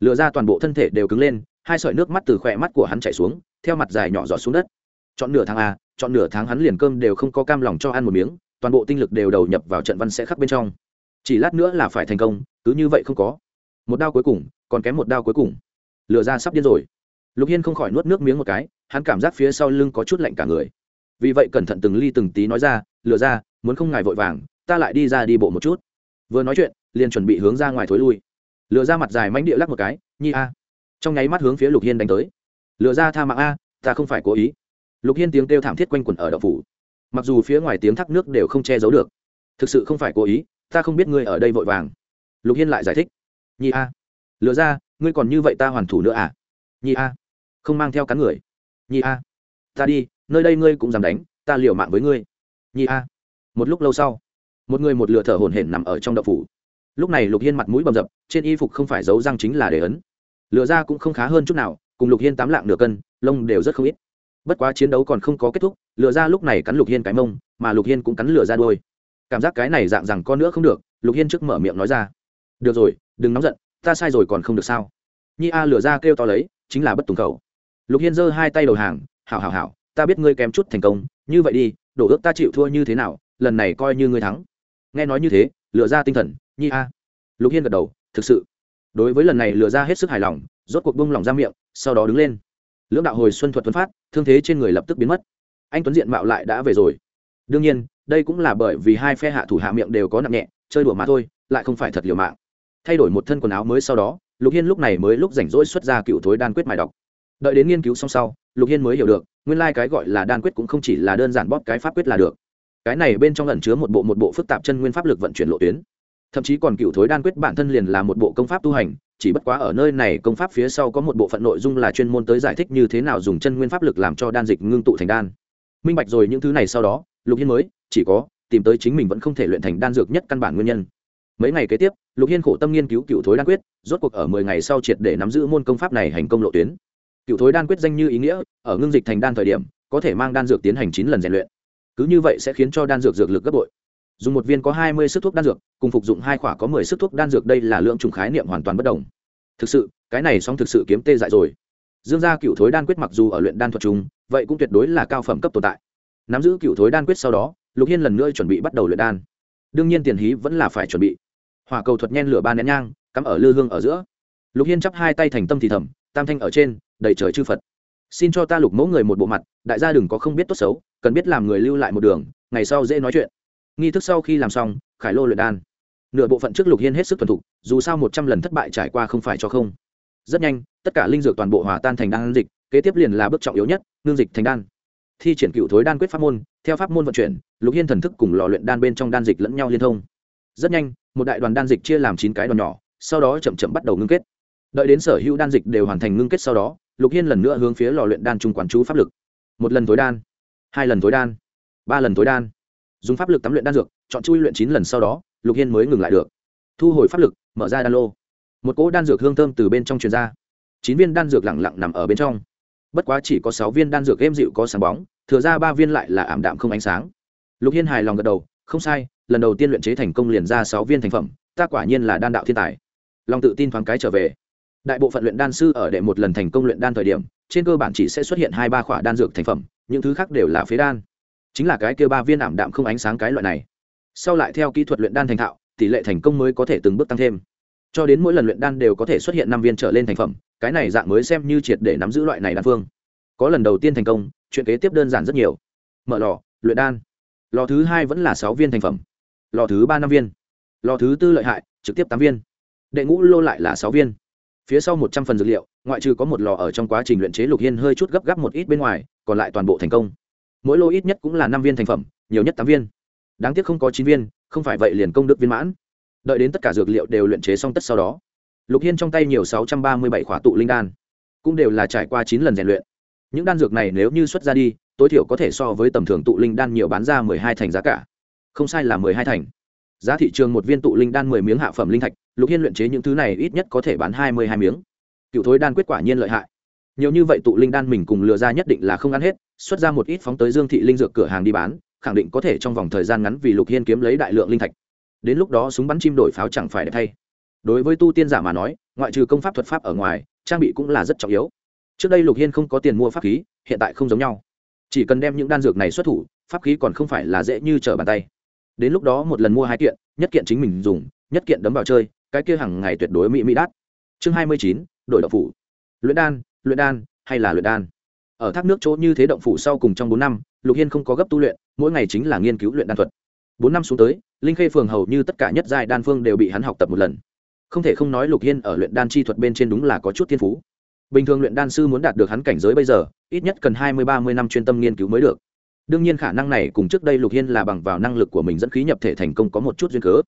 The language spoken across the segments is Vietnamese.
lựa ra toàn bộ thân thể đều cứng lên, hai sợi nước mắt từ khỏe mắt của hắn chảy xuống, theo mặt dài nhỏ giọt xuống đất. Chọn nửa tháng a, chọn nửa tháng hắn liền cơm đều không có cam lòng cho ăn một miếng, toàn bộ tinh lực đều đầu nhập vào trận văn sẽ khắc bên trong. Chỉ lát nữa là phải thành công, cứ như vậy không có. Một đao cuối cùng, còn kém một đao cuối cùng. Lừa ra sắp điên rồi. Lục hiên không khỏi nuốt nước miếng một cái, hắn cảm giác phía sau lưng có chút lạnh cả người. Vì vậy cẩn thận từng ly từng tí nói ra lừa ra, muốn không ngài vội vàng, ta lại đi ra đi bộ một chút. Vừa nói chuyện, liền chuẩn bị hướng ra ngoài thối lui lừa ra mặt dài mánh địa lắc một cái, nhi a. Trong nháy mắt hướng phía lục hiên đánh tới. Lừa ra tha mạng a, ta không phải cố ý. Lục hiên tiếng kêu thảm thiết quanh quẩn ở đậu phủ. Mặc dù phía ngoài tiếng thác nước đều không che giấu được, thực sự không phải cố ý, ta không biết ngươi ở đây vội vàng. Lục hiên lại giải thích. Nhi a, lừa ra, ngươi còn như vậy ta hoàn thủ nữa à? Nhi a, không mang theo cán người. Nhi a, ta đi, nơi đây ngươi cũng dám đánh, ta liều mạng với ngươi. Nhi a. Một lúc lâu sau, một người một lửa thở hổn hển nằm ở trong đậu phủ lúc này lục hiên mặt mũi bầm dập, trên y phục không phải giấu răng chính là để ấn. Lựa ra cũng không khá hơn chút nào, cùng lục hiên tám lạng nửa cân, lông đều rất không ít. Bất quá chiến đấu còn không có kết thúc lựa ra lúc này cắn lục hiên cái mông, mà lục hiên cũng cắn lửa ra đôi cảm giác cái này dạng rằng con nữa không được, lục hiên trước mở miệng nói ra. Được rồi, đừng nóng giận, ta sai rồi còn không được sao? Nhi a lửa ra kêu to lấy, chính là bất tùng khẩu. Lục hiên giơ hai tay đầu hàng, hảo hảo hảo, ta biết ngươi kém chút thành công, như vậy đi, đổ ước ta chịu thua như thế nào, lần này coi như ngươi thắng. Nghe nói như thế lựa ra tinh thần, nhi a lục hiên gật đầu, thực sự, đối với lần này lừa ra hết sức hài lòng, rốt cuộc bung lỏng ra miệng, sau đó đứng lên. Lưỡng đạo hồi xuân thuật tuấn phát, thương thế trên người lập tức biến mất. Anh tuấn diện mạo lại đã về rồi. Đương nhiên, đây cũng là bởi vì hai phe hạ thủ hạ miệng đều có nặng nhẹ, chơi đùa mà thôi, lại không phải thật liều mạng. Thay đổi một thân quần áo mới sau đó, lục hiên lúc này mới lúc rảnh rỗi xuất ra cựu thối đan quyết mài đọc đợi đến nghiên cứu xong sau, lục hiên mới hiểu được, nguyên lai、like、cái gọi là đan quyết cũng không chỉ là đơn giản bóp cái pháp quyết là được. Cái này bên trong ẩn chứa một bộ một bộ phức tạp chân nguyên pháp lực vận chuyển lộ tuyến thậm chí còn cựu thối đan quyết bản thân liền là một bộ công pháp tu hành, chỉ bất quá ở nơi này công pháp phía sau có một bộ phận nội dung là chuyên môn tới giải thích như thế nào dùng chân nguyên pháp lực làm cho đan dịch ngưng tụ thành đan. Minh bạch rồi những thứ này sau đó, lục hiên mới, chỉ có, tìm tới chính mình vẫn không thể luyện thành đan dược nhất căn bản nguyên nhân. Mấy ngày kế tiếp, lục hiên khổ tâm nghiên cứu cựu thối đan quyết, rốt cuộc ở mười ngày sau triệt để nắm giữ môn công pháp này hành công lộ tuyến. Cựu thối đan quyết danh như ý nghĩa, ở ngưng dịch thành đan thời điểm, có thể mang đan dược tiến hành chín lần rèn luyện. Cứ như vậy sẽ khiến cho đan dược dược lực gấp bội dùng một viên có hai mươi sức thuốc đan dược, cùng phục dụng hai khỏa có mười sức thuốc đan dược, đây là lượng trùng khái niệm hoàn toàn bất đồng. Thực sự, cái này song thực sự kiếm tê dại rồi. Dương gia cựu thối đan quyết mặc dù ở luyện đan thuật chúng vậy cũng tuyệt đối là cao phẩm cấp tồn tại. Nắm giữ cựu thối đan quyết sau đó, lục hiên lần nữa chuẩn bị bắt đầu luyện đan. Đương nhiên tiền hí vẫn là phải chuẩn bị. Hỏa cầu thuật nhen lửa ba nén nhang, cắm ở lư hương ở giữa. Lục hiên chắp hai tay thành tâm thì thầm, tam thanh ở trên, đầy trời chư phật. Xin cho ta lục mẫu người một bộ mặt, đại gia đừng có không biết tốt xấu, cần biết làm người lưu lại một đường, ngày sau dễ nói chuyện nghi thức sau khi làm xong, khải lô luyện đan. Nửa bộ phận trước lục hiên hết sức thuần thục, dù sao một trăm lần thất bại trải qua không phải cho không. Rất nhanh, tất cả linh dược toàn bộ hòa tan thành đan dịch, kế tiếp liền là bước trọng yếu nhất, ngưng dịch thành đan. Thi triển cựu thối đan quyết pháp môn, theo pháp môn vận chuyển, lục hiên thần thức cùng lò luyện đan bên trong đan dịch lẫn nhau liên thông. Rất nhanh, một đại đoàn đan dịch chia làm chín cái đoàn nhỏ, sau đó chậm chậm bắt đầu ngưng kết. Đợi đến sở hữu đan dịch đều hoàn thành ngưng kết sau đó, lục hiên lần nữa hướng phía lò luyện đan trung quản chú pháp lực. Một lần tối đan, hai lần tối đan, ba lần tối đan dùng pháp lực tắm luyện đan dược, chọn chui luyện chín lần sau đó, lục hiên mới ngừng lại được. Thu hồi pháp lực, mở ra đan lô. Một cỗ đan dược hương thơm từ bên trong truyền ra. Chín viên đan dược lẳng lặng nằm ở bên trong. Bất quá chỉ có sáu viên đan dược êm dịu có sáng bóng, thừa ra ba viên lại là ảm đạm không ánh sáng. Lục hiên hài lòng gật đầu, không sai, lần đầu tiên luyện chế thành công liền ra sáu viên thành phẩm, ta quả nhiên là đan đạo thiên tài. Lòng tự tin thoáng cái trở về. Đại bộ phận luyện đan sư ở đệ một lần thành công luyện đan thời điểm, trên cơ bản chỉ sẽ xuất hiện hai ba khỏa đan dược thành phẩm, những thứ khác đều là phế đan chính là cái kia ba viên ảm đạm không ánh sáng cái loại này. Sau lại theo kỹ thuật luyện đan thành thạo, tỷ lệ thành công mới có thể từng bước tăng thêm. Cho đến mỗi lần luyện đan đều có thể xuất hiện năm viên trở lên thành phẩm, cái này dạng mới xem như triệt để nắm giữ loại này đan phương. Có lần đầu tiên thành công, chuyện kế tiếp đơn giản rất nhiều. Mở lò, luyện đan. Lò thứ hai vẫn là sáu viên thành phẩm. Lò thứ ba năm viên. Lò thứ tư lợi hại, trực tiếp tám viên. Đệ ngũ lô lại là sáu viên. Phía sau một trăm phần dược liệu, ngoại trừ có một lò ở trong quá trình luyện chế lục hiên hơi chút gấp gáp một ít bên ngoài, còn lại toàn bộ thành công mỗi lô ít nhất cũng là năm viên thành phẩm, nhiều nhất tám viên. Đáng tiếc không có chín viên, không phải vậy liền công đức viên mãn. Đợi đến tất cả dược liệu đều luyện chế xong tất sau đó, lục hiên trong tay nhiều sáu trăm ba mươi bảy khóa tụ linh đan, cũng đều là trải qua chín lần rèn luyện. Những đan dược này nếu như xuất ra đi, tối thiểu có thể so với tầm thường tụ linh đan nhiều bán ra mười hai thành giá cả. Không sai là mười hai thành. Giá thị trường một viên tụ linh đan mười miếng hạ phẩm linh thạch, lục hiên luyện chế những thứ này ít nhất có thể bán hai mươi hai miếng. Cựu thối đan quyết quả nhiên lợi hại nhiều như vậy tụ linh đan mình cùng lừa ra nhất định là không ăn hết, xuất ra một ít phóng tới dương thị linh dược cửa hàng đi bán, khẳng định có thể trong vòng thời gian ngắn vì lục hiên kiếm lấy đại lượng linh thạch. Đến lúc đó súng bắn chim đổi pháo chẳng phải để thay. Đối với tu tiên giả mà nói, ngoại trừ công pháp thuật pháp ở ngoài, trang bị cũng là rất trọng yếu. Trước đây lục hiên không có tiền mua pháp khí, hiện tại không giống nhau. Chỉ cần đem những đan dược này xuất thủ, pháp khí còn không phải là dễ như trở bàn tay. Đến lúc đó một lần mua hai kiện, nhất kiện chính mình dùng, nhất kiện đấm vào chơi, cái kia hàng ngày tuyệt đối mỹ mỹ đắt. Chương hai mươi chín, đổi động phủ. Luyện đan luyện đan hay là luyện đan. Ở thác nước chỗ như thế động phủ sau cùng trong bốn năm, lục hiên không có gấp tu luyện, mỗi ngày chính là nghiên cứu luyện đan thuật. Bốn năm xuống tới, linh khê phường hầu như tất cả nhất giai đan phương đều bị hắn học tập một lần. Không thể không nói lục hiên ở luyện đan chi thuật bên trên đúng là có chút thiên phú. Bình thường luyện đan sư muốn đạt được hắn cảnh giới bây giờ, ít nhất cần hai mươi, ba mươi năm chuyên tâm nghiên cứu mới được. Đương nhiên khả năng này cùng trước đây lục hiên là bằng vào năng lực của mình dẫn khí nhập thể thành công có một chút duyên cớ.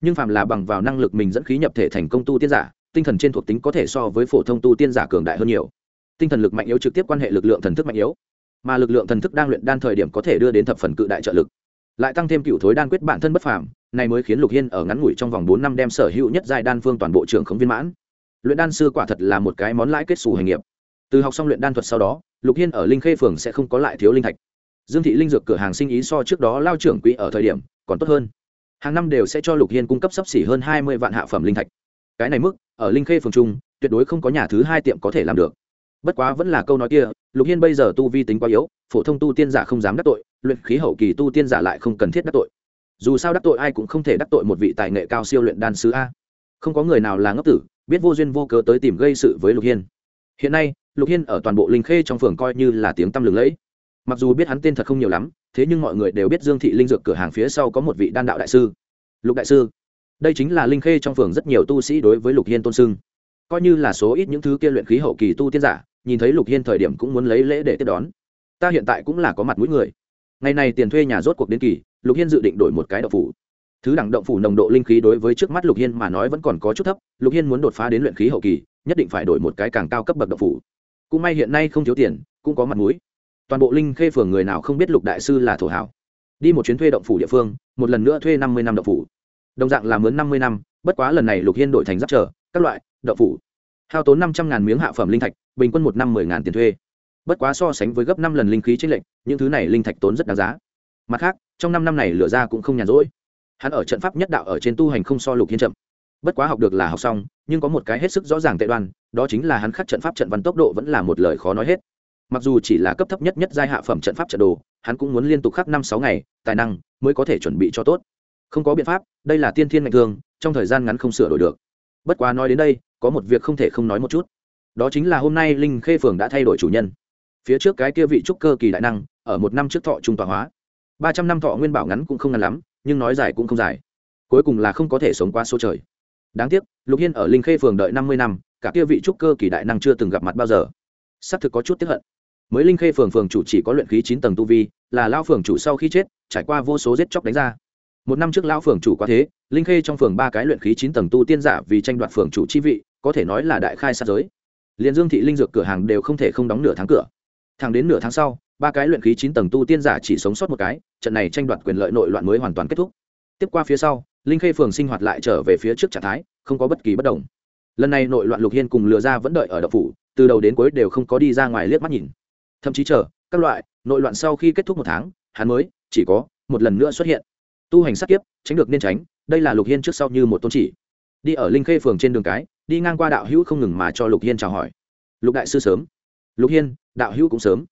Nhưng phạm là bằng vào năng lực mình dẫn khí nhập thể thành công tu tiên giả, tinh thần trên thuộc tính có thể so với phổ thông tu tiên giả cường đại hơn nhiều tinh thần lực mạnh yếu trực tiếp quan hệ lực lượng thần thức mạnh yếu, mà lực lượng thần thức đang luyện đan thời điểm có thể đưa đến thập phần cự đại trợ lực. Lại tăng thêm cựu thối đan quyết bản thân bất phàm, này mới khiến lục hiên ở ngắn ngủi trong vòng bốn năm đem sở hữu nhất giai đan phương toàn bộ trường khống viên mãn. Luyện đan sư quả thật là một cái món lãi kết xù hành nghiệp. Từ học xong luyện đan thuật sau đó, lục hiên ở linh khê phường sẽ không có lại thiếu linh thạch. Dương thị linh dược cửa hàng sinh ý so trước đó lao trưởng quỹ ở thời điểm còn tốt hơn. Hàng năm đều sẽ cho lục hiên cung cấp sấp xỉ hơn hai mươi vạn hạ phẩm linh thạch. Cái này mức, ở linh khê phường trung tuyệt đối không có nhà thứ hai tiệm có thể làm được bất quá vẫn là câu nói kia, lục hiên bây giờ tu vi tính quá yếu, phổ thông tu tiên giả không dám đắc tội, luyện khí hậu kỳ tu tiên giả lại không cần thiết đắc tội. Dù sao đắc tội ai cũng không thể đắc tội một vị tài nghệ cao siêu luyện đan sứ a. Không có người nào là ngốc tử, biết vô duyên vô cớ tới tìm gây sự với lục hiên. Hiện nay, lục hiên ở toàn bộ linh khê trong phường coi như là tiếng tăm lừng lẫy. Mặc dù biết hắn tên thật không nhiều lắm, thế nhưng mọi người đều biết dương thị linh dược cửa hàng phía sau có một vị đan đạo đại sư. Lục đại sư, đây chính là linh khê trong phường rất nhiều tu sĩ đối với lục hiên tôn sưng coi như là số ít những thứ kia luyện khí hậu kỳ tu tiên giả, nhìn thấy lục hiên thời điểm cũng muốn lấy lễ để tiếp đón. Ta hiện tại cũng là có mặt mũi người. Ngày này tiền thuê nhà rốt cuộc đến kỳ, lục hiên dự định đổi một cái đậu phủ. Thứ đẳng động phủ nồng độ linh khí đối với trước mắt lục hiên mà nói vẫn còn có chút thấp, lục hiên muốn đột phá đến luyện khí hậu kỳ, nhất định phải đổi một cái càng cao cấp bậc động phủ. Cũng may hiện nay không thiếu tiền, cũng có mặt mũi. Toàn bộ linh khê phường người nào không biết lục đại sư là thổ hảo. Đi một chuyến thuê động phủ địa phương, một lần nữa thuê năm mươi năm động phủ. Đồng dạng là mướn năm mươi năm, bất quá lần này lục hiên đổi thành giáp trở, các loại đậu phủ. Hao tốn năm trăm ngàn miếng hạ phẩm linh thạch, bình quân một năm mười ngàn tiền thuê. Bất quá so sánh với gấp năm lần linh khí tranh lệnh những thứ này linh thạch tốn rất đáng giá. Mặt khác, trong năm năm này lửa ra cũng không nhàn rỗi. Hắn ở trận pháp nhất đạo ở trên tu hành không so lục hiên chậm. Bất quá học được là học xong, nhưng có một cái hết sức rõ ràng tệ đoan, đó chính là hắn khắc trận pháp trận văn tốc độ vẫn là một lời khó nói hết. Mặc dù chỉ là cấp thấp nhất nhất giai hạ phẩm trận pháp trận đồ, hắn cũng muốn liên tục khắc năm sáu ngày, tài năng mới có thể chuẩn bị cho tốt. Không có biện pháp, đây là tiên thiên ngạch thương trong thời gian ngắn không sửa đổi được. Bất quá nói đến đây có một việc không thể không nói một chút. Đó chính là hôm nay linh khê phường đã thay đổi chủ nhân. Phía trước cái kia vị trúc cơ kỳ đại năng, ở một năm trước thọ trung tọa hóa. Ba trăm năm thọ nguyên bảo ngắn cũng không ngắn lắm, nhưng nói dài cũng không dài. Cuối cùng là không có thể sống qua số trời. Đáng tiếc, lục hiên ở linh khê phường đợi năm mươi năm, cả kia vị trúc cơ kỳ đại năng chưa từng gặp mặt bao giờ. Xác thực có chút tiếp hận. Mới linh khê phường phường chủ chỉ có luyện khí chín tầng tu vi, là lao phường chủ sau khi chết, trải qua vô số giết chóc đánh ra. Một năm trước lão phường chủ quá thế, linh khê trong phường ba cái luyện khí chín tầng tu tiên giả vì tranh đoạt phường chủ chi vị có thể nói là đại khai sát giới. Liền dương thị linh dược cửa hàng đều không thể không đóng nửa tháng cửa. Thẳng đến nửa tháng sau, ba cái luyện khí chín tầng tu tiên giả chỉ sống sót một cái, trận này tranh đoạt quyền lợi nội loạn mới hoàn toàn kết thúc. Tiếp qua phía sau, linh khê phường sinh hoạt lại trở về phía trước trạng thái, không có bất kỳ bất đồng. Lần này nội loạn lục hiên cùng lừa ra vẫn đợi ở đập phủ, từ đầu đến cuối đều không có đi ra ngoài liếc mắt nhìn. Thậm chí chờ, các loại, nội loạn sau khi kết thúc một tháng, hắn mới, chỉ có, một lần nữa xuất hiện. Tu hành sát kiếp, tránh được nên tránh, đây là lục hiên trước sau như một tôn chỉ. Đi ở linh khê phường trên đường cái đi ngang qua đạo hữu không ngừng mà cho lục hiên chào hỏi. Lục đại sư sớm. Lục hiên, đạo hữu cũng sớm.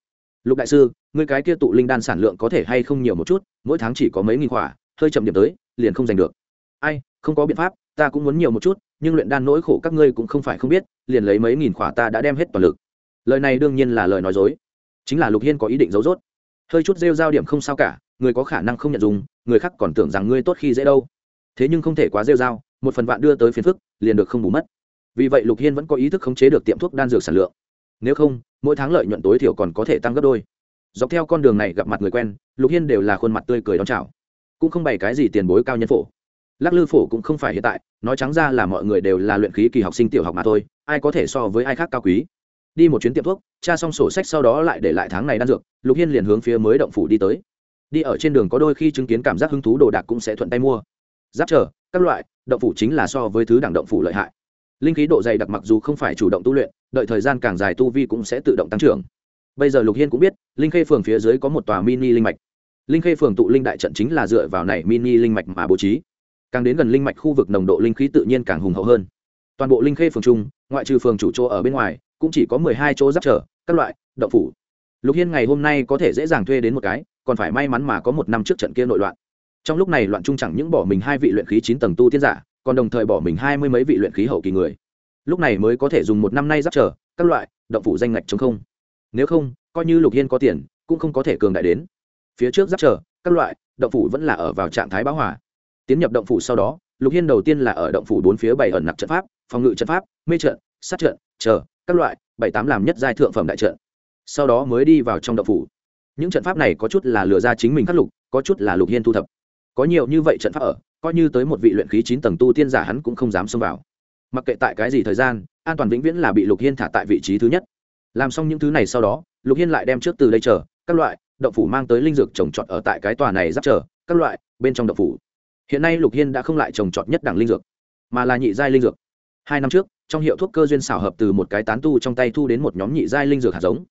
Lục đại sư người cái kia tụ linh đan sản lượng có thể hay không nhiều một chút, mỗi tháng chỉ có mấy nghìn khỏa, hơi chậm điểm tới, liền không giành được. Ai, không có biện pháp, ta cũng muốn nhiều một chút, nhưng luyện đan nỗi khổ các ngươi cũng không phải không biết, liền lấy mấy nghìn khỏa ta đã đem hết toàn lực. Lời này đương nhiên là lời nói dối. Chính là lục hiên có ý định giấu dốt hơi chút rêu giao điểm không sao cả, người có khả năng không nhận dùng, người khác còn tưởng rằng ngươi tốt khi dễ đâu. Thế nhưng không thể quá rêu giao, một phần vạn đưa tới phiền phức, liền được không bù mất vì vậy lục hiên vẫn có ý thức khống chế được tiệm thuốc đan dược sản lượng. Nếu không, mỗi tháng lợi nhuận tối thiểu còn có thể tăng gấp đôi. Dọc theo con đường này gặp mặt người quen, lục hiên đều là khuôn mặt tươi cười đón chào. Cũng không bày cái gì tiền bối cao nhân phổ. Lắc lư phổ cũng không phải hiện tại, nói trắng ra là mọi người đều là luyện khí kỳ học sinh tiểu học mà thôi, ai có thể so với ai khác cao quý. Đi một chuyến tiệm thuốc, tra xong sổ sách sau đó lại để lại tháng này đan dược, lục hiên liền hướng phía mới động phủ đi tới. Đi ở trên đường có đôi khi chứng kiến cảm giác hứng thú đồ đạc cũng sẽ thuận tay mua. Giáp trở các loại, động phủ chính là so với thứ đẳng động phủ lợi hại linh khí độ dày đặc mặc dù không phải chủ động tu luyện, đợi thời gian càng dài tu vi cũng sẽ tự động tăng trưởng. Bây giờ lục hiên cũng biết, linh khê phường phía dưới có một tòa mini linh mạch. Linh khê phường tụ linh đại trận chính là dựa vào này mini linh mạch mà bố trí. Càng đến gần linh mạch khu vực nồng độ linh khí tự nhiên càng hùng hậu hơn. Toàn bộ linh khê phường trung ngoại trừ phường chủ chỗ ở bên ngoài, cũng chỉ có mười hai chỗ giáp trở, các loại đậu phủ. Lục hiên ngày hôm nay có thể dễ dàng thuê đến một cái, còn phải may mắn mà có một năm trước trận kia nội loạn. Trong lúc này loạn trung chẳng những bỏ mình hai vị luyện khí chín tầng tu tiên giả còn đồng thời bỏ mình hai mươi mấy vị luyện khí hậu kỳ người. Lúc này mới có thể dùng một năm nay giáp trở, các loại, động phủ danh ngạch chống không. Nếu không, coi như lục hiên có tiền, cũng không có thể cường đại đến. Phía trước giáp trở, các loại, động phủ vẫn là ở vào trạng thái bão hòa. tiến nhập động phủ sau đó, lục hiên đầu tiên là ở động phủ bốn phía bảy ẩn nặc trận pháp, phòng ngự trận pháp, mê trận, sát trận, chờ, các loại, bảy tám làm nhất giai thượng phẩm đại trận. Sau đó mới đi vào trong động phủ. Những trận pháp này có chút là lừa ra chính mình khắc lục, có chút là lục hiên thu thập. Có nhiều như vậy trận pháp ở coi như tới một vị luyện khí chín tầng tu tiên giả hắn cũng không dám xông vào. Mặc kệ tại cái gì thời gian, an toàn vĩnh viễn là bị lục hiên thả tại vị trí thứ nhất. Làm xong những thứ này sau đó, lục hiên lại đem trước từ đây chờ, các loại, động phủ mang tới linh dược trồng trọt ở tại cái tòa này giáp chờ, các loại, bên trong động phủ. Hiện nay lục hiên đã không lại trồng trọt nhất đẳng linh dược, mà là nhị giai linh dược. Hai năm trước, trong hiệu thuốc cơ duyên xảo hợp từ một cái tán tu trong tay thu đến một nhóm nhị giai linh dược hạt giống.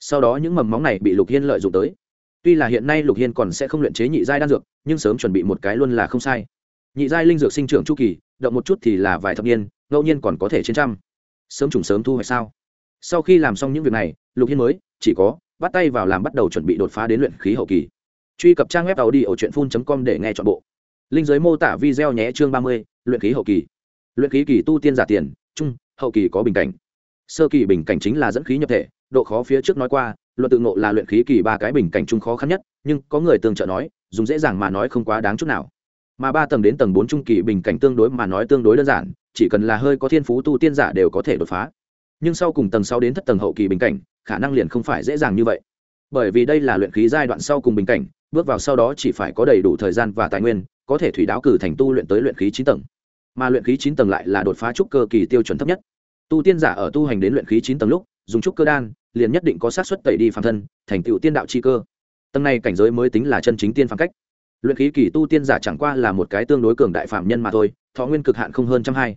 Sau đó những mầm móng này bị lục hiên lợi dụng tới. Tuy là hiện nay lục hiên còn sẽ không luyện chế nhị giai đan dược, nhưng sớm chuẩn bị một cái luôn là không sai nhị giai linh dược sinh trưởng chu kỳ, động một chút thì là vài thập niên, ngẫu nhiên còn có thể trên trăm. Sớm trùng sớm thu hoạch sao? Sau khi làm xong những việc này, lục hiên mới, chỉ có, bắt tay vào làm bắt đầu chuẩn bị đột phá đến luyện khí hậu kỳ. Truy cập trang web tàu đi ở truyện phun com để nghe chọn bộ. Linh giới mô tả video nhé chương ba mươi, luyện khí hậu kỳ. Luyện khí kỳ tu tiên giả tiền, trung, hậu kỳ có bình cảnh. Sơ kỳ bình cảnh chính là dẫn khí nhập thể, độ khó phía trước nói qua, luận tự ngộ là luyện khí kỳ ba cái bình cảnh trung khó khăn nhất, nhưng có người tương trợ nói, dùng dễ dàng mà nói không quá đáng chút nào mà ba tầng đến tầng bốn trung kỳ bình cảnh tương đối mà nói tương đối đơn giản, chỉ cần là hơi có thiên phú tu tiên giả đều có thể đột phá. Nhưng sau cùng tầng sáu đến thất tầng hậu kỳ bình cảnh, khả năng liền không phải dễ dàng như vậy. Bởi vì đây là luyện khí giai đoạn sau cùng bình cảnh, bước vào sau đó chỉ phải có đầy đủ thời gian và tài nguyên, có thể thủy đáo cử thành tu luyện tới luyện khí chín tầng. Mà luyện khí chín tầng lại là đột phá trúc cơ kỳ tiêu chuẩn thấp nhất. Tu tiên giả ở tu hành đến luyện khí chín tầng lúc, dùng trúc cơ đan, liền nhất định có sát xuất tẩy đi phàm thân, thành tựu tiên đạo chi cơ. Tầng này cảnh giới mới tính là chân chính tiên phàm cách luyện khí kỳ tu tiên giả chẳng qua là một cái tương đối cường đại phạm nhân mà thôi, thọ nguyên cực hạn không hơn trăm hai.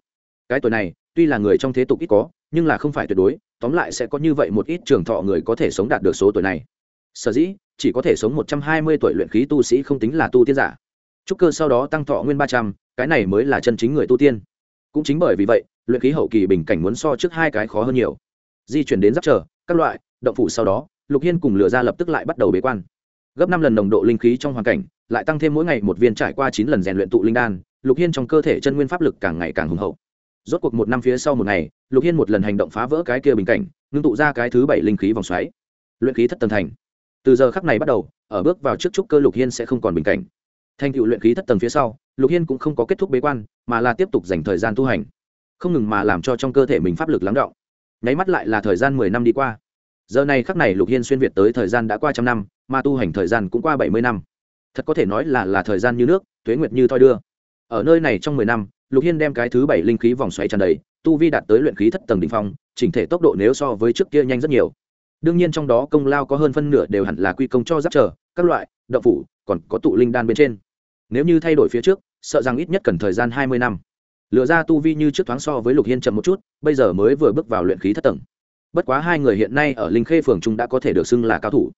Cái tuổi này, tuy là người trong thế tục ít có, nhưng là không phải tuyệt đối, tóm lại sẽ có như vậy một ít trường thọ người có thể sống đạt được số tuổi này. Sở dĩ, chỉ có thể sống một trăm hai mươi tuổi luyện khí tu sĩ không tính là tu tiên giả. Trúc cơ sau đó tăng thọ nguyên ba trăm, cái này mới là chân chính người tu tiên. Cũng chính bởi vì vậy, luyện khí hậu kỳ bình cảnh muốn so trước hai cái khó hơn nhiều. Di chuyển đến giáp chờ các loại, động phủ sau đó, lục hiên cùng lửa ra lập tức lại bắt đầu bế quan. Gấp năm lần nồng độ linh khí trong hoàn cảnh lại tăng thêm mỗi ngày một viên trải qua chín lần rèn luyện tụ linh đan, lục hiên trong cơ thể chân nguyên pháp lực càng ngày càng hùng hậu. Rốt cuộc một năm phía sau một ngày, lục hiên một lần hành động phá vỡ cái kia bình cảnh, ngưng tụ ra cái thứ bảy linh khí vòng xoáy. Luyện khí thất tầng thành. Từ giờ khắc này bắt đầu, ở bước vào trước trúc cơ lục hiên sẽ không còn bình cảnh. Thành tựu luyện khí thất tầng phía sau, lục hiên cũng không có kết thúc bế quan, mà là tiếp tục dành thời gian tu hành. Không ngừng mà làm cho trong cơ thể mình pháp lực lắng động. Nháy mắt lại là thời gian mười năm đi qua. Giờ này khắc này lục hiên xuyên việt tới thời gian đã qua trăm năm, mà tu hành thời gian cũng qua bảy mươi năm thật có thể nói là là thời gian như nước, tuế nguyệt như thoi đưa. Ở nơi này trong mười năm, lục hiên đem cái thứ bảy linh khí vòng xoáy tràn đầy, tu vi đạt tới luyện khí thất tầng đ ỉ n h phong, chỉnh thể tốc độ nếu so với trước kia nhanh rất nhiều. Đương nhiên trong đó công lao có hơn phân nửa đều hẳn là quy công cho giáp trở, các loại đậu phủ, còn có tụ linh đan bên trên. Nếu như thay đổi phía trước, sợ rằng ít nhất cần thời gian hai mươi năm. Lựa ra tu vi như trước thoáng so với lục hiên chậm một chút, bây giờ mới vừa bước vào luyện khí thất tầng. Bất quá hai người hiện nay ở linh khê phường trung đã có thể được xưng là cao thủ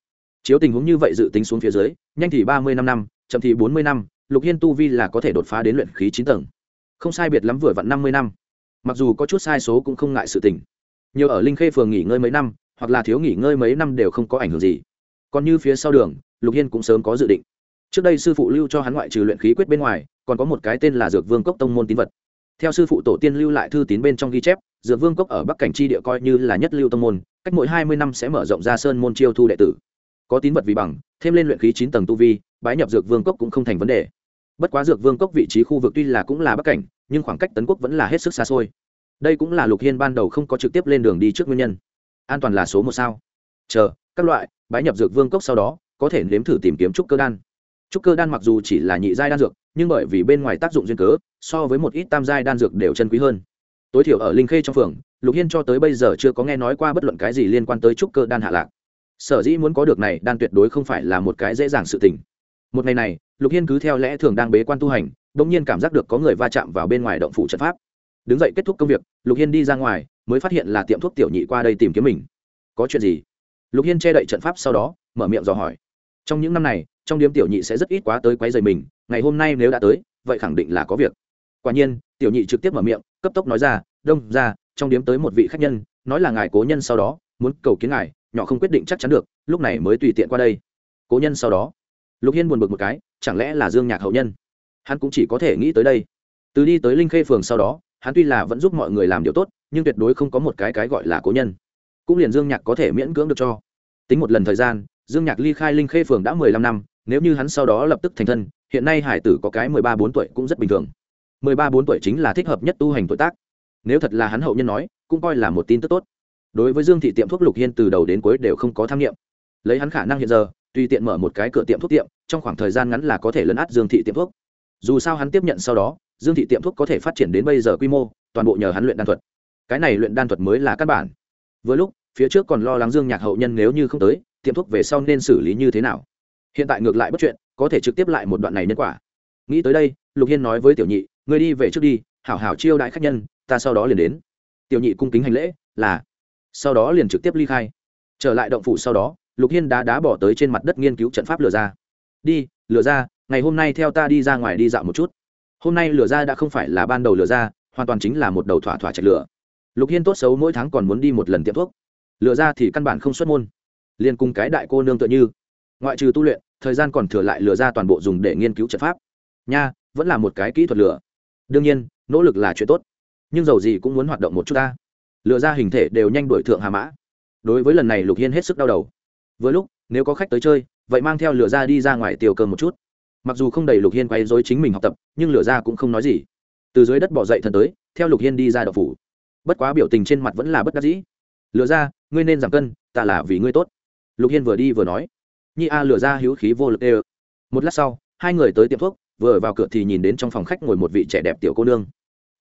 chiếu tình huống như vậy dự tính xuống phía dưới, nhanh thì ba mươi năm năm, chậm thì bốn mươi năm, lục hiên tu vi là có thể đột phá đến luyện khí chín tầng. Không sai biệt lắm vừa vặn năm mươi năm. Mặc dù có chút sai số cũng không ngại sự tình. Nhiều ở linh khê phường nghỉ ngơi mấy năm, hoặc là thiếu nghỉ ngơi mấy năm đều không có ảnh hưởng gì. Còn như phía sau đường, lục hiên cũng sớm có dự định. Trước đây sư phụ lưu cho hắn ngoại trừ luyện khí quyết bên ngoài, còn có một cái tên là dược vương cốc tông môn tín vật. Theo sư phụ tổ tiên lưu lại thư tín bên trong ghi chép, dược vương cốc ở bắc cảnh tri địa coi như là nhất lưu tông môn, cách mỗi hai mươi năm sẽ mở rộng ra sơn môn chiêu thu đệ tử có tín vật vì bằng, thêm lên luyện khí chín tầng tu vi, bái nhập dược vương cốc cũng không thành vấn đề. Bất quá dược vương cốc vị trí khu vực tuy là cũng là bắc cảnh, nhưng khoảng cách tấn quốc vẫn là hết sức xa xôi. Đây cũng là lục hiên ban đầu không có trực tiếp lên đường đi trước nguyên nhân. An toàn là số một sao? Chờ, các loại, bái nhập dược vương cốc sau đó, có thể nếm thử tìm kiếm trúc cơ đan. Trúc cơ đan mặc dù chỉ là nhị giai đan dược, nhưng bởi vì bên ngoài tác dụng duyên cớ, so với một ít tam giai đan dược đều chân quý hơn. Tối thiểu ở linh khê trong phường, lục hiên cho tới bây giờ chưa có nghe nói qua bất luận cái gì liên quan tới trúc cơ đan hạ lạc sở dĩ muốn có được này đan tuyệt đối không phải là một cái dễ dàng sự tình. Một ngày này, lục hiên cứ theo lẽ thường đang bế quan tu hành đ ỗ n g nhiên cảm giác được có người va chạm vào bên ngoài động phủ trận pháp. Đứng dậy kết thúc công việc, lục hiên đi ra ngoài, mới phát hiện là tiệm thuốc tiểu nhị qua đây tìm kiếm mình. Có chuyện gì? Lục hiên che đậy trận pháp sau đó, mở miệng dò hỏi. Trong những năm này, trong điếm tiểu nhị sẽ rất ít quá tới quấy rầy mình, ngày hôm nay nếu đã tới, vậy khẳng định là có việc. Quả nhiên, tiểu nhị trực tiếp mở miệng, cấp tốc nói ra, đông ra, trong điếm tới một vị khách nhân, nói là ngài cố nhân sau đó, muốn cầu kiến ngài nhỏ không quyết định chắc chắn được, lúc này mới tùy tiện qua đây. Cố nhân sau đó, lục hiên buồn bực một cái, chẳng lẽ là dương nhạc hậu nhân? Hắn cũng chỉ có thể nghĩ tới đây. Từ đi tới linh khê phường sau đó, hắn tuy là vẫn giúp mọi người làm điều tốt, nhưng tuyệt đối không có một cái cái gọi là cố nhân. Cũng liền dương nhạc có thể miễn cưỡng được cho. Tính một lần thời gian, dương nhạc ly khai linh khê phường đã mười lăm năm, nếu như hắn sau đó lập tức thành thân, hiện nay hải tử có cái mười ba bốn tuổi cũng rất bình thường. mười ba bốn tuổi chính là thích hợp nhất tu hành tuổi tác. Nếu thật là hắn hậu nhân nói, cũng coi là một tin tức tốt đối với dương thị tiệm thuốc lục hiên từ đầu đến cuối đều không có tham nghiệm lấy hắn khả năng hiện giờ, tùy tiện mở một cái cửa tiệm thuốc tiệm, trong khoảng thời gian ngắn là có thể lấn át dương thị tiệm thuốc. Dù sao hắn tiếp nhận sau đó, dương thị tiệm thuốc có thể phát triển đến bây giờ quy mô, toàn bộ nhờ hắn luyện đan thuật. Cái này luyện đan thuật mới là căn bản. Với lúc, phía trước còn lo lắng dương nhạc hậu nhân nếu như không tới, tiệm thuốc về sau nên xử lý như thế nào? Hiện tại ngược lại bất chuyện, có thể trực tiếp lại một đoạn này nhân quả. Nghĩ tới đây, lục hiên nói với tiểu nhị người đi về trước đi, hảo hảo chiêu đại khách nhân, ta sau đó liền đến. Tiểu nhị cung kính hành lễ, là sau đó liền trực tiếp ly khai. Trở lại động phủ sau đó, lục hiên đá đá bỏ tới trên mặt đất nghiên cứu trận pháp lửa ra. Đi, lửa ra, ngày hôm nay theo ta đi ra ngoài đi dạo một chút. Hôm nay lửa ra đã không phải là ban đầu lửa ra, hoàn toàn chính là một đầu thỏa thỏa chạy lửa. Lục hiên tốt xấu mỗi tháng còn muốn đi một lần tiệm thuốc. Lửa ra thì căn bản không xuất môn. Liền cùng cái đại cô nương tựa như. Ngoại trừ tu luyện, thời gian còn thừa lại lửa ra toàn bộ dùng để nghiên cứu trận pháp. Nha, vẫn là một cái kỹ thuật lửa. Đương nhiên, nỗ lực là chuyện tốt. Nhưng dầu gì cũng muốn hoạt động một chút ta lựa ra hình thể đều nhanh đuổi thượng hà mã. Đối với lần này lục hiên hết sức đau đầu. Với lúc, nếu có khách tới chơi, vậy mang theo lửa ra đi ra ngoài tiêu cơm một chút. Mặc dù không đầy lục hiên quay dối chính mình học tập, nhưng lửa ra cũng không nói gì. Từ dưới đất bỏ dậy thần tới, theo lục hiên đi ra đậu phủ. Bất quá biểu tình trên mặt vẫn là bất đắc dĩ. Lửa ra, ngươi nên giảm cân, ta là vì ngươi tốt. Lục hiên vừa đi vừa nói. Nhi a lửa ra hữu khí vô lực ê một lát sau, hai người tới tiệm thuốc, vừa vào cửa thì nhìn đến trong phòng khách ngồi một vị trẻ đẹp tiểu cô nương.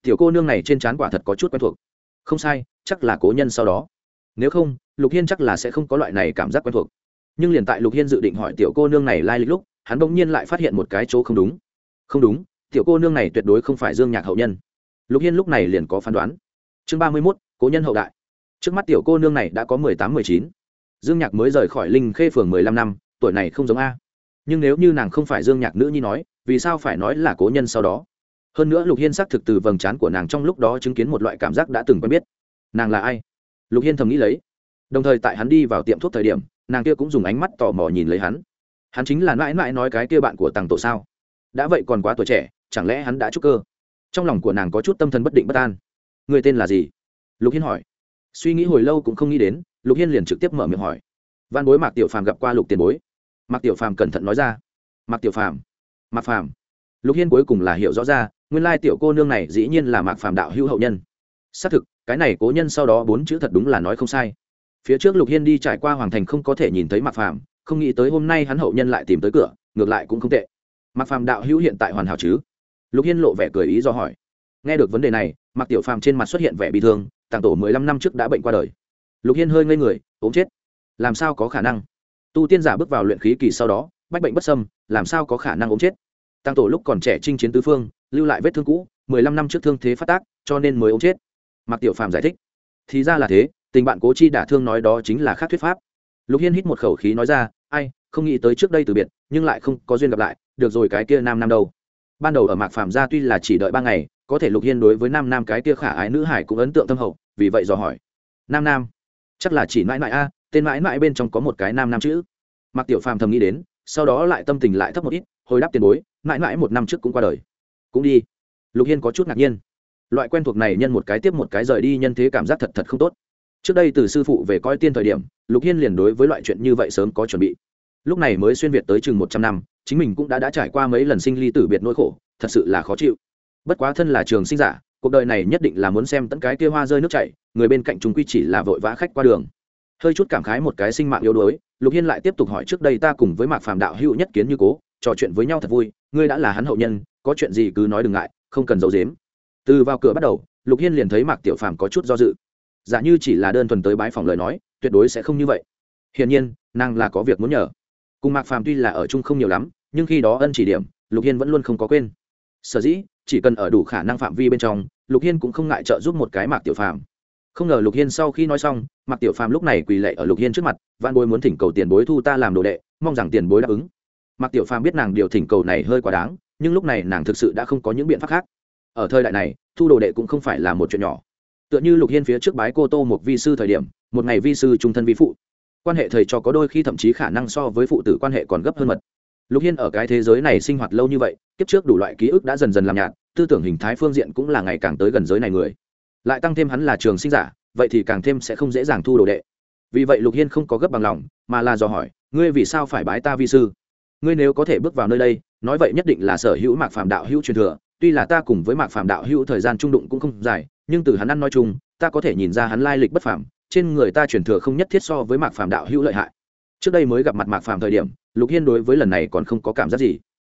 Tiểu cô nương này trên trán quả thật có chút quen thuộc. Không sai chắc là cố nhân sau đó. Nếu không, lục hiên chắc là sẽ không có loại này cảm giác quen thuộc. Nhưng liền tại lục hiên dự định hỏi tiểu cô nương này lai lịch lúc, hắn bỗng nhiên lại phát hiện một cái chỗ không đúng. Không đúng, tiểu cô nương này tuyệt đối không phải dương nhạc hậu nhân. Lục hiên lúc này liền có phán đoán. Chương ba mươi mốt, cố nhân hậu đại. Trước mắt tiểu cô nương này đã có mười tám, mười chín. Dương nhạc mới rời khỏi linh khê phường mười lăm năm, tuổi này không giống a. Nhưng nếu như nàng không phải dương nhạc nữ nhi nói, vì sao phải nói là cố nhân sau đó? Hơn nữa lục hiên xác thực từ vầng trán của nàng trong lúc đó chứng kiến một loại cảm giác đã từng quen biết nàng là ai? Lục hiên thầm nghĩ lấy. Đồng thời tại hắn đi vào tiệm thuốc thời điểm, nàng kia cũng dùng ánh mắt tò mò nhìn lấy hắn. Hắn chính là mãi mãi nói cái kia bạn của tàng tổ sao? Đã vậy còn quá tuổi trẻ, chẳng lẽ hắn đã trúc cơ? Trong lòng của nàng có chút tâm thần bất định bất an. Người tên là gì? Lục hiên hỏi. Suy nghĩ hồi lâu cũng không nghĩ đến, lục hiên liền trực tiếp mở miệng hỏi. Văn bối mạc tiểu phàm gặp qua lục tiền bối. Mạc tiểu phàm cẩn thận nói ra. Mạc tiểu phàm. Mạc phàm. Lục hiên cuối cùng là hiểu rõ ra, nguyên lai tiểu cô nương này dĩ nhiên là mạc phàm đạo hữu hậu nhân. Xác thực cái này cố nhân sau đó bốn chữ thật đúng là nói không sai. Phía trước lục hiên đi trải qua hoàng thành không có thể nhìn thấy mạc phàm, không nghĩ tới hôm nay hắn hậu nhân lại tìm tới cửa, ngược lại cũng không tệ. Mạc phàm đạo hữu hiện tại hoàn hảo chứ? Lục hiên lộ vẻ cười ý do hỏi. Nghe được vấn đề này, mạc tiểu phàm trên mặt xuất hiện vẻ bị thương tàng tổ mười lăm năm trước đã bệnh qua đời. Lục hiên hơi ngây người, ốm chết. Làm sao có khả năng? Tu tiên giả bước vào luyện khí kỳ sau đó, bách bệnh bất sâm làm sao có khả năng ốm chết? Tăng tổ lúc còn trẻ chinh chiến tứ phương, lưu lại vết thương cũ, mười lăm năm trước thương thế phát tác, cho nên mới ốm chết mạc tiểu phàm giải thích. Thì ra là thế, tình bạn cố chi đả thương nói đó chính là khác thuyết pháp. Lục hiên hít một khẩu khí nói ra, ai, không nghĩ tới trước đây từ biệt, nhưng lại không có duyên gặp lại, được rồi cái kia nam nam đâu. Ban đầu ở mạc phàm gia tuy là chỉ đợi ba ngày, có thể lục hiên đối với nam nam cái kia khả ái nữ hải cũng ấn tượng tâm hậu, vì vậy dò hỏi. Nam nam, chắc là chỉ mãi mãi a, tên mãi mãi bên trong có một cái nam nam chữ. Mạc tiểu phàm thầm nghĩ đến, sau đó lại tâm tình lại thấp một ít, hồi đáp tiền bối, mãi mãi một năm trước cũng qua đời. Cũng đi. Lục hiên có chút ngạc nhiên loại quen thuộc này nhân một cái tiếp một cái rời đi nhân thế cảm giác thật thật không tốt. Trước đây từ sư phụ về coi tiên thời điểm, lục hiên liền đối với loại chuyện như vậy sớm có chuẩn bị. Lúc này mới xuyên việt tới chừng một trăm năm, chính mình cũng đã đã trải qua mấy lần sinh ly tử biệt nỗi khổ, thật sự là khó chịu. Bất quá thân là trường sinh giả, cuộc đời này nhất định là muốn xem tận cái kia hoa rơi nước chảy, người bên cạnh chúng quy chỉ là vội vã khách qua đường. Hơi chút cảm khái một cái sinh mạng yếu đuối, lục hiên lại tiếp tục hỏi trước đây ta cùng với mạc phàm đạo hữu nhất kiến như cố, trò chuyện với nhau thật vui, ngươi đã là hắn hậu nhân, có chuyện gì cứ nói đừng ngại, không cần giấu dếm từ vào cửa bắt đầu, lục hiên liền thấy mạc tiểu phàm có chút do dự. Giả như chỉ là đơn thuần tới bái phòng lời nói, tuyệt đối sẽ không như vậy. Hiển nhiên, nàng là có việc muốn nhờ. Cùng mạc phàm tuy là ở chung không nhiều lắm, nhưng khi đó ân chỉ điểm, lục hiên vẫn luôn không có quên. Sở dĩ, chỉ cần ở đủ khả năng phạm vi bên trong, lục hiên cũng không ngại trợ giúp một cái mạc tiểu phàm. Không ngờ lục hiên sau khi nói xong, mạc tiểu phàm lúc này quỳ lệ ở lục hiên trước mặt văn bối muốn thỉnh cầu tiền bối thu ta làm đồ đệ, mong rằng tiền bối đáp ứng. Mạc tiểu phàm biết nàng điều thỉnh cầu này hơi quá đáng, nhưng lúc này nàng thực sự đã không có những biện pháp khác ở thời đại này, thu đồ đệ cũng không phải là một chuyện nhỏ. Tựa như lục hiên phía trước bái cô tô một vi sư thời điểm, một ngày vi sư trung thân vi phụ. Quan hệ thầy cho có đôi khi thậm chí khả năng so với phụ tử quan hệ còn gấp hơn mật. Lục hiên ở cái thế giới này sinh hoạt lâu như vậy, kiếp trước đủ loại ký ức đã dần dần làm nhạt, tư tưởng hình thái phương diện cũng là ngày càng tới gần giới này người. Lại tăng thêm hắn là trường sinh giả, vậy thì càng thêm sẽ không dễ dàng thu đồ đệ. Vì vậy lục hiên không có gấp bằng lòng, mà là dò hỏi, ngươi vì sao phải bái ta vi sư? Ngươi nếu có thể bước vào nơi đây, nói vậy nhất định là sở hữu mạc phạm đạo hữu truyền thừa tuy là ta cùng với mạc phạm đạo hữu thời gian trung đụng cũng không dài, nhưng từ hắn ăn nói chung, ta có thể nhìn ra hắn lai lịch bất phàm, trên người ta truyền thừa không nhất thiết so với mạc phàm đạo hữu lợi hại. Trước đây mới gặp mặt mạc phàm thời điểm, lục hiên đối với lần này còn không có cảm giác gì.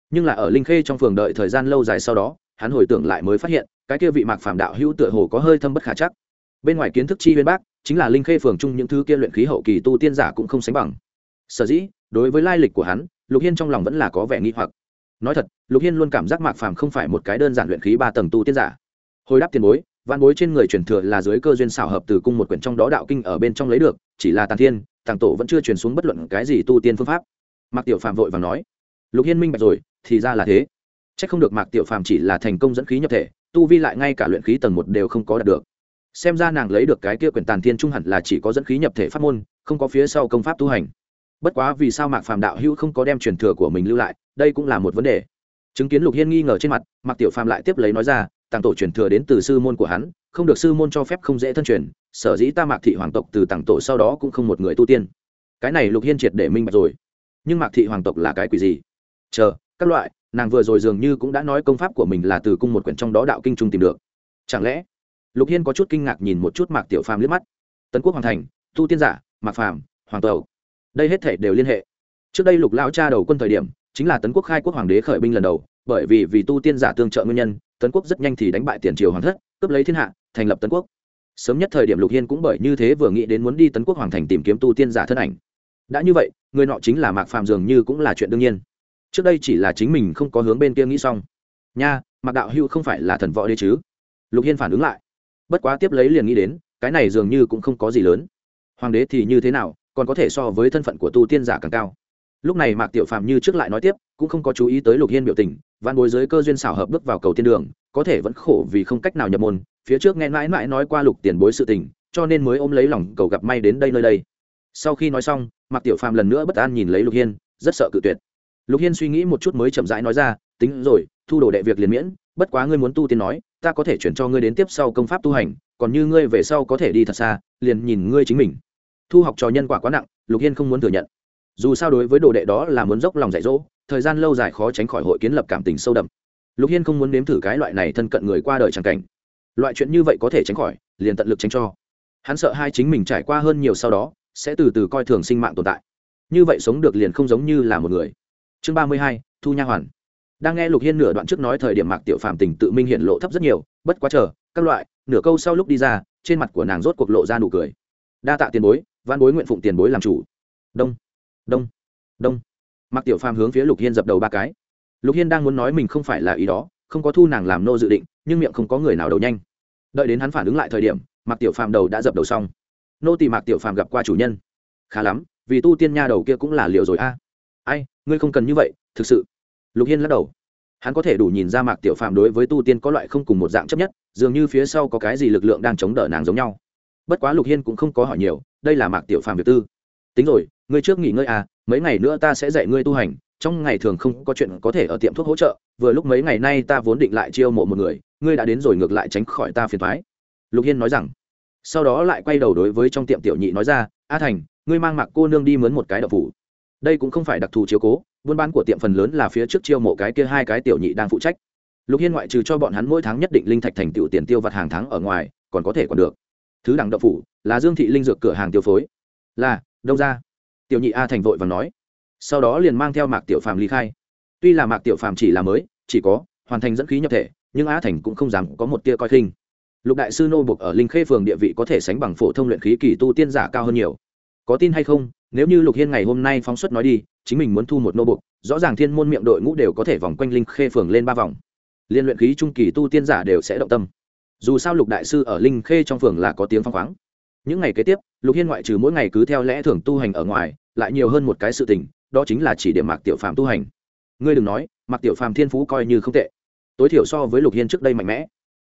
Nhưng là ở linh khê trong phường đợi thời gian lâu dài sau đó, hắn hồi tưởng lại mới phát hiện, cái kia vị mạc phàm đạo hữu tựa hồ có hơi thâm bất khả chắc. Bên ngoài kiến thức chi huyên bác, chính là linh khê phường chung những thứ kia luyện khí hậu kỳ tu tiên giả cũng không sánh bằng. Sở dĩ, đối với lai lịch của hắn, lục hiên trong lòng vẫn là có vẻ nghi hoặc nói thật, lục hiên luôn cảm giác mạc phàm không phải một cái đơn giản luyện khí ba tầng tu tiên giả. Hồi đáp tiền bối văn bối trên người truyền thừa là dưới cơ duyên xảo hợp từ cung một quyển trong đó đạo kinh ở bên trong lấy được, chỉ là tàn thiên, tàng tổ vẫn chưa truyền xuống bất luận cái gì tu tiên phương pháp. Mạc tiểu phàm vội và nói, lục hiên minh bạch rồi, thì ra là thế. C h ắ c không được mạc tiểu phàm chỉ là thành công dẫn khí nhập thể, tu vi lại ngay cả luyện khí tầng một đều không có đạt được. Xem ra nàng lấy được cái kia quyển tàn thiên trung hẳn là chỉ có dẫn khí nhập thể pháp môn, không có phía sau công pháp tu hành bất quá vì sao mạc phàm đạo hữu không có đem truyền thừa của mình lưu lại, đây cũng là một vấn đề. Chứng kiến lục hiên nghi ngờ trên mặt, mạc tiểu phàm lại tiếp lấy nói ra, tàng tổ truyền thừa đến từ sư môn của hắn, không được sư môn cho phép không dễ thân truyền, sở dĩ ta mạc thị hoàng tộc từ tàng tổ sau đó cũng không một người tu tiên. Cái này lục hiên triệt để minh bạch rồi. Nhưng mạc thị hoàng tộc là cái quỷ gì? Chờ, các loại, nàng vừa rồi dường như cũng đã nói công pháp của mình là từ cung một quyển trong đó đạo kinh trung tìm được. Chẳng lẽ, lục hiên có chút kinh ngạc nhìn một chút mạc tiểu phàm liếc mắt. Tấn quốc hoàng thành, tu tiên giả, mạc phàm, hoàng tộc đây hết thể đều liên hệ. Trước đây lục lão cha đầu quân thời điểm, chính là tấn quốc khai quốc hoàng đế khởi binh lần đầu, bởi vì vì tu tiên giả tương trợ nguyên nhân, tấn quốc rất nhanh thì đánh bại tiền triều hoàng thất, cướp lấy thiên hạ, thành lập tấn quốc. Sớm nhất thời điểm lục hiên cũng bởi như thế vừa nghĩ đến muốn đi tấn quốc hoàng thành tìm kiếm tu tiên giả thân ảnh. Đã như vậy, người nọ chính là mạc phàm dường như cũng là chuyện đương nhiên. Trước đây chỉ là chính mình không có hướng bên kia nghĩ xong. Nha, mạc đạo hữu không phải là thần võ đế chứ? Lục hiên phản ứng lại. Bất quá tiếp lấy liền nghĩ đến, cái này dường như cũng không có gì lớn. Hoàng đế thì như thế nào còn có thể so với thân phận của tu tiên giả càng cao. Lúc này mạc tiểu phàm như trước lại nói tiếp, cũng không có chú ý tới lục hiên biểu tình văn bối giới cơ duyên xảo hợp bước vào cầu tiên đường, có thể vẫn khổ vì không cách nào nhập môn, phía trước nghe mãi mãi nói qua lục tiền bối sự tình, cho nên mới ôm lấy lòng cầu gặp may đến đây nơi đây. Sau khi nói xong, mạc tiểu phàm lần nữa bất an nhìn lấy lục hiên, rất sợ cự tuyệt. Lục hiên suy nghĩ một chút mới chậm rãi nói ra, tính rồi, thu đồ đệ việc liền miễn, bất quá ngươi muốn tu tiên nói, ta có thể chuyển cho ngươi đến tiếp sau công pháp tu hành, còn như ngươi về sau có thể đi thật xa, liền nhìn ngươi chính mình thu học trò nhân quả quá nặng, lục hiên không muốn thừa nhận. Dù sao đối với đồ đệ đó là muốn dốc lòng dạy dỗ, thời gian lâu dài khó tránh khỏi hội kiến lập cảm tình sâu đậm. Lục hiên không muốn nếm thử cái loại này thân cận người qua đời tràng cảnh. Loại chuyện như vậy có thể tránh khỏi, liền tận lực tránh cho. Hắn sợ hai chính mình trải qua hơn nhiều sau đó, sẽ từ từ coi thường sinh mạng tồn tại. Như vậy sống được liền không giống như là một người. Chương ba mươi hai, thu nha hoàn. Đang nghe lục hiên nửa đoạn trước nói thời điểm mạc tiểu phàm tình tự minh hiện lộ thấp rất nhiều, bất quá chờ, các loại, nửa câu sau lúc đi ra, trên mặt của nàng rốt cuộc lộ ra nụ cười. Đa tạ tiền bối văn bối nguyện phụng tiền bối làm chủ. Đông đông đông. Mặc tiểu phàm hướng phía lục hiên dập đầu ba cái. Lục hiên đang muốn nói mình không phải là ý đó, không có thu nàng làm nô dự định, nhưng miệng không có người nào đầu nhanh. Đợi đến hắn phản ứng lại thời điểm mặc tiểu phàm đầu đã dập đầu xong. Nô tỳ mạc tiểu phàm gặp qua chủ nhân. Khá lắm, vì tu tiên nha đầu kia cũng là liệu rồi a. Ai, ngươi không cần như vậy, thực sự. Lục hiên lắc đầu. Hắn có thể đủ nhìn ra mạc tiểu phàm đối với tu tiên có loại không cùng một dạng chấp nhất, dường như phía sau có cái gì lực lượng đang chống đỡ nàng giống nhau. Bất quá lục hiên cũng không có hỏi nhiều đây là mạc tiểu phàm việc tư. Tính rồi, ngươi trước nghỉ ngơi à mấy ngày nữa ta sẽ dạy ngươi tu hành, trong ngày thường không có chuyện có thể ở tiệm thuốc hỗ trợ, vừa lúc mấy ngày nay ta vốn định lại chiêu mộ một người, ngươi đã đến rồi ngược lại tránh khỏi ta phiền thoái lục hiên nói rằng. Sau đó lại quay đầu đối với trong tiệm tiểu nhị nói ra, a thành, ngươi mang mặc cô nương đi mướn một cái đậu phủ. Đây cũng không phải đặc thù chiếu cố, buôn bán của tiệm phần lớn là phía trước chiêu mộ cái kia hai cái tiểu nhị đang phụ trách. Lục hiên ngoại trừ cho bọn hắn mỗi tháng nhất định linh thạch thành tiểu tiền tiêu vặt hàng tháng ở ngoài, còn có thể còn được thứ đẳng đậu phủ, là dương thị linh dược cửa hàng tiêu phối. Là, đông ra tiểu nhị a thành vội và nói. Sau đó liền mang theo mạc tiểu phàm ly khai. Tuy là mạc tiểu phàm chỉ là mới, chỉ có hoàn thành dẫn khí nhập thể, nhưng a thành cũng không dám có một tia coi khinh. Lục đại sư nô buộc ở linh khê phường địa vị có thể sánh bằng phổ thông luyện khí kỳ tu tiên giả cao hơn nhiều. Có tin hay không, nếu như lục hiên ngày hôm nay phóng xuất nói đi, chính mình muốn thu một nô buộc, rõ ràng thiên môn miệng đội ngũ đều có thể vòng quanh linh khê phường lên ba vòng. Liên luyện khí trung kỳ tu tiên giả đều sẽ động tâm dù sao lục đại sư ở linh khê trong phường là có tiếng phong khoáng. Những ngày kế tiếp, lục hiên ngoại trừ mỗi ngày cứ theo lẽ thường tu hành ở ngoài, lại nhiều hơn một cái sự tình, đó chính là chỉ điểm mạc tiểu phạm tu hành. Ngươi đừng nói, mạc tiểu phàm thiên phú coi như không tệ. Tối thiểu so với lục hiên trước đây mạnh mẽ.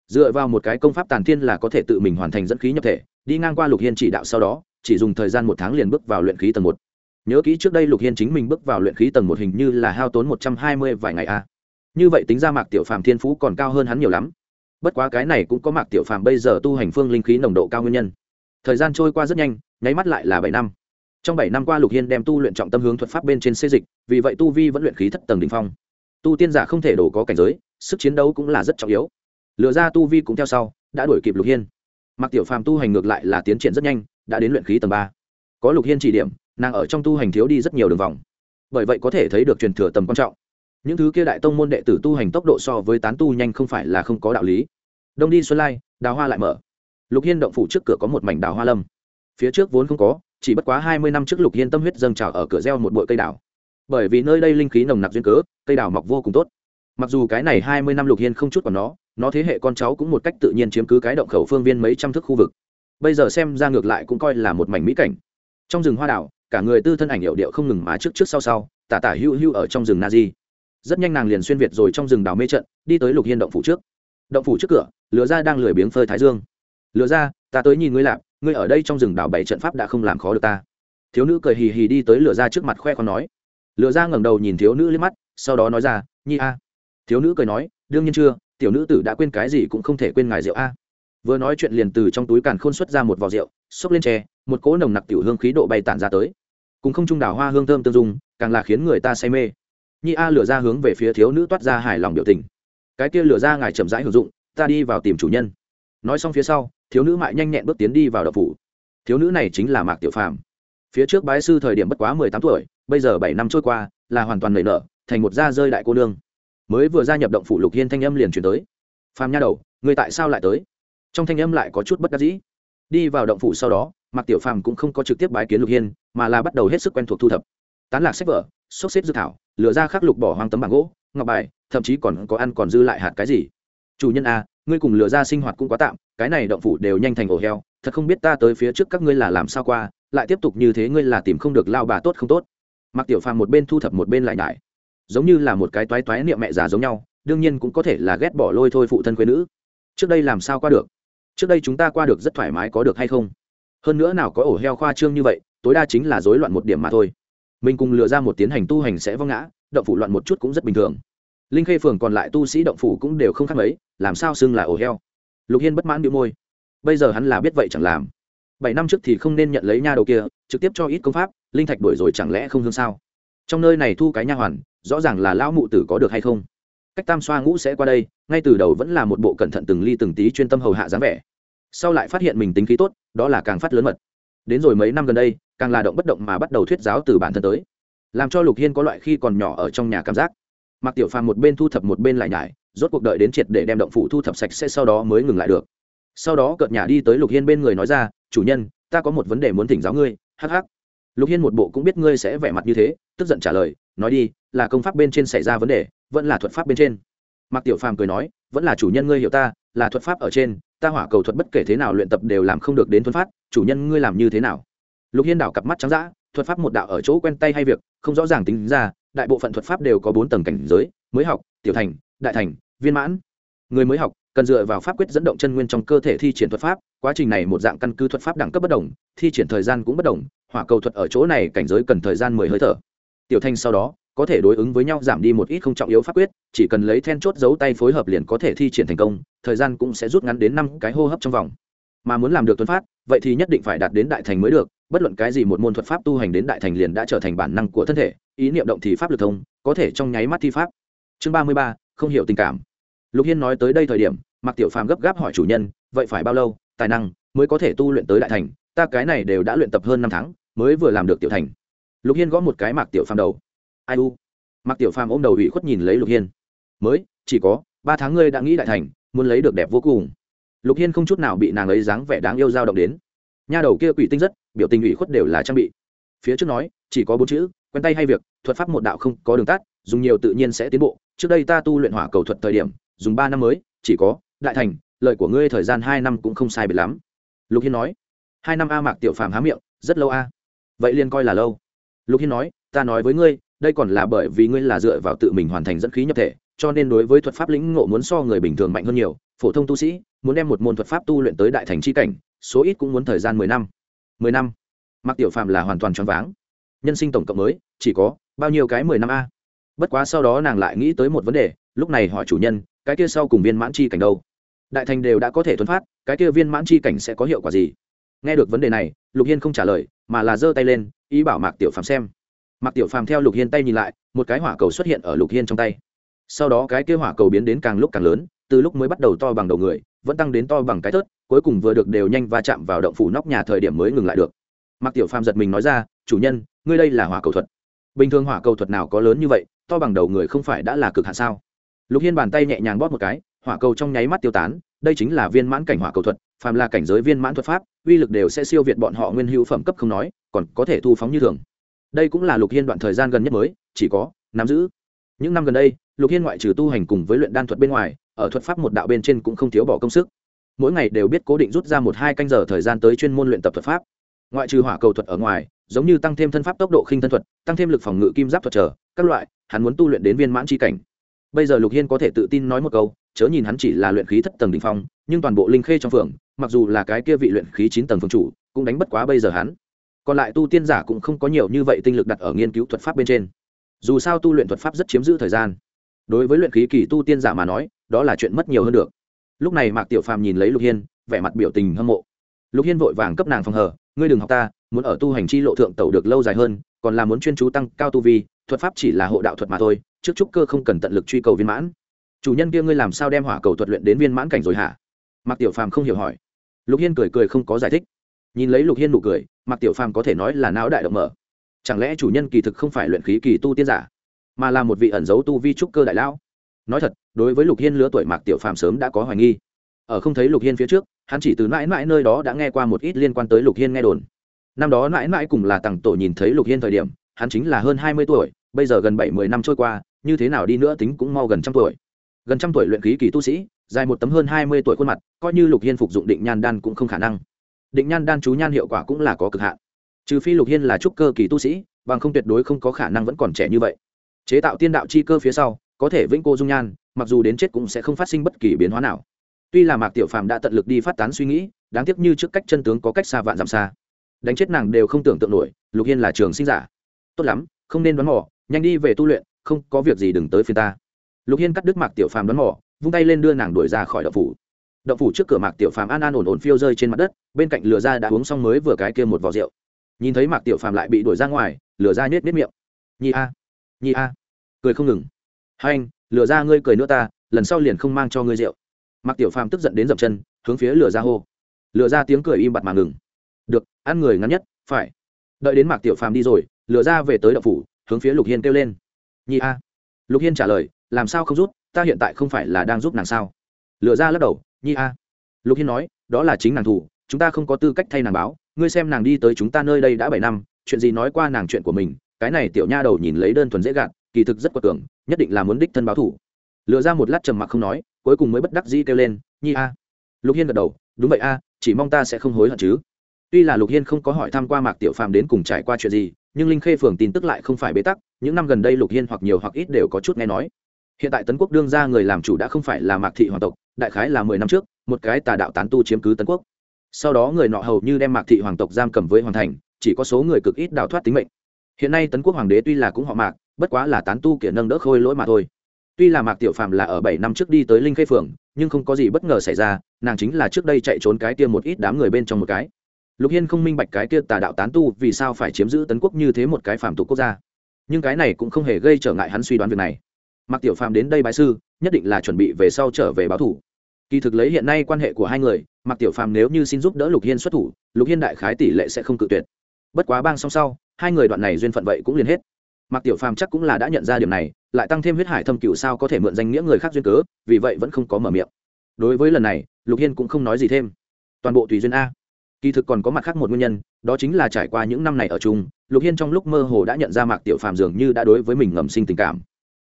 Dựa vào một cái công pháp tàn thiên là có thể tự mình hoàn thành dẫn khí nhập thể, đi ngang qua lục hiên chỉ đạo sau đó, chỉ dùng thời gian một tháng liền bước vào luyện khí tầng một. Nhớ kỹ trước đây lục hiên chính mình bước vào luyện khí tầng một hình như là hao tốn một trăm hai mươi vài ngày a. Như vậy tính ra mạc tiểu phàm thiên phú còn cao hơn hắn nhiều lắm bất quá cái này cũng có mạc tiểu phàm bây giờ tu hành phương linh khí nồng độ cao nguyên nhân. Thời gian trôi qua rất nhanh, nháy mắt lại là bảy năm. Trong bảy năm qua lục hiên đem tu luyện trọng tâm hướng thuật pháp bên trên xây dịch, vì vậy tu vi vẫn luyện khí thất tầng đ ỉ n h phong. Tu tiên giả không thể đổ có cảnh giới, sức chiến đấu cũng là rất trọng yếu. Lựa ra tu vi cũng theo sau, đã đuổi kịp lục hiên. Mặc tiểu phàm tu hành ngược lại là tiến triển rất nhanh, đã đến luyện khí tầng ba. Có lục hiên chỉ điểm, nàng ở trong tu hành thiếu đi rất nhiều đường vòng. Bởi vậy có thể thấy được truyền thừa tầm quan trọng. Những thứ kia đại tông môn đệ tử tu hành tốc độ so với tán tu nhanh không phải là không có đạo lý đông đi xuân lai, đào hoa lại mở. Lục hiên động phủ trước cửa có một mảnh đào hoa lâm. Phía trước vốn không có, chỉ bất quá hai mươi năm trước lục hiên tâm huyết dâng trào ở cửa gieo một bụi cây đào. Bởi vì nơi đây linh khí nồng nặc duyên cớ, cây đào mọc vô cùng tốt. Mặc dù cái này hai mươi năm lục hiên không chút còn nó nó thế hệ con cháu cũng một cách tự nhiên chiếm cứ cái động khẩu phương viên mấy trăm thước khu vực. Bây giờ xem ra ngược lại cũng coi là một mảnh mỹ cảnh. Trong rừng hoa đảo cả người tư thân ảnh hiệu điệu không ngừng má trước trước sau sau, tả tả hưu hưu ở trong rừng na di rất nhanh nàng liền xuyên việt rồi trong rừng đào mê trận, đi tới lục hiên động phủ trước động phủ trước cửa lừa ra đang lười biếng phơi thái dương. Lừa ra, ta tới nhìn ngươi lạp, ngươi ở đây trong rừng đảo bảy trận pháp đã không làm khó được ta. Thiếu nữ cười hì hì đi tới lừa ra trước mặt khoe con nói. Lừa ra ngẩng đầu nhìn thiếu nữ liếc mắt, sau đó nói ra, nhi a. Thiếu nữ cười nói, đương nhiên chưa, tiểu nữ tử đã quên cái gì cũng không thể quên ngài rượu a. Vừa nói chuyện liền từ trong túi càn khôn xuất ra một vò rượu, xốc lên tre, một cỗ nồng nặc tiểu hương khí độ bay tản ra tới. Cùng không trung đào hoa hương thơm tương dung, càng là khiến người ta say mê. Nhi a lửa ra hướng về phía thiếu nữ toát ra hài lòng biểu tình cái kia lửa ra ngài chậm rãi hưởng dụng, ta đi vào tìm chủ nhân. Nói xong phía sau, thiếu nữ mại nhanh nhẹn bước tiến đi vào đậu phủ. Thiếu nữ này chính là mạc tiểu phàm. Phía trước bái sư thời điểm bất quá mười tám tuổi, bây giờ bảy năm trôi qua, là hoàn toàn nảy nở, thành một da rơi đại cô nương. Mới vừa gia nhập động phủ lục hiên thanh âm liền chuyển tới. Phàm nha đầu, người tại sao lại tới? Trong thanh âm lại có chút bất đắc dĩ. Đi vào động phủ sau đó, mạc tiểu phàm cũng không có trực tiếp bái kiến lục hiên, mà là bắt đầu hết sức quen thuộc thu thập. Tán lạc sách vở, xốc xếp dự thảo lựa ra khắc lục bỏ hoang tấm bảng gỗ ngọc bài, thậm chí còn có ăn còn dư lại hạt cái gì. Chủ nhân a ngươi cùng lừa ra sinh hoạt cũng quá tạm, cái này động phủ đều nhanh thành ổ heo, thật không biết ta tới phía trước các ngươi là làm sao qua, lại tiếp tục như thế ngươi là tìm không được lao bà tốt không tốt. Mặc tiểu phàm một bên thu thập một bên lại nhải. Giống như là một cái toái toái niệm mẹ già giống nhau, đương nhiên cũng có thể là ghét bỏ lôi thôi phụ thân quê nữ. Trước đây làm sao qua được? Trước đây chúng ta qua được rất thoải mái có được hay không? Hơn nữa nào có ổ heo khoa trương như vậy, tối đa chính là rối loạn một điểm mà thôi mình cùng lựa ra một tiến hành tu hành sẽ vong ngã, động phủ loạn một chút cũng rất bình thường. Linh khê phường còn lại tu sĩ động phủ cũng đều không khác mấy, làm sao xưng là ổ heo? Lục hiên bất mãn bị môi. Bây giờ hắn là biết vậy chẳng làm. Bảy năm trước thì không nên nhận lấy nha đầu kia, trực tiếp cho ít công pháp, linh thạch đổi rồi chẳng lẽ không hương sao? Trong nơi này thu cái nha hoàn, rõ ràng là lão mụ tử có được hay không? Cách tam xoa ngũ sẽ qua đây, ngay từ đầu vẫn là một bộ cẩn thận từng ly từng tí chuyên tâm hầu hạ dáng vẻ. Sau lại phát hiện mình tính khí tốt, đó là càng phát lớn mật. Đến rồi mấy năm gần đây càng là động bất động mà bắt đầu thuyết giáo từ bản thân tới. Làm cho lục hiên có loại khi còn nhỏ ở trong nhà cảm giác. Mặc tiểu phàm một bên thu thập một bên lại nhải, rốt cuộc đợi đến triệt để đem động phủ thu thập sạch sẽ sau đó mới ngừng lại được. Sau đó cợt nhà đi tới lục hiên bên người nói ra, chủ nhân, ta có một vấn đề muốn thỉnh giáo ngươi, hắc hắc. Lục hiên một bộ cũng biết ngươi sẽ vẻ mặt như thế, tức giận trả lời, nói đi, là công pháp bên trên xảy ra vấn đề, vẫn là thuật pháp bên trên. Mặc tiểu phàm cười nói, vẫn là chủ nhân ngươi hiểu ta, là thuật pháp ở trên, ta hỏa cầu thuật bất kể thế nào luyện tập đều làm không được đến thuật phát, chủ nhân ngươi làm như thế nào? Lục hiên đảo cặp mắt trắng d thuật pháp một đạo ở chỗ quen tay hay việc, không rõ ràng tính ra, đại bộ phận thuật pháp đều có bốn tầng cảnh giới, mới học, tiểu thành, đại thành, viên mãn. Người mới học, cần dựa vào pháp quyết dẫn động chân nguyên trong cơ thể thi triển thuật pháp, quá trình này một dạng căn cứ thuật pháp đẳng cấp bất đồng, thi triển thời gian cũng bất đồng, hỏa cầu thuật ở chỗ này cảnh giới cần thời gian mười hơi thở. Tiểu Thanh sau đó, có thể đối ứng với nhau giảm đi một ít không trọng yếu pháp quyết, chỉ cần lấy then chốt giấu tay phối hợp liền có thể thi triển thành công, thời gian cũng sẽ rút ngắn đến năm cái hô hấp trong vòng mà muốn làm được tuấn phát, vậy thì nhất định phải đạt đến đại thành mới được, bất luận cái gì một môn thuật pháp tu hành đến đại thành liền đã trở thành bản năng của thân thể, ý niệm động thì pháp lực thông, có thể trong nháy mắt thi pháp. Chương ba mươi ba, không hiểu tình cảm. Lục hiên nói tới đây thời điểm mặc tiểu phàm gấp gáp hỏi chủ nhân, vậy phải bao lâu, tài năng mới có thể tu luyện tới đại thành? Ta cái này đều đã luyện tập hơn năm tháng, mới vừa làm được tiểu thành. Lục hiên gõ một cái mạc tiểu phàm đầu. Ai u? Mạc tiểu phàm ôm đầu ủy khuất nhìn lấy lục hiên. Mới, chỉ có ba tháng ngươi đã nghĩ đại thành, muốn lấy được đẹp vô cùng lục hiên không chút nào bị nàng ấy dáng vẻ đáng yêu dao động đến. Nha đầu kia quỷ tinh rất, biểu tình ủy khuất đều là trang bị. Phía trước nói, chỉ có bốn chữ, quen tay hay việc, thuật pháp một đạo không có đường tắt, dùng nhiều tự nhiên sẽ tiến bộ. Trước đây ta tu luyện hỏa cầu thuật thời điểm, dùng ba năm mới, chỉ có, đại thành lợi của ngươi thời gian hai năm cũng không sai biệt lắm. Lục hiên nói, hai năm a mạc tiểu phàm há miệng, rất lâu a. Vậy liền coi là lâu. Lục hiên nói, ta nói với ngươi, đây còn là bởi vì ngươi là dựa vào tự mình hoàn thành dẫn khí nhập thể cho nên đối với thuật pháp lĩnh ngộ muốn so người bình thường mạnh hơn nhiều. Phổ thông tu sĩ muốn đem một môn thuật pháp tu luyện tới đại thành c h i cảnh, số ít cũng muốn thời gian mười năm. Mười năm? Mặc tiểu phàm là hoàn toàn choáng váng. Nhân sinh tổng cộng mới, chỉ có bao nhiêu cái mười năm a? Bất quá sau đó nàng lại nghĩ tới một vấn đề, lúc này hỏi chủ nhân, cái kia sau cùng viên mãn chi cảnh đâu? Đại thành đều đã có thể thuấn phát, cái kia viên mãn chi cảnh sẽ có hiệu quả gì? Nghe được vấn đề này, lục hiên không trả lời, mà là giơ tay lên, ý bảo mạc tiểu phàm xem. Mạc tiểu phàm theo lục hiên tay nhìn lại, một cái hỏa cầu xuất hiện ở lục hiên trong tay sau đó cái kia hỏa cầu biến đến càng lúc càng lớn, từ lúc mới bắt đầu to bằng đầu người, vẫn tăng đến to bằng cái tớt cuối cùng vừa được đều nhanh va chạm vào động phủ nóc nhà thời điểm mới ngừng lại được. Mạc tiểu phàm giật mình nói ra, chủ nhân, ngươi đây là hỏa cầu thuật. Bình thường hỏa cầu thuật nào có lớn như vậy, to bằng đầu người không phải đã là cực hạn sao? Lục hiên bàn tay nhẹ nhàng bóp một cái, hỏa cầu trong nháy mắt tiêu tán, đây chính là viên mãn cảnh hỏa cầu thuật, phàm là cảnh giới viên mãn thuật pháp, uy lực đều sẽ siêu việt bọn họ nguyên hữu phẩm cấp không nói, còn có thể thu phóng như thường. Đây cũng là lục hiên đoạn thời gian gần nhất mới, chỉ có nắm giữ những năm gần đây, lục hiên ngoại trừ tu hành cùng với luyện đan thuật bên ngoài, ở thuật pháp một đạo bên trên cũng không thiếu bỏ công sức. Mỗi ngày đều biết cố định rút ra một hai canh giờ thời gian tới chuyên môn luyện tập thuật pháp. Ngoại trừ hỏa cầu thuật ở ngoài, giống như tăng thêm thân pháp tốc độ khinh thân thuật, tăng thêm lực phòng ngự kim giáp thuật trở, các loại, hắn muốn tu luyện đến viên mãn chi cảnh. Bây giờ lục hiên có thể tự tin nói một câu, chớ nhìn hắn chỉ là luyện khí thất tầng đ ỉ n h phong, nhưng toàn bộ linh khê trong phường, mặc dù là cái kia vị luyện khí chín tầng phương chủ, cũng đánh bất quá bây giờ hắn. Còn lại tu tiên giả cũng không có nhiều như vậy tinh lực đặt ở nghiên cứu thuật pháp bên trên dù sao tu luyện thuật pháp rất chiếm giữ thời gian. Đối với luyện khí kỳ tu tiên giả mà nói, đó là chuyện mất nhiều hơn được. Lúc này mạc tiểu phàm nhìn lấy lục hiên, vẻ mặt biểu tình hâm mộ. Lục hiên vội vàng cấp nàng phòng hờ, ngươi đừng học ta, muốn ở tu hành chi lộ thượng tẩu được lâu dài hơn, còn là muốn chuyên chú tăng cao tu vi, thuật pháp chỉ là hộ đạo thuật mà thôi, trước trúc cơ không cần tận lực truy cầu viên mãn. Chủ nhân kia ngươi làm sao đem hỏa cầu thuật luyện đến viên mãn cảnh rồi hả? Mạc tiểu phàm không hiểu hỏi. Lục hiên cười cười không có giải thích. Nhìn lấy lục hiên nụ cười, mạc tiểu phàm có thể nói là não đại động mở chẳng lẽ chủ nhân kỳ thực không phải luyện khí kỳ tu tiên giả, mà là một vị ẩn giấu tu vi trúc cơ đại lão? Nói thật, đối với lục hiên lứa tuổi mạc tiểu phàm sớm đã có hoài nghi. Ở không thấy lục hiên phía trước, hắn chỉ từ mãi mãi nơi đó đã nghe qua một ít liên quan tới lục hiên nghe đồn. Năm đó mãi mãi cùng là tằng tổ nhìn thấy lục hiên thời điểm, hắn chính là hơn hai mươi tuổi, bây giờ gần bảy mươi năm trôi qua, như thế nào đi nữa tính cũng mau gần trăm tuổi. Gần trăm tuổi luyện khí kỳ tu sĩ, dài một tấm hơn hai mươi tuổi khuôn mặt, coi như lục hiên phục dụng định nhan đan cũng không khả năng. Định nhan đan chú nhan hiệu quả cũng là có cực hạn trừ phi lục hiên là trúc cơ kỳ tu sĩ, bằng không tuyệt đối không có khả năng vẫn còn trẻ như vậy. Chế tạo tiên đạo chi cơ phía sau, có thể vĩnh cô dung nhan, mặc dù đến chết cũng sẽ không phát sinh bất kỳ biến hóa nào. Tuy là mạc tiểu phàm đã tận lực đi phát tán suy nghĩ, đáng tiếc như trước cách chân tướng có cách xa vạn dặm xa. Đánh chết nàng đều không tưởng tượng nổi, lục hiên là trường sinh giả. Tốt lắm, không nên đoán mò, nhanh đi về tu luyện, không có việc gì đừng tới phiên ta. Lục hiên cắt đứt mạc tiểu phàm đoán mò, vung tay lên đưa nàng đuổi ra khỏi đậu phủ. Đậu phủ trước cửa mạc tiểu phàm an an ổn ổn phiêu rơi trên mặt đất, bên cạnh lửa ra đã uống xong mới vừa cái kia một vò rượu nhìn thấy mạc tiểu phàm lại bị đuổi ra ngoài, lửa ra nhét nết miệng. Nhi a nhi a. Cười không ngừng. Hai anh, lửa ra ngươi cười nữa ta, lần sau liền không mang cho ngươi rượu. Mạc tiểu phàm tức giận đến dậm chân, hướng phía lửa ra hô. Lửa ra tiếng cười im bặt mà ngừng. Được, ăn người ngắn nhất, phải. Đợi đến mạc tiểu phàm đi rồi, lửa ra về tới đậu phủ, hướng phía lục hiên kêu lên. Nhi a. Lục hiên trả lời, làm sao không rút, ta hiện tại không phải là đang giúp nàng sao? Lửa ra lắc đầu, nhi a. Lục hiên nói, đó là chính nàng thủ chúng ta không có tư cách thay nàng báo, ngươi xem nàng đi tới chúng ta nơi đây đã bảy năm, chuyện gì nói qua nàng chuyện của mình, cái này tiểu nha đầu nhìn lấy đơn thuần dễ gạt, kỳ thực rất quật tưởng nhất định là muốn đích thân báo thủ. Lựa ra một lát trầm mặc không nói, cuối cùng mới bất đắc dĩ kêu lên, nhi a. Lục hiên gật đầu, đúng vậy a, chỉ mong ta sẽ không hối hận chứ. Tuy là lục hiên không có hỏi thăm qua mạc tiểu phàm đến cùng trải qua chuyện gì, nhưng linh khê phường tin tức lại không phải bế tắc, những năm gần đây lục hiên hoặc nhiều hoặc ít đều có chút nghe nói. Hiện tại tấn quốc đương ra người làm chủ đã không phải là mạc thị hoàng tộc, đại khái là mười năm trước, một cái tà đạo tán tu chiếm cứ tấn quốc sau đó người nọ hầu như đem mạc thị hoàng tộc giam cầm với hoàng thành, chỉ có số người cực ít đào thoát tính mệnh. Hiện nay tấn quốc hoàng đế tuy là cũng họ mạc, bất quá là tán tu kiểu nâng đỡ khôi lỗi mà thôi. Tuy là mạc tiểu phàm là ở bảy năm trước đi tới linh khê phường nhưng không có gì bất ngờ xảy ra, nàng chính là trước đây chạy trốn cái tiêm một ít đám người bên trong một cái. Lục hiên không minh bạch cái kia tà đạo tán tu vì sao phải chiếm giữ tấn quốc như thế một cái phạm tục quốc gia. Nhưng cái này cũng không hề gây trở ngại hắn suy đoán việc này. Mặc tiểu phàm đến đây bái sư, nhất định là chuẩn bị về sau trở về báo thủ kỳ thực lấy hiện nay quan hệ của hai người mặc tiểu phàm nếu như xin giúp đỡ lục hiên xuất thủ, lục hiên đại khái tỷ lệ sẽ không cự tuyệt. Bất quá bang song sau, hai người đoạn này duyên phận vậy cũng liền hết. Mặc tiểu phàm chắc cũng là đã nhận ra điểm này, lại tăng thêm huyết hải thâm cựu sao có thể mượn danh nghĩa người khác duyên cớ, vì vậy vẫn không có mở miệng. Đối với lần này, lục hiên cũng không nói gì thêm. Toàn bộ tùy duyên a. Kỳ thực còn có mặt khác một nguyên nhân, đó chính là trải qua những năm này ở chung, lục hiên trong lúc mơ hồ đã nhận ra mạc tiểu phàm dường như đã đối với mình ngầm sinh tình cảm.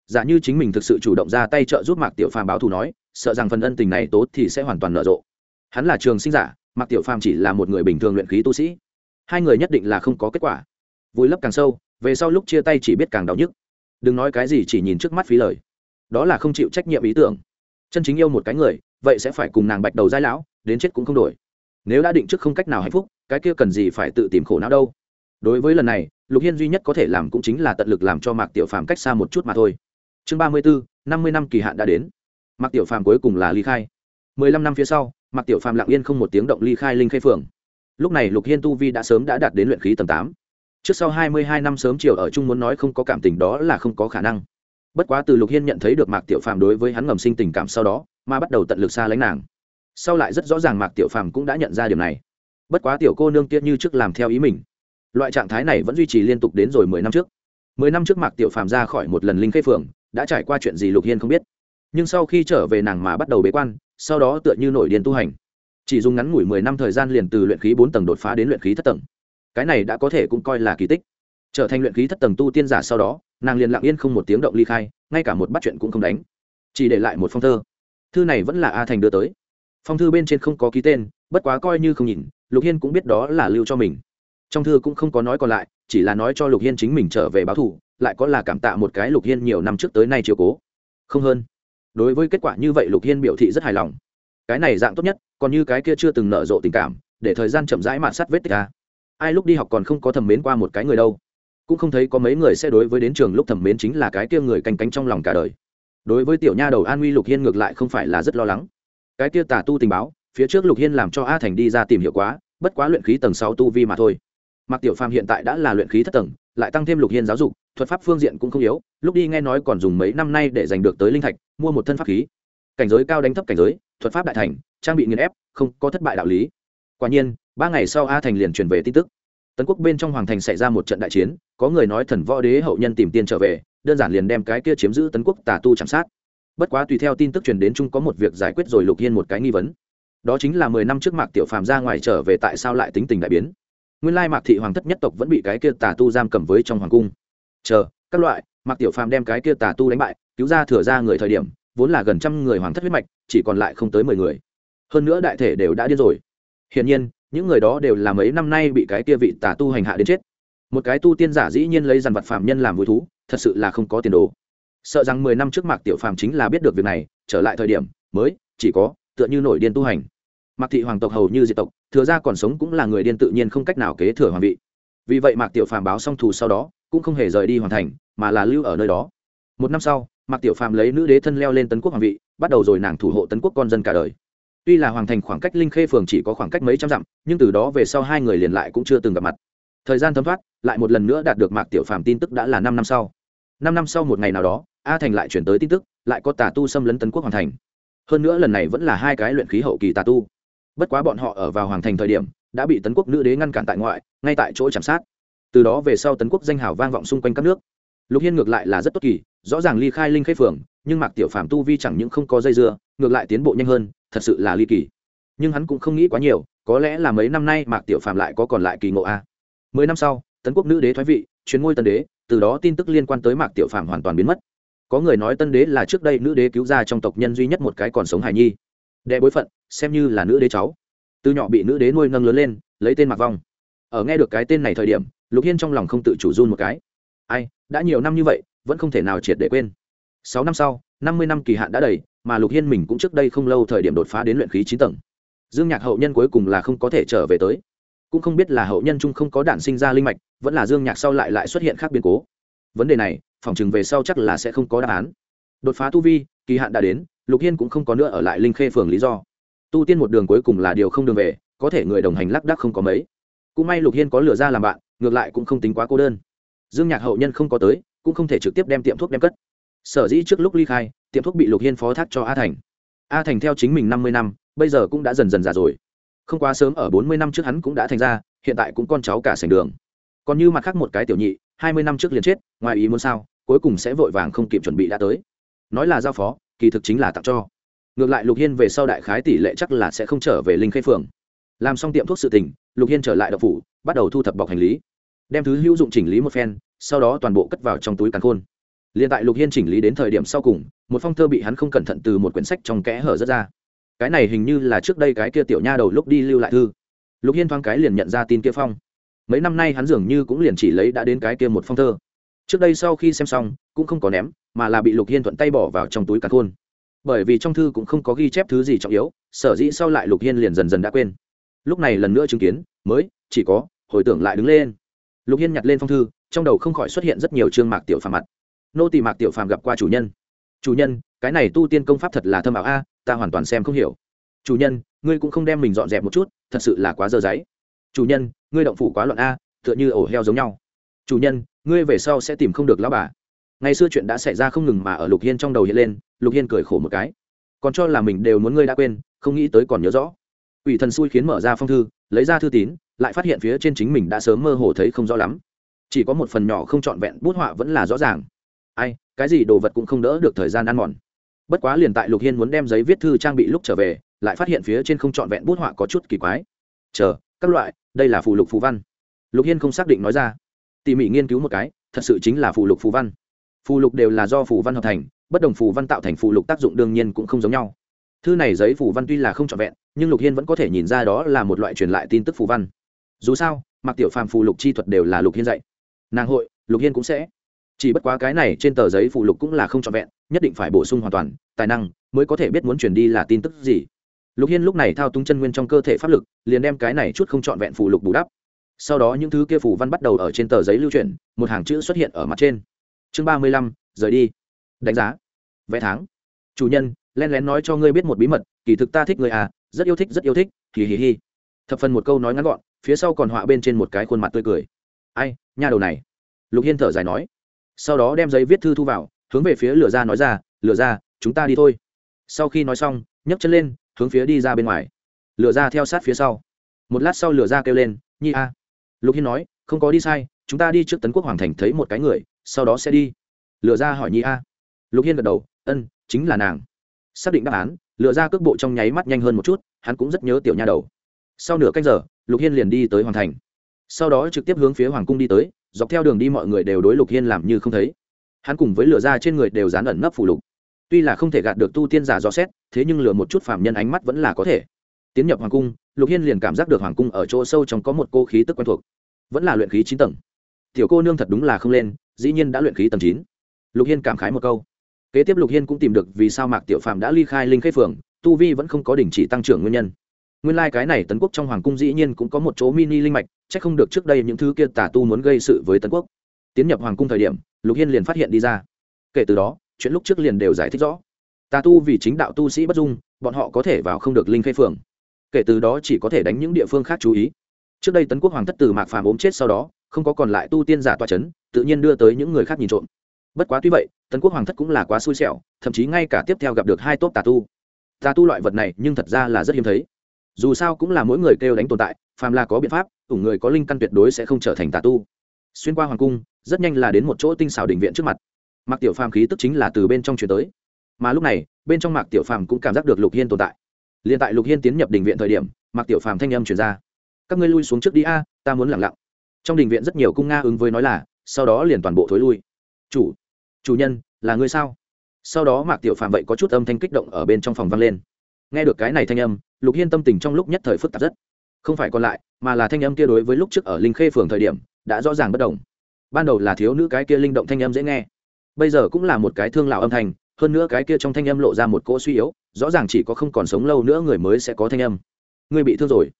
Giả như chính mình thực sự chủ động ra tay trợ giúp mạc tiểu phàm báo thù nói sợ rằng phần ân tình này tốt thì sẽ hoàn toàn nở rộ. Hắn là trường sinh giả mạc tiểu phàm chỉ là một người bình thường luyện khí tu sĩ. Hai người nhất định là không có kết quả. Vùi lấp càng sâu, về sau lúc chia tay chỉ biết càng đau nhức. Đừng nói cái gì chỉ nhìn trước mắt phí lời. Đó là không chịu trách nhiệm ý tưởng. Chân chính yêu một cái người, vậy sẽ phải cùng nàng bạch đầu giai lão, đến chết cũng không đổi. Nếu đã định trước không cách nào hạnh phúc, cái kia cần gì phải tự tìm khổ não đâu. Đối với lần này, lục hiên duy nhất có thể làm cũng chính là tận lực làm cho mạc tiểu phàm cách xa một chút mà thôi. Chương ba mươi bốn năm mươi năm kỳ hạn đã đến mạc tiểu phàm cuối cùng là ly khai. Mười lăm năm phía sau, mạc tiểu phàm lặng yên không một tiếng động ly khai linh Khê phường. Lúc này lục hiên tu vi đã sớm đã đạt đến luyện khí tầng tám. Trước sau hai mươi hai năm sớm chiều ở chung muốn nói không có cảm tình đó là không có khả năng. Bất quá từ lục hiên nhận thấy được mạc tiểu phàm đối với hắn ngầm sinh tình cảm sau đó, mà bắt đầu tận lực xa lánh nàng. Sau lại rất rõ ràng mạc tiểu phàm cũng đã nhận ra điều này. Bất quá tiểu cô nương tiết như trước làm theo ý mình. Loại trạng thái này vẫn duy trì liên tục đến rồi mười năm trước. Mười năm trước mạc tiểu phàm ra khỏi một lần linh khê phường, đã trải qua chuyện gì lục hiên không biết nhưng sau khi trở về nàng mà bắt đầu bế quan, sau đó tựa như nổi điên tu hành. Chỉ dùng ngắn ngủi mười năm thời gian liền từ luyện khí bốn tầng đột phá đến luyện khí thất tầng. Cái này đã có thể cũng coi là kỳ tích. Trở thành luyện khí thất tầng tu tiên giả sau đó, nàng liền lặng yên không một tiếng động ly khai, ngay cả một bắt chuyện cũng không đánh. Chỉ để lại một phong thơ. Thư này vẫn là a thành đưa tới. Phong thư bên trên không có ký tên, bất quá coi như không nhìn, lục hiên cũng biết đó là lưu cho mình. Trong thư cũng không có nói còn lại, chỉ là nói cho lục hiên chính mình trở về báo thù, lại có là cảm tạ một cái lục hiên nhiều năm trước tới nay chiều cố. Không hơn đối với kết quả như vậy lục hiên biểu thị rất hài lòng. Cái này dạng tốt nhất, còn như cái kia chưa từng nở rộ tình cảm, để thời gian chậm rãi mạt sắt vết tích ra. Ai lúc đi học còn không có thầm mến qua một cái người đâu. Cũng không thấy có mấy người sẽ đối với đến trường lúc thầm mến chính là cái kia người canh cánh trong lòng cả đời. Đối với tiểu nha đầu an uy lục hiên ngược lại không phải là rất lo lắng. Cái kia tà tu tình báo, phía trước lục hiên làm cho a thành đi ra tìm hiểu quá, bất quá luyện khí tầng sáu tu vi mà thôi. Mặc tiểu phàm hiện tại đã là luyện khí thất tầng, lại tăng thêm lục hiên giáo dục, thuật pháp phương diện cũng không yếu, lúc đi nghe nói còn dùng mấy năm nay để giành được tới linh thạch mua một thân pháp khí. Cảnh giới cao đánh thấp cảnh giới, thuật pháp đại thành, trang bị nghiền ép, không có thất bại đạo lý. Quả nhiên, ba ngày sau a thành liền truyền về tin tức. Tấn quốc bên trong hoàng thành xảy ra một trận đại chiến, có người nói thần võ đế hậu nhân tìm tiền trở về, đơn giản liền đem cái kia chiếm giữ tấn quốc tà tu chạm sát. Bất quá tùy theo tin tức truyền đến chung có một việc giải quyết rồi lục hiên một cái nghi vấn. Đó chính là mười năm trước mạc tiểu phàm ra ngoài trở về tại sao lại tính tình đại biến? Nguyên lai mạc thị hoàng thất nhất tộc vẫn bị cái kia tà tu giam cầm với trong hoàng cung. Chờ, các loại mạc tiểu phàm đem cái kia tà tu đánh bại, cứu ra thừa ra người thời điểm, vốn là gần trăm người hoàng thất huyết mạch, chỉ còn lại không tới mười người. Hơn nữa đại thể đều đã điên rồi. Hiển nhiên, những người đó đều là mấy năm nay bị cái kia vị tà tu hành hạ đến chết. Một cái tu tiên giả dĩ nhiên lấy dàn vật phạm nhân làm vui thú, thật sự là không có tiền đồ. Sợ rằng mười năm trước mạc tiểu phàm chính là biết được việc này, trở lại thời điểm, mới, chỉ có, tựa như nổi điên tu hành. Mạc thị hoàng tộc hầu như diệt tộc, thừa ra còn sống cũng là người điên tự nhiên không cách nào kế thừa hoàng vị. Vì vậy mạc tiểu phàm báo xong thù sau đó cũng không hề rời đi hoàn thành, mà là lưu ở nơi đó. Một năm sau, mạc tiểu phàm lấy nữ đế thân leo lên tấn quốc hoàng vị, bắt đầu rồi nàng thủ hộ tấn quốc con dân cả đời. Tuy là hoàng thành khoảng cách linh khê phường chỉ có khoảng cách mấy trăm dặm, nhưng từ đó về sau hai người liền lại cũng chưa từng gặp mặt. Thời gian thấm thoát, lại một lần nữa đạt được mạc tiểu phàm tin tức đã là năm năm sau. Năm năm sau một ngày nào đó, a thành lại chuyển tới tin tức, lại có tà tu xâm lấn tấn quốc hoàng thành. Hơn nữa lần này vẫn là hai cái luyện khí hậu kỳ tà tu. Bất quá bọn họ ở vào hoàng thành thời điểm, đã bị tấn quốc nữ đế ngăn cản tại ngoại, ngay tại chỗ chạm sát từ đó về sau tấn quốc danh hào vang vọng xung quanh các nước. Lục hiên ngược lại là rất tốt kỳ, rõ ràng ly khai linh khế phường, nhưng mạc tiểu phàm tu vi chẳng những không có dây dưa, ngược lại tiến bộ nhanh hơn, thật sự là ly kỳ. Nhưng hắn cũng không nghĩ quá nhiều, có lẽ là mấy năm nay mạc tiểu phàm lại có còn lại kỳ ngộ a. Mười năm sau, tấn quốc nữ đế thoái vị, chuyến ngôi tân đế, từ đó tin tức liên quan tới mạc tiểu phàm hoàn toàn biến mất. Có người nói tân đế là trước đây nữ đế cứu ra trong tộc nhân duy nhất một cái còn sống hài nhi. Đệ bối phận, xem như là nữ đế cháu. Từ nhỏ bị nữ đế nuôi nâng lớn lên, lấy tên mạc vong. Ở nghe được cái tên này thời điểm lục hiên trong lòng không tự chủ run một cái. Ai, đã nhiều năm như vậy, vẫn không thể nào triệt để quên. Sáu năm sau, năm mươi năm kỳ hạn đã đầy, mà lục hiên mình cũng trước đây không lâu thời điểm đột phá đến luyện khí chín tầng. Dương nhạc hậu nhân cuối cùng là không có thể trở về tới. Cũng không biết là hậu nhân trung không có đản sinh ra linh mạch, vẫn là dương nhạc sau lại lại xuất hiện khác biến cố. Vấn đề này phỏng chừng về sau chắc là sẽ không có đáp án. Đột phá tu vi, kỳ hạn đã đến, lục hiên cũng không có nữa ở lại linh khê phường lý do. Tu tiên một đường cuối cùng là điều không đường về, có thể người đồng hành lác đác không có mấy. Cũng may lục hiên có lừa ra làm bạn ngược lại cũng không tính quá cô đơn. Dương nhạc hậu nhân không có tới, cũng không thể trực tiếp đem tiệm thuốc đem cất. Sở dĩ trước lúc ly khai, tiệm thuốc bị lục hiên phó thác cho a thành. A thành theo chính mình năm mươi năm, bây giờ cũng đã dần dần già rồi. Không quá sớm ở bốn mươi năm trước hắn cũng đã thành ra, hiện tại cũng con cháu cả sành đường. Còn như mặt khác một cái tiểu nhị, hai mươi năm trước liền chết, ngoài ý muốn sao, cuối cùng sẽ vội vàng không kịp chuẩn bị đã tới. Nói là giao phó, kỳ thực chính là tặng cho. Ngược lại lục hiên về sau đại khái tỷ lệ chắc là sẽ không trở về linh khê phường. Làm xong tiệm thuốc sự tình, lục hiên trở lại đậu phủ bắt đầu thu thập bọc hành lý. Đem thứ hữu dụng chỉnh lý một phen, sau đó toàn bộ cất vào trong túi càn khôn. Liền tại lục hiên chỉnh lý đến thời điểm sau cùng, một phong thơ bị hắn không cẩn thận từ một quyển sách trong kẽ hở rớt ra. Cái này hình như là trước đây cái kia tiểu nha đầu lúc đi lưu lại thư. Lục hiên thoáng cái liền nhận ra tin kia phong. Mấy năm nay hắn dường như cũng liền chỉ lấy đã đến cái kia một phong thơ. Trước đây sau khi xem xong, cũng không có ném, mà là bị lục hiên thuận tay bỏ vào trong túi càn khôn. Bởi vì trong thư cũng không có ghi chép thứ gì trọng yếu, sở dĩ sau lại lục hiên liền dần dần đã quên lúc này lần nữa chứng kiến, mới, chỉ có, hồi tưởng lại đứng lên. Lục hiên nhặt lên phong thư, trong đầu không khỏi xuất hiện rất nhiều chương mạc tiểu phàm mặt. Nô tỳ mạc tiểu phàm gặp qua chủ nhân. Chủ nhân, cái này tu tiên công pháp thật là thâm ảo a, ta hoàn toàn xem không hiểu. Chủ nhân, ngươi cũng không đem mình dọn dẹp một chút, thật sự là quá dơ giấy. Chủ nhân, ngươi động phủ quá loạn a, tựa như ổ heo giống nhau. Chủ nhân, ngươi về sau sẽ tìm không được lão bà. Ngày xưa chuyện đã xảy ra không ngừng mà ở lục hiên trong đầu hiện lên, lục hiên cười khổ một cái. Còn cho là mình đều muốn ngươi đã quên, không nghĩ tới còn nhớ rõ quỷ thần xui khiến mở ra phong thư, lấy ra thư tín, lại phát hiện phía trên chính mình đã sớm mơ hồ thấy không rõ lắm. Chỉ có một phần nhỏ không trọn vẹn, bút họa vẫn là rõ ràng. Ai, cái gì đồ vật cũng không đỡ được thời gian ăn mòn. Bất quá liền tại lục hiên muốn đem giấy viết thư trang bị lúc trở về, lại phát hiện phía trên không trọn vẹn bút họa có chút kỳ quái. Chờ, các loại, đây là phù lục phù văn. Lục hiên không xác định nói ra. Tỉ mỉ nghiên cứu một cái, thật sự chính là phù lục phù văn. Phù lục đều là do phù văn hợp thành, bất đồng phù văn tạo thành phù lục tác dụng đương nhiên cũng không giống nhau. Thư này giấy phù văn tuy là không trọn vẹn nhưng lục hiên vẫn có thể nhìn ra đó là một loại truyền lại tin tức phù văn. Dù sao mặc tiểu phàm phù lục chi thuật đều là lục hiên dạy. Nàng hội, lục hiên cũng sẽ. Chỉ bất quá cái này trên tờ giấy phù lục cũng là không trọn vẹn, nhất định phải bổ sung hoàn toàn, tài năng mới có thể biết muốn truyền đi là tin tức gì. Lục hiên lúc này thao túng chân nguyên trong cơ thể pháp lực, liền đem cái này chút không trọn vẹn phù lục bù đắp. Sau đó những thứ kia phù văn bắt đầu ở trên tờ giấy lưu chuyển, một hàng chữ xuất hiện ở mặt trên. Chương ba mươi lăm, rời đi. Đánh giá. Vẽ tháng. Chủ nhân, len lén nói cho ngươi biết một bí mật, kỳ thực ta thích người à rất yêu thích, rất yêu thích, hì hì hì. Thập phần một câu nói ngắn gọn, phía sau còn họa bên trên một cái khuôn mặt tươi cười. Ai nhà đầu này. Lục hiên thở dài nói. Sau đó đem giấy viết thư thu vào, hướng về phía lửa ra nói ra, lửa ra, chúng ta đi thôi. Sau khi nói xong, nhấc chân lên, hướng phía đi ra bên ngoài. Lửa ra theo sát phía sau. Một lát sau lửa ra kêu lên, nhi a. Lục hiên nói, không có đi sai, chúng ta đi trước tấn quốc hoàng thành thấy một cái người, sau đó sẽ đi. Lửa ra hỏi nhi a. Lục hiên gật đầu, ân, chính là nàng. Xác định đáp án lựa ra cước bộ trong nháy mắt nhanh hơn một chút, hắn cũng rất nhớ tiểu nha đầu. Sau nửa canh giờ, lục hiên liền đi tới hoàng thành. Sau đó trực tiếp hướng phía hoàng cung đi tới, dọc theo đường đi mọi người đều đối lục hiên làm như không thấy. Hắn cùng với lửa ra trên người đều dán ẩn nấp phủ lục. Tuy là không thể gạt được tu tiên giả dò xét, thế nhưng lừa một chút phạm nhân ánh mắt vẫn là có thể. Tiến nhập hoàng cung, lục hiên liền cảm giác được hoàng cung ở chỗ sâu trong có một cô khí tức quen thuộc. Vẫn là luyện khí chín tầng. Tiểu cô nương thật đúng là không lên, dĩ nhiên đã luyện khí tầng chín. Lục hiên cảm khái một câu kế tiếp lục hiên cũng tìm được vì sao mạc tiểu phàm đã ly khai linh khê phường, tu vi vẫn không có đình chỉ tăng trưởng nguyên nhân. Nguyên lai、like、cái này tấn quốc trong hoàng cung dĩ nhiên cũng có một chỗ mini linh mạch c h ắ c không được trước đây những thứ kia tà tu muốn gây sự với tấn quốc. Tiến nhập hoàng cung thời điểm, lục hiên liền phát hiện đi ra. Kể từ đó, chuyện lúc trước liền đều giải thích rõ. Tà tu vì chính đạo tu sĩ bất dung, bọn họ có thể vào không được linh khê phường. Kể từ đó chỉ có thể đánh những địa phương khác chú ý. Trước đây tấn quốc hoàng thất từ mạc phàm ốm chết sau đó, không có còn lại tu tiên giả toa c h ấ n tự nhiên đưa tới những người khác nhìn trộm. Bất quá tuy vậy tấn quốc hoàng thất cũng là quá xui xẻo, thậm chí ngay cả tiếp theo gặp được hai tốp tà tu. Tà tu loại vật này nhưng thật ra là rất hiếm thấy. Dù sao cũng là mỗi người kêu đánh tồn tại, phàm là có biện pháp ủng người có linh căn tuyệt đối sẽ không trở thành tà tu. Xuyên qua hoàng cung, rất nhanh là đến một chỗ tinh xảo định viện trước mặt. Mạc tiểu phàm khí tức chính là từ bên trong chuyển tới. Mà lúc này, bên trong mạc tiểu phàm cũng cảm giác được lục hiên tồn tại. L i ê n tại lục hiên tiến nhập đình viện thời điểm, mạc tiểu phàm thanh âm chuyển ra. Các ngươi lui xuống trước đi a, ta muốn lẳng lặng. Trong đình viện rất nhiều cung nga ứng với nói là, sau đó liền toàn bộ thối lui. Chủ chủ nhân, là ngươi sao? Sau đó mạc tiểu phàm vậy có chút âm thanh kích động ở bên trong phòng vang lên. Nghe được cái này thanh âm, lục hiên tâm tình trong lúc nhất thời phức tạp rất. Không phải còn lại, mà là thanh âm kia đối với lúc trước ở linh khê phường thời điểm, đã rõ ràng bất đồng. Ban đầu là thiếu nữ cái kia linh động thanh âm dễ nghe, bây giờ cũng là một cái thương lạo âm thanh, hơn nữa cái kia trong thanh âm lộ ra một cỗ suy yếu, rõ ràng chỉ có không còn sống lâu nữa người mới sẽ có thanh âm. Ngươi bị thương rồi?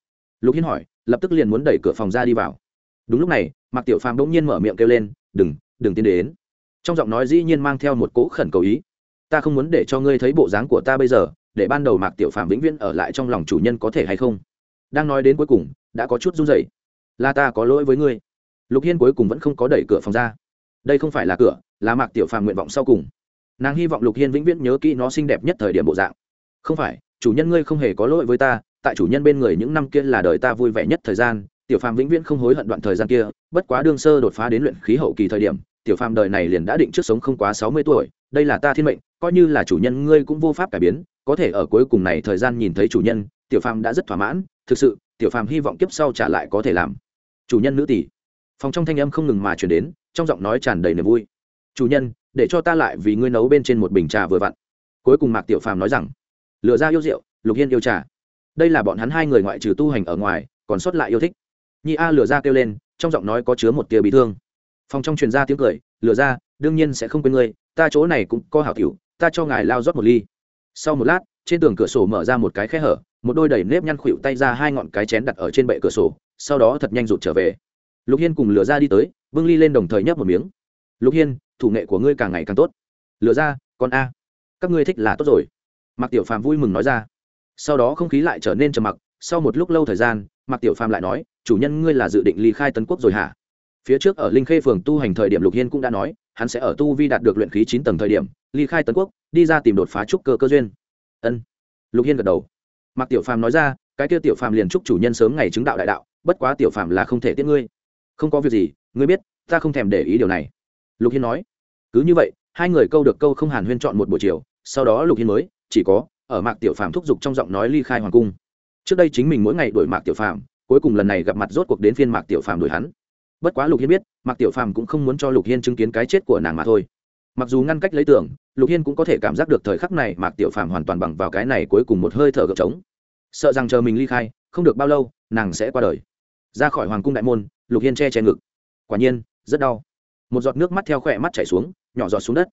Lục hiên hỏi, lập tức liền muốn đẩy cửa phòng ra đi vào. Đúng lúc này, mạc tiểu phàm đ ỗ n g nhiên mở miệng kêu lên, đừng đừng tiến đến trong giọng nói dĩ nhiên mang theo một cỗ khẩn cầu ý. Ta không muốn để cho ngươi thấy bộ dáng của ta bây giờ, để ban đầu mạc tiểu phàm vĩnh viễn ở lại trong lòng chủ nhân có thể hay không? Đang nói đến cuối cùng, đã có chút run rẩy. Là ta có lỗi với ngươi. Lục hiên cuối cùng vẫn không có đẩy cửa phòng ra. Đây không phải là cửa, là mạc tiểu phàm nguyện vọng sau cùng. Nàng hy vọng lục hiên vĩnh viễn nhớ kỹ nó xinh đẹp nhất thời điểm bộ dạng. Không phải, chủ nhân ngươi không hề có lỗi với ta, tại chủ nhân bên người những năm kia là đời ta vui vẻ nhất thời gian, tiểu phàm vĩnh viễn không hối hận đoạn thời gian kia, bất quá đương sơ đột phá đến luyện khí hậu kỳ thời điểm tiểu phàm đời này liền đã định trước sống không quá sáu mươi tuổi, đây là ta thiên mệnh, coi như là chủ nhân ngươi cũng vô pháp cải biến, có thể ở cuối cùng này thời gian nhìn thấy chủ nhân, tiểu phàm đã rất thỏa mãn, thực sự, tiểu phàm hy vọng kiếp sau trả lại có thể làm. Chủ nhân nữ tỷ. Phòng trong thanh âm không ngừng mà chuyển đến, trong giọng nói tràn đầy niềm vui. Chủ nhân, để cho ta lại vì ngươi nấu bên trên một bình trà vừa vặn. Cuối cùng mạc tiểu phàm nói rằng, lựa ra yêu rượu, lục hiên yêu trà. Đây là bọn hắn hai người ngoại trừ tu hành ở ngoài, còn sót lại yêu thích. Nhi a lửa ra kêu lên, trong giọng nói có chứa một tia bị thương phòng trong truyền ra tiếng cười lừa ra, đương nhiên sẽ không quên ngươi, ta chỗ này cũng có hảo tiểu, ta cho ngài lao rót một ly. Sau một lát, trên tường cửa sổ mở ra một cái khe hở, một đôi đầy nếp nhăn khuỵu tay ra hai ngọn cái chén đặt ở trên bệ cửa sổ, sau đó thật nhanh rụt trở về. Lục hiên cùng lừa ra đi tới vương ly lên đồng thời nhấp một miếng. Lục hiên, thủ nghệ của ngươi càng ngày càng tốt. Lừa ra, con a, các ngươi thích là tốt rồi. Mạc tiểu phàm vui mừng nói ra. Sau đó không khí lại trở nên trầm mặc, sau một lúc lâu thời gian, mạc tiểu phàm lại nói, chủ nhân ngươi là dự định ly khai tấn quốc rồi hả? Phía trước ở linh khê phường tu hành thời điểm lục hiên cũng đã nói, hắn sẽ ở tu vi đạt được luyện khí chín tầng thời điểm, ly khai tấn quốc, đi ra tìm đột phá trúc cơ cơ duyên. Ân. Lục hiên gật đầu. Mạc tiểu phàm nói ra, cái kia tiểu phàm liền chúc chủ nhân sớm ngày chứng đạo đại đạo, bất quá tiểu phàm là không thể tiết ngươi. Không có việc gì, ngươi biết, ta không thèm để ý điều này. Lục hiên nói. Cứ như vậy, hai người câu được câu không hàn huyên chọn một buổi chiều, sau đó lục hiên mới, chỉ có, ở mạc tiểu phàm thúc giục trong giọng nói ly khai hoàng cung. Trước đây chính mình mỗi ngày đổi mạc tiểu phàm, cuối cùng lần này gặp mặt rốt cuộc đến phiên mạc tiểu phàm đổi hắn bất quá lục hiên biết, mạc tiểu phàm cũng không muốn cho lục hiên chứng kiến cái chết của nàng mà thôi. Mặc dù ngăn cách lấy tưởng, lục hiên cũng có thể cảm giác được thời khắc này mạc tiểu phàm hoàn toàn bằng vào cái này cuối cùng một hơi thở gợp trống. Sợ rằng chờ mình ly khai, không được bao lâu, nàng sẽ qua đời. Ra khỏi hoàng cung đại môn, lục hiên che che ngực. Quả nhiên, rất đau. Một giọt nước mắt theo khỏe mắt chảy xuống, nhỏ giọt xuống đất.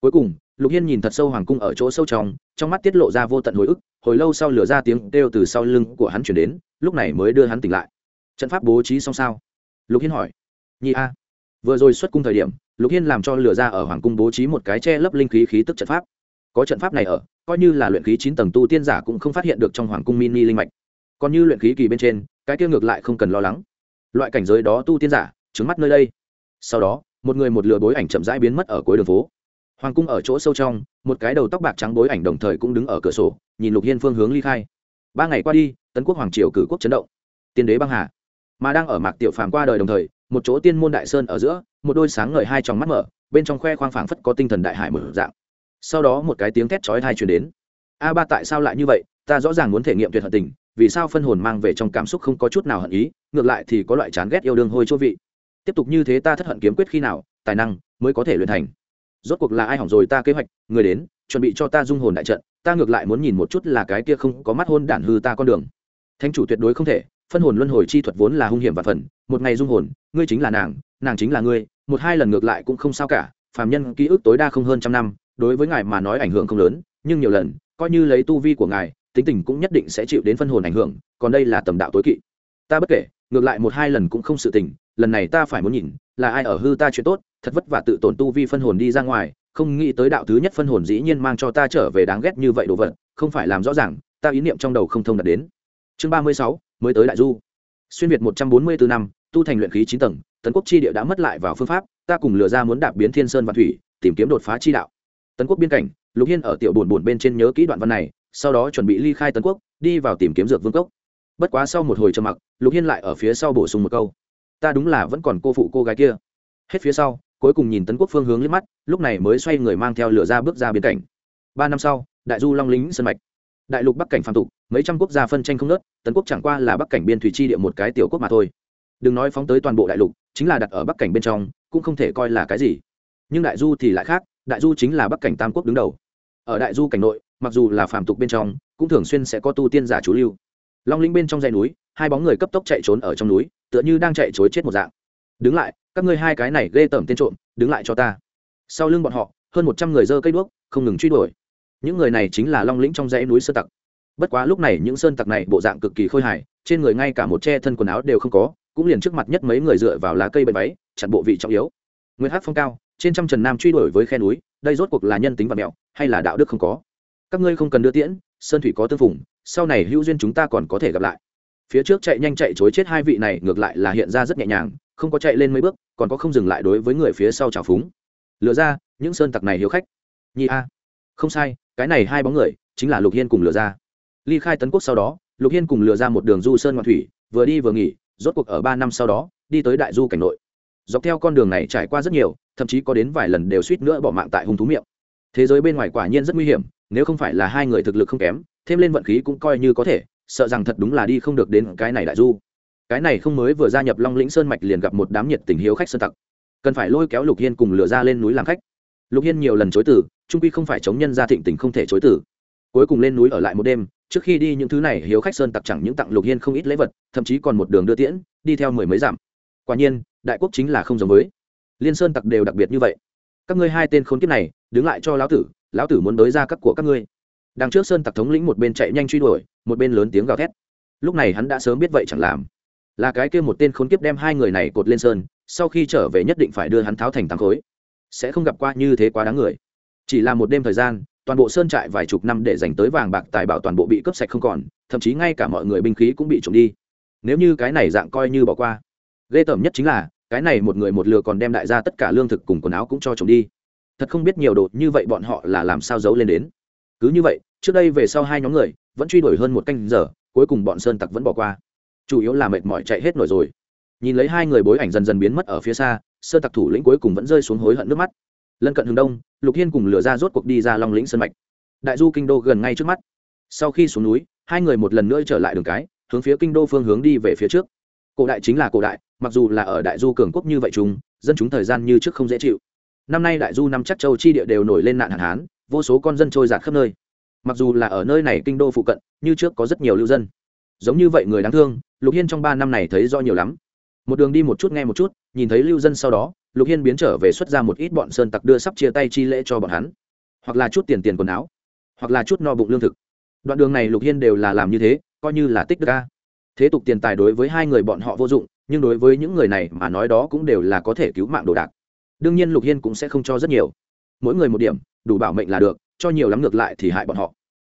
Cuối cùng, lục hiên nhìn thật sâu hoàng cung ở chỗ sâu trong trong mắt tiết lộ ra vô tận hồi ức, hồi lâu sau lửa ra tiếng kêu từ sau lưng của hắn chuyển đến, lúc này mới đưa hắn tỉnh lại. Trận pháp bố trí xong sao? Lục hiên hỏi. Nhi a, vừa rồi xuất cung thời điểm, lục hiên làm cho lửa ra ở hoàng cung bố trí một cái che lấp linh khí khí tức trận pháp. Có trận pháp này ở, coi như là luyện khí chín tầng tu tiên giả cũng không phát hiện được trong hoàng cung mini linh mạch. Còn như luyện khí kỳ bên trên, cái kia ngược lại không cần lo lắng. Loại cảnh giới đó tu tiên giả trứng mắt nơi đây. Sau đó, một người một lửa bối ảnh chậm rãi biến mất ở cuối đường phố. Hoàng cung ở chỗ sâu trong, một cái đầu tóc bạc trắng bối ảnh đồng thời cũng đứng ở cửa sổ, nhìn lục hiên phương hướng ly khai. Ba ngày qua đi, tấn quốc hoàng triều cử quốc chấn động. Tiên đế băng hà mà đang ở mạc tiểu phàm qua đời đồng thời, một chỗ tiên môn đại sơn ở giữa, một đôi sáng ngời hai tròng mắt mở, bên trong khoe khoang phảng phất có tinh thần đại hải mở dạng. Sau đó một cái tiếng thét chói tai truyền đến. A ba, tại sao lại như vậy? Ta rõ ràng muốn thể nghiệm tuyệt hận tình, vì sao phân hồn mang về trong cảm xúc không có chút nào hận ý, ngược lại thì có loại chán ghét yêu đương hôi chỗ vị. Tiếp tục như thế ta thất hận kiếm quyết khi nào, tài năng mới có thể luyện thành. Rốt cuộc là ai hỏng rồi ta kế hoạch, người đến, chuẩn bị cho ta dung hồn đại trận, ta ngược lại muốn nhìn một chút là cái kia không có mắt hôn đản hư ta con đường. Thanh chủ tuyệt đối không thể phân hồn luân hồi chi thuật vốn là hung hiểm và phần, một ngày dung hồn, ngươi chính là nàng nàng chính là ngươi, một hai lần ngược lại cũng không sao cả, phàm nhân ký ức tối đa không hơn trăm năm, đối với ngài mà nói ảnh hưởng không lớn, nhưng nhiều lần, coi như lấy tu vi của ngài, tính tình cũng nhất định sẽ chịu đến phân hồn ảnh hưởng, còn đây là tầm đạo tối kỵ. Ta bất kể, ngược lại một hai lần cũng không sự tình, lần này ta phải muốn nhìn, là ai ở hư ta chuyện tốt, thật vất vả tự tổn tu vi phân hồn đi ra ngoài, không nghĩ tới đạo thứ nhất phân hồn dĩ nhiên mang cho ta trở về đáng ghét như vậy đồ vật, không phải làm rõ ràng, ta ý niệm trong đầu không thông đạt đến. Chương ba mươi sáu mới tới đại du. Xuyên việt một trăm bốn mươi bốn năm, tu thành luyện khí chín tầng, tấn quốc chi địa đã mất lại vào phương pháp, ta cùng lừa ra muốn đạp biến thiên sơn và thủy, tìm kiếm đột phá chi đạo. Tấn quốc biên cảnh, lục hiên ở tiểu bồn bồn bên trên nhớ kỹ đoạn văn này, sau đó chuẩn bị ly khai tấn quốc, đi vào tìm kiếm dược vương cốc. Bất quá sau một hồi trầm mặc, lục hiên lại ở phía sau bổ sung một câu. Ta đúng là vẫn còn cô phụ cô gái kia. Hết phía sau, cuối cùng nhìn tấn quốc phương hướng liếc mắt, lúc này mới xoay người mang theo lửa ra bước ra biên cảnh. Ba năm sau, đại du long lính sân mạch đại lục bắc cảnh phạm tục, mấy trăm quốc gia phân tranh không nớt tấn quốc chẳng qua là bắc cảnh biên thủy chi địa một cái tiểu quốc mà thôi. Đừng nói phóng tới toàn bộ đại lục, chính là đặt ở bắc cảnh bên trong, cũng không thể coi là cái gì. Nhưng đại du thì lại khác, đại du chính là bắc cảnh tam quốc đứng đầu. Ở đại du cảnh nội, mặc dù là phàm tục bên trong, cũng thường xuyên sẽ có tu tiên giả chú lưu. Long linh bên trong dãy núi, hai bóng người cấp tốc chạy trốn ở trong núi, tựa như đang chạy chối chết một dạng. Đứng lại, các ngươi hai cái này ghê tởm tên trộm, đứng lại cho ta. Sau lưng bọn họ, hơn một trăm người dơ cây đuốc, không ngừng truy đuổi những người này chính là long lĩnh trong dãy núi sơn tặc. Bất quá lúc này những sơn tặc này bộ dạng cực kỳ khôi hài, trên người ngay cả một che thân quần áo đều không có, cũng liền trước mặt nhất mấy người dựa vào lá cây bậy váy, chặn bộ vị trọng yếu. Nguyên hát phong cao, trên trăm trần nam truy đuổi với khe núi, đây rốt cuộc là nhân tính và mẹo, hay là đạo đức không có? Các ngươi không cần đưa tiễn, sơn thủy có tư phùng, sau này hữu duyên chúng ta còn có thể gặp lại. Phía trước chạy nhanh chạy chối chết hai vị này, ngược lại là hiện ra rất nhẹ nhàng, không có chạy lên mấy bước, còn có không dừng lại đối với người phía sau trào phúng. Lừa ra, những sơn tặc này hiếu khách. Nhi a, không sai cái này hai bóng người, chính là lục hiên cùng lừa ra ly khai tấn quốc sau đó, lục hiên cùng lừa ra một đường du sơn ngoại thủy, vừa đi vừa nghỉ, rốt cuộc ở ba năm sau đó, đi tới đại du cảnh nội. Dọc theo con đường này trải qua rất nhiều, thậm chí có đến vài lần đều suýt nữa bỏ mạng tại hung thú miệng. Thế giới bên ngoài quả nhiên rất nguy hiểm, nếu không phải là hai người thực lực không kém, thêm lên vận khí cũng coi như có thể, sợ rằng thật đúng là đi không được đến cái này đại du. Cái này không mới vừa gia nhập long lĩnh sơn mạch liền gặp một đám nhiệt tình hiếu khách sơn tặc. Cần phải lôi kéo lục hiên cùng lừa ra lên núi làm khách. Lục hiên nhiều lần chối từ trung quy không phải chống nhân gia thịnh tình không thể chối tử. Cuối cùng lên núi ở lại một đêm, trước khi đi những thứ này hiếu khách sơn tặc chẳng những tặng lục hiên không ít lễ vật, thậm chí còn một đường đưa tiễn, đi theo mười mấy dặm. Quả nhiên, đại quốc chính là không giống với. Liên sơn tặc đều đặc biệt như vậy. Các ngươi hai tên khốn kiếp này, đứng lại cho lão tử lão tử muốn đới ra các của các ngươi. Đằng trước sơn tặc thống lĩnh một bên chạy nhanh truy đuổi, một bên lớn tiếng gào thét. Lúc này hắn đã sớm biết vậy chẳng làm. Là cái kia một tên khốn kiếp đem hai người này cột lên sơn, sau khi trở về nhất định phải đưa hắn tháo thành tám khối. Sẽ không gặp qua như thế quá đáng người chỉ là một đêm thời gian, toàn bộ sơn trại vài chục năm để dành tới vàng bạc tài bảo toàn bộ bị cướp sạch không còn, thậm chí ngay cả mọi người binh khí cũng bị trộm đi. Nếu như cái này dạng coi như bỏ qua, ghê tởm nhất chính là, cái này một người một lừa còn đem đại ra tất cả lương thực cùng quần áo cũng cho trộm đi. Thật không biết nhiều đồ như vậy bọn họ là làm sao giấu lên đến. Cứ như vậy, trước đây về sau hai nhóm người vẫn truy đuổi hơn một canh giờ, cuối cùng bọn sơn tặc vẫn bỏ qua. Chủ yếu là mệt mỏi chạy hết nổi rồi. Nhìn lấy hai người bối ảnh dần dần biến mất ở phía xa, sơn tặc thủ lĩnh cuối cùng vẫn rơi xuống hối hận nước mắt lân cận hướng đông, lục hiên cùng lửa ra rốt cuộc đi ra long lĩnh sơn mạch. Đại du kinh đô gần ngay trước mắt. Sau khi xuống núi, hai người một lần nữa trở lại đường cái, hướng phía kinh đô phương hướng đi về phía trước. Cổ đại chính là cổ đại, mặc dù là ở đại du cường quốc như vậy chúng, dân chúng thời gian như trước không dễ chịu. Năm nay đại du năm chắc châu chi địa đều nổi lên nạn hạn hán, vô số con dân trôi giạt khắp nơi. Mặc dù là ở nơi này kinh đô phụ cận, như trước có rất nhiều lưu dân. Giống như vậy người đáng thương, lục hiên trong ba năm này thấy do nhiều lắm. Một đường đi một chút nghe một chút, nhìn thấy lưu dân sau đó lục hiên biến trở về xuất ra một ít bọn sơn tặc đưa sắp chia tay chi lễ cho bọn hắn. Hoặc là chút tiền tiền quần áo, hoặc là chút no bụng lương thực. Đoạn đường này lục hiên đều là làm như thế, coi như là tích đức ca thế tục tiền tài đối với hai người bọn họ vô dụng, nhưng đối với những người này mà nói đó cũng đều là có thể cứu mạng đồ đạc. Đương nhiên lục hiên cũng sẽ không cho rất nhiều. Mỗi người một điểm, đủ bảo mệnh là được, cho nhiều lắm ngược lại thì hại bọn họ.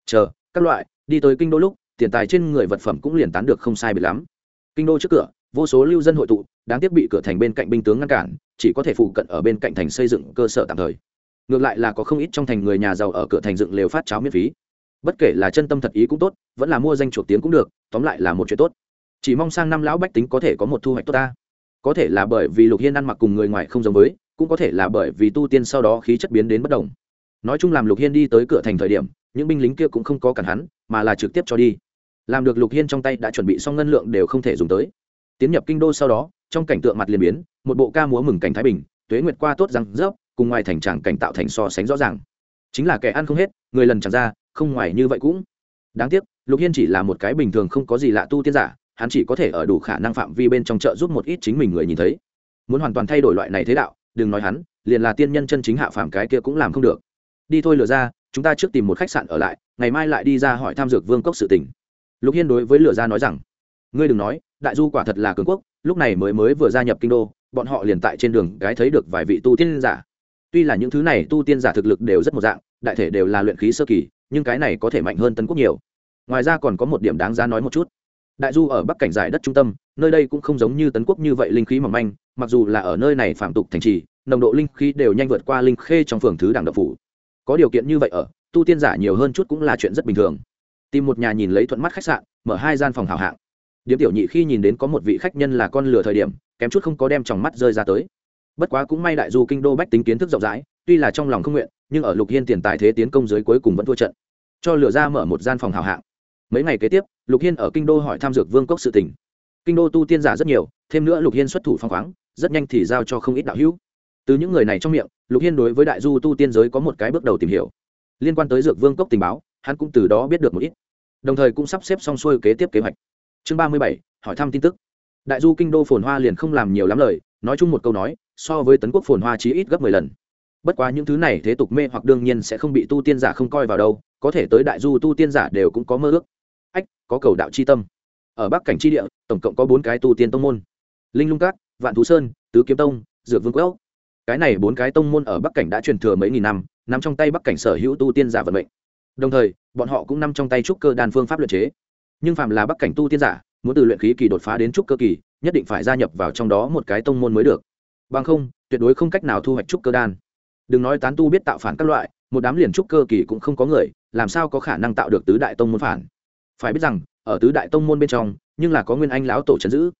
Chờ, các loại, đi tới kinh đô lúc, tiền tài trên người vật phẩm cũng liền tán được không sai bị lắm. Kinh đô trước cửa vô số lưu dân hội tụ, đáng tiếc bị cửa thành bên cạnh binh tướng ngăn cản, chỉ có thể phụ cận ở bên cạnh thành xây dựng cơ sở tạm thời. Ngược lại là có không ít trong thành người nhà giàu ở cửa thành dựng lều phát cháo miễn phí. Bất kể là chân tâm thật ý cũng tốt, vẫn là mua danh chuộc tiếng cũng được, tóm lại là một chuyện tốt. Chỉ mong sang năm lão bách tính có thể có một thu hoạch tốt ta. Có thể là bởi vì lục hiên ăn mặc cùng người ngoài không giống với, cũng có thể là bởi vì tu tiên sau đó khí chất biến đến bất đồng. Nói chung làm lục hiên đi tới cửa thành thời điểm, những binh lính kia cũng không có cản hắn, mà là trực tiếp cho đi. Làm được lục hiên trong tay đã chuẩn bị xong ngân lượng đều không thể dùng tới tiến nhập kinh đô sau đó, trong cảnh tượng mặt liền biến, một bộ ca múa mừng cảnh thái bình, tuế nguyệt qua tốt răng rớp, cùng ngoài thành tràng cảnh tạo thành so sánh rõ ràng. Chính là kẻ ăn không hết, người lần chẳng ra, không ngoài như vậy cũng. Đáng tiếc, lục hiên chỉ là một cái bình thường không có gì lạ tu tiên giả, hắn chỉ có thể ở đủ khả năng phạm vi bên trong chợ giúp một ít chính mình người nhìn thấy. Muốn hoàn toàn thay đổi loại này thế đạo, đừng nói hắn, liền là tiên nhân chân chính hạ phàm cái kia cũng làm không được. Đi thôi lừa ra, chúng ta trước tìm một khách sạn ở lại, ngày mai lại đi ra hỏi tham dược vương cốc sự tình. Lục hiên đối với lừa ra nói rằng ngươi đừng nói, đại du quả thật là cường quốc, lúc này mới mới vừa gia nhập kinh đô, bọn họ liền tại trên đường cái thấy được vài vị tu tiên giả. Tuy là những thứ này tu tiên giả thực lực đều rất một dạng, đại thể đều là luyện khí sơ kỳ, nhưng cái này có thể mạnh hơn tân quốc nhiều. Ngoài ra còn có một điểm đáng giá nói một chút. Đại du ở bắc cảnh giải đất trung tâm, nơi đây cũng không giống như tấn quốc như vậy linh khí mỏng manh, mặc dù là ở nơi này phạm tục thành trì, nồng độ linh khí đều nhanh vượt qua linh khê trong phường thứ đảng độc phủ. Có điều kiện như vậy ở, tu tiên giả nhiều hơn chút cũng là chuyện rất bình thường. Tìm một nhà nhìn lấy thuận mắt khách sạn, mở hai gian phòng hào hạng điếm tiểu nhị khi nhìn đến có một vị khách nhân là con lừa thời điểm, kém chút không có đem tròng mắt rơi ra tới. Bất quá cũng may đại du kinh đô bách tính kiến thức rộng rãi, tuy là trong lòng không nguyện, nhưng ở lục hiên tiền tài thế tiến công giới cuối cùng vẫn thua trận. Cho lừa ra mở một gian phòng hào hạng. Mấy ngày kế tiếp, lục hiên ở kinh đô hỏi tham dược vương cốc sự tình. kinh đô tu tiên giả rất nhiều, thêm nữa lục hiên xuất thủ phong khoáng, rất nhanh thì giao cho không ít đạo hữu. Từ những người này trong miệng, lục hiên đối với đại du tu tiên giới có một cái bước đầu tìm hiểu. Liên quan tới dược vương cốc tình báo, hắn cũng từ đó biết được một ít. Đồng thời cũng sắp xếp xong xuôi kế tiếp kế hoạch chương ba mươi bảy, hỏi thăm tin tức. Đại du kinh đô phồn hoa liền không làm nhiều lắm lời, nói chung một câu nói, so với tấn quốc phồn hoa chí ít gấp mười lần. Bất quá những thứ này thế tục mê hoặc đương nhiên sẽ không bị tu tiên giả không coi vào đâu, có thể tới đại du tu tiên giả đều cũng có mơ ước. Ách, có cầu đạo c h i tâm. Ở bắc cảnh tri địa, tổng cộng có bốn cái tu tiên tông môn. Linh lung cát vạn thú sơn, tứ kiếm tông, dược vương quốc cái này bốn cái tông môn ở bắc cảnh đã truyền thừa mấy nghìn năm, nằm trong tay bắc cảnh sở hữu tu tiên giả vận mệnh. Đồng thời, bọn họ cũng nằm trong tay trúc cơ đan phương pháp luật chế nhưng phạm là bắc cảnh tu tiên giả, muốn từ luyện khí kỳ đột phá đến trúc cơ kỳ, nhất định phải gia nhập vào trong đó một cái tông môn mới được. Bằng không, tuyệt đối không cách nào thu hoạch trúc cơ đan. Đừng nói tán tu biết tạo phản các loại, một đám liền trúc cơ kỳ cũng không có người, làm sao có khả năng tạo được tứ đại tông môn phản? Phải biết rằng, ở tứ đại tông môn bên trong, nhưng là có nguyên anh lão tổ trấn giữ.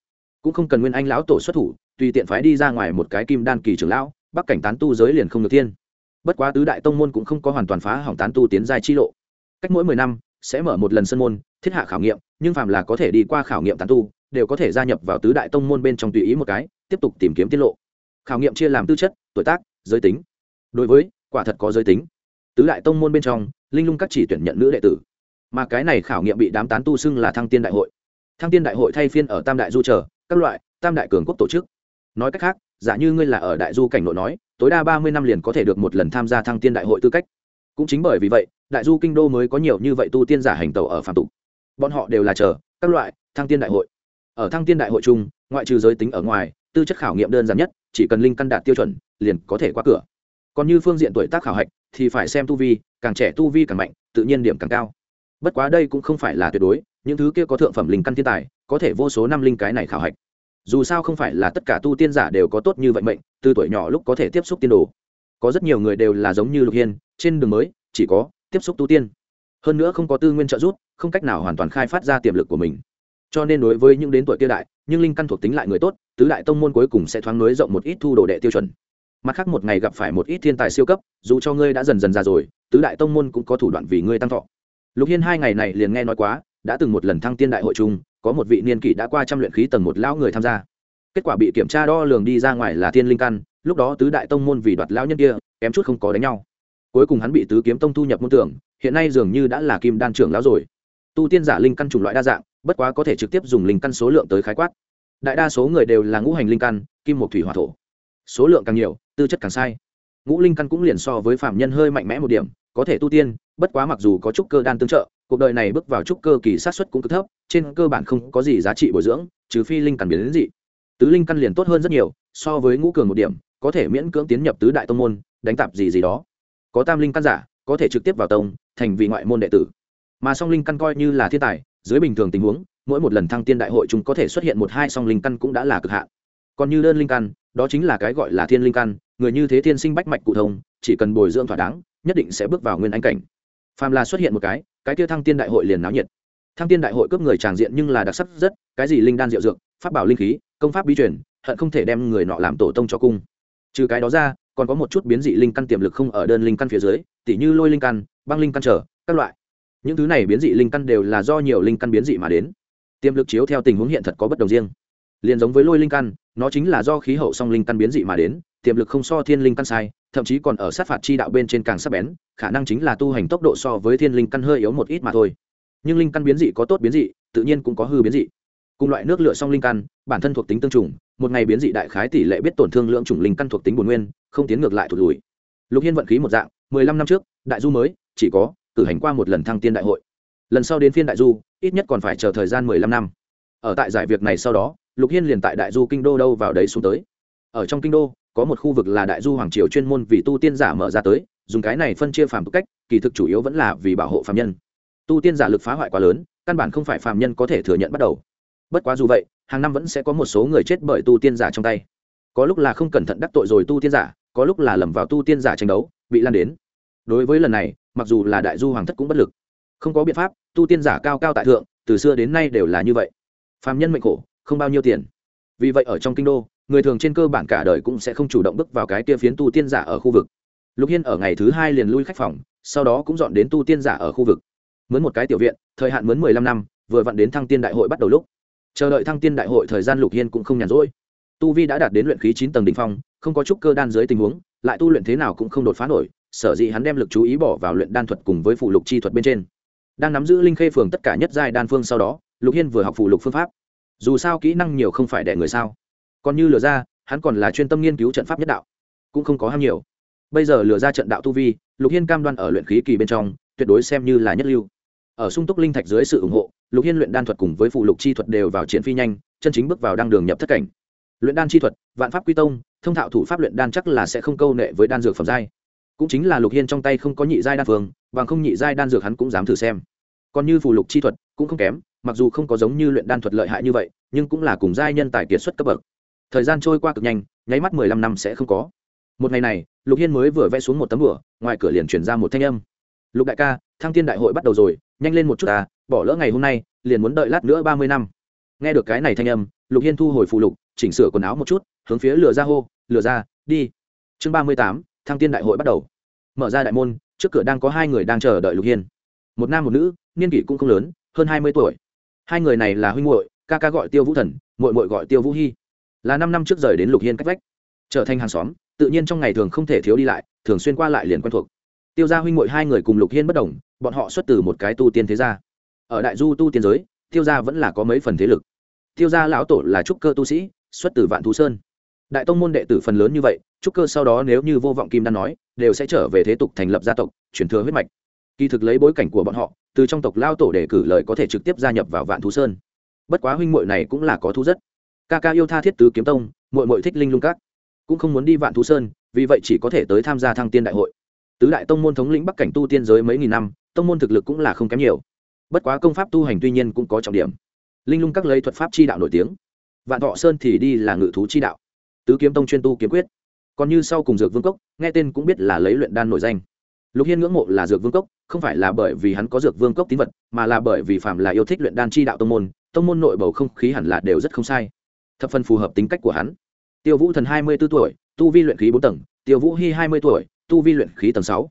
Cũng không cần nguyên anh lão tổ xuất thủ, tùy tiện phái đi ra ngoài một cái kim đan kỳ trưởng lão, bắc cảnh tán tu giới liền không được thiên. Bất quá tứ đại tông môn cũng không có hoàn toàn phá hỏng tán tu tiến giai chi lộ. Cách mỗi mười năm, sẽ mở một lần sân môn thiết hạ khảo nghiệm, nhưng phàm là có thể đi qua khảo nghiệm tán tu, đều có thể gia nhập vào tứ đại tông môn bên trong tùy ý một cái, tiếp tục tìm kiếm tiết lộ. Khảo nghiệm chia làm tư chất, tuổi tác, giới tính. Đối với, quả thật có giới tính. Tứ đại tông môn bên trong, linh lung các chỉ tuyển nhận nữ đệ tử. Mà cái này khảo nghiệm bị đám tán tu xưng là thăng tiên đại hội. Thăng tiên đại hội thay phiên ở tam đại du chờ, các loại, tam đại cường quốc tổ chức. Nói cách khác, giả như ngươi là ở đại du cảnh nội nói, tối đa ba mươi năm liền có thể được một lần tham gia thăng tiên đại hội tư cách. Cũng chính bởi vì vậy, đại du kinh đô mới có nhiều như vậy tu tiên giả hành tàu ở phạm tục bọn họ đều là chờ các loại thăng tiên đại hội. Ở thăng tiên đại hội chung, ngoại trừ giới tính ở ngoài, tư chất khảo nghiệm đơn giản nhất, chỉ cần linh căn đạt tiêu chuẩn, liền có thể qua cửa. Còn như phương diện tuổi tác khảo hạch, thì phải xem tu vi, càng trẻ tu vi càng mạnh, tự nhiên điểm càng cao. Bất quá đây cũng không phải là tuyệt đối, những thứ kia có thượng phẩm linh căn thiên tài, có thể vô số năm linh cái này khảo hạch. Dù sao không phải là tất cả tu tiên giả đều có tốt như vậy mệnh, từ tuổi nhỏ lúc có thể tiếp xúc tiên đồ. Có rất nhiều người đều là giống như lục hiên, trên đường mới, chỉ có tiếp xúc tu tiên. Hơn nữa không có tư nguyên trợ giúp không cách nào hoàn toàn khai phát ra tiềm lực của mình. Cho nên đối với những đến tuổi kia đại, nhưng linh căn thuộc tính lại người tốt, tứ đại tông môn cuối cùng sẽ thoáng nối rộng một ít thu đồ đệ tiêu chuẩn. Mặt khác một ngày gặp phải một ít thiên tài siêu cấp, dù cho ngươi đã dần dần ra rồi, tứ đại tông môn cũng có thủ đoạn vì ngươi tăng thọ. Lục hiên hai ngày này liền nghe nói quá, đã từng một lần thăng tiên đại hội chung, có một vị niên kỷ đã qua trăm luyện khí tầng một lão người tham gia. Kết quả bị kiểm tra đo lường đi ra ngoài là thiên linh căn, lúc đó tứ đại tông môn vì đoạt lão nhân kia, kém chút không có đánh nhau. Cuối cùng hắn bị tứ kiếm tông thu nhập môn tưởng, hiện nay dường như đã là kim đan trưởng lão rồi tu tiên giả linh căn chủng loại đa dạng, bất quá có thể trực tiếp dùng linh căn số lượng tới khái quát. Đại đa số người đều là ngũ hành linh căn, kim một thủy hỏa thổ. Số lượng càng nhiều, tư chất càng sai. Ngũ linh căn cũng liền so với phạm nhân hơi mạnh mẽ một điểm, có thể tu tiên, bất quá mặc dù có chút cơ đan tương trợ, cuộc đời này bước vào chút cơ kỳ sát xuất cũng cực thấp, trên cơ bản không có gì giá trị bồi dưỡng, trừ phi linh căn biến đến dị. Tứ linh căn liền tốt hơn rất nhiều, so với ngũ cường một điểm, có thể miễn cưỡng tiến nhập tứ đại tông môn, đánh tạp gì gì đó. Có tam linh căn giả, có thể trực tiếp vào tông, thành vị ngoại môn đệ tử mà song linh căn coi như là thiên tài, dưới bình thường tình huống, mỗi một lần thăng tiên đại hội chúng có thể xuất hiện một hai song linh căn cũng đã là cực hạn. Còn như đơn linh căn, đó chính là cái gọi là thiên linh căn, người như thế thiên sinh bách mạch cụ thông, chỉ cần bồi dưỡng thỏa đáng, nhất định sẽ bước vào nguyên anh cảnh. Phàm là xuất hiện một cái cái kia thăng tiên đại hội liền náo nhiệt. Thăng tiên đại hội cướp người tràng diện nhưng là đặc sắc rất, cái gì linh đan diệu dược, pháp bảo linh khí, công pháp bí truyền, hận không thể đem người nọ làm tổ tông cho cung. Trừ cái đó ra, còn có một chút biến dị linh căn tiềm lực không ở đơn linh căn phía dưới, tỉ như lôi linh căn, băng linh căn trở, các loại những thứ này biến dị linh căn đều là do nhiều linh căn biến dị mà đến. Tiềm lực chiếu theo tình huống hiện thật có bất đồng riêng. Liền giống với lôi linh căn, nó chính là do khí hậu song linh căn biến dị mà đến, tiềm lực không so thiên linh căn sai, thậm chí còn ở sát phạt chi đạo bên trên càng sắc bén, khả năng chính là tu hành tốc độ so với thiên linh căn hơi yếu một ít mà thôi. Nhưng linh căn biến dị có tốt biến dị, tự nhiên cũng có hư biến dị. Cùng loại nước lửa song linh căn, bản thân thuộc tính tương trùng, một ngày biến dị đại khái tỷ lệ biết tổn thương lượng chủng linh căn thuộc tính bổn nguyên, không tiến ngược lại thụt lùi. Lục hiên vận khí một dạng, mười lăm năm trước, đại du mới, chỉ có cử hành qua một lần thăng tiên đại hội. Lần sau đến phiên đại du, ít nhất còn phải chờ thời gian mười lăm năm. Ở tại giải việc này sau đó, lục hiên liền tại đại du kinh đô đâu vào đấy xuống tới. Ở trong kinh đô, có một khu vực là đại du hoàng triều chuyên môn vì tu tiên giả mở ra tới, dùng cái này phân chia phàm cách, kỳ thực chủ yếu vẫn là vì bảo hộ phạm nhân. Tu tiên giả lực phá hoại quá lớn, căn bản không phải phạm nhân có thể thừa nhận bắt đầu. Bất quá dù vậy, hàng năm vẫn sẽ có một số người chết bởi tu tiên giả trong tay. Có lúc là không cẩn thận đắc tội rồi tu tiên giả, có lúc là lầm vào tu tiên giả tranh đấu, bị lan đến. Đối với lần này mặc dù là đại du hoàng thất cũng bất lực. Không có biện pháp, tu tiên giả cao cao tại thượng, từ xưa đến nay đều là như vậy. Phàm nhân mệnh khổ, không bao nhiêu tiền. Vì vậy ở trong kinh đô, người thường trên cơ bản cả đời cũng sẽ không chủ động bước vào cái kia phiến tu tiên giả ở khu vực. Lục hiên ở ngày thứ hai liền lui khách phòng, sau đó cũng dọn đến tu tiên giả ở khu vực. Mướn một cái tiểu viện, thời hạn mướn mười lăm năm, vừa vặn đến thăng tiên đại hội bắt đầu lúc. Chờ đợi thăng tiên đại hội thời gian lục hiên cũng không nhàn rỗi. Tu vi đã đạt đến luyện khí chín tầng đ ỉ n h phong, không có chút cơ đan dưới tình huống, lại tu luyện thế nào cũng không đột phá nổi sở dĩ hắn đem lực chú ý bỏ vào luyện đan thuật cùng với phụ lục chi thuật bên trên. Đang nắm giữ linh khê phường tất cả nhất giai đan phương sau đó, lục hiên vừa học phụ lục phương pháp. Dù sao kỹ năng nhiều không phải đẻ người sao. Còn như lừa ra, hắn còn là chuyên tâm nghiên cứu trận pháp nhất đạo. Cũng không có ham nhiều. Bây giờ lừa ra trận đạo tu vi, lục hiên cam đoan ở luyện khí kỳ bên trong, tuyệt đối xem như là nhất lưu. Ở sung túc linh thạch dưới sự ủng hộ, lục hiên luyện đan thuật cùng với phụ lục chi thuật đều vào triển phi nhanh, chân chính bước vào đăng đường nhập thất cảnh. Luyện đan chi thuật, vạn pháp quy tông, thông thạo thủ pháp luyện đan chắc là sẽ không câu nệ với đan dược phẩm giai cũng chính là lục hiên trong tay không có nhị giai đan phương, bằng không nhị giai đan dược hắn cũng dám thử xem. Còn như phù lục chi thuật, cũng không kém, mặc dù không có giống như luyện đan thuật lợi hại như vậy, nhưng cũng là cùng giai nhân tài kiệt xuất cấp bậc. Thời gian trôi qua cực nhanh, nháy mắt mười lăm năm sẽ không có. Một ngày này, lục hiên mới vừa vẽ xuống một tấm bửa ngoài cửa liền chuyển ra một thanh âm. Lục đại ca, thăng tiên đại hội bắt đầu rồi, nhanh lên một chút ta, bỏ lỡ ngày hôm nay, liền muốn đợi lát nữa ba mươi năm. Nghe được cái này thanh âm, lục hiên thu hồi phụ lục, chỉnh sửa quần áo một chút, hướng phía lửa ra hô, lửa ra, đi. Chương ba mươi tám thăng tiên đại hội bắt đầu. Mở ra đại môn, trước cửa đang có hai người đang chờ đợi lục hiên. Một nam một nữ, niên kỷ cũng không lớn, hơn hai mươi tuổi. Hai người này là huynh muội, ca ca gọi tiêu vũ thần, muội muội gọi tiêu vũ hy là năm năm trước rời đến lục hiên cách vách. Trở thành hàng xóm, tự nhiên trong ngày thường không thể thiếu đi lại, thường xuyên qua lại liền quen thuộc. Tiêu gia huynh muội hai người cùng lục hiên bất đồng, bọn họ xuất từ một cái tu tiên thế gia. Ở đại du tu tiên giới, tiêu gia vẫn là có mấy phần thế lực. Tiêu gia lão tổ là trúc cơ tu sĩ, xuất từ vạn thú sơn. Đại tông môn đệ tử phần lớn như vậy trúc cơ sau đó nếu như vô vọng kim đan nói, đều sẽ trở về thế tục thành lập gia tộc, truyền thừa huyết mạch. Kỳ thực lấy bối cảnh của bọn họ, từ trong tộc lao tổ để cử lời có thể trực tiếp gia nhập vào vạn thú sơn. Bất quá huynh muội này cũng là có thú rất. Ca ca yêu tha thiết tứ kiếm tông, muội muội thích linh lung các. Cũng không muốn đi vạn thú sơn, vì vậy chỉ có thể tới tham gia thăng tiên đại hội. Tứ đại tông môn thống lĩnh bắc cảnh tu tiên giới mấy nghìn năm, tông môn thực lực cũng là không kém nhiều. Bất quá công pháp tu hành tuy nhiên cũng có trọng điểm. Linh lung các lấy thuật pháp chi đạo nổi tiếng. Vạn thọ sơn thì đi là ngự thú chi đạo. Tứ kiếm tông chuyên tu kiếm quyết còn như sau cùng dược vương cốc, nghe tên cũng biết là lấy luyện đan nổi danh. Lục hiên ngưỡng mộ là dược vương cốc, không phải là bởi vì hắn có dược vương cốc tín vật, mà là bởi vì phạm là yêu thích luyện đan chi đạo tông môn tông môn nội bầu không khí hẳn là đều rất không sai. Thập phần phù hợp tính cách của hắn. Tiêu vũ thần hai mươi b ố tuổi, tu vi luyện khí bốn tầng, tiêu vũ hy hai mươi tuổi, tu vi luyện khí tầng sáu.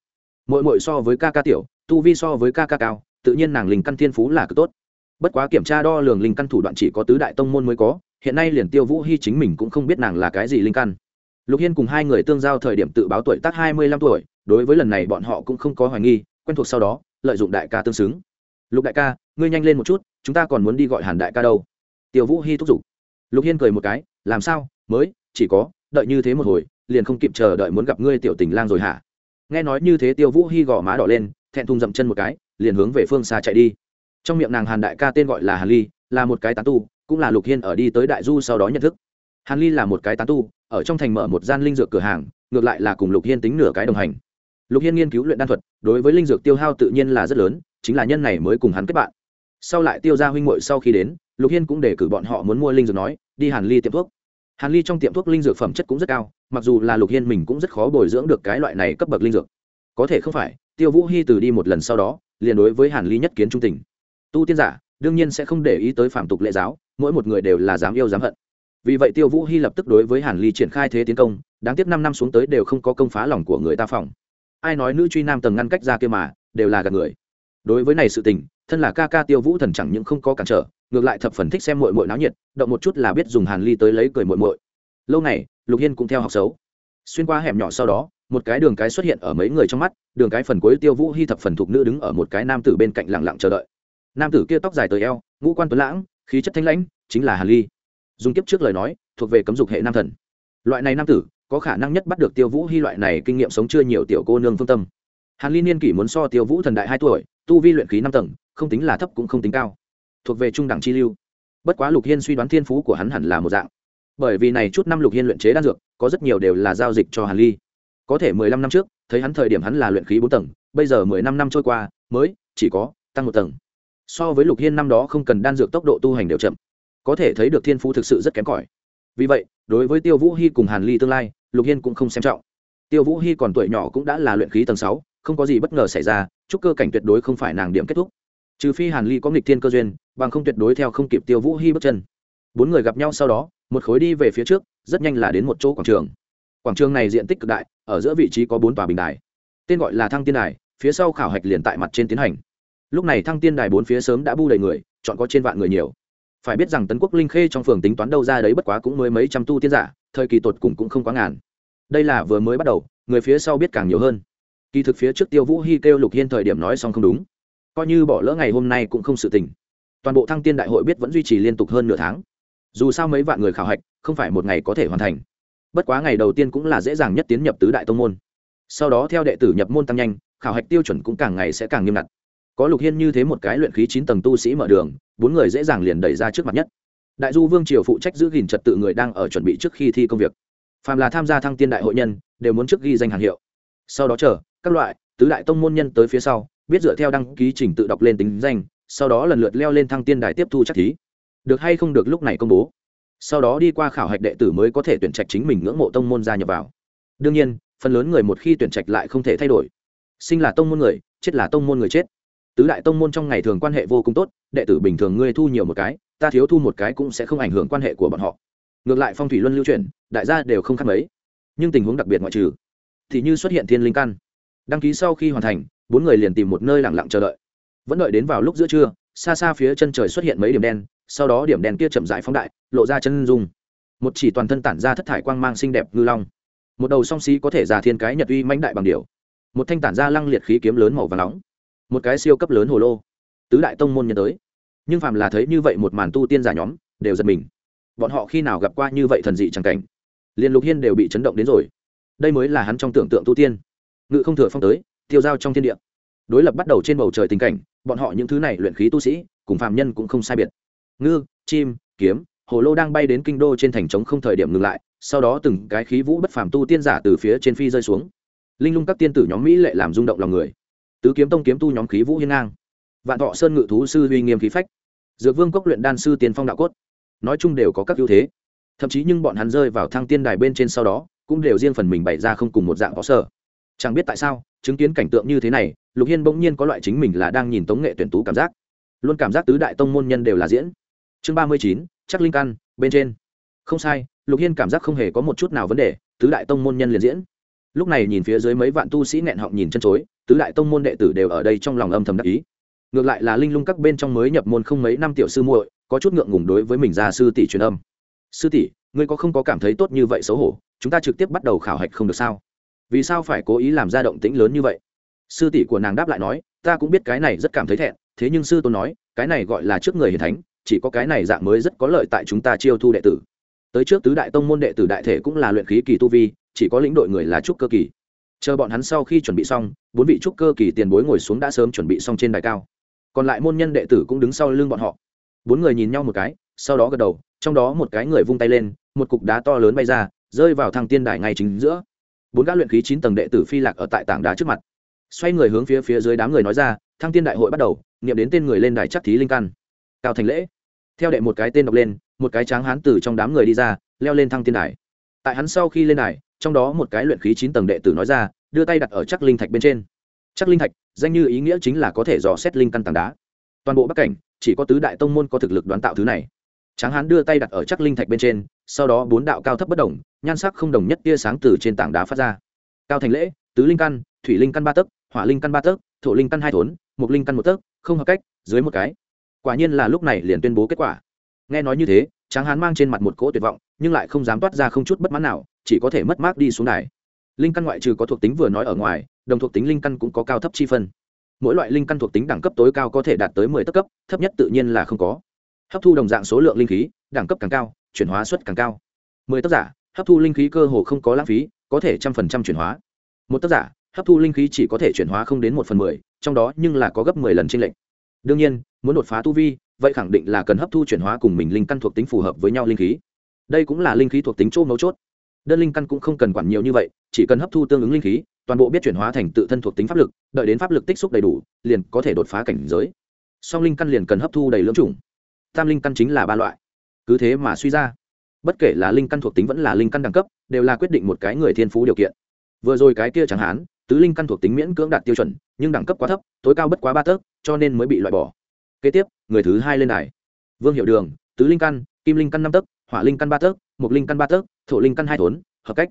Mỗi mỗi so với ca ca tiểu, tu vi so với ca ca cao, tự nhiên nàng linh căn thiên phú là cực tốt. Bất quá kiểm tra đo lường linh căn thủ đoạn chỉ có tứ đại tông môn mới có, hiện nay liền tiêu vũ hy chính mình cũng không biết nàng là cái gì linh căn lục hiên cùng hai người tương giao thời điểm tự báo tuổi tác hai mươi lăm tuổi, đối với lần này bọn họ cũng không có hoài nghi, quen thuộc sau đó, lợi dụng đại ca tương xứng. Lục đại ca, ngươi nhanh lên một chút, chúng ta còn muốn đi gọi hàn đại ca đâu. Tiêu vũ hy thúc giục. Lục hiên cười một cái, làm sao? Mới, chỉ có, đợi như thế một hồi, liền không kịp chờ đợi muốn gặp ngươi tiểu tình lang rồi hả? Nghe nói như thế tiêu vũ hy gõ má đỏ lên, thẹn thùng dậm chân một cái, liền hướng về phương xa chạy đi. Trong miệng nàng hàn đại ca tên gọi là hàn ly, là một cái tán tu, cũng là lục hiên ở đi tới đại du sau đó nhận thức. Hàn ly là một cái tán tu ở trong thành mở một gian linh dược cửa hàng, ngược lại là cùng lục hiên tính nửa cái đồng hành. Lục hiên nghiên cứu luyện đan thuật, đối với linh dược tiêu hao tự nhiên là rất lớn, chính là nhân này mới cùng hắn kết bạn. Sau lại tiêu ra huynh muội sau khi đến, lục hiên cũng để cử bọn họ muốn mua linh dược nói, đi hàn ly tiệm thuốc. Hàn ly trong tiệm thuốc linh dược phẩm chất cũng rất cao, mặc dù là lục hiên mình cũng rất khó bồi dưỡng được cái loại này cấp bậc linh dược. Có thể không phải, tiêu vũ hy từ đi một lần sau đó, liền đối với hàn ly nhất kiến trung tình. Tu tiên giả, đương nhiên sẽ không để ý tới phạm tục lệ giáo, mỗi một người đều là dám yêu dám hận vì vậy tiêu vũ hy lập tức đối với hàn ly triển khai thế tiến công, đáng tiếc năm năm xuống tới đều không có công phá lòng của người ta phòng. Ai nói nữ truy nam tầng ngăn cách ra kia mà, đều là gạt người. Đối với này sự tình, thân là ca ca tiêu vũ thần chẳng những không có cản trở, ngược lại thập phần thích xem mội mội náo nhiệt, động một chút là biết dùng hàn ly tới lấy cười mội mội lâu này lục hiên cũng theo học xấu. Xuyên qua hẻm nhỏ sau đó, một cái đường cái xuất hiện ở mấy người trong mắt, đường cái phần cuối tiêu vũ hy thập phần thục nữ đứng ở một cái nam tử bên cạnh lẳng lặng chờ đợi. Nam tử kia tóc dài tới eo, ngũ quan tuấn lãng, khí chất thanh lãnh, chính là hàn ly dùng kiếp trước lời nói, thuộc về cấm dục hệ nam thần. Loại này nam tử, có khả năng nhất bắt được tiêu vũ hy loại này kinh nghiệm sống chưa nhiều tiểu cô nương phương tâm. Hàn ly niên kỷ muốn so tiêu vũ thần đại hai tuổi, tu vi luyện khí năm tầng, không tính là thấp cũng không tính cao. Thuộc về trung đẳng chi lưu. Bất quá lục hiên suy đoán thiên phú của hắn hẳn là một dạng. Bởi vì này chút năm lục hiên luyện chế đan dược, có rất nhiều đều là giao dịch cho hàn ly. Có thể mười lăm năm trước, thấy hắn thời điểm hắn là luyện khí bốn tầng, bây giờ mười năm năm trôi qua, mới chỉ có tăng một tầng. So với lục hiên năm đó không cần đan dược tốc độ tu hành đều chậm có thể thấy được thiên phú thực sự rất kém cỏi. Vì vậy, đối với tiêu vũ hy cùng hàn ly tương lai, lục hiên cũng không xem trọng. Tiêu vũ hy còn tuổi nhỏ cũng đã là luyện khí tầng sáu, không có gì bất ngờ xảy ra, chúc cơ cảnh tuyệt đối không phải nàng điểm kết thúc. Trừ phi hàn ly có nghịch thiên cơ duyên, bằng không tuyệt đối theo không kịp tiêu vũ hy bước chân. Bốn người gặp nhau sau đó, một khối đi về phía trước, rất nhanh là đến một chỗ quảng trường. Quảng trường này diện tích cực đại, ở giữa vị trí có bốn tòa bình đài. Tên gọi là thăng tiên đài, phía sau khảo hạch liền tại mặt trên tiến hành. Lúc này thăng tiên đài bốn phía sớm đã bu đầy người, chọn có trên vạn người nhiều phải biết rằng tấn quốc linh khê trong phường tính toán đâu ra đấy bất quá cũng mới mấy trăm tu tiên giả, thời kỳ tột cùng cũng không quá ngàn. Đây là vừa mới bắt đầu, người phía sau biết càng nhiều hơn. Kỳ thực phía trước tiêu vũ hy kêu lục hiên thời điểm nói xong không đúng. Coi như bỏ lỡ ngày hôm nay cũng không sự tình. Toàn bộ thăng tiên đại hội biết vẫn duy trì liên tục hơn nửa tháng. Dù sao mấy vạn người khảo hạch, không phải một ngày có thể hoàn thành. Bất quá ngày đầu tiên cũng là dễ dàng nhất tiến nhập tứ đại tông môn. Sau đó theo đệ tử nhập môn tăng nhanh, khảo hạch tiêu chuẩn cũng càng ngày sẽ càng nghiêm ngặt có lục hiên như thế một cái luyện khí chín tầng tu sĩ mở đường, bốn người dễ dàng liền đẩy ra trước mặt nhất. Đại du vương triều phụ trách giữ gìn trật tự người đang ở chuẩn bị trước khi thi công việc. Phàm là tham gia thăng tiên đại hội nhân, đều muốn trước ghi danh hàng hiệu. Sau đó chờ, các loại, tứ đại tông môn nhân tới phía sau, biết dựa theo đăng ký trình tự đọc lên tính danh, sau đó lần lượt leo lên thăng tiên đài tiếp thu chắc thí. Được hay không được lúc này công bố. Sau đó đi qua khảo hạch đệ tử mới có thể tuyển trạch chính mình ngưỡng mộ tông môn gia nhập vào. Đương nhiên, phần lớn người một khi tuyển trạch lại không thể thay đổi. Sinh là tông môn người, chết là tông môn người chết tứ đại tông môn trong ngày thường quan hệ vô cùng tốt, đệ tử bình thường ngươi thu nhiều một cái, ta thiếu thu một cái cũng sẽ không ảnh hưởng quan hệ của bọn họ. Ngược lại phong thủy luân lưu chuyển, đại gia đều không khác mấy. Nhưng tình huống đặc biệt ngoại trừ, thì như xuất hiện thiên linh căn. Đăng ký sau khi hoàn thành, bốn người liền tìm một nơi lặng lặng chờ đợi. Vẫn đợi đến vào lúc giữa trưa, xa xa phía chân trời xuất hiện mấy điểm đen, sau đó điểm đen kia chậm dại phóng đại, lộ ra chân dung. Một chỉ toàn thân tản ra thất thải quang mang xinh đẹp ngư long. Một đầu song xí có thể già thiên cái nhật uy mãnh đại bằng điều một thanh tản ra lăng liệt khí kiếm lớn màu và nóng một cái siêu cấp lớn hồ lô. Tứ đại tông môn nhân tới. Nhưng phàm là thấy như vậy một màn tu tiên giả nhóm, đều giật mình. Bọn họ khi nào gặp qua như vậy thần dị chẳng cảnh? Liền lục hiên đều bị chấn động đến rồi. Đây mới là hắn trong tưởng tượng tu tiên. Ngự không thừa phong tới, tiêu dao trong thiên địa. Đối lập bắt đầu trên bầu trời tình cảnh, bọn họ những thứ này luyện khí tu sĩ, cùng phàm nhân cũng không sai biệt. Ngư, chim, kiếm, hồ lô đang bay đến kinh đô trên thành trống không thời điểm ngừng lại, sau đó từng cái khí vũ bất phàm tu tiên giả từ phía trên phi rơi xuống. Linh lung các tiên tử nhóm mỹ lệ làm rung động lòng người tứ kiếm tông kiếm tu nhóm khí vũ hiên ngang. Vạn thọ sơn ngự thú sư uy nghiêm khí phách. Dược vương cốc luyện đan sư tiền phong đạo cốt. Nói chung đều có các ưu thế. Thậm chí nhưng bọn hắn rơi vào thang tiên đài bên trên sau đó, cũng đều riêng phần mình bày ra không cùng một dạng võ sở. Chẳng biết tại sao, chứng kiến cảnh tượng như thế này, lục hiên bỗng nhiên có loại chính mình là đang nhìn tống nghệ tuyển tú cảm giác. Luôn cảm giác tứ đại tông môn nhân đều là diễn. Chương ba mươi chín, chắc linh căn, bên trên. Không sai, lục hiên cảm giác không hề có một chút nào vấn đề, tứ đại tông môn nhân liền diễn lúc này nhìn phía dưới mấy vạn tu sĩ nghẹn họng nhìn chân chối, tứ đại tông môn đệ tử đều ở đây trong lòng âm thầm đắc ý. Ngược lại là linh lung các bên trong mới nhập môn không mấy năm tiểu sư muội, có chút ngượng ngùng đối với mình ra sư tỷ truyền âm. Sư tỷ, ngươi có không có cảm thấy tốt như vậy xấu hổ? Chúng ta trực tiếp bắt đầu khảo hạch không được sao? Vì sao phải cố ý làm ra động tĩnh lớn như vậy? Sư tỷ của nàng đáp lại nói, ta cũng biết cái này rất cảm thấy thẹn, thế nhưng sư tôn nói, cái này gọi là trước người hiền thánh, chỉ có cái này dạng mới rất có lợi tại chúng ta chiêu thu đệ tử. Tới trước tứ đại tông môn đệ tử đại thể cũng là luyện khí kỳ tu vi chỉ có lĩnh đội người là trúc cơ kỳ. Chờ bọn hắn sau khi chuẩn bị xong, bốn vị trúc cơ kỳ tiền bối ngồi xuống đã sớm chuẩn bị xong trên đài cao. Còn lại môn nhân đệ tử cũng đứng sau lưng bọn họ. Bốn người nhìn nhau một cái, sau đó gật đầu, trong đó một cái người vung tay lên, một cục đá to lớn bay ra, rơi vào thang tiên đài ngay chính giữa. Bốn gã luyện khí chín tầng đệ tử phi lạc ở tại tảng đá trước mặt. Xoay người hướng phía phía dưới đám người nói ra, thăng tiên đại hội bắt đầu nghiệm đến tên người lên đài chắc thí linh căn. Cao thành lễ. Theo đệ một cái tên đọc lên, một cái tráng hán từ trong đám người đi ra, leo lên thăng tiên đài. Tại hắn sau khi lên đài trong đó một cái luyện khí chín tầng đệ tử nói ra, đưa tay đặt ở chắc linh thạch bên trên. Chắc linh thạch, danh như ý nghĩa chính là có thể dò xét linh căn tảng đá. Toàn bộ bắc cảnh, chỉ có tứ đại tông môn có thực lực đoán tạo thứ này. Tráng hán đưa tay đặt ở chắc linh thạch bên trên, sau đó bốn đạo cao thấp bất đồng nhan sắc không đồng nhất tia sáng từ trên tảng đá phát ra. Cao thành lễ, tứ linh căn, thủy linh căn ba tấc, hỏa linh căn ba tấc, thổ linh căn hai thốn mục linh căn một tấc, không hợp cách, dưới một cái. Quả nhiên là lúc này liền tuyên bố kết quả. Nghe nói như thế tráng hán mang trên mặt một cỗ tuyệt vọng, nhưng lại không dám toát ra không chút bất mãn nào, chỉ có thể mất mát đi xuống đài. Linh căn ngoại trừ có thuộc tính vừa nói ở ngoài, đồng thuộc tính linh căn cũng có cao thấp chi phân. Mỗi loại linh căn thuộc tính đẳng cấp tối cao có thể đạt tới mười tấc cấp, thấp nhất tự nhiên là không có. Hấp thu đồng dạng số lượng linh khí, đẳng cấp càng cao, chuyển hóa suất càng cao. Mười tác giả, hấp thu linh khí cơ hồ không có lãng phí, có thể trăm phần trăm chuyển hóa. Một tác giả, hấp thu linh khí chỉ có thể chuyển hóa không đến một phần mười, trong đó nhưng là có gấp mười lần t lệch. Đương nhiên, muốn đột phá tu vi vậy khẳng định là cần hấp thu chuyển hóa cùng mình linh căn thuộc tính phù hợp với nhau linh khí. Đây cũng là linh khí thuộc tính chỗ mấu chốt. Đơn linh căn cũng không cần quản nhiều như vậy, chỉ cần hấp thu tương ứng linh khí, toàn bộ biết chuyển hóa thành tự thân thuộc tính pháp lực, đợi đến pháp lực tích xúc đầy đủ, liền có thể đột phá cảnh giới. Song linh căn liền cần hấp thu đầy lưỡng chủng. Tam linh căn chính là ba loại. Cứ thế mà suy ra, bất kể là linh căn thuộc tính vẫn là linh căn đẳng cấp, đều là quyết định một cái người thiên phú điều kiện. Vừa rồi cái kia chẳng hạn, tứ linh căn thuộc tính miễn cưỡng đạt tiêu chuẩn, nhưng đẳng cấp quá thấp, tối cao bất quá ba tấc, cho nên mới bị loại bỏ. Kế tiếp người thứ hai lên đài. Vương hiệu đường, tứ linh căn, kim linh căn năm tấc, hỏa linh căn ba tấc mục linh căn ba tấc, thổ linh căn hai thốn, hợp cách.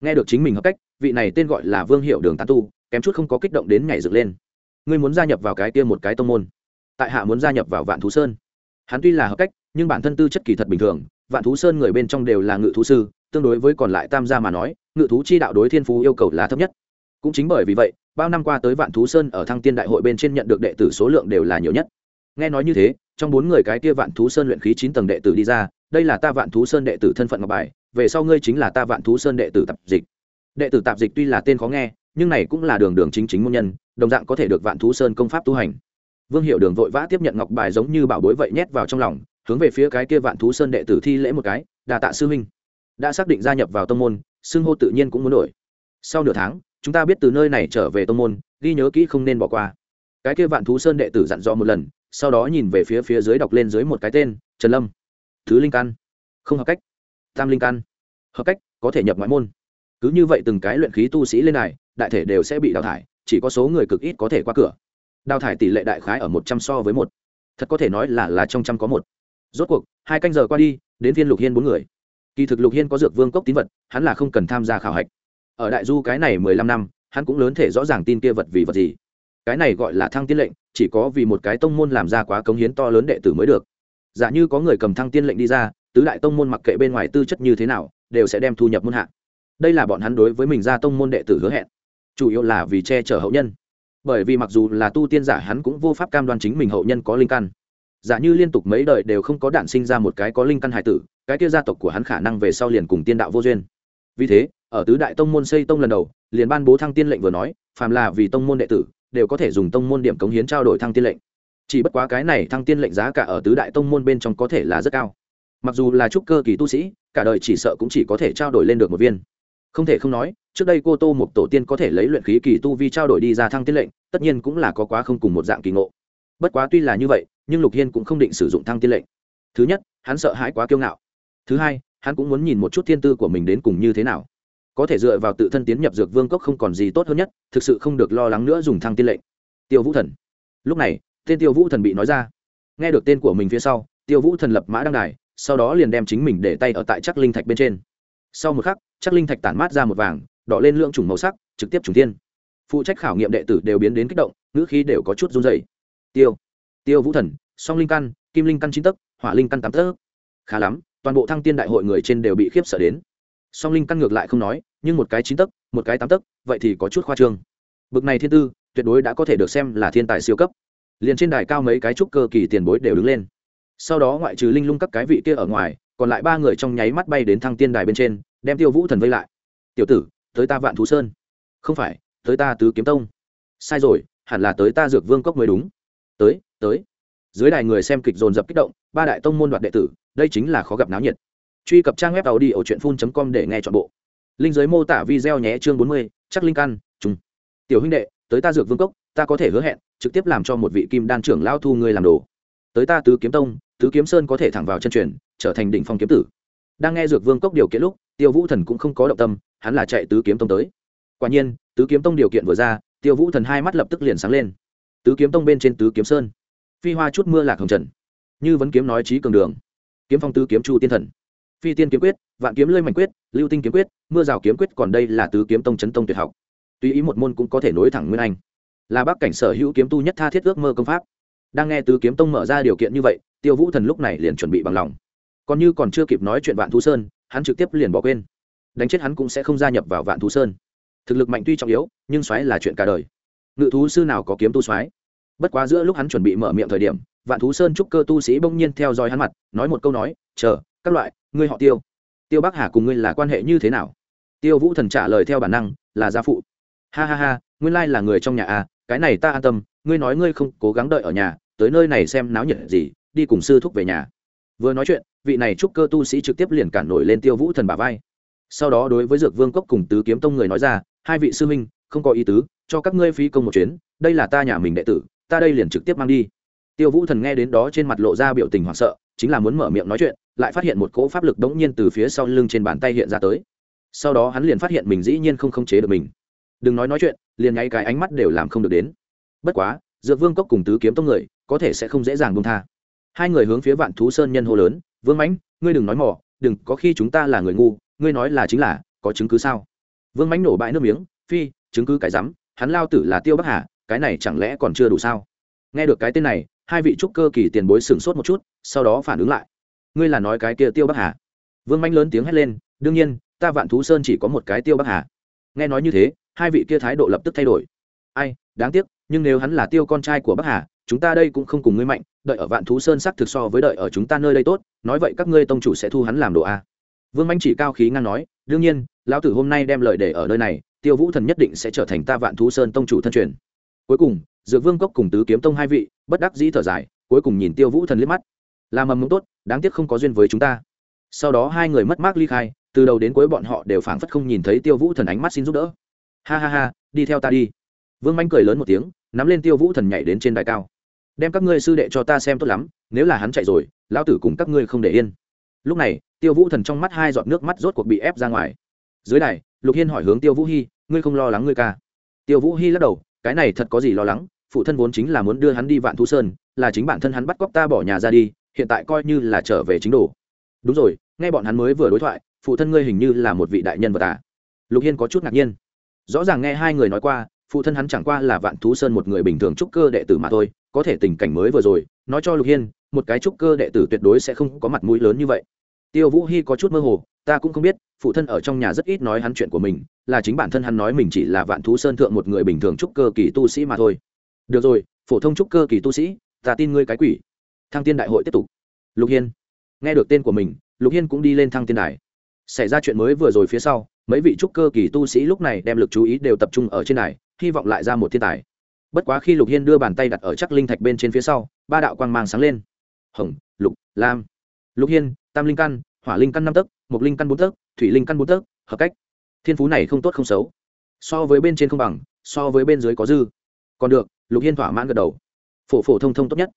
Nghe được chính mình hợp cách, vị này tên gọi là vương hiệu đường tán tu, kém chút không có kích động đến nhảy dựng lên. Ngươi muốn gia nhập vào cái kia một cái tông môn. Tại hạ muốn gia nhập vào vạn thú sơn. Hắn tuy là hợp cách, nhưng bản thân tư chất kỳ thật bình thường, vạn thú sơn người bên trong đều là ngự thú sư, tương đối với còn lại tam gia mà nói, ngự thú chi đạo đối thiên phú yêu cầu là thấp nhất. Cũng chính bởi vì vậy, bao năm qua tới vạn thú sơn ở thăng tiên đại hội bên trên nhận được đệ tử số lượng đều là nhiều nhất nghe nói như thế, trong bốn người cái kia vạn thú sơn luyện khí chín tầng đệ tử đi ra, đây là ta vạn thú sơn đệ tử thân phận ngọc bài, về sau ngươi chính là ta vạn thú sơn đệ tử tạp dịch. Đệ tử tạp dịch tuy là tên khó nghe, nhưng này cũng là đường đường chính chính môn nhân, đồng dạng có thể được vạn thú sơn công pháp tu hành. Vương hiệu đường vội vã tiếp nhận ngọc bài giống như bảo bối vậy nhét vào trong lòng, hướng về phía cái kia vạn thú sơn đệ tử thi lễ một cái đà tạ sư huynh. Đã xác định gia nhập vào tông môn, xưng hô tự nhiên cũng muốn đổi. Sau nửa tháng, chúng ta biết từ nơi này trở về tông môn, ghi nhớ kỹ không nên bỏ qua. Cái kia vạn thú sơn đệ tử dặn dò một lần sau đó nhìn về phía phía dưới đọc lên dưới một cái tên, trần lâm. Thứ linh căn. Không hợp cách. Tam linh căn. Hợp cách, có thể nhập ngoại môn. Cứ như vậy từng cái luyện khí tu sĩ lên này, đại thể đều sẽ bị đào thải, chỉ có số người cực ít có thể qua cửa. Đào thải tỷ lệ đại khái ở một trăm so với một. Thật có thể nói là là trong trăm có một. Rốt cuộc, hai canh giờ qua đi, đến viên lục hiên bốn người. Kỳ thực lục hiên có dược vương cốc tín vật, hắn là không cần tham gia khảo hạch. Ở đại du cái này mười lăm năm, hắn cũng lớn thể rõ ràng tin kia vật vì vật gì. Cái này gọi là thăng tiên lệnh chỉ có vì một cái tông môn làm ra quá cống hiến to lớn đệ tử mới được. Giả như có người cầm thăng tiên lệnh đi ra, tứ đại tông môn mặc kệ bên ngoài tư chất như thế nào, đều sẽ đem thu nhập môn hạ. Đây là bọn hắn đối với mình ra tông môn đệ tử hứa hẹn, chủ yếu là vì che chở hậu nhân. Bởi vì mặc dù là tu tiên giả hắn cũng vô pháp cam đoan chính mình hậu nhân có linh căn. Giả như liên tục mấy đời đều không có đản sinh ra một cái có linh căn hải tử, cái kia gia tộc của hắn khả năng về sau liền cùng tiên đạo vô duyên. Vì thế, ở tứ đại tông môn xây tông lần đầu, liền ban bố thăng tiên lệnh vừa nói, phàm là vì tông môn đệ tử đều có thể dùng tông môn điểm cống hiến trao đổi thăng tiên lệnh. Chỉ bất quá cái này thăng tiên lệnh giá cả ở tứ đại tông môn bên trong có thể là rất cao. Mặc dù là trúc cơ kỳ tu sĩ, cả đời chỉ sợ cũng chỉ có thể trao đổi lên được một viên. Không thể không nói, trước đây cô tô một tổ tiên có thể lấy luyện khí kỳ tu vi trao đổi đi ra thăng tiên lệnh, tất nhiên cũng là có quá không cùng một dạng kỳ ngộ. Bất quá tuy là như vậy, nhưng lục hiên cũng không định sử dụng thăng tiên lệnh. Thứ nhất, hắn sợ hãi quá kiêu ngạo. Thứ hai, hắn cũng muốn nhìn một chút thiên tư của mình đến cùng như thế nào có thể dựa vào tự thân tiến nhập dược vương cốc không còn gì tốt hơn nhất, thực sự không được lo lắng nữa dùng thăng tiên lệnh. Tiêu vũ thần. Lúc này, tên tiêu vũ thần bị nói ra. Nghe được tên của mình phía sau, tiêu vũ thần lập mã đăng đài, sau đó liền đem chính mình để tay ở tại chắc linh thạch bên trên. Sau một khắc chắc linh thạch tản mát ra một vàng, đỏ lên lượng chủng màu sắc, trực tiếp trùng tiên phụ trách khảo nghiệm đệ tử đều biến đến kích động, ngữ khí đều có chút run dày tiêu tiêu vũ thần, song linh căn, kim linh căn chín tấc, hỏa linh căn tám tấc. Khá lắm, toàn bộ thăng tiên đại hội người trên đều bị khiếp sợ đến song linh căn ngược lại không nói, nhưng một cái chín tấc, một cái tám tấc, vậy thì có chút khoa trương. Bực này thiên tư, tuyệt đối đã có thể được xem là thiên tài siêu cấp. Liền trên đài cao mấy cái trúc cơ kỳ tiền bối đều đứng lên. Sau đó ngoại trừ linh lung các cái vị kia ở ngoài, còn lại ba người trong nháy mắt bay đến thăng tiên đài bên trên, đem tiêu vũ thần vây lại. Tiểu tử, tới ta vạn thú sơn. Không phải, tới ta tứ kiếm tông. Sai rồi, hẳn là tới ta dược vương cốc mới đúng. Tới tới. Dưới đài người xem kịch dồn dập kích động, ba đại tông môn đoạt đệ tử, đây chính là khó gặp náo nhiệt truy cập trang web tàu đi ở truyện phun com để nghe chọn bộ. Linh giới mô tả video nhé, chương bốn mươi, chắc linh căn, trùng. Tiểu huynh đệ, tới ta dược vương cốc, ta có thể hứa hẹn, trực tiếp làm cho một vị kim đan trưởng lao thu ngươi làm đồ. Tới ta tứ kiếm tông, tứ kiếm sơn có thể thẳng vào chân truyền, trở thành đỉnh phong kiếm tử. Đang nghe dược vương cốc điều kiện lúc, tiêu vũ thần cũng không có động tâm, hắn là chạy tứ kiếm tông tới. Quả nhiên, tứ kiếm tông điều kiện vừa ra, tiêu vũ thần hai mắt lập tức liền sáng lên. Tứ kiếm tông bên trên tứ kiếm sơn. Phi hoa chút mưa lạc hồng trần. Như vấn kiếm nói trí cường đường. Kiếm phong tứ kiếm chu tiên thần phi tiên kiếm quyết, vạn kiếm lơi mạnh quyết, lưu tinh kiếm quyết, mưa rào kiếm quyết còn đây là tứ kiếm tông chấn tông tuyệt học. Tùy ý một môn cũng có thể nối thẳng nguyên anh. Là bác cảnh sở hữu kiếm tu nhất tha thiết ước mơ công pháp. Đang nghe tứ kiếm tông mở ra điều kiện như vậy, tiêu vũ thần lúc này liền chuẩn bị bằng lòng. Còn như còn chưa kịp nói chuyện vạn thú sơn, hắn trực tiếp liền bỏ quên. Đánh chết hắn cũng sẽ không gia nhập vào vạn thú sơn. Thực lực mạnh tuy trọng yếu, nhưng xoáy là chuyện cả đời. Ngự thú sư nào có kiếm tu xoáy? Bất quá giữa lúc hắn chuẩn bị mở miệng thời điểm, vạn thú sơn trúc cơ tu sĩ bỗng nhiên theo dõi hắn mặt, nói một câu nói, chờ, các loại ngươi họ tiêu. Tiêu bắc hà cùng ngươi là quan hệ như thế nào? Tiêu vũ thần trả lời theo bản năng là gia phụ. Ha ha ha nguyên lai là người trong nhà à cái này ta an tâm ngươi nói ngươi không cố gắng đợi ở nhà tới nơi này xem náo nhiệt gì đi cùng sư thúc về nhà. Vừa nói chuyện vị này trúc cơ tu sĩ trực tiếp liền cản nổi lên tiêu vũ thần bà vai. Sau đó đối với dược vương cốc cùng tứ kiếm tông người nói ra hai vị sư minh, không có ý tứ cho các ngươi phí công một chuyến đây là ta nhà mình đệ tử ta đây liền trực tiếp mang đi. Tiêu vũ thần nghe đến đó trên mặt lộ ra biểu tình hoảng sợ chính là muốn mở miệng nói chuyện, lại phát hiện một cỗ pháp lực đống nhiên từ phía sau lưng trên bàn tay hiện ra tới. Sau đó hắn liền phát hiện mình dĩ nhiên không khống chế được mình. Đừng nói nói chuyện, liền ngay cái ánh mắt đều làm không được đến. Bất quá, dược vương cốc cùng tứ kiếm tông người, có thể sẽ không dễ dàng buông tha. Hai người hướng phía vạn thú sơn nhân hô lớn, vương mãnh, ngươi đừng nói mỏ đừng, có khi chúng ta là người ngu, ngươi nói là chính là, có chứng cứ sao? Vương mãnh nổ bãi nước miếng, phi, chứng cứ cái rắm, hắn lao tử là tiêu bắc hà, cái này chẳng lẽ còn chưa đủ sao? Nghe được cái tên này hai vị trúc cơ kỳ tiền bối sửng sốt một chút, sau đó phản ứng lại. Ngươi là nói cái kia tiêu bắc hà? Vương manh lớn tiếng hét lên, đương nhiên, ta vạn thú sơn chỉ có một cái tiêu bắc hà. Nghe nói như thế, hai vị kia thái độ lập tức thay đổi. Ai, đáng tiếc, nhưng nếu hắn là tiêu con trai của bắc hà, chúng ta đây cũng không cùng ngươi mạnh, đợi ở vạn thú sơn sắc thực so với đợi ở chúng ta nơi đây tốt, nói vậy các ngươi tông chủ sẽ thu hắn làm đồ a. Vương manh chỉ cao khí ngang nói, đương nhiên, lão tử hôm nay đem lời để ở nơi này, tiêu vũ thần nhất định sẽ trở thành ta vạn thú sơn tông chủ thân truyền. Cuối cùng, dược vương cốc cùng tứ kiếm tông hai vị bất đắc dĩ thở dài, cuối cùng nhìn tiêu vũ thần liếc mắt. Làm mầm mống tốt, đáng tiếc không có duyên với chúng ta. Sau đó hai người mất mát ly khai, từ đầu đến cuối bọn họ đều phảng phất không nhìn thấy tiêu vũ thần ánh mắt xin giúp đỡ. Ha ha ha, đi theo ta đi. Vương manh cười lớn một tiếng, nắm lên tiêu vũ thần nhảy đến trên đài cao. Đem các ngươi sư đệ cho ta xem tốt lắm, nếu là hắn chạy rồi, lão tử cùng các ngươi không để yên. Lúc này, tiêu vũ thần trong mắt hai giọt nước mắt rốt cuộc bị ép ra ngoài. Dưới đài, lục hiên hỏi hướng tiêu vũ hy ngươi không lo lắng ngươi ca? Tiêu vũ hy lắc đầu, cái này thật có gì lo lắng phụ thân vốn chính là muốn đưa hắn đi vạn thu sơn, là chính bản thân hắn bắt cóc ta bỏ nhà ra đi, hiện tại coi như là trở về chính đồ. Đúng rồi, nghe bọn hắn mới vừa đối thoại, phụ thân ngươi hình như là một vị đại nhân vật à? Lục hiên có chút ngạc nhiên. Rõ ràng nghe hai người nói qua, phụ thân hắn chẳng qua là vạn thú sơn một người bình thường trúc cơ đệ tử mà thôi, có thể tình cảnh mới vừa rồi, nói cho lục hiên, một cái trúc cơ đệ tử tuyệt đối sẽ không có mặt mũi lớn như vậy. Tiêu vũ hy có chút mơ hồ, ta cũng không biết, phụ thân ở trong nhà rất ít nói hắn chuyện của mình, là chính bản thân hắn nói mình chỉ là vạn thú sơn thượng một người bình thường trúc cơ kỳ tu sĩ mà thôi được rồi, phổ thông trúc cơ kỳ tu sĩ, ta tin ngươi cái quỷ. Thăng tiên đại hội tiếp tục. Lục hiên. Nghe được tên của mình, lục hiên cũng đi lên thăng tiên đài. Xảy ra chuyện mới vừa rồi phía sau, mấy vị trúc cơ kỳ tu sĩ lúc này đem lực chú ý đều tập trung ở trên này hy vọng lại ra một thiên tài. Bất quá khi lục hiên đưa bàn tay đặt ở chắc linh thạch bên trên phía sau, ba đạo quang mang sáng lên. Hồng, lục, lam. Lục hiên, tam linh căn, hỏa linh căn năm tấc mục linh căn bốn tấc, thủy linh căn bốn tấc, hợp cách. Thiên phú này không tốt không xấu. So với bên trên không bằng, so với bên dưới có dư. Còn được lục hiên thỏa mãn gật đầu. Phổ phổ thông thông tốt nhất.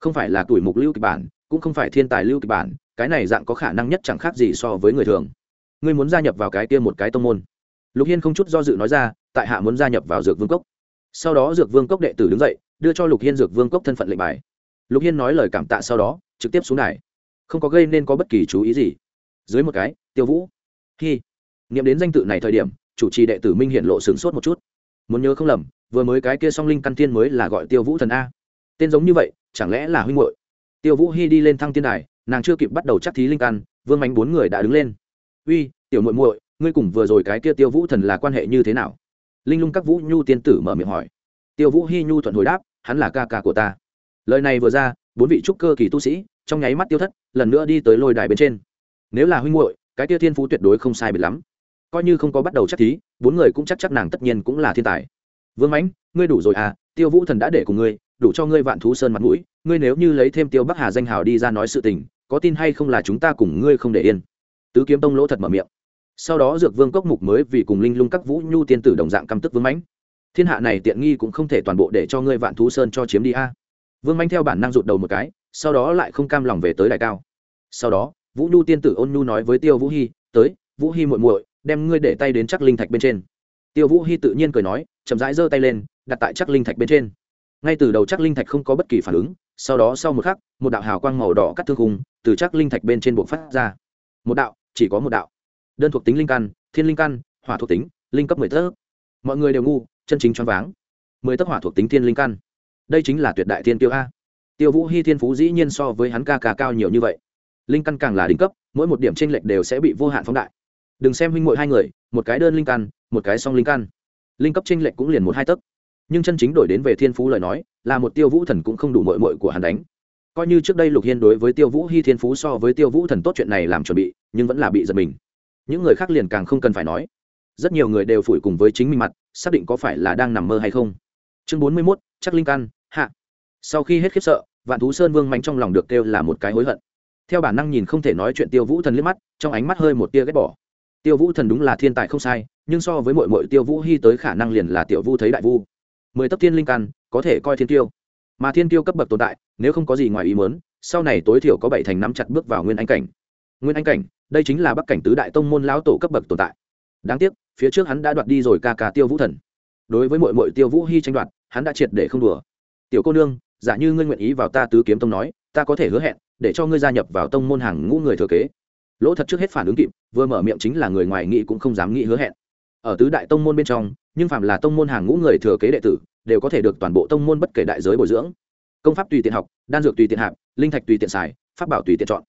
Không phải là tuổi mục lưu kịch bản, cũng không phải thiên tài lưu kịch bản, cái này dạng có khả năng nhất chẳng khác gì so với người thường. Ngươi muốn gia nhập vào cái kia một cái tông môn. Lục hiên không chút do dự nói ra, tại hạ muốn gia nhập vào dược vương cốc. Sau đó dược vương cốc đệ tử đứng dậy, đưa cho lục hiên dược vương cốc thân phận lệnh bài. Lục hiên nói lời cảm tạ sau đó, trực tiếp xuống đài. Không có gây nên có bất kỳ chú ý gì. Dưới một cái, tiêu vũ. Khi nghiệm đến danh tự này thời điểm, chủ trì đệ tử minh hiện lộ sửng sốt một chút. Muốn nhớ không lầm vừa mới cái kia song linh căn tiên mới là gọi tiêu vũ thần a. Tên giống như vậy, chẳng lẽ là huynh hội tiêu vũ hy đi lên thăng tiên đài, nàng chưa kịp bắt đầu chắc thí linh căn, vương mánh bốn người đã đứng lên. Uy, tiểu muội muội, ngươi cùng vừa rồi cái kia tiêu vũ thần là quan hệ như thế nào? Linh lung các vũ nhu tiên tử mở miệng hỏi. Tiêu vũ hy nhu thuận hồi đáp, hắn là ca ca của ta. Lời này vừa ra, bốn vị trúc cơ kỳ tu sĩ, trong nháy mắt tiêu thất, lần nữa đi tới lôi đài bên trên. Nếu là huynh muội, cái kia thiên phú tuyệt đối không sai biệt lắm. Coi như không có bắt đầu chắc thí, bốn người cũng chắc chắc nàng tất nhiên cũng là thiên tài vương mãnh, ngươi đủ rồi à tiêu vũ thần đã để cùng ngươi, đủ cho ngươi vạn thú sơn mặt mũi, ngươi nếu như lấy thêm tiêu bắc hà danh hào đi ra nói sự tình, có tin hay không là chúng ta cùng ngươi không để yên. Tứ kiếm tông lỗ thật mở miệng. Sau đó dược vương cốc mục mới vì cùng linh lung các vũ nhu tiên tử đồng dạng căm tức vương mãnh. Thiên hạ này tiện nghi cũng không thể toàn bộ để cho ngươi vạn thú sơn cho chiếm đi a. Vương mãnh theo bản năng rụt đầu một cái, sau đó lại không cam lòng về tới đại cao. Sau đó, vũ nhu tiên tử ôn nhu nói với tiêu vũ hy tới, vũ hy muội muội, đem ngươi để tay đến chắc linh thạch bên trên tiêu vũ hy tự nhiên cười nói, chậm rãi giơ tay lên, đặt tại chắc linh thạch bên trên. Ngay từ đầu chắc linh thạch không có bất kỳ phản ứng, sau đó sau một khắc, một đạo hào quang màu đỏ cắt thương khung từ chắc linh thạch bên trên buộc phát ra. Một đạo, chỉ có một đạo. Đơn thuộc tính linh căn, thiên linh căn, hỏa thuộc tính, linh cấp mười tấc. Mọi người đều ngu, chân chính choáng váng. Mười tấc hỏa thuộc tính thiên linh căn. Đây chính là tuyệt đại thiên tiêu a. Tiêu vũ hy thiên phú dĩ nhiên so với hắn ca ca cao nhiều như vậy. Linh căn càng là đỉnh cấp, mỗi một điểm tranh lệch đều sẽ bị vô hạn phóng đại. Đừng xem huynh mội hai người, một cái đơn linh căn một cái song linh căn linh cấp tranh lệch cũng liền một hai tấc. Nhưng chân chính đổi đến về thiên phú lời nói, là một tiêu vũ thần cũng không đủ mội mội của hắn đánh. Coi như trước đây lục hiên đối với tiêu vũ hy thiên phú so với tiêu vũ thần tốt chuyện này làm chuẩn bị, nhưng vẫn là bị giật mình. Những người khác liền càng không cần phải nói. Rất nhiều người đều phủi cùng với chính mình mặt, xác định có phải là đang nằm mơ hay không. Chương bốn mươi mốt, chắc linh căn hạ. Sau khi hết khiếp sợ, vạn thú sơn vương mạnh trong lòng được kêu là một cái hối hận. Theo bản năng nhìn không thể nói chuyện tiêu vũ thần liếc mắt, trong ánh mắt hơi một tia ghét bỏ. Tiêu vũ thần đúng là thiên tài không sai nhưng so với mội mội tiêu vũ hy tới khả năng liền là tiểu vu thấy đại vu. Mười tấc thiên linh căn, có thể coi thiên tiêu mà thiên tiêu cấp bậc tồn tại, nếu không có gì ngoài ý mớn sau này tối thiểu có bảy thành năm chặt bước vào nguyên anh cảnh. Nguyên anh cảnh, đây chính là bắc cảnh tứ đại tông môn lão tổ cấp bậc tồn tại. Đáng tiếc, phía trước hắn đã đoạt đi rồi ca ca tiêu vũ thần. Đối với mội mội tiêu vũ hy tranh đoạt, hắn đã triệt để không đùa. Tiểu cô nương, giả như ngươi nguyện ý vào ta tứ kiếm tông nói, ta có thể hứa hẹn, để cho ngươi gia nhập vào tông môn hàng ngũ người thừa kế. Lỗ thật trước hết phản ứng kịp, vừa mở miệng chính là người ngoài nghị cũng không dám nghĩ hứa hẹn ở tứ đại tông môn bên trong, nhưng phạm là tông môn hàng ngũ người thừa kế đệ tử, đều có thể được toàn bộ tông môn bất kể đại giới bồi dưỡng. Công pháp tùy tiện học, đan dược tùy tiện hạp, linh thạch tùy tiện xài, pháp bảo tùy tiện chọn.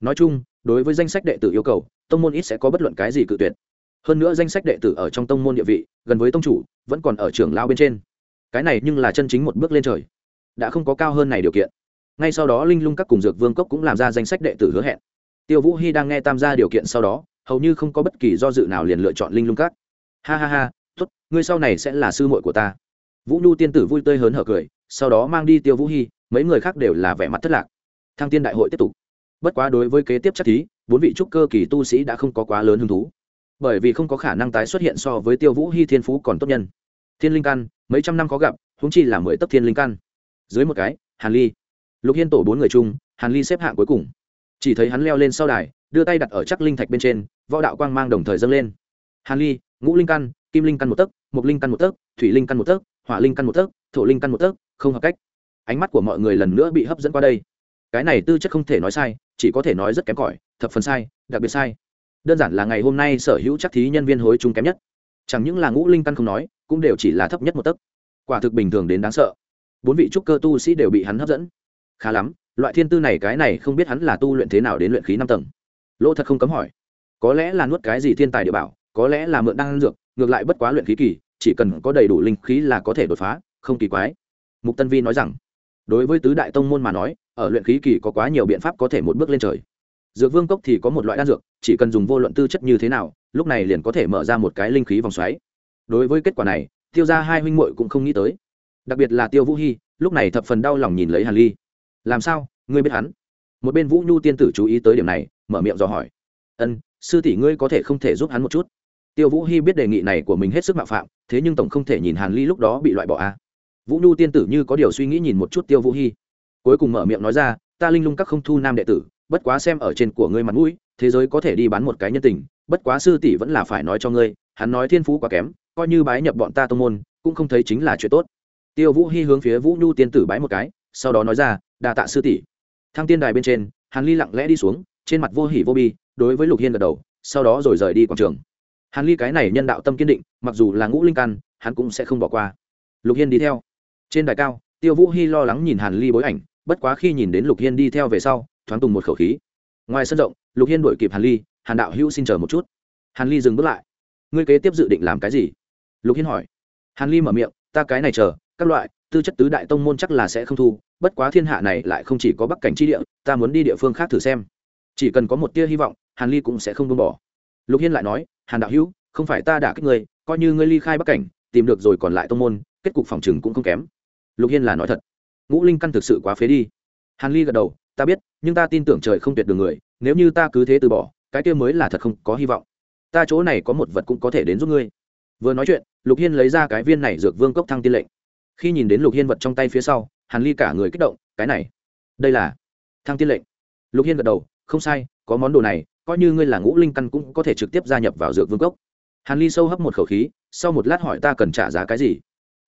Nói chung, đối với danh sách đệ tử yêu cầu, tông môn ít sẽ có bất luận cái gì cự tuyệt. Hơn nữa danh sách đệ tử ở trong tông môn địa vị, gần với tông chủ, vẫn còn ở trường lao bên trên. Cái này nhưng là chân chính một bước lên trời. Đã không có cao hơn này điều kiện. Ngay sau đó linh lung các cùng dược vương cốc cũng làm ra danh sách đệ tử hứa hẹn. Tiêu vũ hy đang nghe tam gia điều kiện sau đó, hầu như không có bất kỳ do dự nào liền lựa chọn linh lung các ha ha ha, tốt, ngươi sau này sẽ là sư muội của ta. Vũ nhu tiên tử vui tươi hớn hở cười, sau đó mang đi tiêu vũ hy mấy người khác đều là vẻ mặt thất lạc. Thăng tiên đại hội tiếp tục. Bất quá đối với kế tiếp chắc thí, bốn vị trúc cơ kỳ tu sĩ đã không có quá lớn hứng thú. Bởi vì không có khả năng tái xuất hiện so với tiêu vũ hy thiên phú còn tốt nhân. Thiên linh căn, mấy trăm năm có gặp húng chi là mười tấc thiên linh căn. Dưới một cái, hàn ly. Lục hiên tổ bốn người chung, hàn ly xếp hạng cuối cùng. Chỉ thấy hắn leo lên sau đài, đưa tay đặt ở chắc linh thạch bên trên, võ đạo quang mang đồng thời dâng lên. Hàn ly ngũ linh căn, kim linh căn một tấc mục linh căn một tấc, thủy linh căn một tấc, hỏa linh căn một tấc, thổ linh căn một tấc, không hợp cách. Ánh mắt của mọi người lần nữa bị hấp dẫn qua đây. Cái này tư chất không thể nói sai, chỉ có thể nói rất kém cỏi, thập phần sai, đặc biệt sai. Đơn giản là ngày hôm nay sở hữu chắc thí nhân viên hối chung kém nhất. Chẳng những là ngũ linh căn không nói, cũng đều chỉ là thấp nhất một tấc. Quả thực bình thường đến đáng sợ. Bốn vị trúc cơ tu sĩ đều bị hắn hấp dẫn. Khá lắm, loại thiên tư này cái này không biết hắn là tu luyện thế nào đến luyện khí năm tầng. Lỗ thật không cấm hỏi, có lẽ là nuốt cái gì thiên tài địa bảo có lẽ là mượn đan dược, ngược lại bất quá luyện khí kỳ, chỉ cần có đầy đủ linh khí là có thể đột phá, không kỳ quái. Mục tân vi nói rằng. Đối với tứ đại tông môn mà nói, ở luyện khí kỳ có quá nhiều biện pháp có thể một bước lên trời. Dược vương cốc thì có một loại đan dược, chỉ cần dùng vô luận tư chất như thế nào, lúc này liền có thể mở ra một cái linh khí vòng xoáy. Đối với kết quả này, tiêu ra hai huynh muội cũng không nghĩ tới. Đặc biệt là tiêu vũ hy lúc này thập phần đau lòng nhìn lấy hàn ly. Làm sao? Ngươi biết hắn? Một bên vũ nhu tiên tử chú ý tới điểm này, mở miệng dò hỏi. Ân, sư tỷ ngươi có thể không thể giúp hắn một chút? Tiêu vũ hy biết đề nghị này của mình hết sức mạo phạm, thế nhưng tổng không thể nhìn hàn ly lúc đó bị loại bỏ a. À. vũ nhu tiên tử như có điều suy nghĩ nhìn một chút tiêu vũ hy cuối cùng mở miệng nói ra, ta linh lung các không thu nam đệ tử, bất quá xem ở trên của ngươi mặt mũi, thế giới có thể đi bán một cái nhân tình, bất quá sư tỷ vẫn là phải nói cho ngươi, hắn nói thiên phú quá kém, coi như bái nhập bọn ta tô môn, cũng không thấy chính là chuyện tốt. Tiêu vũ hy hướng phía vũ nhu tiên tử bái một cái, sau đó nói ra đà tạ sư tỷ. Thăng tiên đài bên trên, hàn ly lặng lẽ đi xuống, trên mặt vô hỉ vô bi, đối với lục hiên gật đầu, sau đó rồi rời đi quảng trường hàn ly cái này nhân đạo tâm kiên định, mặc dù là ngũ linh căn, hắn cũng sẽ không bỏ qua. Lục hiên đi theo. Trên đài cao, tiêu vũ hy lo lắng nhìn hàn ly bối ảnh, bất quá khi nhìn đến lục hiên đi theo về sau, thoáng tùng một khẩu khí. Ngoài sân rộng, lục hiên đuổi kịp hàn ly, hàn đạo hữu xin chờ một chút. Hàn ly dừng bước lại. Ngươi kế tiếp dự định làm cái gì? Lục hiên hỏi. Hàn ly mở miệng, ta cái này chờ, các loại, tư chất tứ đại tông môn chắc là sẽ không thu, bất quá thiên hạ này lại không chỉ có bắc cảnh tri địa, ta muốn đi địa phương khác thử xem. Chỉ cần có một tia hy vọng, hàn ly cũng sẽ không buông bỏ. Lục hiên lại nói hàn đạo hữu, không phải ta đả kích ngươi, coi như ngươi ly khai bắc cảnh, tìm được rồi còn lại tông môn, kết cục phòng chừng cũng không kém. Lục hiên là nói thật. Ngũ linh căn thực sự quá phế đi. Hàn ly gật đầu, ta biết, nhưng ta tin tưởng trời không tuyệt đường người, nếu như ta cứ thế từ bỏ, cái kia mới là thật không có hy vọng. Ta chỗ này có một vật cũng có thể đến giúp ngươi. Vừa nói chuyện, lục hiên lấy ra cái viên này dược vương cốc thăng tiên lệnh. Khi nhìn đến lục hiên vật trong tay phía sau, hàn ly cả người kích động, cái này, đây là thăng tiên lệnh. Lục hiên gật đầu, không sai, có món đồ này coi như ngươi là ngũ linh căn cũng có thể trực tiếp gia nhập vào dược vương cốc. Hàn ly sâu hấp một khẩu khí, sau một lát hỏi ta cần trả giá cái gì?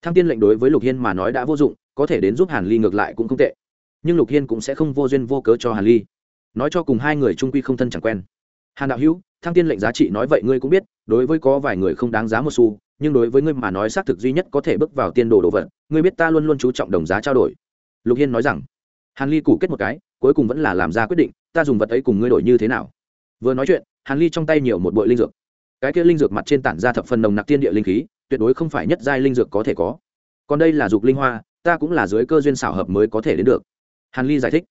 Thăng tiên lệnh đối với lục hiên mà nói đã vô dụng, có thể đến giúp hàn ly ngược lại cũng không tệ. Nhưng lục hiên cũng sẽ không vô duyên vô cớ cho hàn ly. Nói cho cùng hai người trung quy không thân chẳng quen. Hàn đạo hữu, thăng tiên lệnh giá trị nói vậy ngươi cũng biết, đối với có vài người không đáng giá một xu, nhưng đối với ngươi mà nói xác thực duy nhất có thể bước vào tiên đồ đồ vật, ngươi biết ta luôn luôn chú trọng đồng giá trao đổi. Lục hiên nói rằng. Hàn ly củ kết một cái, cuối cùng vẫn là làm ra quyết định, ta dùng vật ấy cùng ngươi đổi như thế nào? Vừa nói chuyện, hàn ly trong tay nhiều một bội linh dược. Cái kia linh dược mặt trên tản ra thập phần nồng nặc tiên địa linh khí, tuyệt đối không phải nhất giai linh dược có thể có. Còn đây là dục linh hoa, ta cũng là dưới cơ duyên xảo hợp mới có thể đến được. Hàn ly giải thích.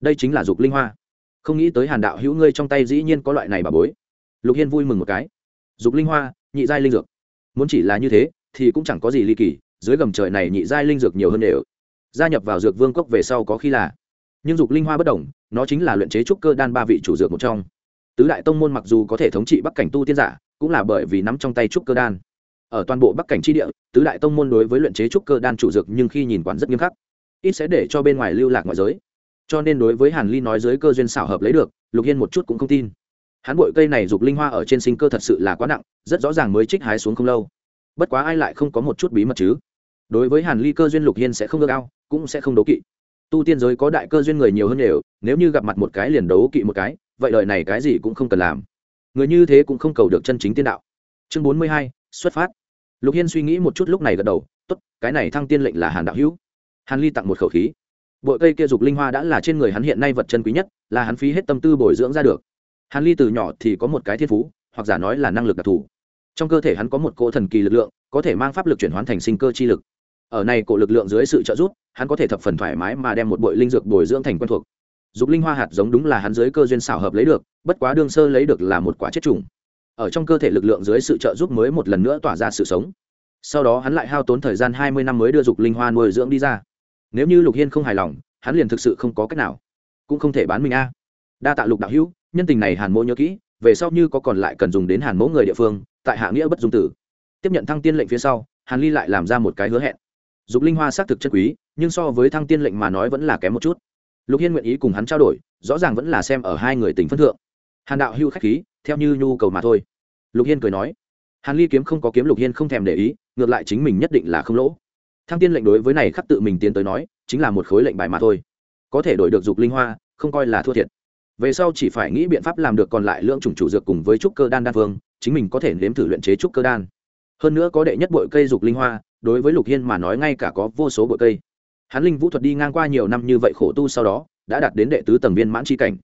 Đây chính là dục linh hoa. Không nghĩ tới hàn đạo hữu ngươi trong tay dĩ nhiên có loại này bà bối. Lục hiên vui mừng một cái. Dục linh hoa, nhị giai linh dược. Muốn chỉ là như thế, thì cũng chẳng có gì ly kỳ, dưới gầm trời này nhị giai linh dược nhiều hơn đều. Gia nhập vào dược vương cốc về sau có khi là. Nhưng dục linh hoa bất đồng, nó chính là luyện chế trúc cơ đan ba vị chủ dược một trong tứ đại tông môn mặc dù có thể thống trị bắc cảnh tu tiên giả, cũng là bởi vì nắm trong tay trúc cơ đan. Ở toàn bộ bắc cảnh tri địa, tứ đại tông môn đối với luyện chế trúc cơ đan chủ dược nhưng khi nhìn quản rất nghiêm khắc. Ít sẽ để cho bên ngoài lưu lạc ngoại giới. Cho nên đối với hàn ly nói dưới cơ duyên xảo hợp lấy được, lục hiên một chút cũng không tin. Hắn bội cây này dục linh hoa ở trên sinh cơ thật sự là quá nặng, rất rõ ràng mới trích hái xuống không lâu. Bất quá ai lại không có một chút bí mật chứ? Đối với hàn ly cơ duyên lục hiên sẽ không ước ao, cũng sẽ không đấu kỵ. Tu tiên giới có đại cơ duyên người nhiều hơn đều, nếu như gặp mặt một cái liền đấu kỵ một cái vậy đời này cái gì cũng không cần làm. Người như thế cũng không cầu được chân chính tiên đạo. Chương bốn mươi hai, xuất phát. Lục hiên suy nghĩ một chút lúc này gật đầu t ố t cái này thăng tiên lệnh là hàn đạo hữu. Hàn ly tặng một khẩu khí. Bội cây kia dục linh hoa đã là trên người hắn hiện nay vật chân quý nhất, là hắn phí hết tâm tư bồi dưỡng ra được. Hàn ly từ nhỏ thì có một cái thiên phú, hoặc giả nói là năng lực đặc thù. Trong cơ thể hắn có một cỗ thần kỳ lực lượng, có thể mang pháp lực chuyển hóa thành sinh cơ chi lực. Ở này cỗ lực lượng dưới sự trợ giúp, hắn có thể thập phần thoải mái mà đem một bội linh dược bồi dưỡng thành quen thuộc dục linh hoa hạt giống đúng là hắn dưới cơ duyên xảo hợp lấy được, bất quá đương sơ lấy được là một quả chết trùng. Ở trong cơ thể lực lượng dưới sự trợ giúp mới một lần nữa tỏa ra sự sống. Sau đó hắn lại hao tốn thời gian hai mươi năm mới đưa dục linh hoa nuôi dưỡng đi ra. Nếu như lục hiên không hài lòng, hắn liền thực sự không có cách nào. Cũng không thể bán mình a. À. Đa tạ lục đạo hữu, nhân tình này hàn mỗ nhớ kỹ, về sau như có còn lại cần dùng đến hàn mỗ người địa phương, tại hạ nghĩa bất dung tử. Tiếp nhận thăng tiên lệnh phía sau, hàn ly lại làm ra một cái hứa hẹn. Dục linh hoa xác thực chất quý, nhưng so với thăng tiên lệnh mà nói vẫn là kém một chút lục hiên nguyện ý cùng hắn trao đổi, rõ ràng vẫn là xem ở hai người tình phân thượng. Hàn đạo hưu khách khí, theo như nhu cầu mà thôi. Lục hiên cười nói, hàn ly kiếm không có kiếm lục hiên không thèm để ý, ngược lại chính mình nhất định là không lỗ. Thăng tiên lệnh đối với này khắc tự mình tiến tới nói, chính là một khối lệnh bài mà thôi. Có thể đổi được dục linh hoa, không coi là thua thiệt. Về sau chỉ phải nghĩ biện pháp làm được còn lại lượng chủng chủ dược cùng với trúc cơ đan đan phương chính mình có thể nếm thử luyện chế trúc cơ đan. Hơn nữa có đệ nhất bội cây dục linh hoa, đối với lục hiên mà nói ngay cả có vô số bội cây hắn linh vũ thuật đi ngang qua nhiều năm như vậy khổ tu sau đó, đã đạt đến đệ tứ tầng viên mãn tri cảnh.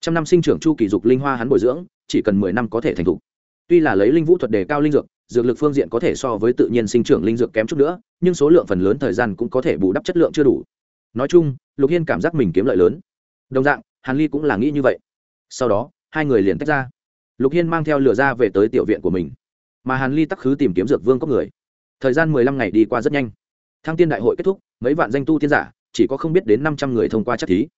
Trăm năm sinh trưởng chu kỳ dục linh hoa hắn bồi dưỡng, chỉ cần mười năm có thể thành thục. Tuy là lấy linh vũ thuật đề cao linh dược dược lực phương diện có thể so với tự nhiên sinh trưởng linh dược kém chút nữa, nhưng số lượng phần lớn thời gian cũng có thể bù đắp chất lượng chưa đủ. Nói chung, lục hiên cảm giác mình kiếm lợi lớn. Đồng dạng, hàn ly cũng là nghĩ như vậy. Sau đó, hai người liền tách ra. Lục hiên mang theo lửa ra về tới tiểu viện của mình. Mà hàn ly tắc khứ tìm kiếm dược vương cốc người. Thời gian mười lăm ngày đi qua rất nhanh thăng tiên đại hội kết thúc, mấy vạn danh tu tiên giả, chỉ có không biết đến năm trăm người thông qua chắc thí.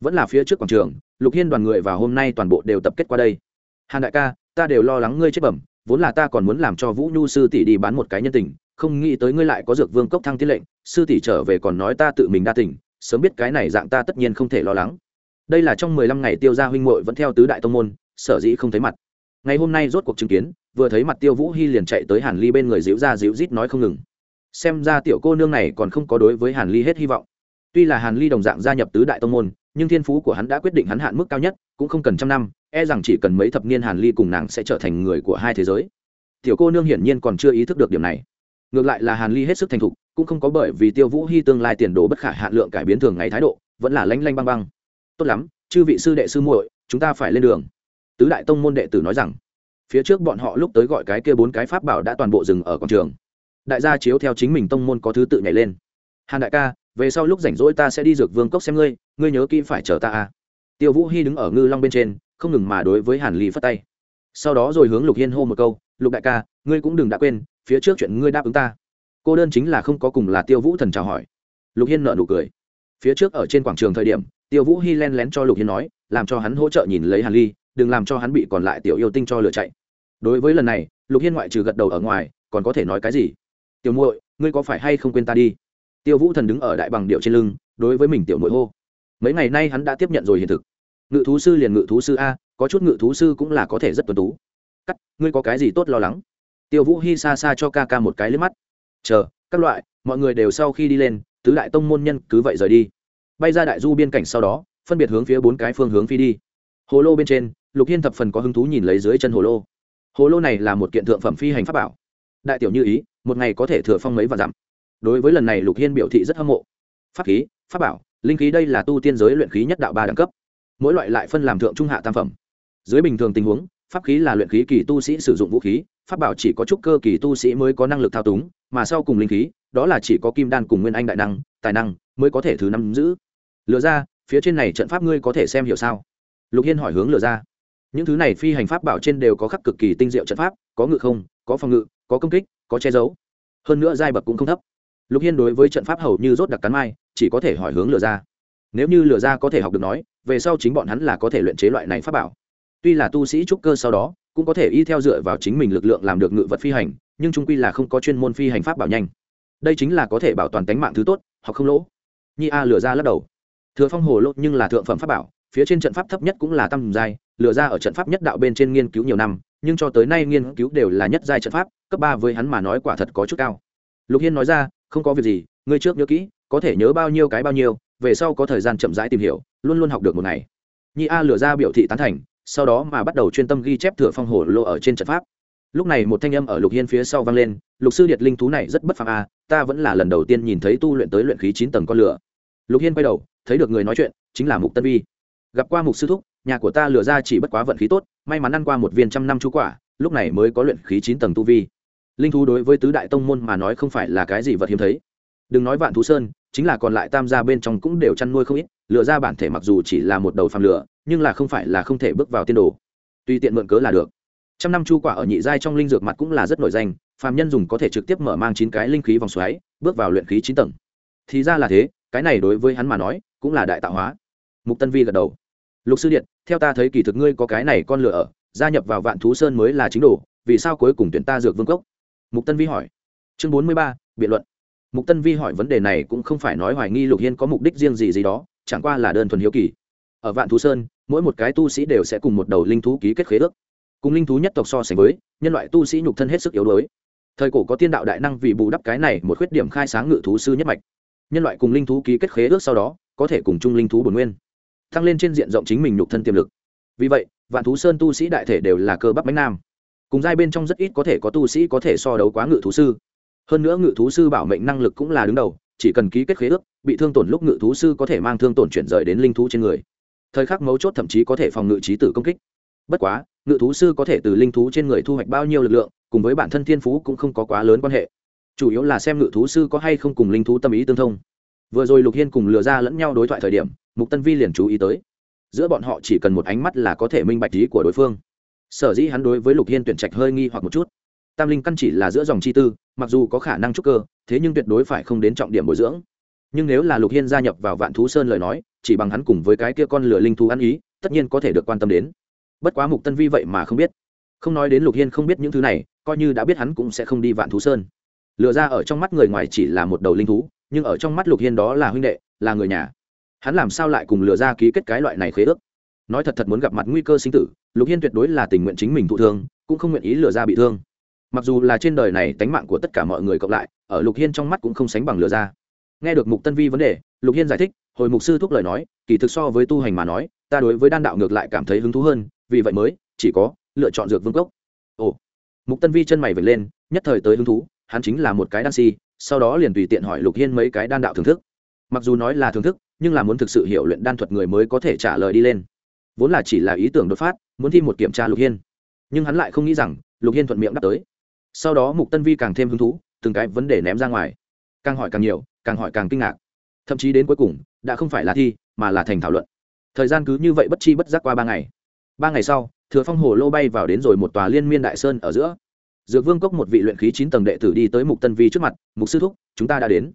Vẫn là phía trước quảng trường, lục hiên đoàn người và hôm nay toàn bộ đều tập kết qua đây. Hàn đại ca, ta đều lo lắng ngươi chết bẩm, vốn là ta còn muốn làm cho vũ nhu sư tỷ đi bán một cái nhân tình, không nghĩ tới ngươi lại có dược vương cốc thăng tiên lệnh, sư tỷ trở về còn nói ta tự mình đa tình, sớm biết cái này dạng ta tất nhiên không thể lo lắng. Đây là trong mười lăm ngày tiêu gia huynh muội vẫn theo tứ đại tông môn, sở dĩ không thấy mặt. Ngày hôm nay rốt cuộc chứng kiến, vừa thấy mặt tiêu vũ hy liền chạy tới hàn ly bên người dịu ra dịu rít nói không ngừng xem ra tiểu cô nương này còn không có đối với hàn ly hết hy vọng. Tuy là hàn ly đồng dạng gia nhập tứ đại tông môn, nhưng thiên phú của hắn đã quyết định hắn hạn mức cao nhất, cũng không cần trăm năm e rằng chỉ cần mấy thập niên hàn ly cùng nàng sẽ trở thành người của hai thế giới. Tiểu cô nương hiển nhiên còn chưa ý thức được điểm này. Ngược lại là hàn ly hết sức thành thục, cũng không có bởi vì tiêu vũ hy tương lai tiền đồ bất khả hạn lượng cải biến thường ngày thái độ, vẫn là lanh lanh băng băng. Tốt lắm, chư vị sư đệ sư muội, chúng ta phải lên đường. Tứ đại tông môn đệ tử nói rằng. Phía trước bọn họ lúc tới gọi cái kia bốn cái pháp bảo đã toàn bộ dừng ở quảng trường đại gia chiếu theo chính mình tông môn có thứ tự nhảy lên. Hàn đại ca, về sau lúc rảnh rỗi ta sẽ đi dược vương cốc xem ngươi ngươi nhớ kỹ phải chờ ta à. Tiêu vũ hy đứng ở ngư long bên trên, không ngừng mà đối với hàn ly phất tay. Sau đó rồi hướng lục hiên hô một câu, lục đại ca, ngươi cũng đừng đã quên, phía trước chuyện ngươi đáp ứng ta. Cô đơn chính là không có cùng là tiêu vũ thần chào hỏi. Lục hiên nợ nụ cười. Phía trước ở trên quảng trường thời điểm, tiêu vũ hy len lén cho lục hiên nói, làm cho hắn hỗ trợ nhìn lấy hàn ly, đừng làm cho hắn bị còn lại tiểu yêu tinh cho lửa chạy. Đối với lần này, lục hiên ngoại trừ gật đầu ở ngoài, còn có thể nói cái gì? Tiểu muội, ngươi có phải hay không quên ta đi? Tiêu vũ thần đứng ở đại bằng điệu trên lưng, đối với mình tiểu muội hô. Mấy ngày nay hắn đã tiếp nhận rồi hiện thực. Ngự thú sư liền ngự thú sư a, có chút ngự thú sư cũng là có thể rất tuân tú. Cắt, ngươi có cái gì tốt lo lắng? Tiêu vũ hy xa xa cho ca ca một cái liếc mắt. Chờ, các loại, mọi người đều sau khi đi lên, tứ đại tông môn nhân cứ vậy rời đi. Bay ra đại du biên cảnh sau đó, phân biệt hướng phía bốn cái phương hướng phi đi. Hồ lô bên trên, lục hiên thập phần có hứng thú nhìn lấy dưới chân hồ lô. Hồ lô này là một kiện thượng phẩm phi hành pháp bảo đại tiểu như ý, một ngày có thể thừa phong mấy và dặm. Đối với lần này lục hiên biểu thị rất hâm mộ. Pháp khí, pháp bảo, linh khí đây là tu tiên giới luyện khí nhất đạo ba đẳng cấp. Mỗi loại lại phân làm thượng trung hạ tam phẩm. Dưới bình thường tình huống, pháp khí là luyện khí kỳ tu sĩ sử dụng vũ khí, pháp bảo chỉ có trúc cơ kỳ tu sĩ mới có năng lực thao túng, mà sau cùng linh khí, đó là chỉ có kim đan cùng nguyên anh đại năng, tài năng mới có thể thứ năm giữ. Lựa ra, phía trên này trận pháp ngươi có thể xem hiểu sao? Lục hiên hỏi hướng lựa ra. Những thứ này phi hành pháp bảo trên đều có khắc cực kỳ tinh diệu trận pháp, có ngự không, có phòng ngự có công kích, có che giấu. Hơn nữa giai bậc cũng không thấp. Lục hiên đối với trận pháp hầu như rốt đặc cắn mai, chỉ có thể hỏi hướng lừa ra. Nếu như lừa ra có thể học được nói, về sau chính bọn hắn là có thể luyện chế loại này pháp bảo. Tuy là tu sĩ trúc cơ sau đó, cũng có thể y theo dựa vào chính mình lực lượng làm được ngự vật phi hành, nhưng trung quy là không có chuyên môn phi hành pháp bảo nhanh. Đây chính là có thể bảo toàn tánh mạng thứ tốt hoặc không lỗ. Nhi a lừa ra lắc đầu. Thừa phong hồ lốt nhưng là thượng phẩm pháp bảo, phía trên trận pháp thấp nhất cũng là tăm giai lừa ra ở trận pháp nhất đạo bên trên nghiên cứu nhiều năm nhưng cho tới nay nghiên cứu đều là nhất giai trận pháp, cấp ba với hắn mà nói quả thật có chút cao. Lục hiên nói ra, không có việc gì, ngươi trước nhớ kỹ, có thể nhớ bao nhiêu cái bao nhiêu, về sau có thời gian chậm rãi tìm hiểu, luôn luôn học được một ngày. Nhi a lừa ra biểu thị tán thành, sau đó mà bắt đầu chuyên tâm ghi chép thừa phong hồ lô ở trên trận pháp. Lúc này một thanh âm ở lục hiên phía sau vang lên, lục sư điệt linh thú này rất bất phàm a, ta vẫn là lần đầu tiên nhìn thấy tu luyện tới luyện khí chín tầng con lửa. Lục hiên quay đầu, thấy được người nói chuyện, chính là mục tân vi. Gặp qua mục sư thúc nhà của ta lừa ra chỉ bất quá vận khí tốt, may mắn ăn qua một viên trăm năm chú quả, lúc này mới có luyện khí chín tầng tu vi. Linh thú đối với tứ đại tông môn mà nói không phải là cái gì vật hiếm thấy. Đừng nói vạn thú sơn, chính là còn lại tam gia bên trong cũng đều chăn nuôi không ít lựa ra bản thể mặc dù chỉ là một đầu phàm lửa, nhưng là không phải là không thể bước vào tiên đồ. Tùy tiện mượn cớ là được. Trăm năm chu quả ở nhị giai trong linh dược mặt cũng là rất nổi danh, phàm nhân dùng có thể trực tiếp mở mang chín cái linh khí vòng xoáy, bước vào luyện khí chín tầng. Thì ra là thế, cái này đối với hắn mà nói, cũng là đại tạo hóa. Mục tân vi gật đầu lục sư điện, theo ta thấy kỳ thực ngươi có cái này con lửa ở, gia nhập vào vạn thú sơn mới là chính đồ, vì sao cuối cùng tuyển ta dược vương cốc? Mục tân vi hỏi. Chương bốn mươi ba, biện luận. Mục tân vi hỏi vấn đề này cũng không phải nói hoài nghi lục hiên có mục đích riêng gì gì đó, chẳng qua là đơn thuần hiếu kỳ. Ở vạn thú sơn, mỗi một cái tu sĩ đều sẽ cùng một đầu linh thú ký kết khế ước. Cùng linh thú nhất tộc so sánh với, nhân loại tu sĩ nhục thân hết sức yếu đuối. Thời cổ có tiên đạo đại năng vì bù đắp cái này một khuyết điểm khai sáng ngự thú sư nhất mạch. Nhân loại cùng linh thú ký kết khế ước sau đó, có thể cùng chung linh thú bồn nguyên tăng lên trên diện rộng chính mình nhục thân tiềm lực. Vì vậy, vạn thú sơn tu sĩ đại thể đều là cơ bắp bánh nam. Cùng giai bên trong rất ít có thể có tu sĩ có thể so đấu quá ngự thú sư. Hơn nữa ngự thú sư bảo mệnh năng lực cũng là đứng đầu, chỉ cần ký kết khế ước, bị thương tổn lúc ngự thú sư có thể mang thương tổn chuyển rời đến linh thú trên người. Thời khắc mấu chốt thậm chí có thể phòng ngự trí tử công kích. Bất quá, ngự thú sư có thể từ linh thú trên người thu hoạch bao nhiêu lực lượng, cùng với bản thân thiên phú cũng không có quá lớn quan hệ. Chủ yếu là xem ngự thú sư có hay không cùng linh thú tâm ý tương thông. Vừa rồi lục hiên cùng lừa ra lẫn nhau đối thoại thời điểm mục tân vi liền chú ý tới. Giữa bọn họ chỉ cần một ánh mắt là có thể minh bạch ý của đối phương. Sở dĩ hắn đối với lục hiên tuyển trạch hơi nghi hoặc một chút. Tam linh căn chỉ là giữa dòng chi tư, mặc dù có khả năng trúc cơ, thế nhưng tuyệt đối phải không đến trọng điểm bồi dưỡng. Nhưng nếu là lục hiên gia nhập vào vạn thú sơn lời nói, chỉ bằng hắn cùng với cái kia con lửa linh thú ăn ý, tất nhiên có thể được quan tâm đến. Bất quá mục tân vi vậy mà không biết. Không nói đến lục hiên không biết những thứ này, coi như đã biết hắn cũng sẽ không đi vạn thú sơn. Lừa ra ở trong mắt người ngoài chỉ là một đầu linh thú, nhưng ở trong mắt lục hiên đó là huynh đệ, là người nhà hắn làm sao lại cùng lừa ra ký kết cái loại này khế ước? Nói thật thật muốn gặp mặt nguy cơ sinh tử, lục hiên tuyệt đối là tình nguyện chính mình thụ thương, cũng không nguyện ý lừa ra bị thương. Mặc dù là trên đời này tánh mạng của tất cả mọi người cộng lại, ở lục hiên trong mắt cũng không sánh bằng lừa ra. Nghe được mục tân vi vấn đề, lục hiên giải thích, hồi mục sư thúc lời nói, kỳ thực so với tu hành mà nói, ta đối với đan đạo ngược lại cảm thấy hứng thú hơn, vì vậy mới, chỉ có lựa chọn dược vương cốc. Ồ. Mục tân vi chân mày vệt lên, nhất thời tới hứng thú, hắn chính là một cái đan si, sau đó liền tùy tiện hỏi lục hiên mấy cái đan đạo thưởng thức. Mặc dù nói là thưởng thức nhưng là muốn thực sự hiểu luyện đan thuật người mới có thể trả lời đi lên. Vốn là chỉ là ý tưởng đột phát, muốn thi một kiểm tra lục hiên. Nhưng hắn lại không nghĩ rằng, lục hiên thuận miệng đáp tới. Sau đó mục tân vi càng thêm hứng thú, từng cái vấn đề ném ra ngoài. Càng hỏi càng nhiều, càng hỏi càng kinh ngạc. Thậm chí đến cuối cùng, đã không phải là thi, mà là thành thảo luận. Thời gian cứ như vậy bất chi bất giác qua ba ngày. Ba ngày sau, thừa phong hồ lô bay vào đến rồi một tòa liên miên đại sơn ở giữa. Dược vương cốc một vị luyện khí chín tầng đệ tử đi tới mục tân vi trước mặt, mục sư thúc, chúng ta đã đến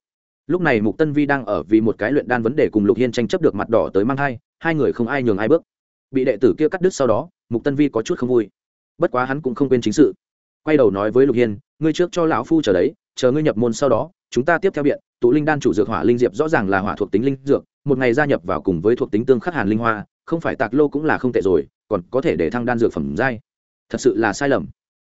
lúc này mục tân vi đang ở vì một cái luyện đan vấn đề cùng lục hiên tranh chấp được mặt đỏ tới mang hai hai người không ai nhường ai bước. Bị đệ tử kia cắt đứt sau đó, mục tân vi có chút không vui. Bất quá hắn cũng không quên chính sự. Quay đầu nói với lục hiên, ngươi trước cho lão phu chờ đấy, chờ ngươi nhập môn sau đó, chúng ta tiếp theo biện, tụ linh đan chủ dược hỏa linh diệp rõ ràng là hỏa thuộc tính linh dược, một ngày gia nhập vào cùng với thuộc tính tương khắc hàn linh hoa, không phải tạc lô cũng là không tệ rồi, còn có thể để thăng đan dược phẩm giai. Thật sự là sai lầm.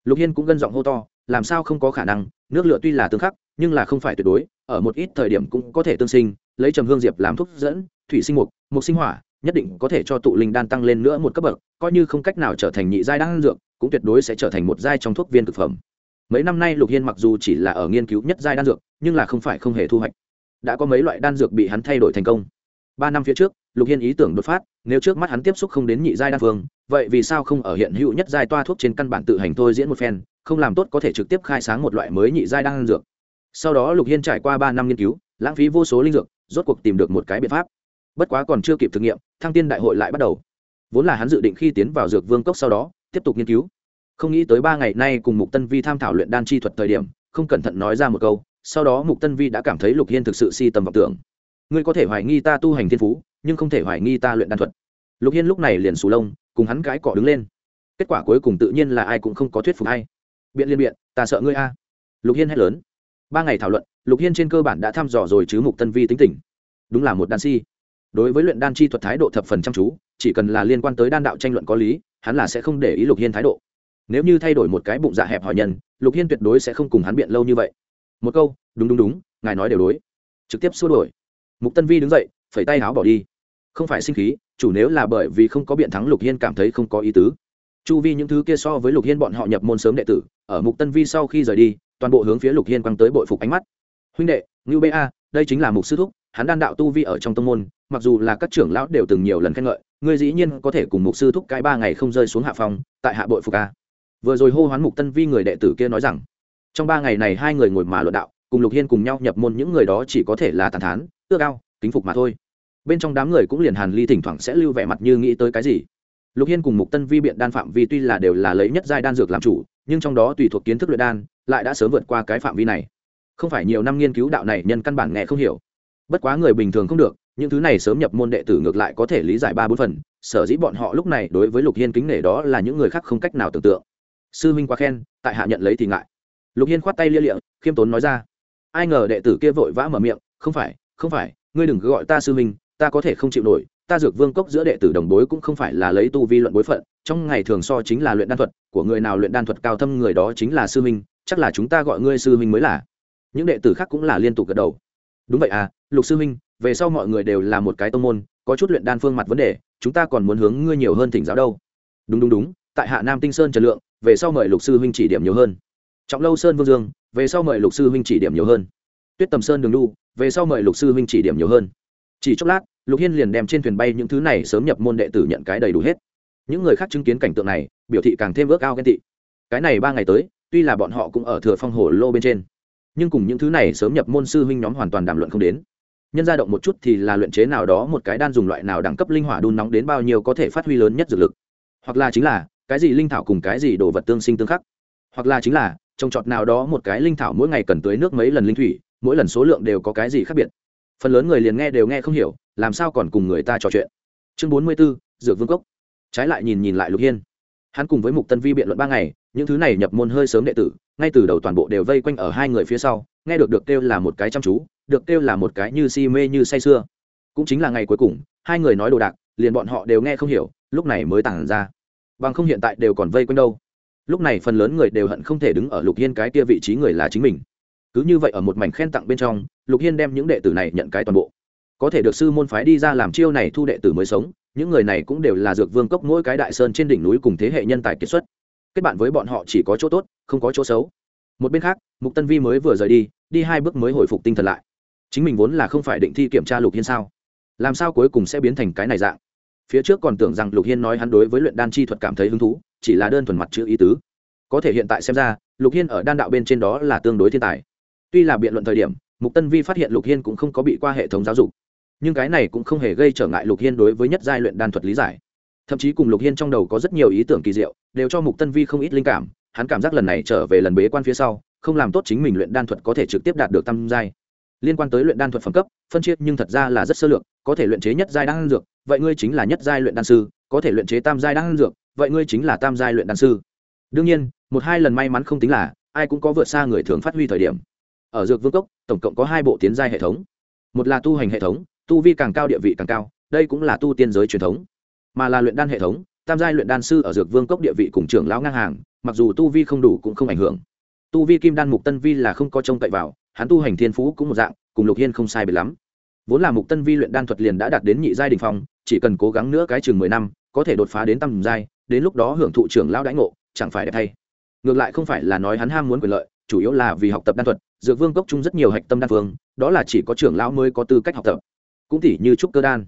Lục hiên cũng gân giọng hô to, làm sao không có khả năng nước lửa tuy là tương khắc, nhưng là không phải tuyệt đối, ở một ít thời điểm cũng có thể tương sinh, lấy trầm hương diệp làm thuốc dẫn, thủy sinh mục mục sinh hỏa, nhất định có thể cho tụ linh đan tăng lên nữa một cấp bậc, coi như không cách nào trở thành nhị giai đan dược, cũng tuyệt đối sẽ trở thành một giai trong thuốc viên thực phẩm. Mấy năm nay lục hiên mặc dù chỉ là ở nghiên cứu nhất giai đan dược, nhưng là không phải không hề thu hoạch. Đã có mấy loại đan dược bị hắn thay đổi thành công. Ba năm phía trước lục hiên ý tưởng đột phát, nếu trước mắt hắn tiếp xúc không đến nhị giai đan phương vậy vì sao không ở hiện hữu nhất giai toa thuốc trên căn bản tự hành thôi diễn một phen, không làm tốt có thể trực tiếp khai sáng một loại mới nhị giai đan dược? Sau đó lục hiên trải qua ba năm nghiên cứu, lãng phí vô số linh dược, rốt cuộc tìm được một cái biện pháp. Bất quá còn chưa kịp thực nghiệm, thăng tiên đại hội lại bắt đầu. Vốn là hắn dự định khi tiến vào dược vương cốc sau đó, tiếp tục nghiên cứu. Không nghĩ tới ba ngày nay cùng mục tân vi tham thảo luyện đan chi thuật thời điểm, không cẩn thận nói ra một câu, sau đó mục tân vi đã cảm thấy lục hiên thực sự si tầm vọng tưởng. Ngươi có thể hoài nghi ta tu hành thiên phú nhưng không thể hoài nghi ta luyện đan thuật. Lục hiên lúc này liền sù lông, cùng hắn cãi cọ đứng lên. Kết quả cuối cùng tự nhiên là ai cũng không có thuyết phục hay. Biện liên biện, ta sợ ngươi a. Lục hiên hét lớn. Ba ngày thảo luận, lục hiên trên cơ bản đã thăm dò rồi chứ mục tân vi tính tình. Đúng là một đan si. Đối với luyện đan chi thuật thái độ thập phần chăm chú, chỉ cần là liên quan tới đan đạo tranh luận có lý, hắn là sẽ không để ý lục hiên thái độ. Nếu như thay đổi một cái bụng dạ hẹp hỏi nhân, lục hiên tuyệt đối sẽ không cùng hắn biện lâu như vậy. Một câu, đúng đúng đúng, ngài nói đều đối. Trực tiếp xua đổi mục tân vi đứng dậy, phẩy tay áo bỏ đi không phải sinh khí, chủ nếu là bởi vì không có biện thắng lục hiên cảm thấy không có ý tứ. Chu vi những thứ kia so với lục hiên bọn họ nhập môn sớm đệ tử, ở mục tân vi sau khi rời đi, toàn bộ hướng phía lục hiên quăng tới bội phục ánh mắt. Huynh đệ, ngưu ba đây chính là mục sư thúc, hắn đan đạo tu vi ở trong tông môn, mặc dù là các trưởng lão đều từng nhiều lần khen ngợi, ngươi dĩ nhiên có thể cùng mục sư thúc cái ba ngày không rơi xuống hạ phòng tại hạ bội phục a. Vừa rồi hô hoán mục tân vi người đệ tử kia nói rằng, trong ba ngày này hai người ngồi mà luận đạo, cùng lục hiên cùng nhau nhập môn những người đó chỉ có thể là tàn thán, ước ao, kính phục mà thôi bên trong đám người cũng liền hàn ly thỉnh thoảng sẽ lưu vẻ mặt như nghĩ tới cái gì. Lục hiên cùng mục tân vi biện đan phạm vi tuy là đều là lấy nhất giai đan dược làm chủ, nhưng trong đó tùy thuộc kiến thức luyện đan, lại đã sớm vượt qua cái phạm vi này. Không phải nhiều năm nghiên cứu đạo này nhân căn bản nghe không hiểu. Bất quá người bình thường không được, những thứ này sớm nhập môn đệ tử ngược lại có thể lý giải ba bốn phần, sở dĩ bọn họ lúc này đối với lục hiên kính nể đó là những người khác không cách nào tưởng tượng. Sư minh quá khen, tại hạ nhận lấy thì ngại. Lục hiên khoát tay lia lịa, khiêm tốn nói ra. Ai ngờ đệ tử kia vội vã mở miệng, không phải không phải, ngươi đừng cứ gọi ta sư minh ta có thể không chịu nổi ta dược vương cốc giữa đệ tử đồng bối cũng không phải là lấy tu vi luận bối phận trong ngày thường so chính là luyện đan thuật của người nào luyện đan thuật cao thâm người đó chính là sư minh, chắc là chúng ta gọi ngươi sư minh mới là. Những đệ tử khác cũng là liên tục gật đầu. Đúng vậy à lục sư minh, về sau mọi người đều là một cái tông môn có chút luyện đan phương mặt vấn đề chúng ta còn muốn hướng ngươi nhiều hơn thỉnh giáo đâu. Đúng đúng đúng tại hạ nam tinh sơn trần lượng về sau mời lục sư huynh chỉ điểm nhiều hơn. Trọng lâu sơn vương dương về sau mời lục sư huynh chỉ điểm nhiều hơn. Tuyết tầm sơn đường lu về sau mời lục sư huynh chỉ điểm nhiều hơn. Chỉ chốc lát lục hiên liền đem trên thuyền bay những thứ này sớm nhập môn đệ tử nhận cái đầy đủ hết. Những người khác chứng kiến cảnh tượng này, biểu thị càng thêm ước ao ghen tị. Cái này ba ngày tới, tuy là bọn họ cũng ở thừa phong hồ lô bên trên, nhưng cùng những thứ này sớm nhập môn sư huynh nhóm hoàn toàn đàm luận không đến. Nhân ra động một chút thì là luyện chế nào đó một cái đan dùng loại nào đẳng cấp linh hỏa đun nóng đến bao nhiêu có thể phát huy lớn nhất dược lực. Hoặc là chính là, cái gì linh thảo cùng cái gì đồ vật tương sinh tương khắc. Hoặc là chính là, trồng trọt nào đó một cái linh thảo mỗi ngày cần tưới nước mấy lần linh thủy, mỗi lần số lượng đều có cái gì khác biệt. Phần lớn người liền nghe đều nghe không hiểu làm sao còn cùng người ta trò chuyện? Chương bốn mươi b ố dược vương cốc. Trái lại nhìn nhìn lại lục hiên. Hắn cùng với mục tân vi biện luận ba ngày, những thứ này nhập môn hơi sớm đệ tử, ngay từ đầu toàn bộ đều vây quanh ở hai người phía sau, nghe được được kêu là một cái chăm chú, được kêu là một cái như si mê như say sưa. Cũng chính là ngày cuối cùng, hai người nói đồ đạc, liền bọn họ đều nghe không hiểu, lúc này mới tản ra. Bằng không hiện tại đều còn vây quanh đâu. Lúc này phần lớn người đều hận không thể đứng ở lục hiên cái kia vị trí người là chính mình. Cứ như vậy ở một mảnh khen tặng bên trong, lục hiên đem những đệ tử này nhận cái toàn bộ có thể được sư môn phái đi ra làm chiêu này thu đệ tử mới sống, những người này cũng đều là dược vương cốc mỗi cái đại sơn trên đỉnh núi cùng thế hệ nhân tài kiệt xuất. Kết bạn với bọn họ chỉ có chỗ tốt, không có chỗ xấu. Một bên khác, mục tân vi mới vừa rời đi đi hai bước mới hồi phục tinh thần lại. Chính mình vốn là không phải định thi kiểm tra lục hiên sao? Làm sao cuối cùng sẽ biến thành cái này dạng? Phía trước còn tưởng rằng lục hiên nói hắn đối với luyện đan chi thuật cảm thấy hứng thú, chỉ là đơn thuần mặt chữ ý tứ. Có thể hiện tại xem ra, lục hiên ở đan đạo bên trên đó là tương đối thiên tài. Tuy là biện luận thời điểm, mục tân vi phát hiện lục hiên cũng không có bị qua hệ thống giáo dục nhưng cái này cũng không hề gây trở ngại lục hiên đối với nhất giai luyện đan thuật lý giải. Thậm chí cùng lục hiên trong đầu có rất nhiều ý tưởng kỳ diệu, đều cho mục tân vi không ít linh cảm, hắn cảm giác lần này trở về lần bế quan phía sau, không làm tốt chính mình luyện đan thuật có thể trực tiếp đạt được tam giai. Liên quan tới luyện đan thuật phẩm cấp, phân chia nhưng thật ra là rất sơ lược, có thể luyện chế nhất giai đan dược, vậy ngươi chính là nhất giai luyện đan sư, có thể luyện chế tam giai đan dược, vậy ngươi chính là tam giai luyện đan sư. Đương nhiên, một hai lần may mắn không tính là, ai cũng có vượt xa người thường phát huy thời điểm. Ở dược vương cốc, tổng cộng có hai bộ tiến giai hệ thống. Một là tu hành hệ thống tu vi càng cao, địa vị càng cao, đây cũng là tu tiên giới truyền thống. Mà là luyện đan hệ thống, tam giai luyện đan sư ở dược vương cốc địa vị cùng trưởng lão ngang hàng, mặc dù tu vi không đủ cũng không ảnh hưởng. Tu vi kim đan mục tân vi là không có trông cậy vào, hắn tu hành thiên phú cũng một dạng, cùng lục hiên không sai biệt lắm. Vốn là mục tân vi luyện đan thuật liền đã đạt đến nhị giai đình phong, chỉ cần cố gắng nữa cái chừng mười năm, có thể đột phá đến tầm giai, đến lúc đó hưởng thụ trưởng lão đãi ngộ, chẳng phải đẹp thay. Ngược lại không phải là nói hắn ham muốn quyền lợi, chủ yếu là vì học tập đan thuật. Dược vương cốc chung rất nhiều hạch tâm đan phương, đó là chỉ có trưởng lão mới có tư cách học tập cũng tỉ như trúc cơ đan.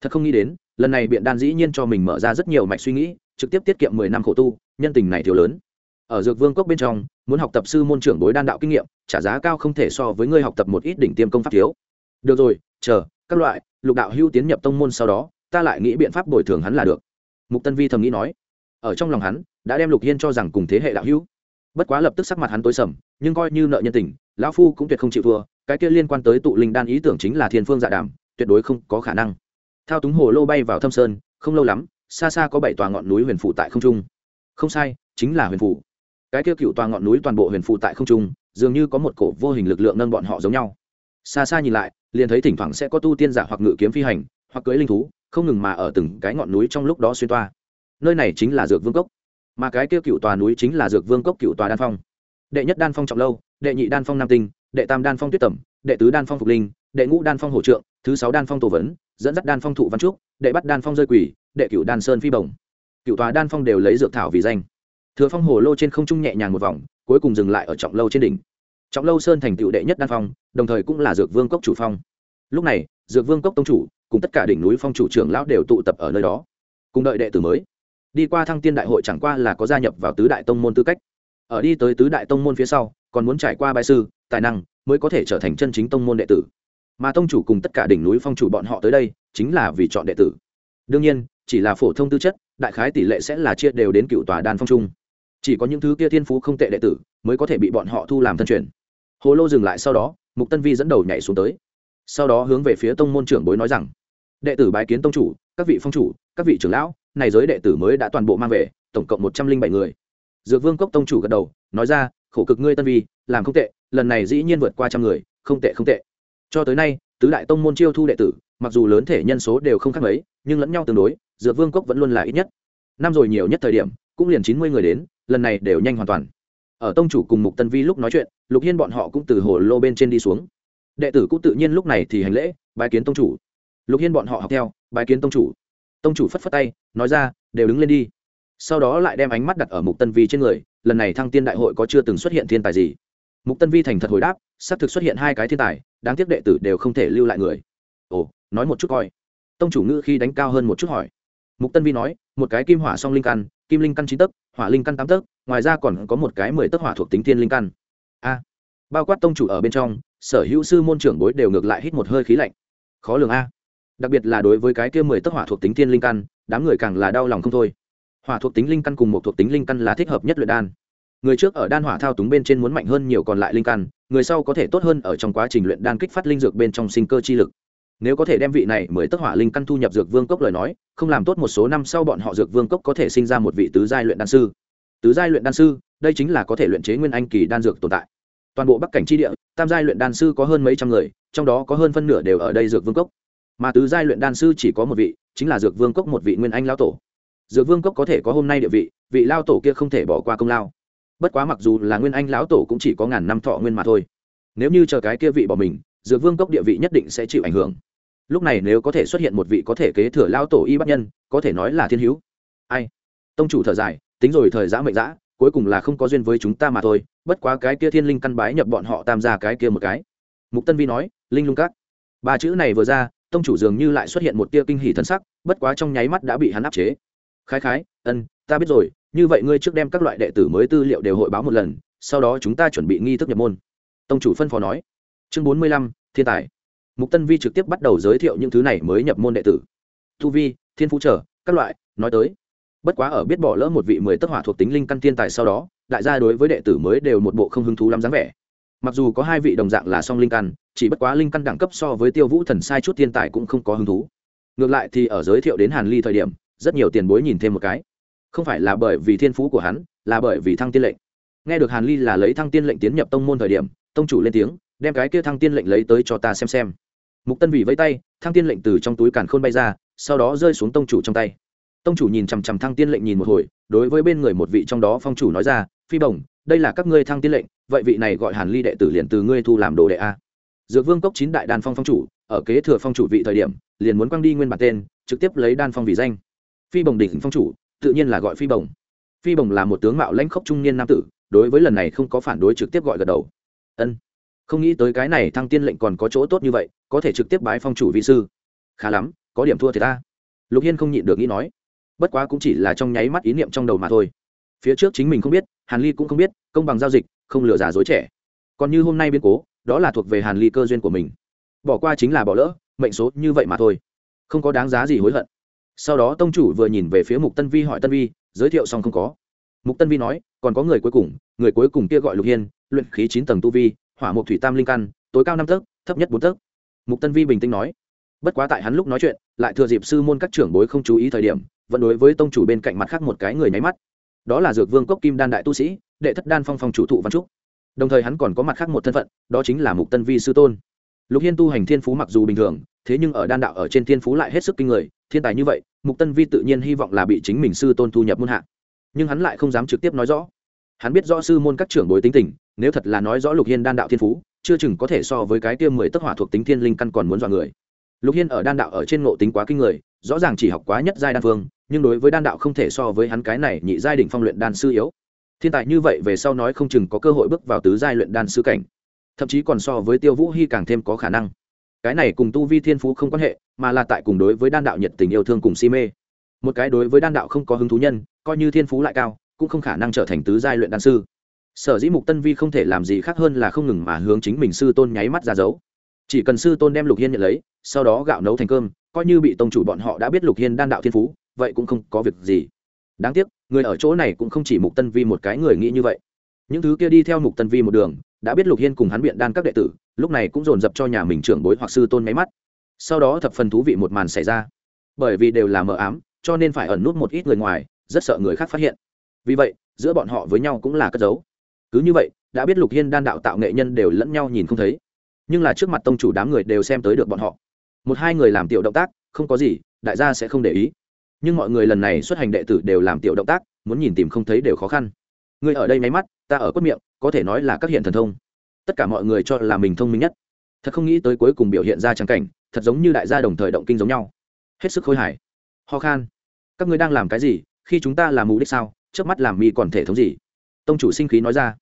Thật không nghĩ đến, lần này biện đan dĩ nhiên cho mình mở ra rất nhiều mạch suy nghĩ, trực tiếp tiết kiệm mười năm khổ tu, nhân tình này thiếu lớn. Ở dược vương cốc bên trong, muốn học tập sư môn trưởng bối đan đạo kinh nghiệm, trả giá cao không thể so với ngươi học tập một ít đỉnh tiêm công pháp thiếu. Được rồi, chờ, các loại, lục đạo hưu tiến nhập tông môn sau đó, ta lại nghĩ biện pháp bồi thường hắn là được. Mục tân vi thầm nghĩ nói. Ở trong lòng hắn, đã đem lục hiên cho rằng cùng thế hệ đạo hữu bất quá lập tức sắc mặt hắn tối sầm, nhưng coi như nợ nhân tình, lão phu cũng tuyệt không chịu thua, cái kia liên quan tới tụ linh đan ý tưởng chính là thiên phương dạ đàm tuyệt đối không có khả năng. Thao túng hồ lô bay vào thâm sơn, không lâu lắm, xa xa có bảy tòa ngọn núi huyền phụ tại không trung. Không sai, chính là huyền phụ cái kia cựu tòa ngọn núi toàn bộ huyền phụ tại không trung, dường như có một cổ vô hình lực lượng nâng bọn họ giống nhau. Xa xa nhìn lại, liền thấy thỉnh thoảng sẽ có tu tiên giả hoặc ngự kiếm phi hành, hoặc cưỡi linh thú, không ngừng mà ở từng cái ngọn núi trong lúc đó xuyên toa. Nơi này chính là dược vương cốc. Mà cái kia cựu tòa núi chính là dược vương cốc cựu tòa đan phong. Đệ nhất đan phong trọng lâu, đệ nhị đan phong nam tinh đệ tam đan phong tuyết tẩm, đệ tứ đan phong phục linh, đệ ngũ đan phong hổ trượng, thứ sáu đan phong tổ vấn, dẫn dắt đan phong thụ văn trúc, đệ bắt đan phong rơi quỷ, đệ cửu đan sơn phi bồng cựu tòa đan phong đều lấy dược thảo vì danh. Thừa phong hồ lô trên không trung nhẹ nhàng một vòng, cuối cùng dừng lại ở trọng lâu trên đỉnh. Trọng lâu sơn thành tựu đệ nhất đan phong, đồng thời cũng là dược vương cốc chủ phong. Lúc này, dược vương cốc tông chủ, cùng tất cả đỉnh núi phong chủ trưởng lão đều tụ tập ở nơi đó. Cùng đợi đệ tử mới. Đi qua thăng tiên đại hội chẳng qua là có gia nhập vào tứ đại tông môn tư cách. Ở đi tới tứ đại tông môn phía sau, còn muốn trải qua bài sư tài năng mới có thể trở thành chân chính tông môn đệ tử. Mà tông chủ cùng tất cả đỉnh núi phong chủ bọn họ tới đây chính là vì chọn đệ tử. Đương nhiên, chỉ là phổ thông tư chất, đại khái tỷ lệ sẽ là chia đều đến cựu tòa đan phong trung. Chỉ có những thứ kia thiên phú không tệ đệ tử mới có thể bị bọn họ thu làm thân truyền. Hồ lô dừng lại sau đó, mục tân vi dẫn đầu nhảy xuống tới. Sau đó hướng về phía tông môn trưởng bối nói rằng, đệ tử bái kiến tông chủ, các vị phong chủ, các vị trưởng lão, này giới đệ tử mới đã toàn bộ mang về, tổng cộng một trăm linh bảy người. Dược vương cốc tông chủ gật đầu, nói ra, khổ cực ngươi tân vi, làm không tệ lần này dĩ nhiên vượt qua trăm người, không tệ không tệ. Cho tới nay, tứ đại tông môn chiêu thu đệ tử, mặc dù lớn thể nhân số đều không khác mấy, nhưng lẫn nhau tương đối, dược vương cốc vẫn luôn là ít nhất. Năm rồi nhiều nhất thời điểm, cũng liền chín mươi người đến, lần này đều nhanh hoàn toàn. Ở tông chủ cùng mục tân vi lúc nói chuyện, lục hiên bọn họ cũng từ hồ lô bên trên đi xuống. Đệ tử cũng tự nhiên lúc này thì hành lễ bài kiến tông chủ. Lục hiên bọn họ học theo bài kiến tông chủ. Tông chủ phất phất tay, nói ra, đều đứng lên đi. Sau đó lại đem ánh mắt đặt ở mục tân vi trên người, lần này thăng tiên đại hội có chưa từng xuất hiện thiên tài gì? Mục tân vi thành thật hồi đáp, xác thực xuất hiện hai cái thiên tài, đáng tiếc đệ tử đều không thể lưu lại người. Ồ, nói một chút coi. Tông chủ ngữ khi đánh cao hơn một chút hỏi. Mục tân vi nói, một cái kim hỏa song linh căn, kim linh căn chín tấc, hỏa linh căn tám tấc, ngoài ra còn có một cái mười tấc hỏa thuộc tính thiên linh căn. A. Bao quát tông chủ ở bên trong, sở hữu sư môn trưởng bối đều ngược lại hít một hơi khí lạnh. Khó lường a. Đặc biệt là đối với cái kia mười tấc hỏa thuộc tính thiên linh căn, đám người càng là đau lòng không thôi. Hỏa thuộc tính linh căn cùng một thuộc tính linh căn là thích hợp nhất luyện đan người trước ở đan hỏa thao túng bên trên muốn mạnh hơn nhiều còn lại linh căn, người sau có thể tốt hơn ở trong quá trình luyện đan kích phát linh dược bên trong sinh cơ chi lực. Nếu có thể đem vị này mới tất hỏa linh căn thu nhập dược vương cốc lời nói, không làm tốt một số năm sau bọn họ dược vương cốc có thể sinh ra một vị tứ giai luyện đan sư. Tứ giai luyện đan sư, đây chính là có thể luyện chế nguyên anh kỳ đan dược tồn tại. Toàn bộ bắc cảnh tri địa, tam giai luyện đan sư có hơn mấy trăm người, trong đó có hơn phân nửa đều ở đây dược vương cốc. Mà tứ giai luyện đan sư chỉ có một vị, chính là dược vương cốc một vị nguyên anh lao tổ. Dược vương cốc có thể có hôm nay địa vị vị lao tổ kia không thể bỏ qua công lao bất quá mặc dù là nguyên anh lão tổ cũng chỉ có ngàn năm thọ nguyên mà thôi. Nếu như chờ cái kia vị bỏ mình, dược vương cốc địa vị nhất định sẽ chịu ảnh hưởng. Lúc này nếu có thể xuất hiện một vị có thể kế thừa lao tổ y bắt nhân, có thể nói là thiên hữu. Ai? Tông chủ thở dài, tính rồi thời giã mệnh giã, cuối cùng là không có duyên với chúng ta mà thôi, bất quá cái kia thiên linh căn bái nhập bọn họ tam gia cái kia một cái. Mục tân vi nói, linh lung các. Ba chữ này vừa ra, tông chủ dường như lại xuất hiện một tia kinh hỷ thân sắc, bất quá trong nháy mắt đã bị hắn áp chế. Khái khái, ân, ta biết rồi như vậy ngươi trước đem các loại đệ tử mới tư liệu đều hội báo một lần, sau đó chúng ta chuẩn bị nghi thức nhập môn. Tông chủ phân phó nói. Chương bốn mươi lăm, thiên tài. Mục tân vi trực tiếp bắt đầu giới thiệu những thứ này mới nhập môn đệ tử. Thu vi, thiên phú trở, các loại, nói tới. Bất quá ở biết bỏ lỡ một vị mười tất hỏa thuộc tính linh căn thiên tài sau đó, đại gia đối với đệ tử mới đều một bộ không hứng thú lắm dáng vẻ. Mặc dù có hai vị đồng dạng là song linh căn, chỉ bất quá linh căn đẳng cấp so với tiêu vũ thần sai chút thiên tài cũng không có hứng thú. Ngược lại thì ở giới thiệu đến hàn ly thời điểm, rất nhiều tiền bối nhìn thêm một cái không phải là bởi vì thiên phú của hắn, là bởi vì thăng tiên lệnh. Nghe được hàn ly là lấy thăng tiên lệnh tiến nhập tông môn thời điểm, tông chủ lên tiếng, đem cái kia thăng tiên lệnh lấy tới cho ta xem xem. Mục tân vì vẫy tay, thăng tiên lệnh từ trong túi càn khôn bay ra, sau đó rơi xuống tông chủ trong tay. Tông chủ nhìn chằm chằm thăng tiên lệnh nhìn một hồi, đối với bên người một vị trong đó phong chủ nói ra, phi bồng đây là các ngươi thăng tiên lệnh, vậy vị này gọi hàn ly đệ tử liền từ ngươi thu làm đồ đệ a. Dược vương cốc chín đại đàn phong phong chủ, ở kế thừa phong chủ vị thời điểm, liền muốn quăng đi nguyên bản tên, trực tiếp lấy đan phong vì danh. Phi bồng đỉnh phong chủ tự nhiên là gọi phi bồng. Phi bồng là một tướng mạo lãnh khốc trung niên nam tử, đối với lần này không có phản đối trực tiếp gọi gật đầu. Ân. Không nghĩ tới cái này thăng tiên lệnh còn có chỗ tốt như vậy, có thể trực tiếp bái phong chủ vi sư. Khá lắm, có điểm thua thì ta. Lục hiên không nhịn được nghĩ nói. Bất quá cũng chỉ là trong nháy mắt ý niệm trong đầu mà thôi. Phía trước chính mình không biết, hàn ly cũng không biết, công bằng giao dịch, không lừa giả dối trẻ. Còn như hôm nay biến cố, đó là thuộc về hàn ly cơ duyên của mình. Bỏ qua chính là bỏ lỡ, mệnh số như vậy mà thôi. Không có đáng giá gì hối hận sau đó tông chủ vừa nhìn về phía mục tân vi hỏi tân vi, giới thiệu xong không có. Mục tân vi nói, còn có người cuối cùng, người cuối cùng kia gọi lục hiên, luyện khí chín tầng tu vi, hỏa mục thủy tam linh căn, tối cao năm tấc, thấp nhất bốn tấc. Mục tân vi bình tĩnh nói, bất quá tại hắn lúc nói chuyện, lại thừa dịp sư môn các trưởng bối không chú ý thời điểm, vẫn đối với tông chủ bên cạnh mặt khác một cái người nháy mắt. Đó là dược vương cốc kim đan đại tu sĩ, đệ thất đan phong phong chủ thụ văn trúc. Đồng thời hắn còn có mặt khác một thân phận, đó chính là mục tân vi sư tôn. Lục hiên tu hành thiên phú mặc dù bình thường, thế nhưng ở đan đạo ở trên thiên phú lại hết sức kinh người thiên tài như vậy, mục tân vi tự nhiên hy vọng là bị chính mình sư tôn thu nhập môn hạ. Nhưng hắn lại không dám trực tiếp nói rõ. Hắn biết rõ sư môn các trưởng bối tính tình, nếu thật là nói rõ lục hiên đan đạo thiên phú, chưa chừng có thể so với cái tiêm mười tức hỏa thuộc tính thiên linh căn còn muốn dọa người. Lục hiên ở đan đạo ở trên ngộ tính quá kinh người, rõ ràng chỉ học quá nhất giai đan phương nhưng đối với đan đạo không thể so với hắn cái này nhị giai đỉnh phong luyện đan sư yếu. Thiên tài như vậy về sau nói không chừng có cơ hội bước vào tứ giai luyện đan sư cảnh. Thậm chí còn so với tiêu vũ hy càng thêm có khả năng cái này cùng tu vi thiên phú không quan hệ, mà là tại cùng đối với đan đạo nhiệt tình yêu thương cùng si mê. Một cái đối với đan đạo không có hứng thú nhân, coi như thiên phú lại cao, cũng không khả năng trở thành tứ giai luyện đan sư. Sở dĩ mục tân vi không thể làm gì khác hơn là không ngừng mà hướng chính mình sư tôn nháy mắt ra dấu. Chỉ cần sư tôn đem lục hiên nhận lấy, sau đó gạo nấu thành cơm, coi như bị tông chủ bọn họ đã biết lục hiên đan đạo thiên phú, vậy cũng không có việc gì. Đáng tiếc, người ở chỗ này cũng không chỉ mục tân vi một cái người nghĩ như vậy. Những thứ kia đi theo mục tân vi một đường đã biết lục hiên cùng hắn biện đan các đệ tử, lúc này cũng dồn dập cho nhà mình trưởng bối hoặc sư tôn máy mắt. Sau đó thập phần thú vị một màn xảy ra. Bởi vì đều là mờ ám, cho nên phải ẩn nút một ít người ngoài, rất sợ người khác phát hiện. Vì vậy, giữa bọn họ với nhau cũng là cất giấu. Cứ như vậy, đã biết lục hiên đan đạo tạo nghệ nhân đều lẫn nhau nhìn không thấy. Nhưng là trước mặt tông chủ đám người đều xem tới được bọn họ. Một hai người làm tiểu động tác, không có gì, đại gia sẽ không để ý. Nhưng mọi người lần này xuất hành đệ tử đều làm tiểu động tác, muốn nhìn tìm không thấy đều khó khăn. Người ở đây máy mắt, ta ở quất miệng có thể nói là các hiện thần thông. Tất cả mọi người cho là mình thông minh nhất. Thật không nghĩ tới cuối cùng biểu hiện ra trắng cảnh, thật giống như đại gia đồng thời động kinh giống nhau. Hết sức khôi hài. Ho khan. Các ngươi đang làm cái gì? Khi chúng ta làm mù đích sao? Trước mắt làm mi còn thể thống gì? Tông chủ sinh khí nói ra.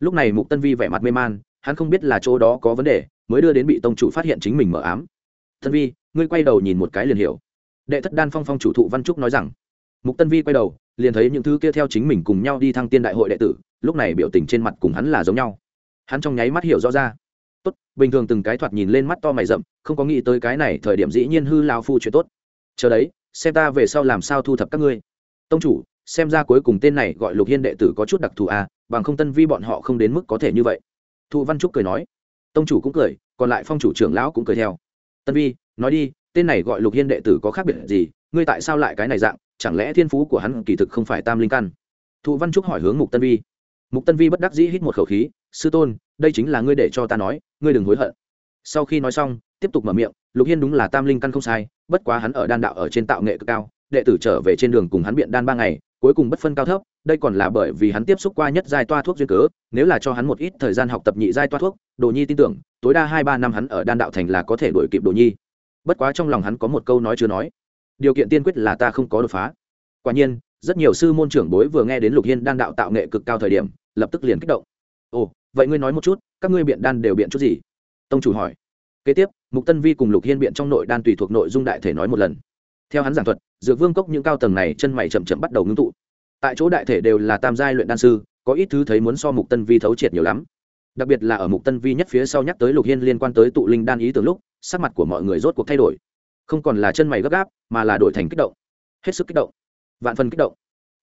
Lúc này mục tân vi vẻ mặt mê man, hắn không biết là chỗ đó có vấn đề, mới đưa đến bị tông chủ phát hiện chính mình mở ám. Tân vi, ngươi quay đầu nhìn một cái liền hiểu. Đệ thất đan phong phong chủ thụ văn trúc nói rằng mục tân vi quay đầu, liền thấy những thứ kia theo chính mình cùng nhau đi thăng tiên đại hội đệ tử, lúc này biểu tình trên mặt cùng hắn là giống nhau. Hắn trong nháy mắt hiểu rõ ra. Tốt, bình thường từng cái thoạt nhìn lên mắt to mày rậm, không có nghĩ tới cái này thời điểm dĩ nhiên hư lao phu chuyện tốt. Chờ đấy, xem ta về sau làm sao thu thập các ngươi. Tông chủ, xem ra cuối cùng tên này gọi lục hiên đệ tử có chút đặc thù à bằng không tân vi bọn họ không đến mức có thể như vậy. Thụ văn trúc cười nói. Tông chủ cũng cười, còn lại phong chủ trưởng lão cũng cười theo. Tân vi, nói đi, tên này gọi lục hiên đệ tử có khác biệt gì? Ngươi tại sao lại cái này dạng? Chẳng lẽ thiên phú của hắn kỳ thực không phải tam linh căn? Thụ văn trúc hỏi hướng mục tân vi. Mục tân vi bất đắc dĩ hít một khẩu khí, sư tôn, đây chính là ngươi để cho ta nói, ngươi đừng hối hận. Sau khi nói xong, tiếp tục mở miệng, lục hiên đúng là tam linh căn không sai, bất quá hắn ở đan đạo ở trên tạo nghệ cực cao, đệ tử trở về trên đường cùng hắn biện đan ba ngày, cuối cùng bất phân cao thấp, đây còn là bởi vì hắn tiếp xúc qua nhất giai toa thuốc duyên cớ, nếu là cho hắn một ít thời gian học tập nhị giai toa thuốc, đồ nhi tin tưởng, tối đa hai ba năm hắn ở đan đạo thành là có thể đổi kịp đồ nhi. Bất quá trong lòng hắn có một câu nói chưa nói điều kiện tiên quyết là ta không có đột phá. Quả nhiên, rất nhiều sư môn trưởng bối vừa nghe đến lục hiên đan đạo tạo nghệ cực cao thời điểm, lập tức liền kích động. Ồ, vậy ngươi nói một chút, các ngươi biện đan đều biện chút gì? Tông chủ hỏi. Kế tiếp, mục tân vi cùng lục hiên biện trong nội đan tùy thuộc nội dung đại thể nói một lần. Theo hắn giảng thuật, dược vương cốc những cao tầng này chân mày chậm chậm bắt đầu ngưng tụ. Tại chỗ đại thể đều là tam giai luyện đan sư, có ít thứ thấy muốn so mục tân vi thấu triệt nhiều lắm. Đặc biệt là ở mục tân vi nhất phía sau nhắc tới lục hiên liên quan tới tụ linh đan ý tưởng lúc, sắc mặt của mọi người rốt cuộc thay đổi không còn là chân mày gấp gáp, mà là đổi thành kích động. Hết sức kích động. Vạn phần kích động.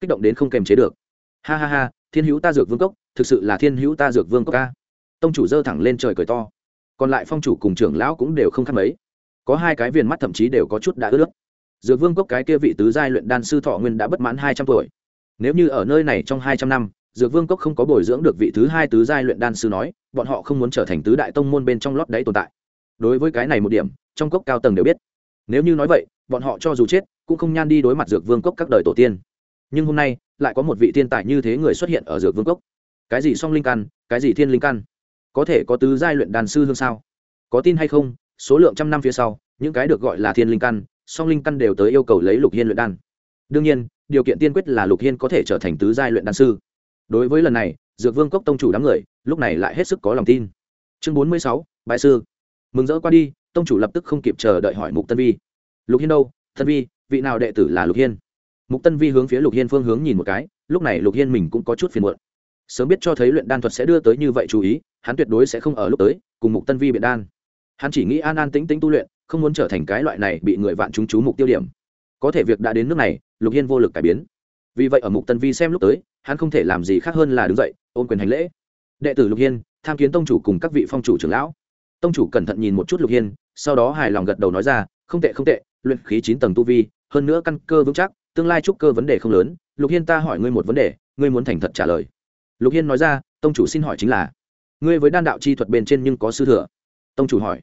Kích động đến không kềm chế được. Ha ha ha, thiên hữu ta dược vương cốc, thực sự là thiên hữu ta dược vương cốc ca tông chủ dơ thẳng lên trời cười to. Còn lại phong chủ cùng trưởng lão cũng đều không khác mấy. Có hai cái viền mắt thậm chí đều có chút đã ướt. Nước dược vương cốc cái kia vị tứ giai luyện đan sư thọ nguyên đã bất mãn hai trăm tuổi. Nếu như ở nơi này trong hai trăm năm, dược vương cốc không có bồi dưỡng được vị thứ hai tứ giai luyện đan sư nói, bọn họ không muốn trở thành tứ đại tông môn bên trong lót đáy tồn tại. Đối với cái này một điểm, trong cốc cao tầng đều biết nếu như nói vậy, bọn họ cho dù chết, cũng không nhan đi đối mặt dược vương cốc các đời tổ tiên. Nhưng hôm nay, lại có một vị thiên tài như thế người xuất hiện ở dược vương cốc. Cái gì song linh căn, cái gì thiên linh căn? Có thể có tứ giai luyện đan sư hương sao? Có tin hay không, số lượng trăm năm phía sau, những cái được gọi là thiên linh căn, song linh căn đều tới yêu cầu lấy lục hiên luyện đan. Đương nhiên, điều kiện tiên quyết là lục hiên có thể trở thành tứ giai luyện đan sư. Đối với lần này, dược vương cốc tông chủ đám người, lúc này lại hết sức có lòng tin. Chương bốn mươi sáu bại sư. Mừng rỡ qua đi tông chủ lập tức không kịp chờ đợi hỏi mục tân vi. Lục hiên đâu? Tân vi, vị nào đệ tử là lục hiên? Mục tân vi hướng phía lục hiên phương hướng nhìn một cái, lúc này lục hiên mình cũng có chút phiền muộn. Sớm biết cho thấy luyện đan thuật sẽ đưa tới như vậy chú ý, hắn tuyệt đối sẽ không ở lúc tới, cùng mục tân vi biện đan. Hắn chỉ nghĩ an an tĩnh tĩnh tu luyện, không muốn trở thành cái loại này bị người vạn chúng chú mục tiêu điểm. Có thể việc đã đến nước này, lục hiên vô lực cải biến. Vì vậy ở mục tân vi xem lúc tới, hắn không thể làm gì khác hơn là đứng dậy, ôm quyền hành lễ. Đệ tử lục hiên, tham kiến tông chủ cùng các vị phong chủ trưởng lão tông chủ cẩn thận nhìn một chút lục hiên, sau đó hài lòng gật đầu nói ra, không tệ không tệ, luyện khí chín tầng tu vi, hơn nữa căn cơ vững chắc, tương lai trúc cơ vấn đề không lớn, lục hiên ta hỏi ngươi một vấn đề, ngươi muốn thành thật trả lời. Lục hiên nói ra, tông chủ xin hỏi chính là, ngươi với đan đạo chi thuật bên trên nhưng có sư thừa? Tông chủ hỏi.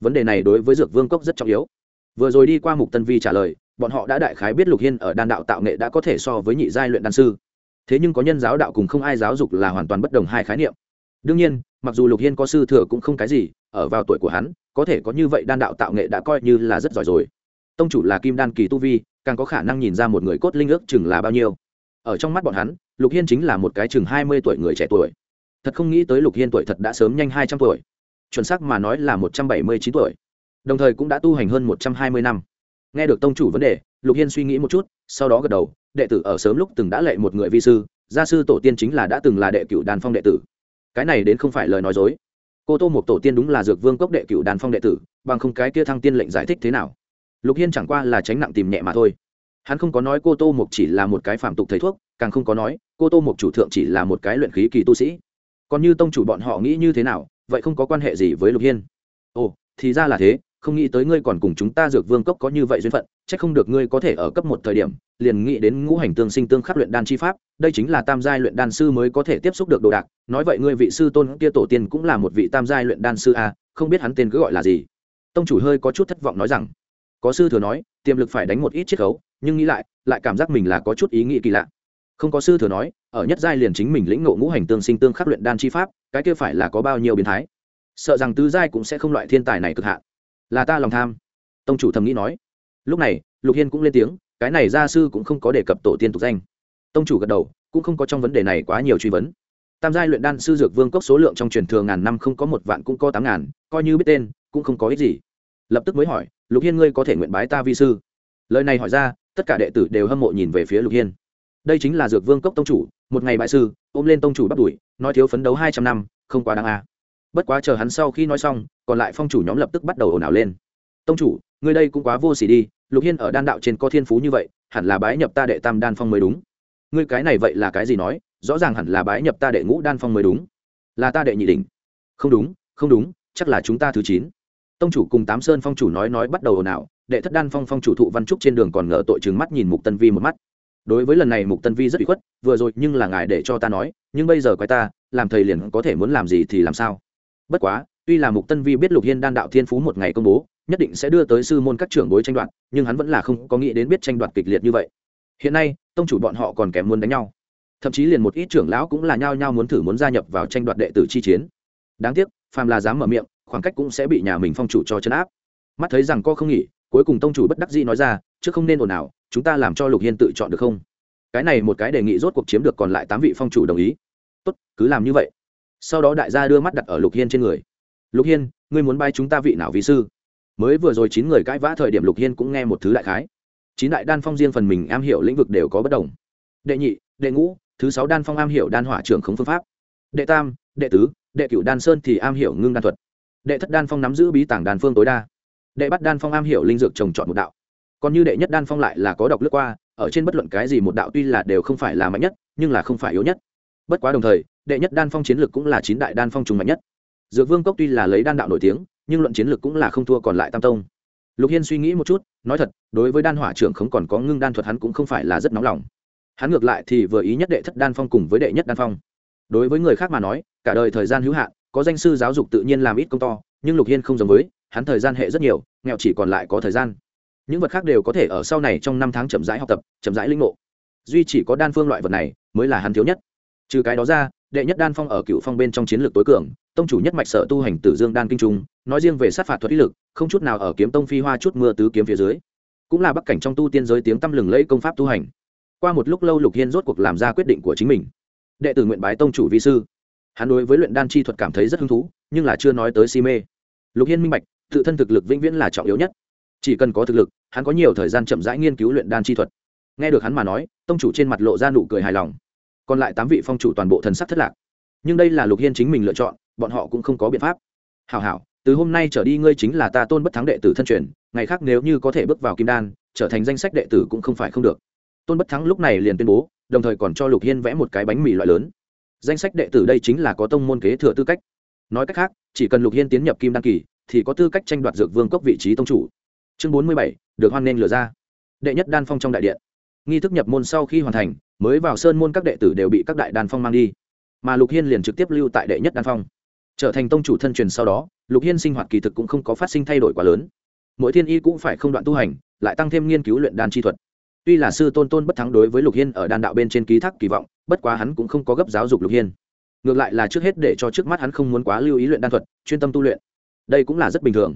Vấn đề này đối với dược vương cốc rất trọng yếu. Vừa rồi đi qua mục tân vi trả lời, bọn họ đã đại khái biết lục hiên ở đan đạo tạo nghệ đã có thể so với nhị giai luyện đan sư. Thế nhưng có nhân giáo đạo cùng không ai giáo dục là hoàn toàn bất đồng hai khái niệm. Đương nhiên, mặc dù lục hiên có sư thừa cũng không cái gì ở vào tuổi của hắn, có thể có như vậy đan đạo tạo nghệ đã coi như là rất giỏi rồi. Tông chủ là kim đan kỳ tu vi, càng có khả năng nhìn ra một người cốt linh ước chừng là bao nhiêu. Ở trong mắt bọn hắn, lục hiên chính là một cái chừng hai mươi tuổi người trẻ tuổi. Thật không nghĩ tới lục hiên tuổi thật đã sớm nhanh hai trăm tuổi. Chuẩn xác mà nói là một trăm bảy mươi chín tuổi. Đồng thời cũng đã tu hành hơn một trăm hai mươi năm. Nghe được tông chủ vấn đề, lục hiên suy nghĩ một chút, sau đó gật đầu, đệ tử ở sớm lúc từng đã lệ một người vi sư, gia sư tổ tiên chính là đã từng là đệ cựu đàn phong đệ tử. Cái này đến không phải lời nói dối cô tô một tổ tiên đúng là dược vương cốc đệ cựu đàn phong đệ tử, bằng không cái kia thăng tiên lệnh giải thích thế nào? Lục hiên chẳng qua là tránh nặng tìm nhẹ mà thôi. Hắn không có nói cô tô mục chỉ là một cái phạm tục thầy thuốc, càng không có nói, cô tô mục chủ thượng chỉ là một cái luyện khí kỳ tu sĩ. Còn như tông chủ bọn họ nghĩ như thế nào, vậy không có quan hệ gì với lục hiên. Ồ, thì ra là thế, không nghĩ tới ngươi còn cùng chúng ta dược vương cốc có như vậy duyên phận Chắc không được ngươi có thể ở cấp một thời điểm liền nghĩ đến ngũ hành tương sinh tương khắc luyện đan chi pháp đây chính là tam giai luyện đan sư mới có thể tiếp xúc được đồ đạc. Nói vậy ngươi vị sư tôn kia tổ tiên cũng là một vị tam giai luyện đan sư a à, không biết hắn tên cứ gọi là gì. Tông chủ hơi có chút thất vọng nói rằng có sư thừa nói tiềm lực phải đánh một ít chiết khấu nhưng nghĩ lại lại cảm giác mình là có chút ý nghĩ kỳ lạ. Không có sư thừa nói ở nhất giai liền chính mình lĩnh ngộ ngũ hành tương sinh tương khắc luyện đan chi pháp cái kia phải là có bao nhiêu biến thái? Sợ rằng tứ giai cũng sẽ không loại thiên tài này cực hạn là ta lòng tham. Tông chủ thầm nghĩ nói lúc này, lục hiên cũng lên tiếng, cái này gia sư cũng không có đề cập tổ tiên tục danh. Tông chủ gật đầu, cũng không có trong vấn đề này quá nhiều truy vấn. Tam giai luyện đan sư dược vương cốc số lượng trong truyền thừa ngàn năm không có một vạn cũng có tám ngàn, coi như biết tên, cũng không có ích gì. Lập tức mới hỏi, lục hiên ngươi có thể nguyện bái ta vi sư? Lời này hỏi ra, tất cả đệ tử đều hâm mộ nhìn về phía lục hiên. Đây chính là dược vương cốc tông chủ, một ngày bại sư, ôm lên tông chủ bắt đuổi, nói thiếu phấn đấu hai trăm năm, không quá đáng à. bất quá chờ hắn sau khi nói xong, còn lại phong chủ nhóm lập tức bắt đầu ồn ào lên. Tông chủ, ngươi đây cũng quá vô s ỉ đi lục hiên ở đan đạo trên có thiên phú như vậy, hẳn là bái nhập ta đệ tam đan phong mới đúng. Ngươi cái này vậy là cái gì nói? Rõ ràng hẳn là bái nhập ta đệ ngũ đan phong mới đúng. Là ta đệ nhị đỉnh. Không đúng không đúng, chắc là chúng ta thứ chín. Tông chủ cùng tám sơn phong chủ nói nói bắt đầu ồn ào, đệ thất đan phong phong chủ thụ văn trúc trên đường còn ngờ tội chừng mắt nhìn mục tân vi một mắt. Đối với lần này mục tân vi rất bị khuất, vừa rồi nhưng là ngài để cho ta nói, nhưng bây giờ quay ta, làm thầy liền có thể muốn làm gì thì làm sao? Bất quá, tuy là mục tân vi biết lục hiên đan đạo thiên phú một ngày công bố nhất định sẽ đưa tới sư môn các trưởng bối tranh đoạt, nhưng hắn vẫn là không có nghĩ đến biết tranh đoạt kịch liệt như vậy. Hiện nay, tông chủ bọn họ còn kém muốn đánh nhau. Thậm chí liền một ít trưởng lão cũng là nhao nhao muốn thử muốn gia nhập vào tranh đoạt đệ tử chi chiến. Đáng tiếc, phàm là dám mở miệng, khoảng cách cũng sẽ bị nhà mình phong chủ cho chấn áp. Mắt thấy rằng co không nghỉ, cuối cùng tông chủ bất đắc dĩ nói ra, chứ không nên ồn ào, chúng ta làm cho lục hiên tự chọn được không? Cái này một cái đề nghị rốt cuộc chiếm được còn lại tám vị phong chủ đồng ý. Tốt, cứ làm như vậy. Sau đó đại gia đưa mắt đặt ở lục hiên trên người. Lục hiên, ngươi muốn bay chúng ta vị nào vị sư? Mới vừa rồi chín người cãi vã thời điểm lục hiên cũng nghe một thứ đại khái. Chín đại đan phong riêng phần mình am hiểu lĩnh vực đều có bất đồng. Đệ nhị, đệ ngũ, thứ sáu đan phong am hiểu đan hỏa trưởng khống phương pháp. Đệ tam, đệ tứ, đệ cửu đan sơn thì am hiểu ngưng đan thuật. Đệ thất đan phong nắm giữ bí tảng đan phương tối đa. Đệ bắt đan phong am hiểu linh dược trồng trọt một đạo. Còn như đệ nhất đan phong lại là có độc lướt qua, ở trên bất luận cái gì một đạo tuy là đều không phải là mạnh nhất, nhưng là không phải yếu nhất. Bất quá đồng thời, đệ nhất đan phong chiến lược cũng là chín đại đan phong trùng mạnh nhất. Dược vương cốc tuy là lấy đan đạo nổi tiếng nhưng luận chiến lược cũng là không thua còn lại tam tông. Lục hiên suy nghĩ một chút, nói thật, đối với đan hỏa trưởng không còn có ngưng đan thuật hắn cũng không phải là rất nóng lòng. Hắn ngược lại thì vừa ý nhất đệ thất đan phong cùng với đệ nhất đan phong. Đối với người khác mà nói, cả đời thời gian hữu hạn, có danh sư giáo dục tự nhiên làm ít công to, nhưng lục hiên không giống với, hắn thời gian hệ rất nhiều, nghèo chỉ còn lại có thời gian. Những vật khác đều có thể ở sau này trong năm tháng chậm rãi học tập, chậm rãi linh ngộ. Duy chỉ có đan phương loại vật này mới là hắn thiếu nhất. Trừ cái đó ra đệ nhất đan phong ở cựu phong bên trong chiến lược tối cường, tông chủ nhất mạch sở tu hành tử dương đan kinh trung, nói riêng về sát phạt thuật ý lực, không chút nào ở kiếm tông phi hoa chút mưa tứ kiếm phía dưới. Cũng là bắc cảnh trong tu tiên giới tiếng tăm lừng lẫy công pháp tu hành. Qua một lúc lâu lục hiên rốt cuộc làm ra quyết định của chính mình. Đệ tử nguyện bái tông chủ vi sư. Hắn đối với luyện đan chi thuật cảm thấy rất hứng thú, nhưng là chưa nói tới si mê. Lục hiên minh bạch, tự thân thực lực vĩnh viễn là trọng yếu nhất. Chỉ cần có thực lực, hắn có nhiều thời gian chậm rãi nghiên cứu luyện đan chi thuật. Nghe được hắn mà nói, tông chủ trên mặt lộ ra nụ cười hài lòng còn lại tám vị phong chủ toàn bộ thần sắc thất lạc. Nhưng đây là lục hiên chính mình lựa chọn, bọn họ cũng không có biện pháp. Hảo hảo, từ hôm nay trở đi ngươi chính là ta tôn bất thắng đệ tử thân truyền, ngày khác nếu như có thể bước vào kim đan, trở thành danh sách đệ tử cũng không phải không được. Tôn bất thắng lúc này liền tuyên bố, đồng thời còn cho lục hiên vẽ một cái bánh mì loại lớn. Danh sách đệ tử đây chính là có tông môn kế thừa tư cách. Nói cách khác, chỉ cần lục hiên tiến nhập kim đan kỳ, thì có tư cách tranh đoạt dược vương cốc vị trí tông chủ. Chương bốn mươi bảy, được hoan nghênh lừa ra. Đệ nhất đan phong trong đại điện. Nghi thức nhập môn sau khi hoàn thành mới vào sơn môn các đệ tử đều bị các đại đan phong mang đi. Mà lục hiên liền trực tiếp lưu tại đệ nhất đan phong. Trở thành tông chủ thân truyền sau đó, lục hiên sinh hoạt kỳ thực cũng không có phát sinh thay đổi quá lớn. Mỗi thiên y cũng phải không đoạn tu hành, lại tăng thêm nghiên cứu luyện đan chi thuật. Tuy là sư tôn tôn bất thắng đối với lục hiên ở đan đạo bên trên ký thác kỳ vọng, bất quá hắn cũng không có gấp giáo dục lục hiên. Ngược lại là trước hết để cho trước mắt hắn không muốn quá lưu ý luyện đan thuật, chuyên tâm tu luyện. Đây cũng là rất bình thường.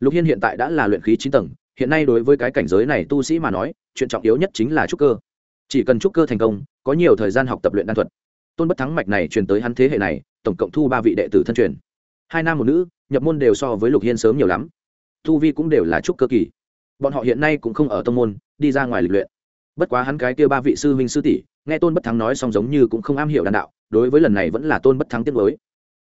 Lục hiên hiện tại đã là luyện khí chín tầng, hiện nay đối với cái cảnh giới này tu sĩ mà nói, chuyện trọng yếu nhất chính là trúc cơ chỉ cần trúc cơ thành công, có nhiều thời gian học tập luyện đan thuật. Tôn bất thắng mạch này truyền tới hắn thế hệ này, tổng cộng thu ba vị đệ tử thân truyền. Hai nam một nữ, nhập môn đều so với lục hiên sớm nhiều lắm. Thu vi cũng đều là trúc cơ kỳ. Bọn họ hiện nay cũng không ở tông môn, đi ra ngoài lịch luyện. Bất quá hắn cái kia ba vị sư huynh sư tỷ, nghe tôn bất thắng nói xong giống như cũng không am hiểu đàn đạo, đối với lần này vẫn là tôn bất thắng tiết mới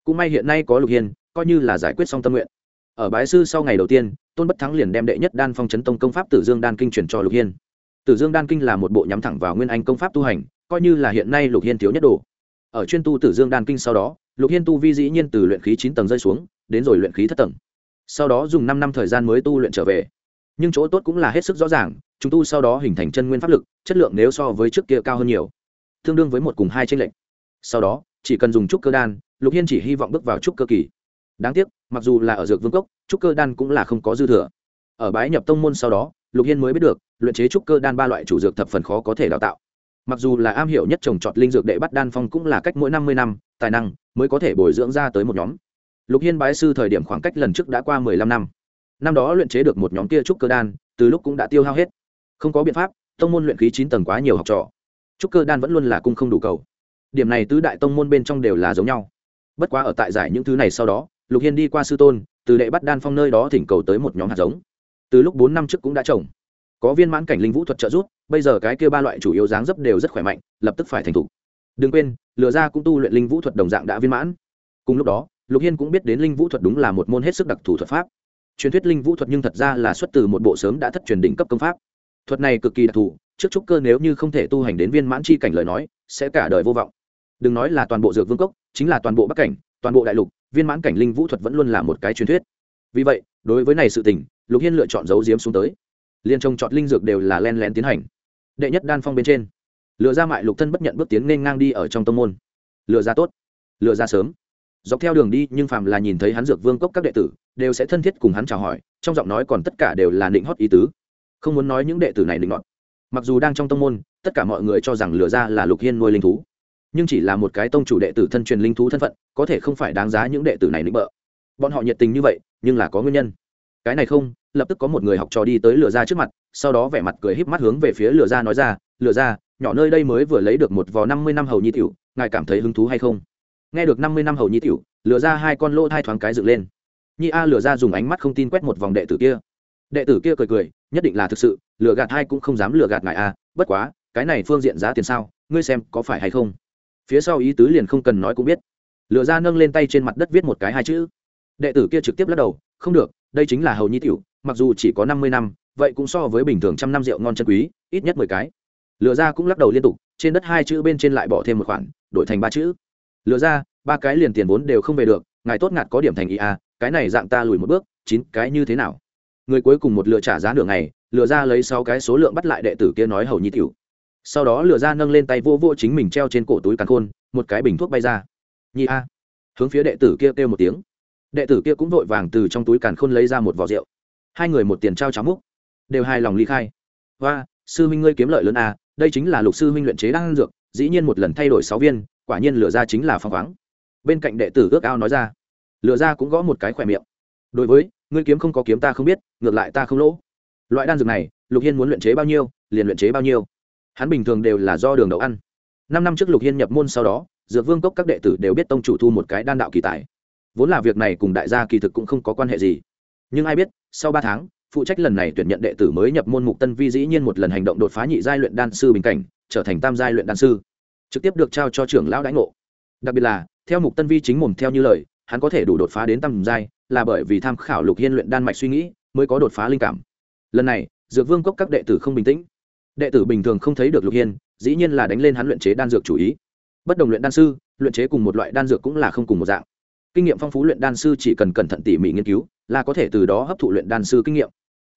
cũng may hiện nay có lục hiên, coi như là giải quyết xong tâm nguyện. Ở bái sư sau ngày đầu tiên, tôn bất thắng liền đem đệ nhất đan phong chấn tông công pháp tử dương đan kinh truyền cho lục hiên tử dương đan kinh là một bộ nhắm thẳng vào nguyên anh công pháp tu hành, coi như là hiện nay lục hiên thiếu nhất đồ. Ở chuyên tu tử dương đan kinh sau đó, lục hiên tu vi dĩ nhiên từ luyện khí chín tầng rơi xuống, đến rồi luyện khí thất tầng. Sau đó dùng năm năm thời gian mới tu luyện trở về. Nhưng chỗ tốt cũng là hết sức rõ ràng, chúng tu sau đó hình thành chân nguyên pháp lực, chất lượng nếu so với trước kia cao hơn nhiều. Tương đương với một cùng hai tranh lệch. Sau đó, chỉ cần dùng trúc cơ đan, lục hiên chỉ hy vọng bước vào trúc cơ kỳ. Đáng tiếc, mặc dù là ở dược vương cốc, trúc cơ đan cũng là không có dư thừa. Ở bái nhập tông môn sau đó, lục hiên mới biết được luyện chế trúc cơ đan ba loại chủ dược thập phần khó có thể đào tạo. Mặc dù là am hiểu nhất trồng trọt linh dược đệ bắt đan phong cũng là cách mỗi năm mươi năm, tài năng mới có thể bồi dưỡng ra tới một nhóm. Lục hiên bái sư thời điểm khoảng cách lần trước đã qua mười lăm năm. Năm đó luyện chế được một nhóm kia trúc cơ đan, từ lúc cũng đã tiêu hao hết. Không có biện pháp, tông môn luyện khí chín tầng quá nhiều học trò. Trúc cơ đan vẫn luôn là cung không đủ cầu. Điểm này tứ đại tông môn bên trong đều là giống nhau. Bất quá ở tại giải những thứ này sau đó, lục hiên đi qua sư tôn, từ đệ bắt đan phong nơi đó thỉnh cầu tới một nhóm hạt giống. Từ lúc bốn năm trước cũng đã trồng có viên mãn cảnh linh vũ thuật trợ giúp, bây giờ cái kia ba loại chủ yếu dáng dấp đều rất khỏe mạnh, lập tức phải thành thục. Đừng quên lừa ra cũng tu luyện linh vũ thuật đồng dạng đã viên mãn. Cùng lúc đó, lục hiên cũng biết đến linh vũ thuật đúng là một môn hết sức đặc thù thuật pháp. Truyền thuyết linh vũ thuật nhưng thật ra là xuất từ một bộ sớm đã thất truyền đỉnh cấp công pháp. Thuật này cực kỳ đặc thù, trước trúc cơ nếu như không thể tu hành đến viên mãn chi cảnh lời nói, sẽ cả đời vô vọng. Đừng nói là toàn bộ dược vương cốc, chính là toàn bộ bắc cảnh, toàn bộ đại lục, viên mãn cảnh linh vũ thuật vẫn luôn là một cái truyền thuyết. Vì vậy, đối với này sự tình, lục hiên lựa chọn giấu diếm xuống tới liên trồng chọn linh dược đều là len lén tiến hành. Đệ nhất đan phong bên trên lựa ra mại lục thân bất nhận bước tiến nên ngang đi ở trong tông môn. Lựa ra tốt lựa ra sớm. Dọc theo đường đi, nhưng phàm là nhìn thấy hắn dược vương cốc các đệ tử, đều sẽ thân thiết cùng hắn chào hỏi, trong giọng nói còn tất cả đều là định hót ý tứ. Không muốn nói những đệ tử này định ngọt mặc dù đang trong tông môn, tất cả mọi người cho rằng lừa ra là lục hiên nuôi linh thú, nhưng chỉ là một cái tông chủ đệ tử thân truyền linh thú thân phận, có thể không phải đáng giá những đệ tử này định bợ. Bọn họ nhiệt tình như vậy, nhưng là có nguyên nhân cái này không, lập tức có một người học trò đi tới lừa ra trước mặt, sau đó vẻ mặt cười híp mắt hướng về phía lừa ra nói ra lừa ra, nhỏ nơi đây mới vừa lấy được một vò năm mươi năm hầu nhi tiểu, ngài cảm thấy hứng thú hay không? Nghe được năm mươi năm hầu nhi tiểu lừa ra hai con lỗ thai thoáng cái dựng lên. Nhi a lừa ra dùng ánh mắt không tin quét một vòng đệ tử kia. Đệ tử kia cười cười, nhất định là thực sự lừa gạt hai cũng không dám lừa gạt ngài a, bất quá, cái này phương diện giá tiền sao, ngươi xem có phải hay không? Phía sau ý tứ liền không cần nói cũng biết. Lừa ra nâng lên tay trên mặt đất viết một cái hai chữ. Đệ tử kia trực tiếp lắc đầu, không được đây chính là hầu nhi tiểu, mặc dù chỉ có năm mươi năm, vậy cũng so với bình thường trăm năm rượu ngon chân quý, ít nhất mười cái. Lừa ra cũng lắc đầu liên tục, trên đất hai chữ bên trên lại bỏ thêm một khoản, đổi thành ba chữ. Lừa ra, ba cái liền tiền vốn đều không về được, ngài tốt ngạt có điểm thành ý a cái này dạng ta lùi một bước, chín cái như thế nào? Người cuối cùng một lựa trả giá nửa ngày lừa ra lấy sáu cái số lượng bắt lại đệ tử kia nói hầu nhi tiểu. Sau đó lừa ra nâng lên tay vô vô chính mình treo trên cổ túi càn khôn, một cái bình thuốc bay ra. Nhi a. Hướng phía đệ tử kia kêu một tiếng đệ tử kia cũng vội vàng từ trong túi càn khôn lấy ra một vỏ rượu. Hai người một tiền trao cháo múc. Đều hài lòng ly khai. Và sư huynh ngươi kiếm lợi lớn à đây chính là lục sư huynh luyện chế đan dược, dĩ nhiên một lần thay đổi sáu viên, quả nhiên lựa ra chính là phong khoáng. Bên cạnh đệ tử ước ao nói ra. Lựa ra cũng gõ một cái khỏe miệng. Đối với, ngươi kiếm không có kiếm ta không biết, ngược lại ta không lỗ. Loại đan dược này, lục hiên muốn luyện chế bao nhiêu, liền luyện chế bao nhiêu. Hắn bình thường đều là do đường đậu ăn. Năm năm trước lục hiên nhập môn sau đó, dược vương cốc các đệ tử đều biết tông chủ thu một cái đan đạo kỳ tài vốn là việc này cùng đại gia kỳ thực cũng không có quan hệ gì. Nhưng ai biết, sau ba tháng, phụ trách lần này tuyển nhận đệ tử mới nhập môn mục tân vi dĩ nhiên một lần hành động đột phá nhị giai luyện đan sư bình cảnh, trở thành tam giai luyện đan sư. Trực tiếp được trao cho trưởng lão đãi ngộ. Đặc biệt là, theo mục tân vi chính mồm theo như lời, hắn có thể đủ đột phá đến tam giai, là bởi vì tham khảo lục hiên luyện đan mạch suy nghĩ, mới có đột phá linh cảm. Lần này, dược vương cốc các đệ tử không bình tĩnh. Đệ tử bình thường không thấy được lục hiên, dĩ nhiên là đánh lên hắn luyện chế đan dược chủ ý. Bất đồng luyện đan sư, luyện chế cùng một loại đan dược cũng là không cùng một dạng kinh nghiệm phong phú luyện đan sư chỉ cần cẩn thận tỉ mỉ nghiên cứu, là có thể từ đó hấp thụ luyện đan sư kinh nghiệm.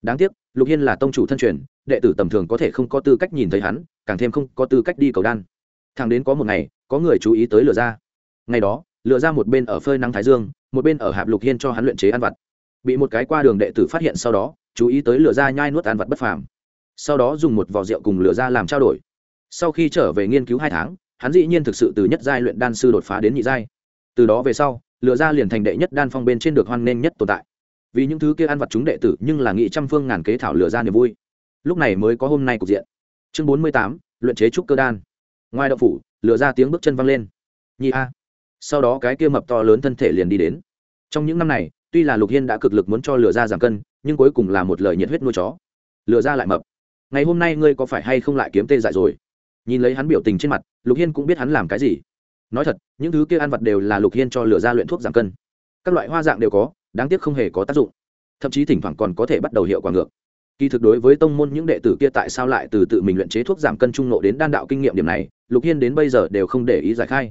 Đáng tiếc, lục hiên là tông chủ thân truyền, đệ tử tầm thường có thể không có tư cách nhìn thấy hắn, càng thêm không có tư cách đi cầu đan. Thằng đến có một ngày, có người chú ý tới lừa ra. Ngày đó lừa ra một bên ở phơi nắng thái dương, một bên ở hạp lục hiên cho hắn luyện chế ăn vặt. Bị một cái qua đường đệ tử phát hiện sau đó, chú ý tới lừa ra nhai nuốt ăn vặt bất phàm. Sau đó dùng một vò rượu cùng lừa ra làm trao đổi. Sau khi trở về nghiên cứu hai tháng, hắn dĩ nhiên thực sự từ nhất giai luyện đan sư đột phá đến nhị giai. Từ đó về sau lừa ra liền thành đệ nhất đan phong bên trên được hoan nghênh nhất tồn tại. Vì những thứ kia ăn vặt chúng đệ tử, nhưng là nghị trăm phương ngàn kế thảo lừa ra niềm vui. Lúc này mới có hôm nay cục diện. Chương bốn mươi tám, luyện chế trúc cơ đan. Ngoài đậu phủ, lừa ra tiếng bước chân văng lên. Nhị a. Sau đó cái kia mập to lớn thân thể liền đi đến. Trong những năm này, tuy là lục hiên đã cực lực muốn cho lừa ra giảm cân, nhưng cuối cùng là một lời nhiệt huyết nuôi chó. Lừa ra lại mập. Ngày hôm nay ngươi có phải hay không lại kiếm tê dại rồi? Nhìn lấy hắn biểu tình trên mặt, lục hiên cũng biết hắn làm cái gì nói thật, những thứ kia ăn vật đều là lục hiên cho lửa ra luyện thuốc giảm cân. Các loại hoa dạng đều có, đáng tiếc không hề có tác dụng. Thậm chí thỉnh thoảng còn có thể bắt đầu hiệu quả ngược. Kỳ thực đối với tông môn những đệ tử kia tại sao lại từ tự mình luyện chế thuốc giảm cân trung nộ đến đan đạo kinh nghiệm điểm này, lục hiên đến bây giờ đều không để ý giải khai.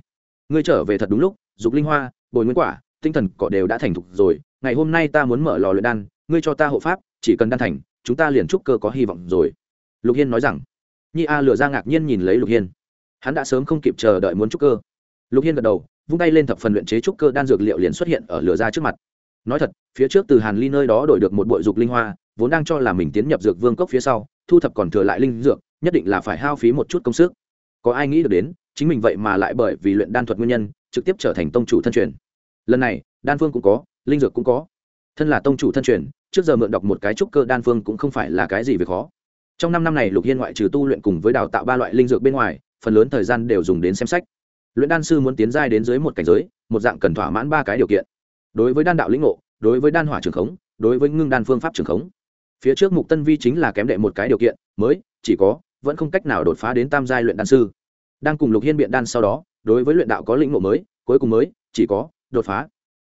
Ngươi trở về thật đúng lúc, dục linh hoa, bồi nguyên quả, tinh thần cỏ đều đã thành thục rồi, ngày hôm nay ta muốn mở lò luyện đan, ngươi cho ta hộ pháp, chỉ cần đan thành, chúng ta liền trúc cơ có hy vọng rồi. Lục hiên nói rằng. Nhi a lừa ra ngạc nhiên nhìn lấy lục hiên. Hắn đã sớm không kịp chờ đợi muốn trúc cơ lục hiên gật đầu, vung tay lên thập phần luyện chế trúc cơ đan dược liệu liền xuất hiện ở lửa ra trước mặt. Nói thật, phía trước từ hàn ly nơi đó đổi được một bội dục linh hoa, vốn đang cho là mình tiến nhập dược vương cốc phía sau, thu thập còn thừa lại linh dược, nhất định là phải hao phí một chút công sức. Có ai nghĩ được đến, chính mình vậy mà lại bởi vì luyện đan thuật nguyên nhân, trực tiếp trở thành tông chủ thân truyền. Lần này, đan phương cũng có, linh dược cũng có. Thân là tông chủ thân truyền, trước giờ mượn đọc một cái trúc cơ đan phương cũng không phải là cái gì về khó. Trong năm năm này, lục hiên ngoại trừ tu luyện cùng với đào tạo ba loại linh dược bên ngoài, phần lớn thời gian đều dùng đến xem sách luyện đan sư muốn tiến giai đến dưới một cảnh giới, một dạng cần thỏa mãn ba cái điều kiện. Đối với đan đạo lĩnh ngộ, đối với đan hỏa trường khống, đối với ngưng đan phương pháp trường khống. Phía trước mục tân vi chính là kém đệ một cái điều kiện, mới, chỉ có, vẫn không cách nào đột phá đến tam giai luyện đan sư. Đang cùng lục hiên biện đan sau đó, đối với luyện đạo có lĩnh ngộ mới, cuối cùng mới, chỉ có, đột phá.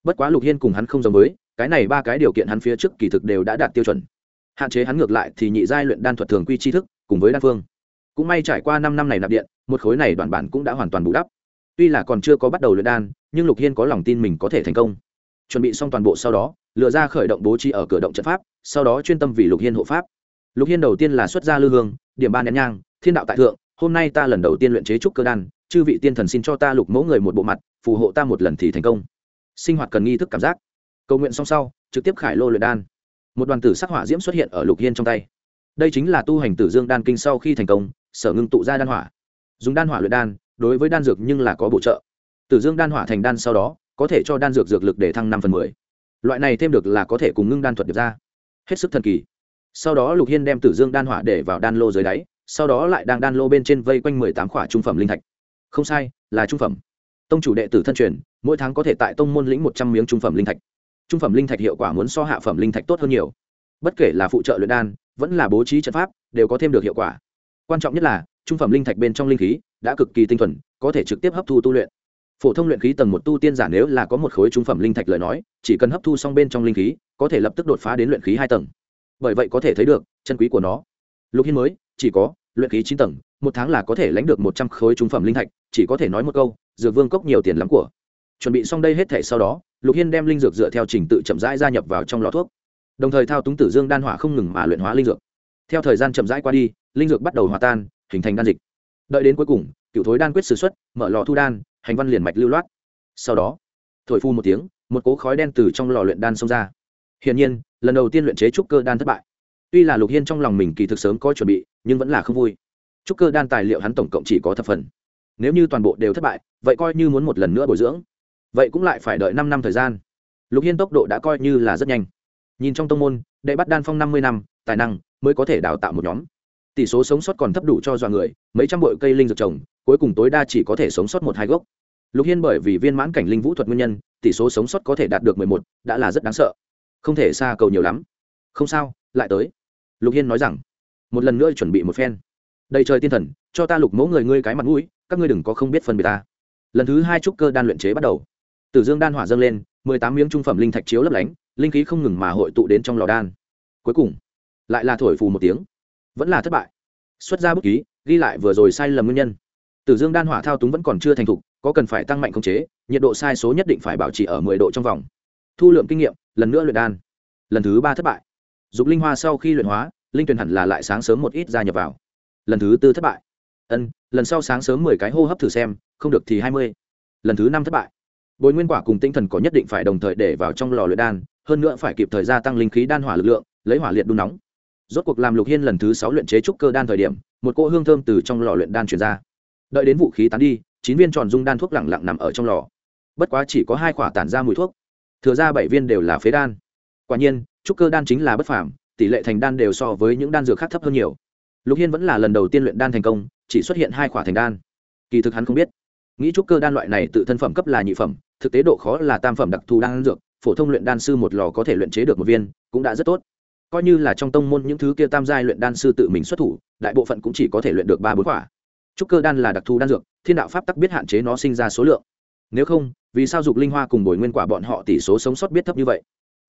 Bất quá lục hiên cùng hắn không giống với, cái này ba cái điều kiện hắn phía trước kỳ thực đều đã đạt tiêu chuẩn. Hạn chế hắn ngược lại thì nhị giai luyện đan thuật thường quy tri thức, cùng với đan phương. Cũng may trải qua năm năm này nạp điện, một khối này đoạn bản cũng đã hoàn toàn bù đắp tuy là còn chưa có bắt đầu luyện đan, nhưng lục hiên có lòng tin mình có thể thành công. Chuẩn bị xong toàn bộ sau đó, lựa ra khởi động bố trí ở cửa động trận pháp, sau đó chuyên tâm vì lục hiên hộ pháp. Lục hiên đầu tiên là xuất gia lư hương, điểm ba nén nhang, thiên đạo tại thượng, hôm nay ta lần đầu tiên luyện chế trúc cơ đan, chư vị tiên thần xin cho ta lục mẫu người một bộ mặt, phù hộ ta một lần thì thành công. Sinh hoạt cần nghi thức cảm giác. Cầu nguyện xong sau, trực tiếp khải lô luyện đan. Một đoàn tử sắc hỏa diễm xuất hiện ở lục hiên trong tay. Đây chính là tu hành tử dương đan kinh sau khi thành công, sở ngưng tụ ra đan hỏa. Dùng đan hỏa luyện đan đối với đan dược nhưng là có bổ trợ. Tử dương đan hỏa thành đan sau đó, có thể cho đan dược dược lực để thăng năm phần mười. Loại này thêm được là có thể cùng ngưng đan thuật được ra. Hết sức thần kỳ. Sau đó lục hiên đem tử dương đan hỏa để vào đan lô dưới đáy, sau đó lại đang đan lô bên trên vây quanh mười tám khỏa trung phẩm linh thạch. Không sai, là trung phẩm. Tông chủ đệ tử thân truyền, mỗi tháng có thể tại tông môn lĩnh một trăm miếng trung phẩm linh thạch. Trung phẩm linh thạch hiệu quả muốn so hạ phẩm linh thạch tốt hơn nhiều. Bất kể là phụ trợ luyện đan, vẫn là bố trí trận pháp, đều có thêm được hiệu quả. Quan trọng nhất là, trung phẩm linh thạch bên trong linh khí đã cực kỳ tinh thuần, có thể trực tiếp hấp thu tu luyện. Phổ thông luyện khí tầng một tu tiên giả nếu là có một khối trung phẩm linh thạch lời nói, chỉ cần hấp thu xong bên trong linh khí, có thể lập tức đột phá đến luyện khí hai tầng. Bởi vậy có thể thấy được, chân quý của nó. Lục hiên mới, chỉ có, luyện khí chín tầng, một tháng là có thể lãnh được một trăm khối trung phẩm linh thạch, chỉ có thể nói một câu, dược vương cốc nhiều tiền lắm của. Chuẩn bị xong đây hết thể sau đó, lục hiên đem linh dược dựa theo trình tự chậm rãi gia nhập vào trong lò thuốc. Đồng thời thao túng tử dương đan hỏa không ngừng mà luyện hóa linh dược. Theo thời gian chậm rãi qua đi, linh dược bắt đầu hòa tan, hình thành đan dịch đợi đến cuối cùng, cựu thối đan quyết s ử x u ấ t mở lò thu đan, hành văn liền mạch lưu loát. Sau đó, thổi phu một tiếng, một cố khói đen từ trong lò luyện đan xông ra. Hiển nhiên, lần đầu tiên luyện chế trúc cơ đan thất bại. Tuy là lục hiên trong lòng mình kỳ thực sớm có chuẩn bị, nhưng vẫn là không vui. Trúc cơ đan tài liệu hắn tổng cộng chỉ có thập phần. Nếu như toàn bộ đều thất bại, vậy coi như muốn một lần nữa bồi dưỡng. Vậy cũng lại phải đợi năm năm thời gian. Lục hiên tốc độ đã coi như là rất nhanh. Nhìn trong tông môn, đệ bắt đan phong năm mươi năm, tài năng mới có thể đào tạo một nhóm tỷ số sống sót còn thấp đủ cho dọa người, mấy trăm bội cây linh dược trồng, cuối cùng tối đa chỉ có thể sống sót một hai gốc. Lục hiên bởi vì viên mãn cảnh linh vũ thuật nguyên nhân, tỷ số sống sót có thể đạt được mười một, đã là rất đáng sợ. Không thể xa cầu nhiều lắm. Không sao, lại tới. Lục hiên nói rằng, một lần nữa chuẩn bị một phen. Đầy trời tiên thần, cho ta lục mẫu người ngươi cái mặt mũi, các ngươi đừng có không biết phân biệt ta. Lần thứ hai trúc cơ đan luyện chế bắt đầu. Tử dương đan hỏa dâng lên, mười tám miếng trung phẩm linh thạch chiếu lấp lánh, linh khí không ngừng mà hội tụ đến trong lò đan. Cuối cùng, lại là thổi phù một tiếng vẫn là thất bại. Xuất ra bút ký, ghi lại vừa rồi sai lầm nguyên nhân. Tử dương đan hỏa thao túng vẫn còn chưa thành thục, có cần phải tăng mạnh khống chế, nhiệt độ sai số nhất định phải bảo trì ở mười độ trong vòng. Thu lượng kinh nghiệm, lần nữa luyện đan. Lần thứ ba thất bại. Dục linh hoa sau khi luyện hóa, linh tuyền hẳn là lại sáng sớm một ít gia nhập vào. Lần thứ tư thất bại. Ân, lần sau sáng sớm mười cái hô hấp thử xem, không được thì hai mươi. Lần thứ năm thất bại. Bồi nguyên quả cùng tinh thần có nhất định phải đồng thời để vào trong lò luyện đan, hơn nữa phải kịp thời gia tăng linh khí đan hỏa lực lượng, lấy hỏa liệt đun nóng rốt cuộc làm lục hiên lần thứ sáu luyện chế trúc cơ đan thời điểm, một cỗ hương thơm từ trong lò luyện đan chuyển ra. Đợi đến vũ khí tán đi, chín viên tròn dung đan thuốc lẳng lặng nằm ở trong lò. Bất quá chỉ có hai quả tản ra mùi thuốc. Thừa ra bảy viên đều là phế đan. Quả nhiên, trúc cơ đan chính là bất phàm, tỷ lệ thành đan đều so với những đan dược khác thấp hơn nhiều. Lục hiên vẫn là lần đầu tiên luyện đan thành công, chỉ xuất hiện hai quả thành đan. Kỳ thực hắn không biết. Nghĩ trúc cơ đan loại này tự thân phẩm cấp là nhị phẩm, thực tế độ khó là tam phẩm đặc thù đan dược, phổ thông luyện đan sư một lò có thể luyện chế được một viên, cũng đã rất tốt coi như là trong tông môn những thứ kia tam giai luyện đan sư tự mình xuất thủ, đại bộ phận cũng chỉ có thể luyện được ba bốn quả. Trúc cơ đan là đặc thù đan dược, thiên đạo pháp tắc biết hạn chế nó sinh ra số lượng. Nếu không, vì sao dục linh hoa cùng bồi nguyên quả bọn họ tỷ số sống sót biết thấp như vậy?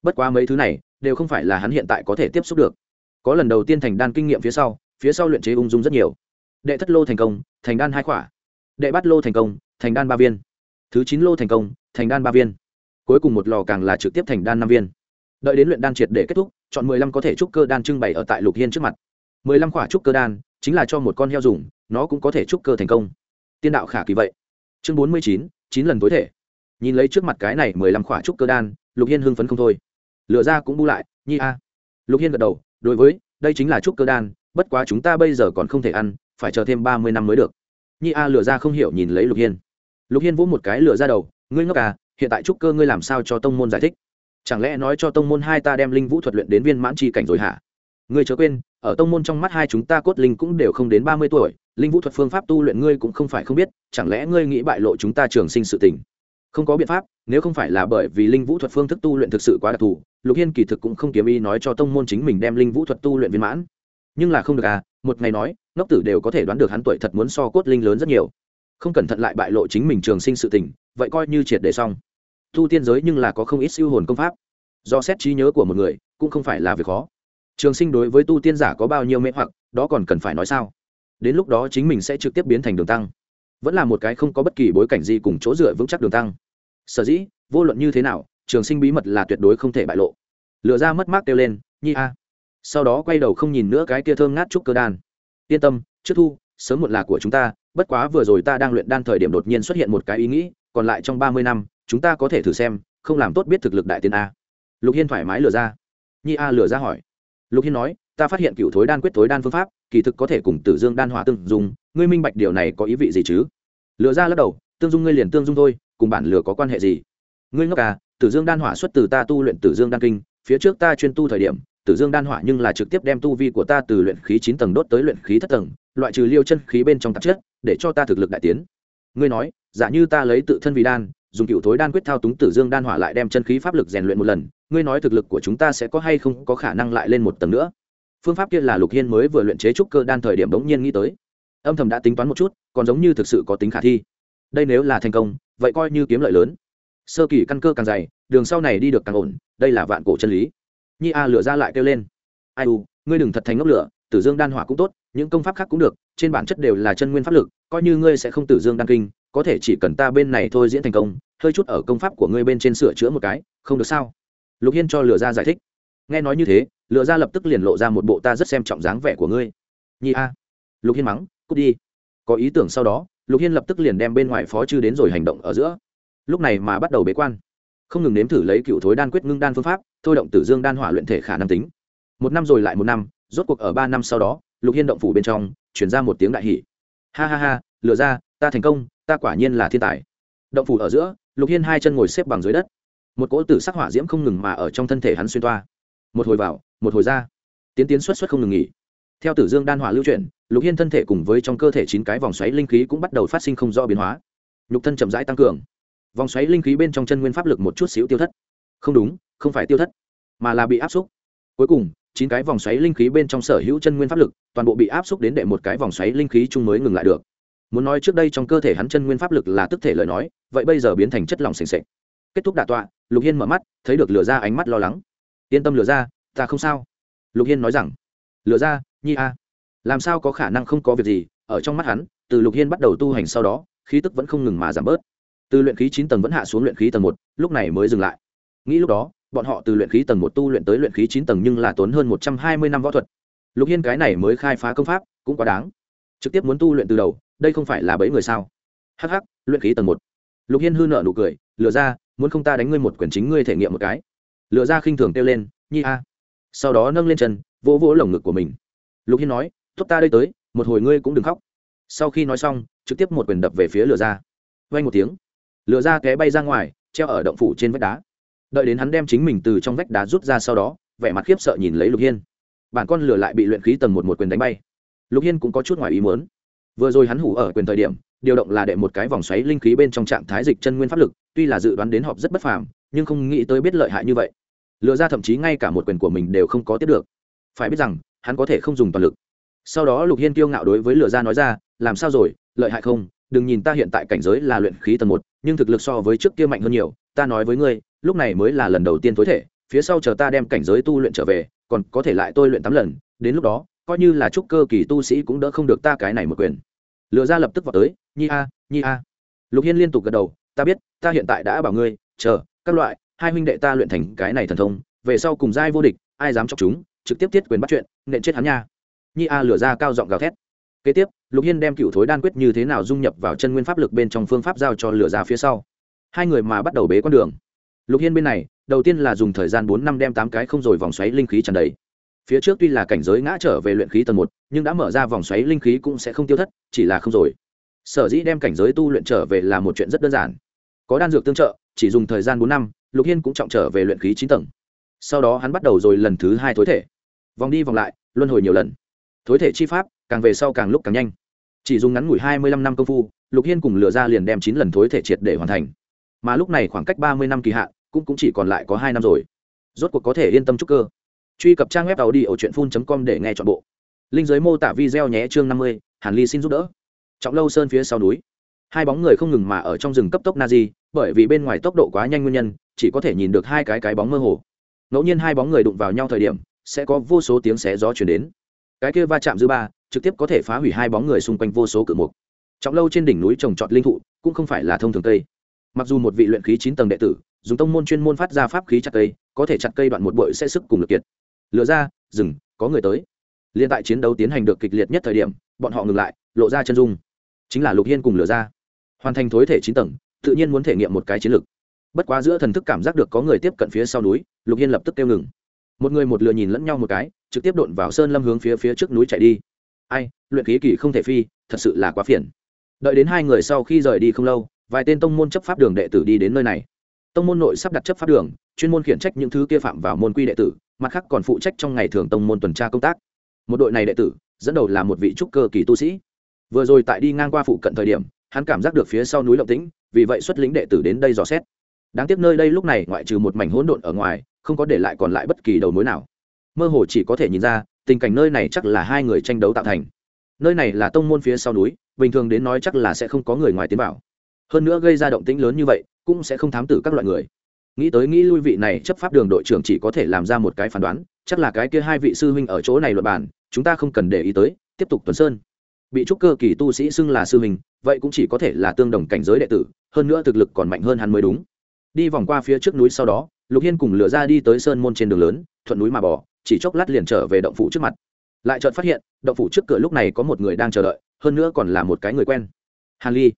Bất quá mấy thứ này, đều không phải là hắn hiện tại có thể tiếp xúc được. Có lần đầu tiên thành đan kinh nghiệm phía sau phía sau luyện chế ung dung rất nhiều. Đệ thất lô thành công, thành đan hai quả. Đệ bát lô thành công, thành đan ba viên. Thứ chín lô thành công, thành đan ba viên. Cuối cùng một lò càng là trực tiếp thành đan năm viên. Đợi đến luyện đan triệt để kết thúc chọn mười lăm có thể trúc cơ đan trưng bày ở tại lục hiên trước mặt. mười lăm quả trúc cơ đan chính là cho một con heo dùng, nó cũng có thể trúc cơ thành công. Tiên đạo khả kỳ vậy. Chương bốn mươi chín chín lần tối thể. Nhìn lấy trước mặt cái này mười lăm quả trúc cơ đan, lục hiên hưng phấn không thôi. Lựa ra cũng bu lại, nhi a. Lục hiên gật đầu, đối với, đây chính là trúc cơ đan, bất quá chúng ta bây giờ còn không thể ăn, phải chờ thêm ba mươi năm mới được. Nhi a lựa ra không hiểu nhìn lấy lục hiên. Lục hiên vỗ một cái lựa ra đầu, ngươi ngốc à hiện tại trúc cơ ngươi làm sao cho tông môn giải thích? Chẳng lẽ nói cho tông môn hai ta đem linh vũ thuật luyện đến viên mãn tri cảnh rồi hả? Ngươi chớ quên, ở tông môn trong mắt hai chúng ta cốt linh cũng đều không đến ba mươi tuổi, linh vũ thuật phương pháp tu luyện ngươi cũng không phải không biết, chẳng lẽ ngươi nghĩ bại lộ chúng ta trường sinh sự tình? Không có biện pháp, nếu không phải là bởi vì linh vũ thuật phương thức tu luyện thực sự quá đặc thù, lục hiên kỳ thực cũng không kiếm ý nói cho tông môn chính mình đem linh vũ thuật tu luyện viên mãn. Nhưng là không được à một ngày nói, ngốc tử đều có thể đoán được hắn tuổi thật muốn so cốt linh lớn rất nhiều. Không cẩn thận lại bại lộ chính mình trường sinh sự tình, vậy coi như triệt để xong tu tiên giới nhưng là có không ít siêu hồn công pháp. Do xét trí nhớ của một người, cũng không phải là việc khó. Trường sinh đối với tu tiên giả có bao nhiêu mê hoặc, đó còn cần phải nói sao? Đến lúc đó chính mình sẽ trực tiếp biến thành đường tăng. Vẫn là một cái không có bất kỳ bối cảnh gì cùng chỗ dựa vững chắc đường tăng. Sở dĩ, vô luận như thế nào, trường sinh bí mật là tuyệt đối không thể bại lộ. Lựa ra mất mát kêu lên, nhi a. Sau đó quay đầu không nhìn nữa cái kia thơm ngát trúc cơ đan. Yên tâm, trước thu, sớm muộn là của chúng ta, bất quá vừa rồi ta đang luyện đan thời điểm đột nhiên xuất hiện một cái ý nghĩ, còn lại trong ba mươi năm chúng ta có thể thử xem, không làm tốt biết thực lực đại tiên a. Lục hiên thoải mái lừa ra. Nhi a lừa ra hỏi. Lục hiên nói, ta phát hiện cựu thối đan quyết thối đan phương pháp, kỳ thực có thể cùng tử dương đan hỏa tương dung, ngươi minh bạch điều này có ý vị gì chứ? Lừa ra lắc đầu, tương dung ngươi liền tương dung thôi, cùng bản lừa có quan hệ gì? Ngươi ngốc à tử dương đan hỏa xuất từ ta tu luyện tử dương đan kinh, phía trước ta chuyên tu thời điểm, tử dương đan hỏa nhưng là trực tiếp đem tu vi của ta từ luyện khí chín tầng đốt tới luyện khí thất tầng, loại trừ liêu chân khí bên trong tạp chất, để cho ta thực lực đại tiến. Ngươi nói, giả như ta lấy tự thân vì đan dùng cựu thối đan quyết thao túng tử dương đan hỏa lại đem chân khí pháp lực rèn luyện một lần, ngươi nói thực lực của chúng ta sẽ có hay không có khả năng lại lên một tầng nữa? Phương pháp kia là lục hiên mới vừa luyện chế trúc cơ đan thời điểm bỗng nhiên nghĩ tới. Âm thầm đã tính toán một chút, còn giống như thực sự có tính khả thi. Đây nếu là thành công, vậy coi như kiếm lợi lớn. Sơ kỳ căn cơ càng dày, đường sau này đi được càng ổn, đây là vạn cổ chân lý. Nhi a lửa ra lại kêu lên. Ai u, ngươi đừng thật thành ngốc lửa, tử dương đan hỏa cũng tốt, những công pháp khác cũng được, trên bản chất đều là chân nguyên pháp lực, coi như ngươi sẽ không tử dương đan kinh có thể chỉ cần ta bên này thôi diễn thành công, hơi chút ở công pháp của ngươi bên trên sửa chữa một cái, không được sao? Lục hiên cho Lừa ra giải thích. Nghe nói như thế Lừa ra lập tức liền lộ ra một bộ ta rất xem trọng dáng vẻ của ngươi. Nhi a. Lục hiên mắng, cút đi. Có ý tưởng sau đó, lục hiên lập tức liền đem bên ngoài phó chư đến rồi hành động ở giữa. Lúc này mà bắt đầu bế quan. Không ngừng nếm thử lấy cựu thối đan quyết ngưng đan phương pháp, thôi động tử dương đan hỏa luyện thể khả năng tính. Một năm rồi lại một năm, rốt cuộc ở ba năm sau đó, lục hiên động phủ bên trong chuyển ra một tiếng đại hỷ ha ha ha lựa ra ta thành công ta quả nhiên là thiên tài. Động phủ ở giữa, lục hiên hai chân ngồi xếp bằng dưới đất. Một cỗ tử sắc hỏa diễm không ngừng mà ở trong thân thể hắn xuyên toa. Một hồi vào, một hồi ra. Tiến tiến xuất xuất không ngừng nghỉ. Theo tử dương đan hỏa lưu chuyển, lục hiên thân thể cùng với trong cơ thể chín cái vòng xoáy linh khí cũng bắt đầu phát sinh không rõ biến hóa. Nhục thân chậm rãi tăng cường. Vòng xoáy linh khí bên trong chân nguyên pháp lực một chút xíu tiêu thất. Không đúng, không phải tiêu thất, mà là bị áp xúc. Cuối cùng, chín cái vòng xoáy linh khí bên trong sở hữu chân nguyên pháp lực toàn bộ bị áp xúc đến đệ một cái vòng xoáy linh khí chung mới ngừng lại được muốn nói trước đây trong cơ thể hắn chân nguyên pháp lực là tức thể lời nói, vậy bây giờ biến thành chất lỏng s ề kết thúc đạ tọa, lục hiên mở mắt, thấy được lửa ra ánh mắt lo lắng. Yên tâm lửa ra, ta không sao. Lục hiên nói rằng, lửa ra, nhi a. Làm sao có khả năng không có việc gì? Ở trong mắt hắn, từ lục hiên bắt đầu tu hành sau đó, khí tức vẫn không ngừng mà giảm bớt. Từ luyện khí chín tầng vẫn hạ xuống luyện khí tầng một, lúc này mới dừng lại. Nghĩ lúc đó, bọn họ từ luyện khí tầng một tu luyện tới luyện khí chín tầng nhưng là tốn hơn một trăm hai mươi năm võ thuật. Lục hiên cái này mới khai phá công pháp, cũng quá đáng. Trực tiếp muốn tu luyện từ đầu đây không phải là bẫy người sao? Hh luyện khí tầng một. Lục hiên hư nợ nụ cười, lừa ra, muốn không ta đánh ngươi một quyển chính ngươi thể nghiệm một cái. Lừa ra khinh thường kêu lên, nhi a. Sau đó nâng lên chân, vỗ vỗ lồng ngực của mình. Lục hiên nói thúc ta đây tới, một hồi ngươi cũng đừng khóc. Sau khi nói xong, trực tiếp một quyền đập về phía lừa ra. Vay một tiếng, lừa ra té bay ra ngoài, treo ở động phủ trên vách đá. Đợi đến hắn đem chính mình từ trong vách đá rút ra sau đó, vẻ mặt khiếp sợ nhìn lấy lục hiên. Bản con lửa lại bị luyện khí tầng một một quyền đánh bay. Lục hiên cũng có chút ngoài ý muốn vừa rồi hắn hủ ở quyền thời điểm, điều động là đệ một cái vòng xoáy linh khí bên trong trạng thái dịch chân nguyên pháp lực, tuy là dự đoán đến họp rất bất phàm, nhưng không nghĩ tới biết lợi hại như vậy. Lừa ra thậm chí ngay cả một quyền của mình đều không có tiếp được. Phải biết rằng, hắn có thể không dùng toàn lực. Sau đó lục hiên kiêu ngạo đối với lừa ra nói ra, làm sao rồi, lợi hại không? Đừng nhìn ta hiện tại cảnh giới là luyện khí tầng một, nhưng thực lực so với trước kia mạnh hơn nhiều, ta nói với ngươi, lúc này mới là lần đầu tiên tối thể, phía sau chờ ta đem cảnh giới tu luyện trở về, còn có thể lại tôi luyện tám lần, đến lúc đó coi như là trúc cơ kỳ tu sĩ cũng đỡ không được ta cái này một quyền. Lựa ra lập tức vào tới, nhi a nhi a. Lục hiên liên tục gật đầu, ta biết, ta hiện tại đã bảo ngươi, chờ, các loại, hai huynh đệ ta luyện thành cái này thần thông, về sau cùng giai vô địch, ai dám chọc chúng, trực tiếp tiết quyền bắt chuyện, nện chết hắn nha. Nhi a lửa ra cao giọng gào thét. Kế tiếp, lục hiên đem cựu thối đan quyết như thế nào dung nhập vào chân nguyên pháp lực bên trong phương pháp giao cho lửa ra phía sau. Hai người mà bắt đầu bế con đường. Lục hiên bên này, đầu tiên là dùng thời gian bốn năm đem tám cái không rồi vòng xoáy linh khí tràn đầy phía trước tuy là cảnh giới ngã trở về luyện khí tầng một nhưng đã mở ra vòng xoáy linh khí cũng sẽ không tiêu thất chỉ là không rồi. Sở dĩ đem cảnh giới tu luyện trở về là một chuyện rất đơn giản. Có đan dược tương trợ chỉ dùng thời gian bốn năm lục hiên cũng trọng trở về luyện khí chín tầng. Sau đó hắn bắt đầu rồi lần thứ hai thối thể. Vòng đi vòng lại luân hồi nhiều lần. Thối thể chi pháp càng về sau càng lúc càng nhanh. Chỉ dùng ngắn ngủi hai mươi lăm năm công phu lục hiên cùng lựa ra liền đem chín lần thối thể triệt để hoàn thành. Mà lúc này khoảng cách ba mươi năm kỳ hạn cũng, cũng chỉ còn lại có hai năm rồi. Rốt cuộc có thể yên tâm trúc cơ truy cập trang web tàu đi ở truyện phun com để nghe chọn bộ. Linh giới mô tả video nhé, chương năm mươi, hàn ly xin giúp đỡ. Trọng lâu sơn phía sau núi. Hai bóng người không ngừng mà ở trong rừng cấp tốc na di bởi vì bên ngoài tốc độ quá nhanh nguyên nhân, chỉ có thể nhìn được hai cái cái bóng mơ hồ. Ngẫu nhiên hai bóng người đụng vào nhau thời điểm, sẽ có vô số tiếng xé gió chuyển đến. Cái kia va chạm dư ba, trực tiếp có thể phá hủy hai bóng người xung quanh vô số cự mục. Trọng lâu trên đỉnh núi trồng trọt linh thụ, cũng không phải là thông thường cây. Mặc dù một vị luyện khí chín tầng đệ tử, dùng tông môn chuyên môn phát ra pháp khí chặt cây, có thể chặt cây đoạn một bội sẽ sức cùng lực kiệt lừa ra rừng có người tới. Liên tại chiến đấu tiến hành được kịch liệt nhất thời điểm, bọn họ ngừng lại, lộ ra chân dung. Chính là lục hiên cùng lửa ra. Hoàn thành thối thể chín tầng, tự nhiên muốn thể nghiệm một cái chiến lược. Bất quá giữa thần thức cảm giác được có người tiếp cận phía sau núi, lục hiên lập tức kêu ngừng. Một người một lừa nhìn lẫn nhau một cái, trực tiếp đột vào sơn lâm hướng phía phía trước núi chạy đi. Ai, luyện khí kỳ không thể phi, thật sự là quá phiền. Đợi đến hai người sau khi rời đi không lâu, vài tên tông môn chấp pháp đường đệ tử đi đến nơi này. Tông môn nội sắp đặt chấp pháp đường, chuyên môn khiển trách những thứ kia phạm vào môn quy đệ tử mặt khác còn phụ trách trong ngày thường tông môn tuần tra công tác. Một đội này đệ tử, dẫn đầu là một vị trúc cơ kỳ tu sĩ. Vừa rồi tại đi ngang qua phụ cận thời điểm, hắn cảm giác được phía sau núi động tĩnh, vì vậy xuất lĩnh đệ tử đến đây dò xét. Đáng tiếc nơi đây lúc này ngoại trừ một mảnh hỗn độn ở ngoài, không có để lại còn lại bất kỳ đầu mối nào. Mơ hồ chỉ có thể nhìn ra, tình cảnh nơi này chắc là hai người tranh đấu tạo thành. Nơi này là tông môn phía sau núi, bình thường đến nói chắc là sẽ không có người ngoài tiến vào. Hơn nữa gây ra động tĩnh lớn như vậy, cũng sẽ không thám tử các loại người nghĩ tới nghĩ lui vị này chấp pháp đường đội trưởng chỉ có thể làm ra một cái phán đoán, chắc là cái kia hai vị sư huynh ở chỗ này luật bản chúng ta không cần để ý tới, tiếp tục tuần sơn. Bị trúc cơ kỳ tu sĩ xưng là sư huynh, vậy cũng chỉ có thể là tương đồng cảnh giới đệ tử, hơn nữa thực lực còn mạnh hơn hắn mới đúng. Đi vòng qua phía trước núi sau đó, lục hiên cùng lửa ra đi tới sơn môn trên đường lớn, thuận núi mà bỏ chỉ chốc lát liền trở về động phủ trước mặt. Lại chợt phát hiện, động phủ trước cửa lúc này có một người đang chờ đợi, hơn nữa còn là một cái người quen. Hàn ly.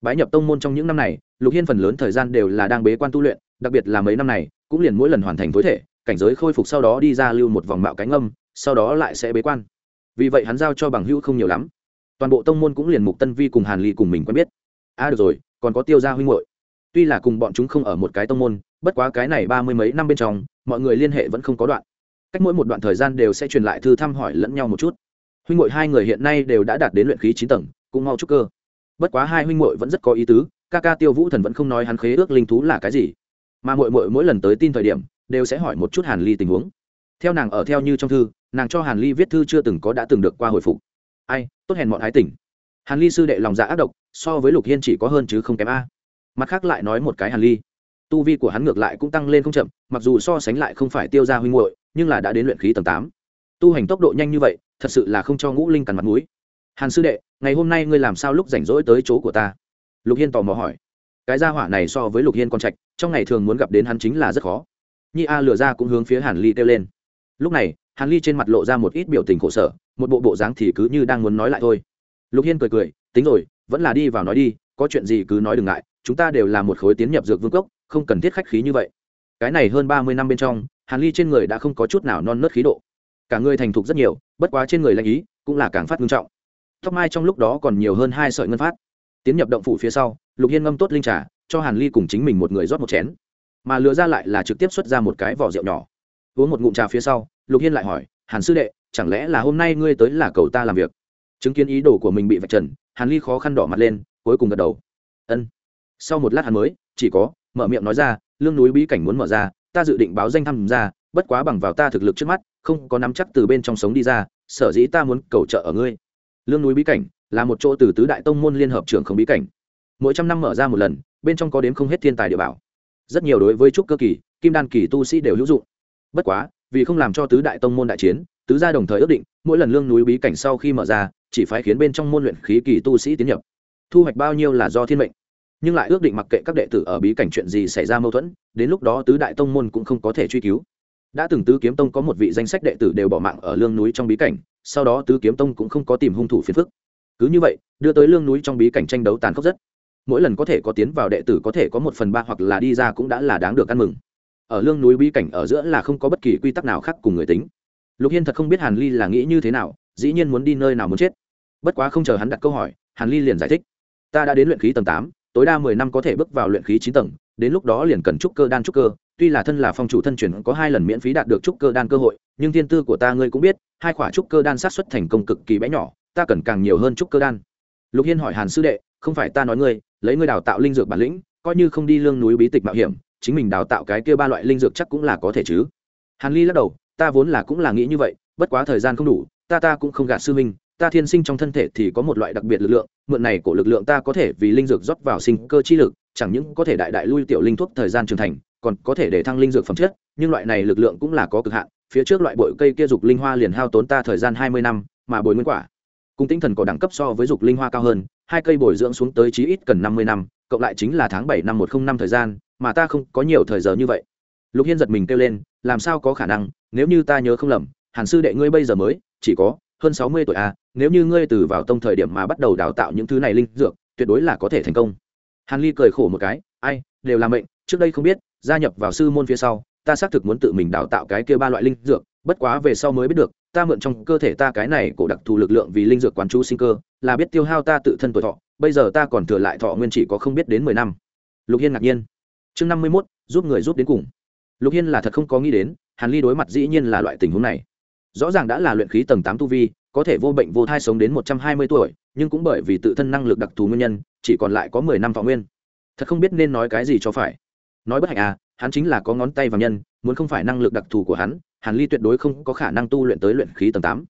Bái nhập tông môn trong những năm này, lục hiên phần lớn thời gian đều là đang bế quan tu luyện đặc biệt là mấy năm này cũng liền mỗi lần hoàn thành tối thể cảnh giới khôi phục sau đó đi ra lưu một vòng mạo cánh âm sau đó lại sẽ bế quan. Vì vậy hắn giao cho bằng hữu không nhiều lắm. Toàn bộ tông môn cũng liền mục tân vi cùng hàn ly cùng mình quen biết. A à, được rồi còn có tiêu gia huynh hội tuy là cùng bọn chúng không ở một cái tông môn bất quá cái này ba mươi mấy năm bên trong mọi người liên hệ vẫn không có đoạn. Cách mỗi một đoạn thời gian đều sẽ truyền lại thư thăm hỏi lẫn nhau một chút. Huynh hội hai người hiện nay đều đã đạt đến luyện khí chín tầng cũng mau chúc cơ. Bất quá hai huynh hội vẫn rất có ý tứ ca ca tiêu vũ thần vẫn không nói hắn khế ước linh thú là cái gì mà mỗi mỗi mỗi lần tới tin thời điểm, đều sẽ hỏi một chút hàn ly tình huống. Theo nàng ở theo như trong thư, nàng cho hàn ly viết thư chưa từng có đã từng được qua hồi phục. Ai, tốt hèn mọi ái tỉnh hàn ly sư đệ lòng dạ ác độc, so với lục hiên chỉ có hơn chứ không kém a. Mặt khác lại nói một cái hàn ly. Tu vi của hắn ngược lại cũng tăng lên không chậm, mặc dù so sánh lại không phải tiêu ra huynh hội nhưng là đã đến luyện khí tầng tám. Tu hành tốc độ nhanh như vậy, thật sự là không cho ngũ linh cằn mặt mũi. Hàn sư đệ, ngày hôm nay ngươi làm sao lúc rảnh rỗi tới chỗ của ta? Lục hiên tò mò hỏi cái gia hỏa này so với lục hiên con trạch, trong ngày thường muốn gặp đến hắn chính là rất khó. Nhi a lừa ra cũng hướng phía hàn ly kêu lên. Lúc này, hàn ly trên mặt lộ ra một ít biểu tình khổ sở, một bộ bộ dáng thì cứ như đang muốn nói lại thôi. Lục hiên cười cười, tính rồi, vẫn là đi vào nói đi, có chuyện gì cứ nói đừng ngại, chúng ta đều là một khối tiến nhập dược vương cốc, không cần thiết khách khí như vậy. Cái này hơn ba mươi năm bên trong, hàn ly trên người đã không có chút nào non nớt khí độ. Cả người thành thục rất nhiều, bất quá trên người lanh ý cũng là càng phát nghiêm trọng. Tóc mai trong lúc đó còn nhiều hơn hai sợi ngân phát. Tiến nhập động phủ phía sau lục hiên ngâm tốt linh trà, cho hàn ly cùng chính mình một người rót một chén. Mà lừa ra lại là trực tiếp xuất ra một cái vỏ rượu nhỏ. Uống một ngụm trà phía sau, lục hiên lại hỏi, hàn sư đệ, chẳng lẽ là hôm nay ngươi tới là cầu ta làm việc? Chứng kiến ý đồ của mình bị vạch trần, hàn ly khó khăn đỏ mặt lên, cuối cùng gật đầu. Ân. Sau một lát hắn mới, chỉ có, mở miệng nói ra, lương núi bí cảnh muốn mở ra, ta dự định báo danh tham gia, bất quá bằng vào ta thực lực trước mắt, không có nắm chắc từ bên trong sống đi ra, sở dĩ ta muốn cầu trợ ở ngươi. Lương núi bí cảnh là một chỗ từ tứ đại tông môn liên hợp trường không bí cảnh mỗi trăm năm mở ra một lần, bên trong có đến không hết thiên tài địa bảo. Rất nhiều đối với trúc cơ kỳ, kim đan kỳ tu sĩ đều hữu dụng. Bất quá, vì không làm cho tứ đại tông môn đại chiến, tứ gia đồng thời ước định, mỗi lần lương núi bí cảnh sau khi mở ra, chỉ phải khiến bên trong môn luyện khí kỳ tu sĩ tiến nhập. Thu hoạch bao nhiêu là do thiên mệnh. Nhưng lại ước định mặc kệ các đệ tử ở bí cảnh chuyện gì xảy ra mâu thuẫn, đến lúc đó tứ đại tông môn cũng không có thể truy cứu. Đã từng tứ kiếm tông có một vị danh sách đệ tử đều bỏ mạng ở lương núi trong bí cảnh, sau đó tứ kiếm tông cũng không có tìm hung thủ phiền phức. Cứ như vậy, đưa tới lương núi trong bí cảnh tranh đấu tàn khốc rất mỗi lần có thể có tiến vào đệ tử có thể có một phần ba hoặc là đi ra cũng đã là đáng được ăn mừng. Ở lương núi bí cảnh ở giữa là không có bất kỳ quy tắc nào khác cùng người tính. Lục hiên thật không biết hàn ly là nghĩ như thế nào, dĩ nhiên muốn đi nơi nào muốn chết. Bất quá không chờ hắn đặt câu hỏi, hàn ly liền giải thích. Ta đã đến luyện khí tầng tám, tối đa mười năm có thể bước vào luyện khí chín tầng, đến lúc đó liền cần trúc cơ đan trúc cơ, tuy là thân là phong chủ thân truyền có hai lần miễn phí đạt được trúc cơ đan cơ hội, nhưng thiên tư của ta ngươi cũng biết, hai khỏa trúc cơ đan sát xuất thành công cực kỳ bé nhỏ, ta cần càng nhiều hơn trúc cơ đan. Lục hiên hỏi hàn sư đệ không phải ta nói ngươi, lấy ngươi đào tạo linh dược bản lĩnh, coi như không đi lương núi bí tịch mạo hiểm, chính mình đào tạo cái kia ba loại linh dược chắc cũng là có thể chứ. Hàn ly lắc đầu, ta vốn là cũng là nghĩ như vậy, bất quá thời gian không đủ, ta ta cũng không gạt sư minh ta thiên sinh trong thân thể thì có một loại đặc biệt lực lượng, mượn này của lực lượng ta có thể vì linh dược rót vào sinh cơ chi lực, chẳng những có thể đại đại lui tiểu linh thuốc thời gian trưởng thành, còn có thể để thăng linh dược phẩm chất, nhưng loại này lực lượng cũng là có cực hạn, phía trước loại bội cây kia dục linh hoa liền hao tốn ta thời gian hai mươi năm, mà bồi nguyên quả. Cùng tinh thần có đẳng cấp so với dục linh hoa cao hơn hai cây bồi dưỡng xuống tới chí ít cần năm mươi năm, cộng lại chính là tháng bảy năm một không năm thời gian, mà ta không có nhiều thời giờ như vậy. Lục hiên giật mình kêu lên, làm sao có khả năng, nếu như ta nhớ không lầm, hàn sư đệ ngươi bây giờ mới, chỉ có hơn sáu mươi tuổi à nếu như ngươi từ vào tông thời điểm mà bắt đầu đào tạo những thứ này linh dược, tuyệt đối là có thể thành công. Hàn ly cười khổ một cái, ai, đều là mệnh, trước đây không biết, gia nhập vào sư môn phía sau, ta xác thực muốn tự mình đào tạo cái kia ba loại linh dược, bất quá về sau mới biết được ta mượn trong cơ thể ta cái này cổ đặc thù lực lượng vì linh dược quán chú sinh cơ, là biết tiêu hao ta tự thân tuổi thọ, bây giờ ta còn thừa lại thọ nguyên chỉ có không biết đến mười năm. Lục hiên ngạc nhiên. Chương năm mươi mốt, giúp người giúp đến cùng. Lục hiên là thật không có nghĩ đến, hàn ly đối mặt dĩ nhiên là loại tình huống này. Rõ ràng đã là luyện khí tầng tám tu vi, có thể vô bệnh vô thai sống đến một trăm hai mươi tuổi, nhưng cũng bởi vì tự thân năng lực đặc thù nguyên nhân, chỉ còn lại có mười năm thọ nguyên. Thật không biết nên nói cái gì cho phải. Nói bất hạnh à hắn chính là có ngón tay vàng nhân, muốn không phải năng lực đặc thù của hắn hàn ly tuyệt đối không có khả năng tu luyện tới luyện khí tầng tám.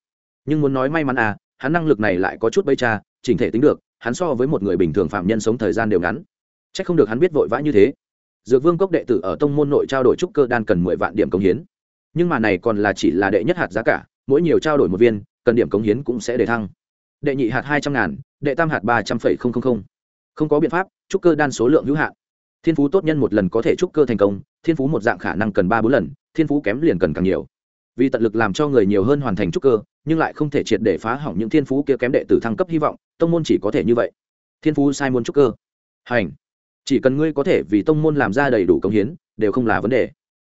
Nhưng muốn nói may mắn à hắn năng lực này lại có chút bây cha, chỉnh thể tính được, hắn so với một người bình thường phạm nhân sống thời gian đều ngắn. C h ắ c không được hắn biết vội vã như thế. Dược vương cốc đệ tử ở tông môn nội trao đổi trúc cơ đan cần mười vạn điểm công hiến. Nhưng mà này còn là chỉ là đệ nhất hạt giá cả, mỗi nhiều trao đổi một viên, cần điểm công hiến cũng sẽ để thăng. Đệ nhị hạt hai trăm ngàn, đệ tam hạt ba trăm phẩy không không không. Không có biện pháp, trúc cơ đan số lượng hữu hạn. Thiên phú tốt nhân một lần có thể trúc cơ thành công thiên phú một dạng khả năng cần ba bốn lần, thiên phú kém liền cần càng nhiều. Vì tận lực làm cho người nhiều hơn hoàn thành trúc cơ, nhưng lại không thể triệt để phá hỏng những thiên phú kia kém đệ tử thăng cấp hy vọng, tông môn chỉ có thể như vậy. Thiên phú sai môn trúc cơ. Hành. Chỉ cần ngươi có thể vì tông môn làm ra đầy đủ công hiến, đều không là vấn đề.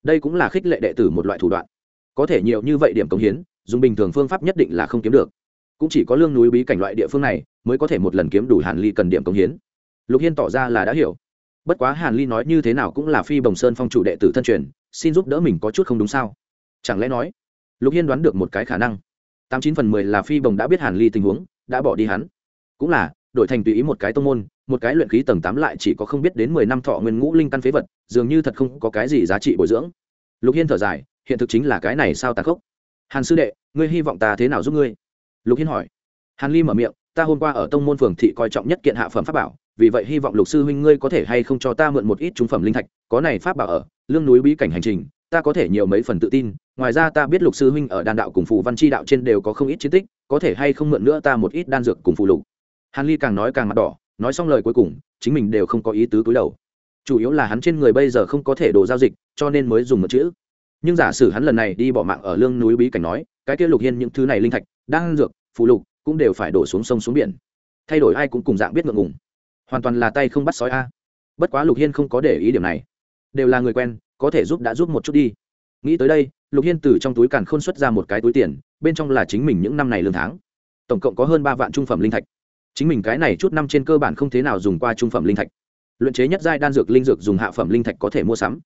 Đây cũng là khích lệ đệ tử một loại thủ đoạn. Có thể nhiều như vậy điểm công hiến, dùng bình thường phương pháp nhất định là không kiếm được. Cũng chỉ có lương núi bí cảnh loại địa phương này, mới có thể một lần kiếm đủ hàn ly cần điểm công hiến. Lục hiên tỏ ra là đã hiểu bất quá hàn ly nói như thế nào cũng là phi bồng sơn phong chủ đệ tử thân truyền, xin giúp đỡ mình có chút không đúng sao? Chẳng lẽ nói, lục hiên đoán được một cái khả năng, tám chín phần mười là phi bồng đã biết hàn ly tình huống, đã bỏ đi hắn. Cũng là, đổi thành tùy ý một cái tông môn, một cái luyện khí tầng tám lại chỉ có không biết đến mười năm thọ nguyên ngũ linh căn phế vật, dường như thật không có cái gì giá trị bồi dưỡng. Lục hiên thở dài, hiện thực chính là cái này sao tàn khốc? Hàn sư đệ, ngươi hy vọng ta thế nào giúp ngươi? Lục hiên hỏi. Hàn ly mở miệng, ta hôm qua ở tông môn phường thị coi trọng nhất kiện hạ phẩm pháp bảo vì vậy hy vọng lục sư huynh ngươi có thể hay không cho ta mượn một ít trung phẩm linh thạch, có này pháp bảo ở, lương núi bí cảnh hành trình, ta có thể nhiều mấy phần tự tin. Ngoài ra ta biết lục sư huynh ở đan đạo cùng phù văn chi đạo trên đều có không ít chiến tích, có thể hay không mượn nữa ta một ít đan dược cùng phù lục. Hàn ly càng nói càng mặt đỏ, nói xong lời cuối cùng, chính mình đều không có ý tứ cúi đầu. Chủ yếu là hắn trên người bây giờ không có thể đồ giao dịch, cho nên mới dùng một chữ. Nhưng giả sử hắn lần này đi bỏ mạng ở lương núi bí cảnh nói, cái kia lục hiên những thứ này linh thạch, đan dược, phù lục, cũng đều phải đổ xuống sông xuống biển. Thay đổi ai cũng cùng dạng biết ngượng ngùng hoàn toàn là tay không bắt sói a. Bất quá lục hiên không có để ý điểm này. Đều là người quen, có thể giúp đã giúp một chút đi. Nghĩ tới đây, lục hiên từ trong túi càn khôn xuất ra một cái túi tiền, bên trong là chính mình những năm này lương tháng. Tổng cộng có hơn ba vạn trung phẩm linh thạch. Chính mình cái này chút năm trên cơ bản không thế nào dùng qua trung phẩm linh thạch. Luyện chế nhất giai đan dược linh dược dùng hạ phẩm linh thạch có thể mua sắm.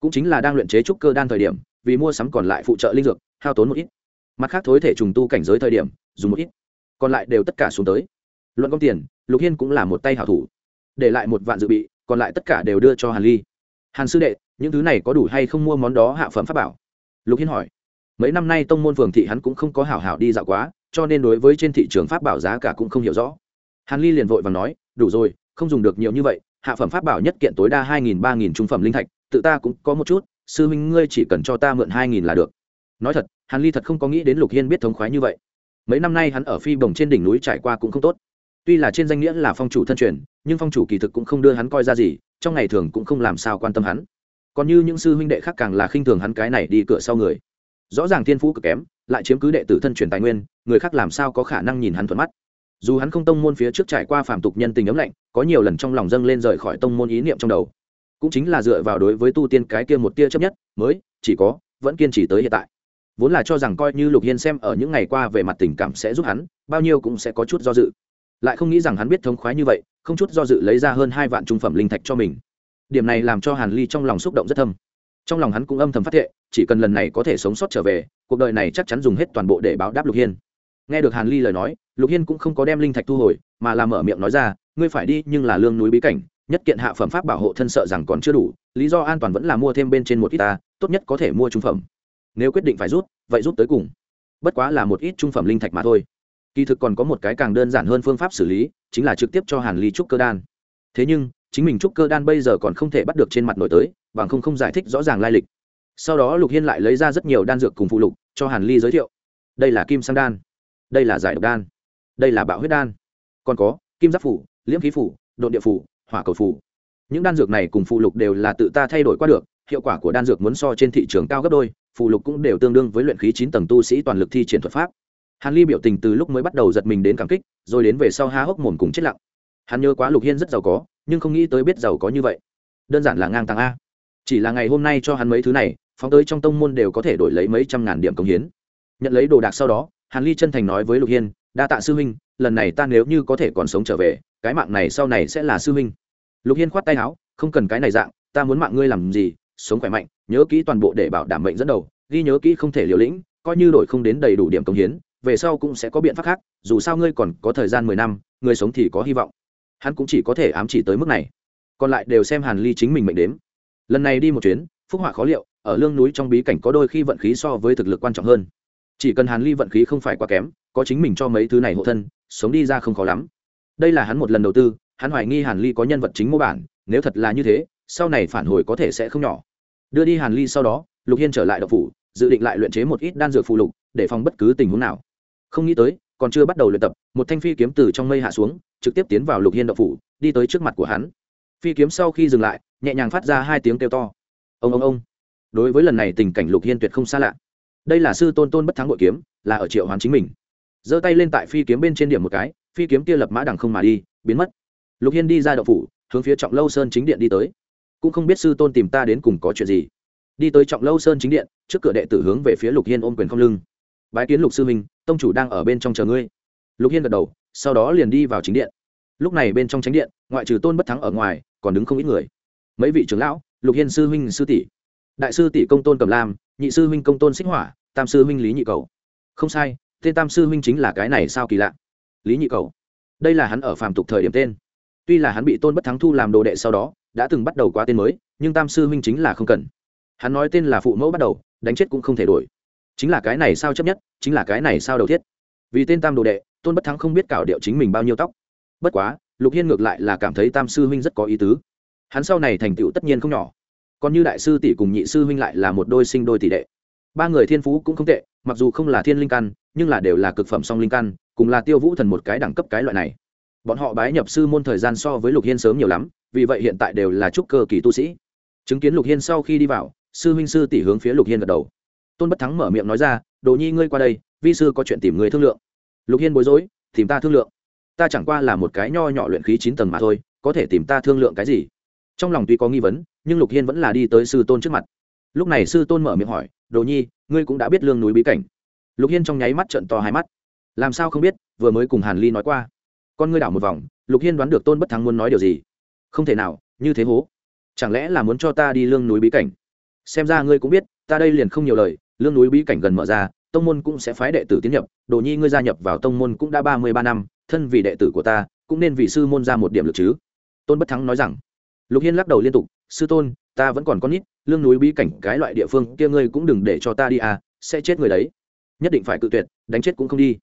Cũng chính là đang luyện chế trúc cơ đan thời điểm, vì mua sắm còn lại phụ trợ linh dược, hao tốn một ít. Mặt khác thối thể trùng tu cảnh giới thời điểm, dùng một ít. Còn lại đều tất cả xuống tới luận công tiền, lục hiên cũng là một tay hảo thủ. Để lại một vạn dự bị, còn lại tất cả đều đưa cho hàn ly. Hàn sư đệ, những thứ này có đủ hay không mua món đó hạ phẩm pháp bảo? Lục hiên hỏi. Mấy năm nay tông môn phường thị hắn cũng không có hảo hảo đi dạo quá, cho nên đối với trên thị trường pháp bảo giá cả cũng không hiểu rõ. Hàn ly liền vội và nói, đủ rồi, không dùng được nhiều như vậy, hạ phẩm pháp bảo nhất kiện tối đa hai nghìn, ba nghìn trung phẩm linh thạch, tự ta cũng có một chút, sư huynh ngươi chỉ cần cho ta mượn hai nghìn là được. Nói thật, hàn ly thật không có nghĩ đến lục hiên biết thống khoái như vậy. Mấy năm nay hắn ở phi bồng trên đỉnh núi trải qua cũng không tốt tuy là trên danh nghĩa là phong chủ thân truyền, nhưng phong chủ kỳ thực cũng không đưa hắn coi ra gì, trong ngày thường cũng không làm sao quan tâm hắn. Còn như những sư huynh đệ khác càng là khinh thường hắn cái này đi cửa sau người. Rõ ràng thiên phú cực kém, lại chiếm cứ đệ tử thân truyền tài nguyên, người khác làm sao có khả năng nhìn hắn thuận mắt. Dù hắn không tông môn phía trước trải qua phạm tục nhân tình ấm lạnh, có nhiều lần trong lòng dâng lên rời khỏi tông môn ý niệm trong đầu. Cũng chính là dựa vào đối với tu tiên cái kia một tia chấp nhất, mới, chỉ có, vẫn kiên trì tới hiện tại. Vốn là cho rằng coi như lục hiên xem ở những ngày qua về mặt tình cảm sẽ giúp hắn, bao nhiêu cũng sẽ có chút do dự lại không nghĩ rằng hắn biết thông khoái như vậy, không chút do dự lấy ra hơn hai vạn trung phẩm linh thạch cho mình. Điểm này làm cho hàn ly trong lòng xúc động rất thâm. Trong lòng hắn cũng âm thầm phát thệ, chỉ cần lần này có thể sống sót trở về, cuộc đời này chắc chắn dùng hết toàn bộ để báo đáp lục hiên. Nghe được hàn ly lời nói, lục hiên cũng không có đem linh thạch thu hồi, mà làm mở miệng nói ra, ngươi phải đi, nhưng là lương núi bí cảnh, nhất kiện hạ phẩm pháp bảo hộ thân sợ rằng còn chưa đủ, lý do an toàn vẫn là mua thêm bên trên một ít ta, tốt nhất có thể mua trung phẩm. Nếu quyết định phải rút, vậy rút tới cùng. Bất quá là một ít trung phẩm linh thạch mà thôi kỳ thực còn có một cái càng đơn giản hơn phương pháp xử lý, chính là trực tiếp cho hàn ly trúc cơ đan. Thế nhưng, chính mình trúc cơ đan bây giờ còn không thể bắt được trên mặt nổi tới, bằng không không giải thích rõ ràng lai lịch. Sau đó lục hiên lại lấy ra rất nhiều đan dược cùng phụ lục, cho hàn ly giới thiệu. Đây là kim sang đan. Đây là giải độc đan. Đây là bạo huyết đan. Còn có, kim giáp phủ, liễm khí phủ độn địa phủ, hỏa cầu phủ. Những đan dược này cùng phụ lục đều là tự ta thay đổi qua được, hiệu quả của đan dược muốn so trên thị trường cao gấp đôi, phụ lục cũng đều tương đương với luyện khí chín tầng tu sĩ toàn lực thi triển thuật pháp hàn ly biểu tình từ lúc mới bắt đầu giật mình đến cảm kích, rồi đến về sau há hốc mồm cùng chết lặng. Hắn nhớ quá lục hiên rất giàu có, nhưng không nghĩ tới biết giàu có như vậy. Đơn giản là ngang tàng a. Chỉ là ngày hôm nay cho hắn mấy thứ này, phóng tới trong tông môn đều có thể đổi lấy mấy trăm ngàn điểm công hiến. Nhận lấy đồ đạc sau đó, hàn ly chân thành nói với lục hiên, đa tạ sư huynh, lần này ta nếu như có thể còn sống trở về, cái mạng này sau này sẽ là sư huynh. Lục hiên khoát tay áo, không cần cái này dạng, ta muốn mạng ngươi làm gì, sống khỏe mạnh, nhớ kỹ toàn bộ để bảo đảm mệnh dẫn đầu, ghi nhớ kỹ không thể liều lĩnh, coi như đổi không đến đầy đủ điểm công hiến về sau cũng sẽ có biện pháp khác, dù sao ngươi còn có thời gian mười năm, người sống thì có hy vọng. Hắn cũng chỉ có thể ám chỉ tới mức này. Còn lại đều xem hàn ly chính mình mệnh đếm. Lần này đi một chuyến, phúc họa khó liệu, ở lương núi trong bí cảnh có đôi khi vận khí so với thực lực quan trọng hơn. Chỉ cần hàn ly vận khí không phải quá kém, có chính mình cho mấy thứ này hộ thân, sống đi ra không khó lắm. Đây là hắn một lần đầu tư, hắn hoài nghi hàn ly có nhân vật chính mô bản, nếu thật là như thế, sau này phản hồi có thể sẽ không nhỏ. Đưa đi hàn ly sau đó, lục hiên trở lại đậu phủ, dự định lại luyện chế một ít đan dược phụ lục, để phòng bất cứ tình huống nào không nghĩ tới, còn chưa bắt đầu luyện tập, một thanh phi kiếm từ trong mây hạ xuống, trực tiếp tiến vào lục hiên đậu phủ, đi tới trước mặt của hắn. Phi kiếm sau khi dừng lại, nhẹ nhàng phát ra hai tiếng kêu to. Ông ông ông. Đối với lần này tình cảnh lục hiên tuyệt không xa lạ. Đây là sư tôn tôn bất thắng bội kiếm, là ở triệu hoàn chính mình. Giơ tay lên tại phi kiếm bên trên điểm một cái, phi kiếm kia lập mã đằng không mà đi, biến mất. Lục hiên đi ra đậu phủ, hướng phía trọng lâu sơn chính điện đi tới. Cũng không biết sư tôn tìm ta đến cùng có chuyện gì. Đi tới trọng lâu sơn chính điện, trước cửa đệ tử hướng về phía lục hiên ôm quyền không lưng bái kiến lục sư minh tông chủ đang ở bên trong chờ ngươi. Lục hiên gật đầu, sau đó liền đi vào chính điện. Lúc này bên trong tránh điện, ngoại trừ tôn bất thắng ở ngoài, còn đứng không ít người. Mấy vị trưởng lão, lục hiên sư huynh, sư tỷ. Đại sư tỷ công tôn cầm lam, nhị sư huynh công tôn xích hỏa, tam sư huynh lý nhị cầu. Không sai, tên tam sư huynh chính là cái này sao kỳ lạ? Lý nhị cầu. Đây là hắn ở phàm tục thời điểm tên. Tuy là hắn bị tôn bất thắng thu làm đồ đệ sau đó, đã từng bắt đầu qua tên mới, nhưng tam sư huynh chính là không cần. Hắn nói tên là phụ mẫu bắt đầu, đánh chết cũng không thể đổi chính là cái này sao chấp nhất, chính là cái này sao đầu thiết. Vì tên tam đồ đệ, tôn bất thắng không biết cảo điệu chính mình bao nhiêu tóc. Bất quá, lục hiên ngược lại là cảm thấy tam sư huynh rất có ý tứ. Hắn sau này thành tựu tất nhiên không nhỏ. Còn như đại sư tỷ cùng nhị sư huynh lại là một đôi sinh đôi tỷ đệ. Ba người thiên phú cũng không tệ, mặc dù không là thiên linh căn, nhưng là đều là cực phẩm song linh căn, cùng là tiêu vũ thần một cái đẳng cấp cái loại này. Bọn họ bái nhập sư môn thời gian so với lục hiên sớm nhiều lắm, vì vậy hiện tại đều là trúc cơ kỳ tu sĩ. Chứng kiến lục hiên sau khi đi vào, sư huynh sư tỷ hướng phía lục hiên gật đầu tôn bất thắng mở miệng nói ra, đồ nhi ngươi qua đây, vi sư có chuyện tìm người thương lượng. Lục hiên bối rối, tìm ta thương lượng? Ta chẳng qua là một cái nho nhỏ luyện khí chín tầng mà thôi, có thể tìm ta thương lượng cái gì? Trong lòng tuy có nghi vấn, nhưng lục hiên vẫn là đi tới sư tôn trước mặt. Lúc này sư tôn mở miệng hỏi, đồ nhi, ngươi cũng đã biết lương núi bí cảnh. Lục hiên trong nháy mắt trận to hai mắt. Làm sao không biết, vừa mới cùng hàn ly nói qua. Con ngươi đảo một vòng, lục hiên đoán được tôn bất thắng muốn nói điều gì. Không thể nào, như thế hố. Chẳng lẽ là muốn cho ta đi lương núi bí cảnh? Xem ra ngươi cũng biết, ta đây liền không nhiều lời, lương núi bí cảnh gần mở ra, tông môn cũng sẽ phái đệ tử tiến nhập, đồ nhi ngươi gia nhập vào tông môn cũng đã ba mươi ba năm, thân vì đệ tử của ta, cũng nên vì sư môn ra một điểm lực chứ. Tôn bất thắng nói rằng. Lục hiên lắc đầu liên tục, sư tôn, ta vẫn còn con nít, lương núi bí cảnh cái loại địa phương kia ngươi cũng đừng để cho ta đi à sẽ chết người đấy. Nhất định phải cự tuyệt, đánh chết cũng không đi.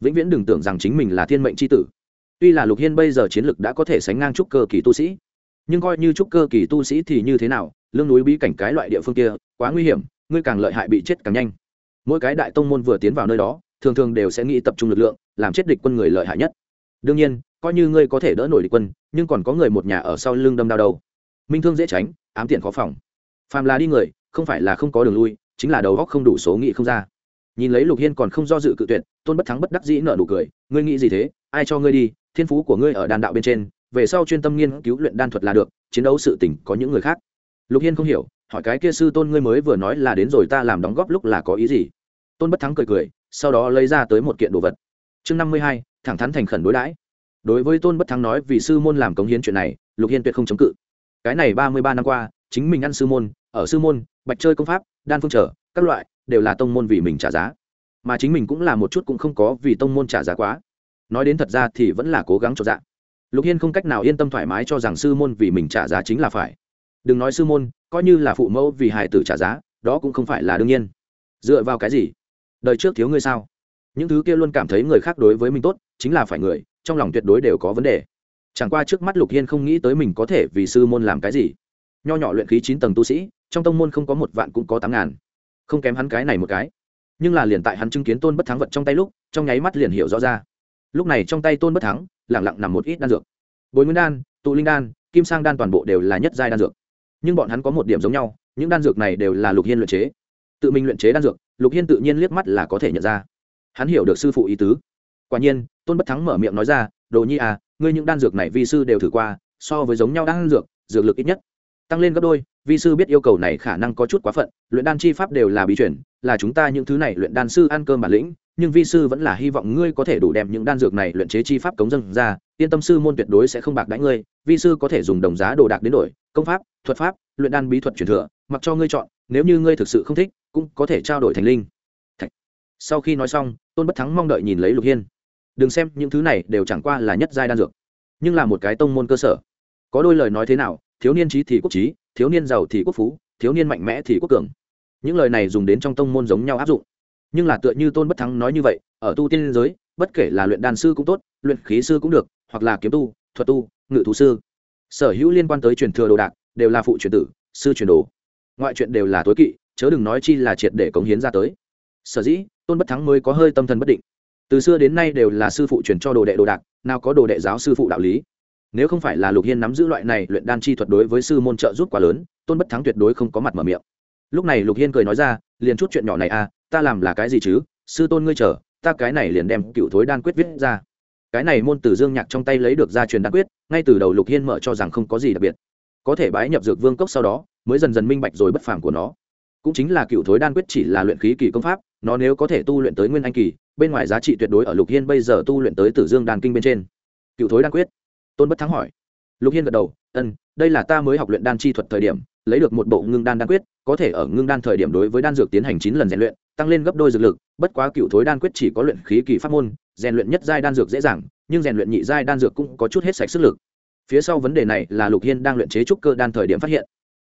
Vĩnh viễn đừng tưởng rằng chính mình là thiên mệnh c h i tử. Tuy là lục hiên bây giờ chiến lực đã có thể sánh ngang trúc cơ kỳ tu sĩ, nhưng coi như trúc cơ kỳ tu sĩ thì như thế nào lương núi bí cảnh cái loại địa phương kia, quá nguy hiểm, ngươi càng lợi hại bị chết càng nhanh. Mỗi cái đại tông môn vừa tiến vào nơi đó, thường thường đều sẽ nghĩ tập trung lực lượng, làm chết địch quân người lợi hại nhất. Đương nhiên, coi như ngươi có thể đỡ nổi địch quân, nhưng còn có người một nhà ở sau lưng đâm đau đầu minh thương dễ tránh, ám tiện khó phòng. Phàm là đi người, không phải là không có đường lui, chính là đầu góc không đủ số nghị không ra. Nhìn lấy lục hiên còn không do dự cự tuyệt, tôn bất thắng bất đắc dĩ nợ nụ cười, ngươi nghĩ gì thế? Ai cho ngươi đi? Thiên phú của ngươi ở đàn đạo bên trên, về sau chuyên tâm nghiên cứu luyện đan thuật là được, chiến đấu sự tỉnh có những người khác lục hiên không hiểu, hỏi cái kia sư tôn ngươi mới vừa nói là đến rồi ta làm đóng góp lúc là có ý gì? Tôn bất thắng cười cười, sau đó lấy ra tới một kiện đồ vật. Chương năm mươi hai, thẳng thắn thành khẩn đối đãi. Đối với tôn bất thắng nói vì sư môn làm cống hiến chuyện này, lục hiên tuyệt không chống cự. Cái này ba mươi ba năm qua, chính mình ăn sư môn, ở sư môn, bạch chơi công pháp, đan phương trở, các loại, đều là tông môn vì mình trả giá. Mà chính mình cũng là một chút cũng không có vì tông môn trả giá quá. Nói đến thật ra thì vẫn là cố gắng cho dạ. Lục hiên không cách nào yên tâm thoải mái cho rằng sư môn vì mình trả giá chính là phải đừng nói sư môn, coi như là phụ mẫu vì hài tử trả giá, đó cũng không phải là đương nhiên. Dựa vào cái gì? Đời trước thiếu ngươi sao? Những thứ kia luôn cảm thấy người khác đối với mình tốt, chính là phải người, trong lòng tuyệt đối đều có vấn đề. Chẳng qua trước mắt lục hiên không nghĩ tới mình có thể vì sư môn làm cái gì. Nho nhỏ luyện khí chín tầng tu sĩ, trong tông môn không có một vạn cũng có tám ngàn. Không kém hắn cái này một cái. Nhưng là liền tại hắn chứng kiến tôn bất thắng vật trong tay lúc, trong nháy mắt liền hiểu rõ ra. Lúc này trong tay tôn bất thắng lẳng lặng nằm một ít đan dược. Bồi nguyên đan, tụ linh đan, kim sang đan toàn bộ đều là nhất giai đan dược nhưng bọn hắn có một điểm giống nhau, những đan dược này đều là lục hiên luyện chế. Tự mình luyện chế đan dược, lục hiên tự nhiên liếc mắt là có thể nhận ra. Hắn hiểu được sư phụ ý tứ. Quả nhiên, tôn bất thắng mở miệng nói ra, đồ nhi à ngươi những đan dược này vi sư đều thử qua, so với giống nhau đan dược dược lực ít nhất. Tăng lên gấp đôi, vi sư biết yêu cầu này khả năng có chút quá phận, luyện đan chi pháp đều là bí chuyển là chúng ta những thứ này luyện đan sư ăn cơm bản lĩnh, nhưng vi sư vẫn là hy vọng ngươi có thể đủ đem những đan dược này luyện chế chi pháp cống dân ra, yên tâm sư môn tuyệt đối sẽ không bạc đãi ngươi, vi sư có thể dùng đồng giá đồ đạc đến đổi, công pháp thuật pháp, luyện đan bí thuật truyền thừa, mặc cho ngươi chọn, nếu như ngươi thực sự không thích, cũng có thể trao đổi thành linh. Thạch. sau khi nói xong, tôn bất thắng mong đợi nhìn lấy lục hiên. Đừng xem những thứ này đều chẳng qua là nhất giai đan dược, nhưng là một cái tông môn cơ sở. Có đôi lời nói thế nào, thiếu niên trí thì quốc trí, thiếu niên giàu thì quốc phú, thiếu niên mạnh mẽ thì quốc cường. Những lời này dùng đến trong tông môn giống nhau áp dụng. Nhưng là tựa như tôn bất thắng nói như vậy, ở tu tiên giới, bất kể là luyện đan sư cũng tốt, luyện khí sư cũng được, hoặc là kiếm tu, thuật tu, ngự thú sư, sở hữu liên quan tới truyền thừa đồ đạc đều là phụ truyền tử, sư truyền đồ. Ngoại chuyện đều là tối kỵ, chớ đừng nói chi là triệt để cống hiến ra tới. Sở dĩ, tôn bất thắng mới có hơi tâm thần bất định. Từ xưa đến nay đều là sư phụ truyền cho đồ đệ đồ đạc, nào có đồ đệ giáo sư phụ đạo lý. Nếu không phải là lục hiên nắm giữ loại này luyện đan chi thuật đối với sư môn trợ giúp quá lớn, tôn bất thắng tuyệt đối không có mặt mở miệng. Lúc này lục hiên cười nói ra, liền chút chuyện nhỏ này à ta làm là cái gì chứ? Sư tôn ngươi chờ, ta cái này liền đem cựu thối đan quyết viết ra. Cái này môn từ dương nhạc trong tay lấy được ra truyền đan quyết, ngay từ đầu lục hiên mở cho rằng không có gì đặc biệt có thể bái nhập dược vương cốc sau đó, mới dần dần minh bạch rồi bất phàm của nó. Cũng chính là cựu thối đan quyết chỉ là luyện khí kỳ công pháp, nó nếu có thể tu luyện tới nguyên anh kỳ, bên ngoài giá trị tuyệt đối ở lục hiên bây giờ tu luyện tới tử dương đan kinh bên trên. Cựu thối đan quyết. Tôn bất thắng hỏi. Lục hiên gật đầu ân đây là ta mới học luyện đan chi thuật thời điểm, lấy được một bộ ngưng đan đan quyết, có thể ở ngưng đan thời điểm đối với đan dược tiến hành chín lần rèn luyện, tăng lên gấp đôi dược lực, bất quá cựu thối đan quyết chỉ có luyện khí kỳ pháp môn, rèn luyện nhất giai đan dược dễ dàng, nhưng rèn luyện nhị giai đan dược cũng có chút hết sạch sức lực phía sau vấn đề này là lục hiên đang luyện chế trúc cơ đan thời điểm phát hiện.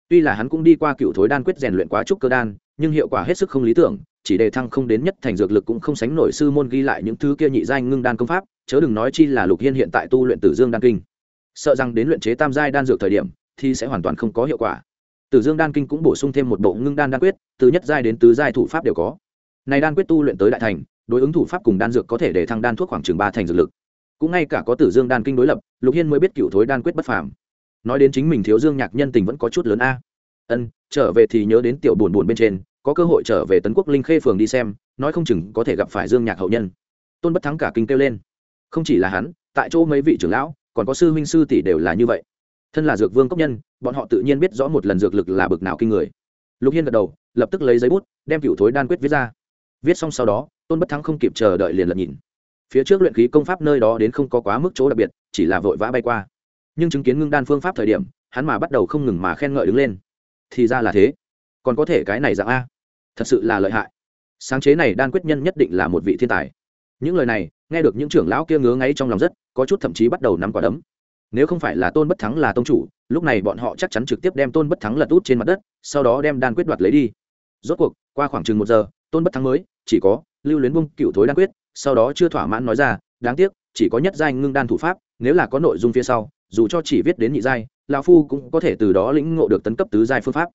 Tuy là hắn cũng đi qua cựu thối đan quyết rèn luyện quá trúc cơ đan, nhưng hiệu quả hết sức không lý tưởng, chỉ đề thăng không đến nhất thành dược lực cũng không sánh nổi sư môn ghi lại những thứ kia nhị giai ngưng đan công pháp, chớ đừng nói chi là lục hiên hiện tại tu luyện tử dương đan kinh. Sợ rằng đến luyện chế tam giai đan dược thời điểm, thì sẽ hoàn toàn không có hiệu quả. Tử dương đan kinh cũng bổ sung thêm một bộ ngưng đan đan quyết, từ nhất giai đến tứ giai thủ pháp đều có. Này đan quyết tu luyện tới đại thành, đối ứng thủ pháp cùng đan dược có thể để thăng đan thuốc khoảng chừng ba thành dược lực cũng ngay cả có tử dương đan kinh đối lập, lục hiên mới biết cựu thối đan quyết bất phàm. Nói đến chính mình thiếu dương nhạc nhân tình vẫn có chút lớn a. Ân, trở về thì nhớ đến tiểu buồn buồn bên trên, có cơ hội trở về tấn quốc linh khê phường đi xem, nói không chừng có thể gặp phải dương nhạc hậu nhân. Tôn bất thắng cả kinh kêu lên. Không chỉ là hắn, tại chỗ mấy vị trưởng lão, còn có sư huynh sư tỷ đều là như vậy. Thân là dược vương cốc nhân, bọn họ tự nhiên biết rõ một lần dược lực là bực nào kinh người. Lục hiên gật đầu, lập tức lấy giấy bút, đem cựu thối đan quyết viết ra. Viết xong sau đó, tôn bất thắng không kịp chờ đợi liền lật nhìn phía trước luyện khí công pháp nơi đó đến không có quá mức chỗ đặc biệt, chỉ là vội vã bay qua. Nhưng chứng kiến ngưng đan phương pháp thời điểm, hắn mà bắt đầu không ngừng mà khen ngợi đứng lên. Thì ra là thế. Còn có thể cái này dạng a. Thật sự là lợi hại. Sáng chế này đan quyết nhân nhất định là một vị thiên tài. Những lời này, nghe được những trưởng lão kia ngứa ngáy trong lòng rất, có chút thậm chí bắt đầu nắm quả đấm. Nếu không phải là tôn bất thắng là tông chủ, lúc này bọn họ chắc chắn trực tiếp đem tôn bất thắng lật út trên mặt đất, sau đó đem đan quyết đoạt lấy đi. Rốt cuộc, qua khoảng chừng một giờ, tôn bất thắng mới, chỉ có lưu luyến bung cựu thối đan quyết sau đó chưa thỏa mãn nói ra, đáng tiếc, chỉ có nhất giai ngưng đan thủ pháp, nếu là có nội dung phía sau, dù cho chỉ viết đến nhị giai, lão phu cũng có thể từ đó lĩnh ngộ được tấn cấp tứ giai phương pháp.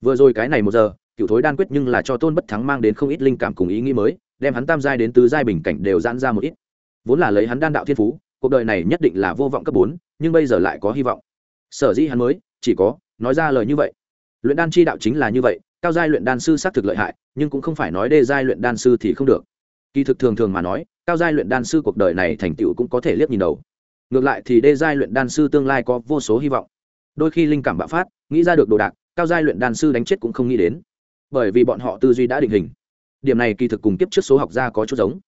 Vừa rồi cái này một giờ, cựu thối đan quyết nhưng là cho tôn bất thắng mang đến không ít linh cảm cùng ý nghĩ mới, đem hắn tam giai đến tứ giai bình cảnh đều giãn ra một ít. Vốn là lấy hắn đan đạo thiên phú, cuộc đời này nhất định là vô vọng cấp bốn, nhưng bây giờ lại có hy vọng. Sở dĩ hắn mới, chỉ có, nói ra lời như vậy. Luyện đan chi đạo chính là như vậy, cao giai luyện đan sư xác thực lợi hại, nhưng cũng không phải nói đê giai luyện đan sư thì không được kỳ thực thường thường mà nói, cao giai luyện đan sư cuộc đời này thành tựu cũng có thể liếc nhìn đầu. Ngược lại thì đê giai luyện đan sư tương lai có vô số hy vọng. Đôi khi linh cảm bạo phát, nghĩ ra được đồ đạc, cao giai luyện đan sư đánh chết cũng không nghĩ đến. Bởi vì bọn họ tư duy đã định hình. Điểm này kỳ thực cùng kiếp trước số học gia có chút giống.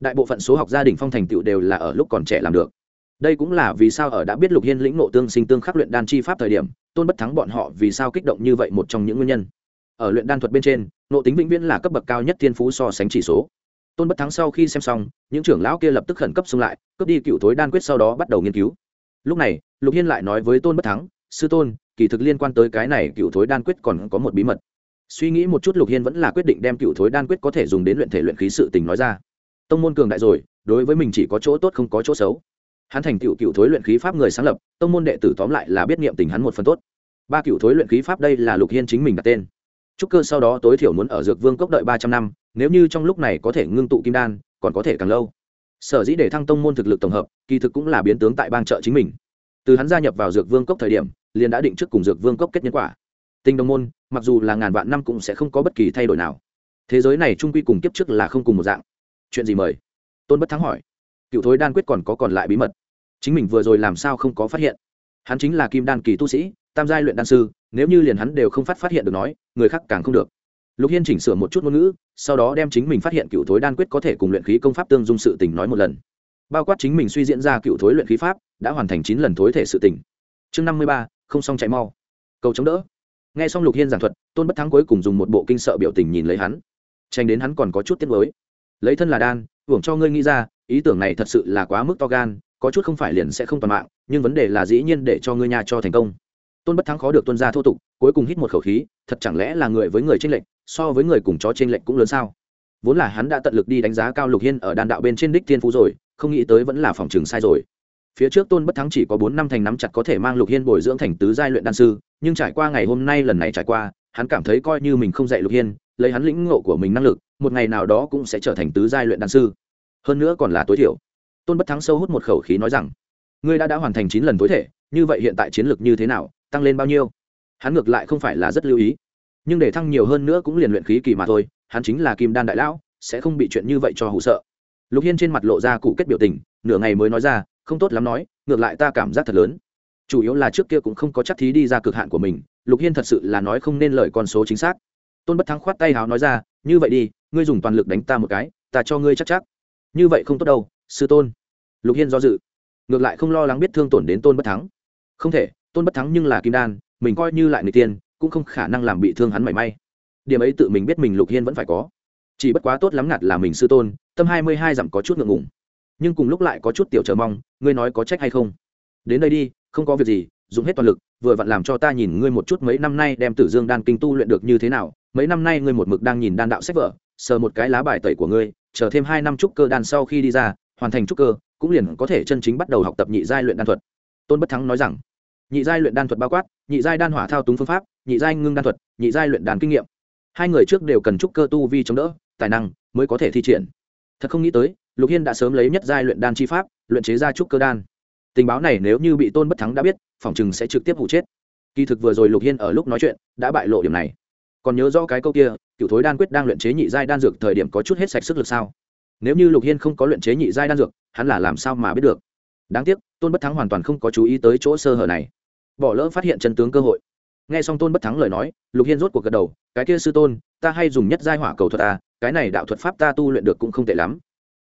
Đại bộ phận số học gia đình phong thành tựu đều là ở lúc còn trẻ làm được. Đây cũng là vì sao ở đã biết lục hiên lĩnh nộ tương sinh tương khắc luyện đan chi pháp thời điểm, tôn bất thắng bọn họ vì sao kích động như vậy một trong những nguyên nhân. Ở luyện đan thuật bên trên nộ tính vĩnh viễn là cấp bậc cao nhất thiên phú so sánh chỉ số tôn bất thắng sau khi xem xong, những trưởng lão kia lập tức khẩn cấp xung lại, cướp đi cựu thối đan quyết sau đó bắt đầu nghiên cứu. Lúc này, lục hiên lại nói với tôn bất thắng, sư tôn, kỳ thực liên quan tới cái này cựu thối đan quyết còn có một bí mật. Suy nghĩ một chút, lục hiên vẫn là quyết định đem cựu thối đan quyết có thể dùng đến luyện thể luyện khí sự tình nói ra. Tông môn cường đại rồi, đối với mình chỉ có chỗ tốt không có chỗ xấu. Hắn thành cựu cựu thối luyện khí pháp người sáng lập, tông môn đệ tử tóm lại là biết nghiệm tình hắn một phần tốt. Ba cựu thối luyện khí pháp đây là lục hiên chính mình đặt tên. Trúc cơ sau đó tối thiểu muốn ở dược vương cốc đợi ba trăm năm nếu như trong lúc này có thể ngưng tụ kim đan, còn có thể càng lâu. Sở dĩ để thăng tông môn thực lực tổng hợp, kỳ thực cũng là biến tướng tại bang chợ chính mình. Từ hắn gia nhập vào dược vương cốc thời điểm, liền đã định trước cùng dược vương cốc kết nhân quả. Tinh đồng môn, mặc dù là ngàn vạn năm cũng sẽ không có bất kỳ thay đổi nào. Thế giới này trung quy cùng kiếp trước là không cùng một dạng. Chuyện gì mời? Tôn bất thắng hỏi. Cựu thối đan quyết còn có còn lại bí mật. Chính mình vừa rồi làm sao không có phát hiện? Hắn chính là kim đan kỳ tu sĩ, tam giai luyện đan sư, nếu như liền hắn đều không phát phát hiện được nói, người khác càng không được lục hiên chỉnh sửa một chút ngôn ngữ, sau đó đem chính mình phát hiện cựu thối đan quyết có thể cùng luyện khí công pháp tương dung sự tình nói một lần. Bao quát chính mình suy diễn ra cựu thối luyện khí pháp, đã hoàn thành chín lần thối thể sự tình. Chương năm mươi ba, không xong chạy mau. Cầu chống đỡ. Nghe xong lục hiên giảng thuật, tôn bất thắng cuối cùng dùng một bộ kinh sợ biểu tình nhìn lấy hắn. Tranh đến hắn còn có chút tiết mới lấy thân là đan, hưởng cho ngươi nghĩ ra, ý tưởng này thật sự là quá mức to gan, có chút không phải liền sẽ không toàn mạng, nhưng vấn đề là dĩ nhiên để cho ngươi nhà cho thành công tôn bất thắng khó được tuân ra thô tục, cuối cùng hít một khẩu khí, thật chẳng lẽ là người với người tranh lệch, so với người cùng chó tranh lệch cũng lớn sao? Vốn là hắn đã tận lực đi đánh giá cao lục hiên ở đan đạo bên trên đích thiên phú rồi, không nghĩ tới vẫn là phòng trường sai rồi. Phía trước tôn bất thắng chỉ có bốn năm thành nắm chặt có thể mang lục hiên bồi dưỡng thành tứ giai luyện đan sư, nhưng trải qua ngày hôm nay lần này trải qua, hắn cảm thấy coi như mình không dạy lục hiên, lấy hắn lĩnh ngộ của mình năng lực, một ngày nào đó cũng sẽ trở thành tứ giai luyện đan sư. Hơn nữa còn là tối thiểu. Tôn bất thắng sâu hút một khẩu khí nói rằng, ngươi đã đã hoàn thành chín lần tối thể, như vậy hiện tại chiến lược như thế nào? Tăng lên bao nhiêu? Hắn ngược lại không phải là rất lưu ý. Nhưng để thăng nhiều hơn nữa cũng liền luyện khí kỳ mà thôi, hắn chính là kim đan đại lão, sẽ không bị chuyện như vậy cho hụ sợ. Lục hiên trên mặt lộ ra cụ kết biểu tình, nửa ngày mới nói ra, không tốt lắm nói, ngược lại ta cảm giác thật lớn. Chủ yếu là trước kia cũng không có chắc thí đi ra cực hạn của mình, lục hiên thật sự là nói không nên lời con số chính xác. Tôn bất thắng khoát tay háo nói ra, như vậy đi, ngươi dùng toàn lực đánh ta một cái, ta cho ngươi chắc chắc. Như vậy không tốt đâu, sư tôn. Lục hiên do dự, ngược lại không lo lắng biết thương tổn đến tôn bất thắng. Không thể tôn bất thắng nhưng là kim đan, mình coi như lại người tiên, cũng không khả năng làm bị thương hắn mảy may. Điểm ấy tự mình biết mình lục hiên vẫn phải có. Chỉ bất quá tốt lắm ngặt là mình sư tôn, tâm hai mươi hai dặm có chút ngượng ngùng. Nhưng cùng lúc lại có chút tiểu chờ mong, ngươi nói có trách hay không? Đến đây đi, không có việc gì, dùng hết toàn lực, vừa vặn làm cho ta nhìn ngươi một chút mấy năm nay đem tử dương đan kinh tu luyện được như thế nào, mấy năm nay ngươi một mực đang nhìn đan đạo sách vở, sờ một cái lá bài tẩy của ngươi, chờ thêm hai năm trúc cơ đan sau khi đi ra, hoàn thành trúc cơ, cũng liền có thể chân chính bắt đầu học tập nhị giai luyện đan thuật. Tôn bất thắng nói rằng nhị giai luyện đan thuật bao quát, nhị giai đan hỏa thao túng phương pháp, nhị giai ngưng đan thuật, nhị giai luyện đan kinh nghiệm. Hai người trước đều cần trúc cơ tu vi chống đỡ, tài năng mới có thể thi triển. Thật không nghĩ tới, lục hiên đã sớm lấy nhất giai luyện đan chi pháp, luyện chế ra trúc cơ đan. Tình báo này nếu như bị tôn bất thắng đã biết phòng chừng sẽ trực tiếp hụ chết. Kỳ thực vừa rồi lục hiên ở lúc nói chuyện, đã bại lộ điểm này. Còn nhớ rõ cái câu kia, cựu thối đan quyết đang luyện chế nhị giai đan dược thời điểm có chút hết sạch sức lực sao? Nếu như lục hiên không có luyện chế nhị giai đan dược, hắn là làm sao mà biết được? Đáng tiếc, tôn bất thắng hoàn toàn không có chú ý tới chỗ sơ hở này bỏ lỡ phát hiện chân tướng cơ hội. Nghe xong tôn bất thắng lời nói, lục hiên rốt cuộc gật đầu, cái kia sư tôn, ta hay dùng nhất giai hỏa cầu thuật à cái này đạo thuật pháp ta tu luyện được cũng không tệ lắm.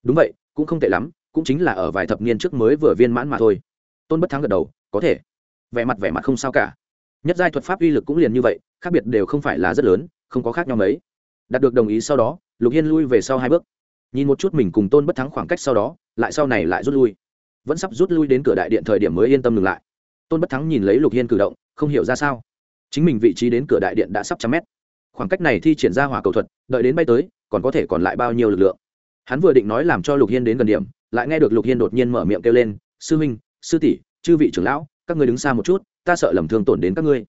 Đúng vậy, cũng không tệ lắm, cũng chính là ở vài thập niên trước mới vừa viên mãn mà thôi. Tôn bất thắng gật đầu, có thể. Vẻ mặt vẻ mặt không sao cả. Nhất giai thuật pháp uy lực cũng liền như vậy, khác biệt đều không phải là rất lớn, không có khác nhau mấy. Đạt được đồng ý sau đó, lục hiên lui về sau hai bước. Nhìn một chút mình cùng tôn bất thắng khoảng cách sau đó, lại sau này lại rút lui. Vẫn sắp rút lui đến cửa đại điện thời điểm mới yên tâm ngừng lại tôn bất thắng nhìn lấy lục hiên cử động, không hiểu ra sao. chính mình vị trí đến cửa đại điện đã sắp trăm mét. khoảng cách này thi triển ra hỏa cầu thuật, đợi đến bay tới, còn có thể còn lại bao nhiêu lực lượng? hắn vừa định nói làm cho lục hiên đến gần điểm, lại nghe được lục hiên đột nhiên mở miệng kêu lên, sư huynh, sư tỷ, chư vị trưởng lão, các ngươi đứng xa một chút, ta sợ lầm thương tổn đến các ngươi.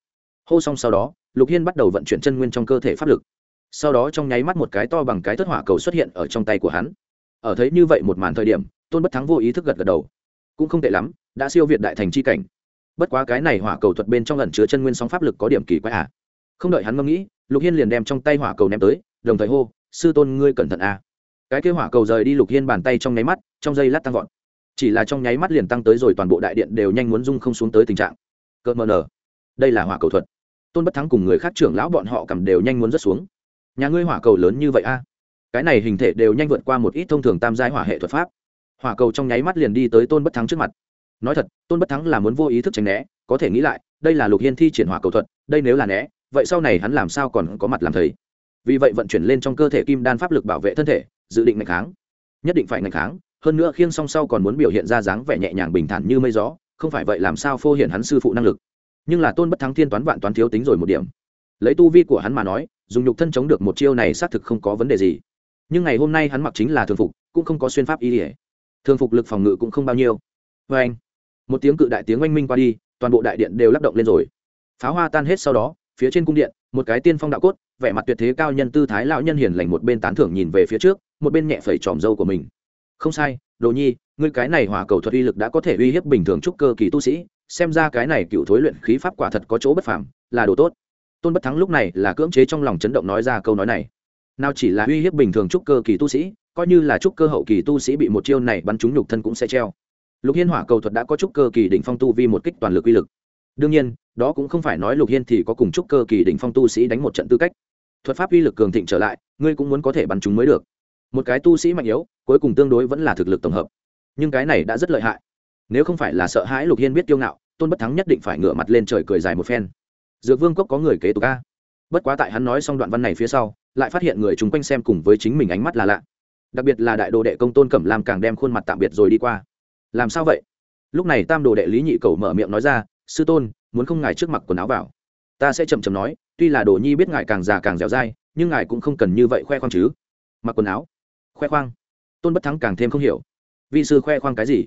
hô xong sau đó, lục hiên bắt đầu vận chuyển chân nguyên trong cơ thể pháp lực. sau đó trong nháy mắt một cái to bằng cái thất hỏa cầu xuất hiện ở trong tay của hắn. ở thấy như vậy một màn thời điểm, tôn bất thắng vô ý thức gật gật đầu. cũng không tệ lắm, đã siêu việt đại thành c h i cảnh bất quá cái này hỏa cầu thuật bên trong lần chứa chân nguyên sóng pháp lực có điểm kỳ quái à? Không đợi hắn ngẫm nghĩ, lục hiên liền đem trong tay hỏa cầu ném tới, đồng thời hô, sư tôn ngươi cẩn thận à. Cái kêu hỏa cầu rời đi lục hiên bàn tay trong nháy mắt, trong giây lát tăng vọt. Chỉ là trong nháy mắt liền tăng tới rồi toàn bộ đại điện đều nhanh muốn dung không xuống tới tình trạng. Cợt mờ nở. Đây là hỏa cầu thuật. Tôn bất thắng cùng người khác trưởng lão bọn họ cầm đều nhanh muốn rớt xuống. Nhà ngươi hỏa cầu lớn như vậy a à? cái này hình thể đều nhanh vượt qua một ít thông thường tam giai hỏa hệ thuật pháp. Hỏa cầu trong nháy mắt liền đi tới tôn bất thắng trước mặt nói thật, tôn bất thắng là muốn vô ý thức tránh né, có thể nghĩ lại, đây là lục hiên thi triển hỏa cầu thuật, đây nếu là né, vậy sau này hắn làm sao còn có mặt làm thầy? Vì vậy vận chuyển lên trong cơ thể kim đan pháp lực bảo vệ thân thể, dự định ngày kháng. Nhất định phải ngày kháng, hơn nữa khiêng song sau còn muốn biểu hiện ra dáng vẻ nhẹ nhàng bình thản như mây gió, không phải vậy làm sao phô hiện hắn sư phụ năng lực. Nhưng là tôn bất thắng thiên toán vạn toán thiếu tính rồi một điểm. Lấy tu vi của hắn mà nói, dùng nhục thân chống được một chiêu này xác thực không có vấn đề gì. Nhưng ngày hôm nay hắn mặc chính là thường phục, cũng không có xuyên pháp y ỉa thường phục lực phòng ngự cũng không bao nhiêu. Vê anh một tiếng cự đại tiếng oanh minh qua đi, toàn bộ đại điện đều lắc động lên rồi. Pháo hoa tan hết sau đó, phía trên cung điện, một cái tiên phong đạo cốt, vẻ mặt tuyệt thế cao nhân tư thái lão nhân hiền lành một bên tán thưởng nhìn về phía trước, một bên nhẹ phẩy tròm dâu của mình. Không sai, đồ nhi, ngươi cái này hỏa cầu thuật uy lực đã có thể uy hiếp bình thường trúc cơ kỳ tu sĩ, xem ra cái này cựu thối luyện khí pháp quả thật có chỗ bất phàm, là đồ tốt. Tôn bất thắng lúc này là cưỡng chế trong lòng chấn động nói ra câu nói này. Nào chỉ là uy hiếp bình thường trúc cơ kỳ tu sĩ, coi như là trúc cơ hậu kỳ tu sĩ bị một chiêu này bắn trúng nhục thân cũng sẽ treo lục hiên hỏa cầu thuật đã có chút cơ kỳ đỉnh phong tu vi một kích toàn lực uy lực. Đương nhiên, đó cũng không phải nói lục hiên thì có cùng chút cơ kỳ đỉnh phong tu sĩ đánh một trận tư cách. Thuật pháp uy lực cường thịnh trở lại, ngươi cũng muốn có thể bắn chúng mới được. Một cái tu sĩ mạnh yếu, cuối cùng tương đối vẫn là thực lực tổng hợp. Nhưng cái này đã rất lợi hại. Nếu không phải là sợ hãi lục hiên biết kiêu ngạo, tôn bất thắng nhất định phải ngửa mặt lên trời cười dài một phen. Dược vương cốc có người kế tục ca bất quá tại hắn nói xong đoạn văn này phía sau, lại phát hiện người chúng quanh xem cùng với chính mình ánh mắt là lạ. Đặc biệt là đại đồ đệ công tôn cẩm lam càng đem khuôn mặt tạm biệt rồi đi qua làm sao vậy? Lúc này tam đồ đệ lý nhị cầu mở miệng nói ra, sư tôn, muốn không ngài trước mặc quần áo vào? Ta sẽ chậm chậm nói, tuy là đồ nhi biết ngài càng già càng dẻo dai, nhưng ngài cũng không cần như vậy khoe khoang chứ. Mặc quần áo? Khoe khoang. Tôn bất thắng càng thêm không hiểu. Vị sư khoe khoang cái gì?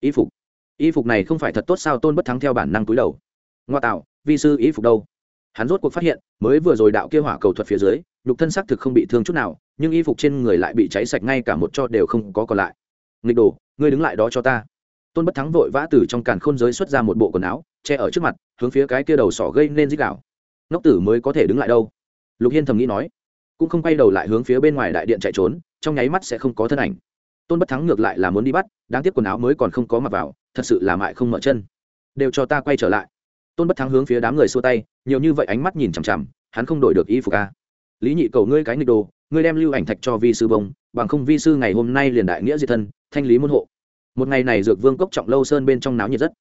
Y phục. Y phục này không phải thật tốt sao? Tôn bất thắng theo bản năng túi đầu. Ngoa tạo, vi sư y phục đâu? Hắn rốt cuộc phát hiện, mới vừa rồi đạo kia hỏa cầu thuật phía dưới, nhục thân xác thực không bị thương chút nào, nhưng y phục trên người lại bị cháy sạch ngay cả một cho đều không có còn lại. Nghịch đồ ngươi đứng lại đó cho ta. Tôn bất thắng vội vã từ trong càn khôn giới xuất ra một bộ quần áo, che ở trước mặt, hướng phía cái kia đầu sỏ gây nên dích đạo ngốc tử mới có thể đứng lại đâu? Lục hiên thầm nghĩ nói, cũng không quay đầu lại hướng phía bên ngoài đại điện chạy trốn, trong nháy mắt sẽ không có thân ảnh. Tôn bất thắng ngược lại là muốn đi bắt, đáng tiếc quần áo mới còn không có mặc vào, thật sự là mại không mở chân. Đều cho ta quay trở lại. Tôn bất thắng hướng phía đám người xua tay, nhiều như vậy ánh mắt nhìn chằm chằm, hắn không đổi được y phục ca lý nhị cầu ngươi cái nghịch đồ ngươi đem lưu ảnh thạch cho vi sư bông, bằng không vi sư ngày hôm nay liền đại nghĩa diệt thân, thanh lý môn hộ. Một ngày này dược vương cốc trọng lâu sơn bên trong náo nhiệt rất.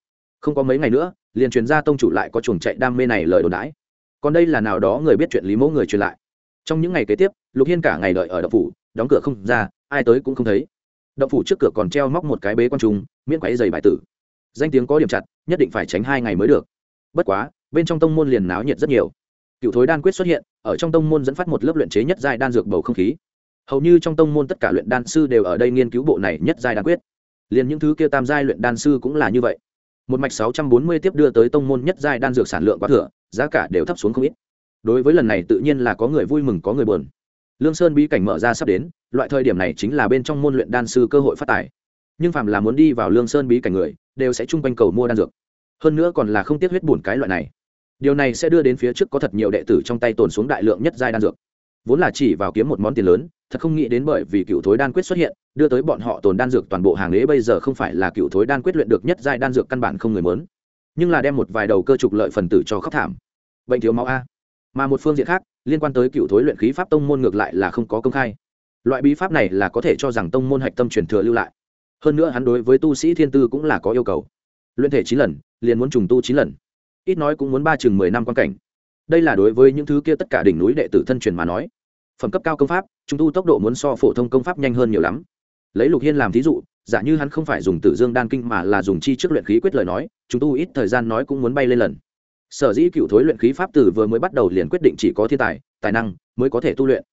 Không có mấy ngày nữa, liền truyền ra tông chủ lại có chuồng chạy đam mê này lời đồn đãi. Còn đây là nào đó người biết chuyện lý mẫu người truyền lại. Trong những ngày kế tiếp, lục hiên cả ngày đợi ở đậu phủ, đóng cửa không ra, ai tới cũng không thấy. Đậu phủ trước cửa còn treo móc một cái bế quan trung miễn quáy dày bài tử. Danh tiếng có điểm chặt, nhất định phải tránh hai ngày mới được. Bất quá, bên trong tông môn liền náo nhiệt rất nhiều. Cựu thối đan quyết xuất hiện ở trong tông môn dẫn phát một lớp luyện chế nhất giai đan dược bầu không khí. Hầu như trong tông môn tất cả luyện đan sư đều ở đây nghiên cứu bộ này nhất giai đan quyết. Liền những thứ kia tam giai luyện đan sư cũng là như vậy. Một mạch sáu trăm bốn mươi tiếp đưa tới tông môn nhất giai đan dược sản lượng quá thừa, giá cả đều thấp xuống không ít. Đối với lần này tự nhiên là có người vui mừng, có người buồn. Lương sơn bí cảnh mở ra sắp đến, loại thời điểm này chính là bên trong môn luyện đan sư cơ hội phát tài. Nhưng phàm là muốn đi vào lương sơn bí cảnh người, đều sẽ chung quanh cầu mua đan dược. Hơn nữa còn là không tiếc huyết bùn cái loại này điều này sẽ đưa đến phía trước có thật nhiều đệ tử trong tay tồn xuống đại lượng nhất giai đan dược. Vốn là chỉ vào kiếm một món tiền lớn, thật không nghĩ đến bởi vì cựu thối đan quyết xuất hiện, đưa tới bọn họ tồn đan dược toàn bộ hàng lễ bây giờ không phải là cựu thối đan quyết luyện được nhất giai đan dược căn bản không người mớn nhưng là đem một vài đầu cơ trục lợi phần tử cho khóc thảm. Bệnh thiếu máu a. Mà một phương diện khác, liên quan tới cựu thối luyện khí pháp tông môn ngược lại là không có công khai. Loại bí pháp này là có thể cho rằng tông môn hạch tâm truyền thừa lưu lại. Hơn nữa hắn đối với tu sĩ thiên tư cũng là có yêu cầu. Luyện thể chín lần, liền muốn trùng tu chín lần ít nói cũng muốn ba chừng mười năm quan cảnh. Đây là đối với những thứ kia tất cả đỉnh núi đệ tử thân truyền mà nói. Phẩm cấp cao công pháp chúng tu tốc độ muốn so phổ thông công pháp nhanh hơn nhiều lắm. Lấy lục hiên làm thí dụ, giả như hắn không phải dùng tử dương đan kinh mà là dùng chi trước luyện khí quyết lời nói, chúng tu ít thời gian nói cũng muốn bay lên lần. Sở dĩ cựu thối luyện khí pháp tử vừa mới bắt đầu liền quyết định chỉ có thiên tài tài năng mới có thể tu luyện.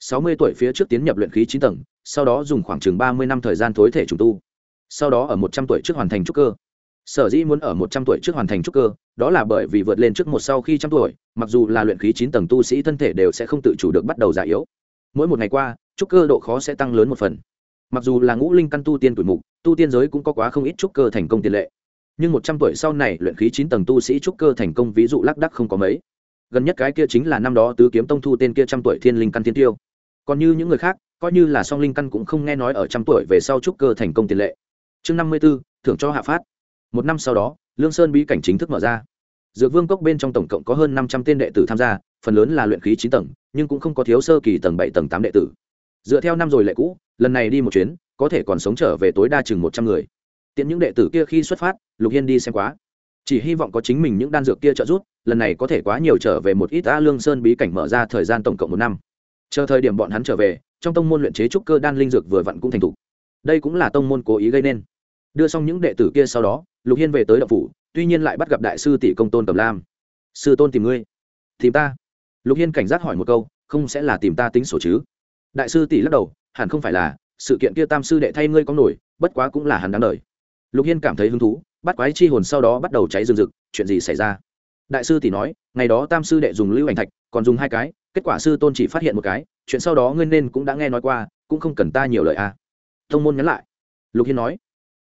Sáu mươi tuổi phía trước tiến nhập luyện khí chín tầng, sau đó dùng khoảng chừng ba mươi năm thời gian thối thể trùng tu. Sau đó ở một trăm tuổi trước hoàn thành trúc cơ sở dĩ muốn ở một trăm tuổi trước hoàn thành trúc cơ, đó là bởi vì vượt lên trước một sau khi trăm tuổi, mặc dù là luyện khí chín tầng tu sĩ thân thể đều sẽ không tự chủ được bắt đầu già yếu. Mỗi một ngày qua, trúc cơ độ khó sẽ tăng lớn một phần. Mặc dù là ngũ linh căn tu tiên tuổi mục, tu tiên giới cũng có quá không ít trúc cơ thành công tiền lệ. Nhưng một trăm tuổi sau này luyện khí chín tầng tu sĩ trúc cơ thành công ví dụ lác đắc không có mấy. Gần nhất cái kia chính là năm đó tứ kiếm tông thu tên kia trăm tuổi thiên linh căn thiên tiêu. Còn như những người khác, coi như là song linh căn cũng không nghe nói ở trăm tuổi về sau trúc cơ thành công tiền lệ. Chương năm mươi b ố thưởng cho hạ phát một năm sau đó, lương sơn bí cảnh chính thức mở ra. Dược vương cốc bên trong tổng cộng có hơn năm trăm tên đệ tử tham gia, phần lớn là luyện khí chín tầng, nhưng cũng không có thiếu sơ kỳ tầng bảy, tầng tám đệ tử. Dựa theo năm rồi lệ cũ, lần này đi một chuyến, có thể còn sống trở về tối đa chừng một trăm người. Tiện những đệ tử kia khi xuất phát, lục hiên đi xem quá. Chỉ hy vọng có chính mình những đan dược kia trợ giúp, lần này có thể quá nhiều trở về một ít a lương sơn bí cảnh mở ra thời gian tổng cộng một năm. Chờ thời điểm bọn hắn trở về, trong tông môn luyện chế trúc cơ đan linh dược vừa vặn cũng thành thục. Đây cũng là tông môn cố ý gây nên. Đưa xong những đệ tử kia sau đó lục hiên về tới đậu phủ, tuy nhiên lại bắt gặp đại sư tỷ công tôn cầm lam. Sư tôn tìm ngươi. Tìm ta? Lục hiên cảnh giác hỏi một câu, không sẽ là tìm ta tính sổ chứ? Đại sư tỷ lắc đầu, hẳn không phải là, sự kiện kia tam sư đệ thay ngươi có nổi, bất quá cũng là hắn đáng đời. Lục hiên cảm thấy hứng thú, bắt quái chi hồn sau đó bắt đầu cháy rừng rực, chuyện gì xảy ra? Đại sư tỷ nói, ngày đó tam sư đệ dùng lưu ảnh thạch, còn dùng hai cái, kết quả sư tôn chỉ phát hiện một cái, chuyện sau đó ngươi nên cũng đã nghe nói qua, cũng không cần ta nhiều lời à. Thông môn nhắn lại. Lục hiên nói.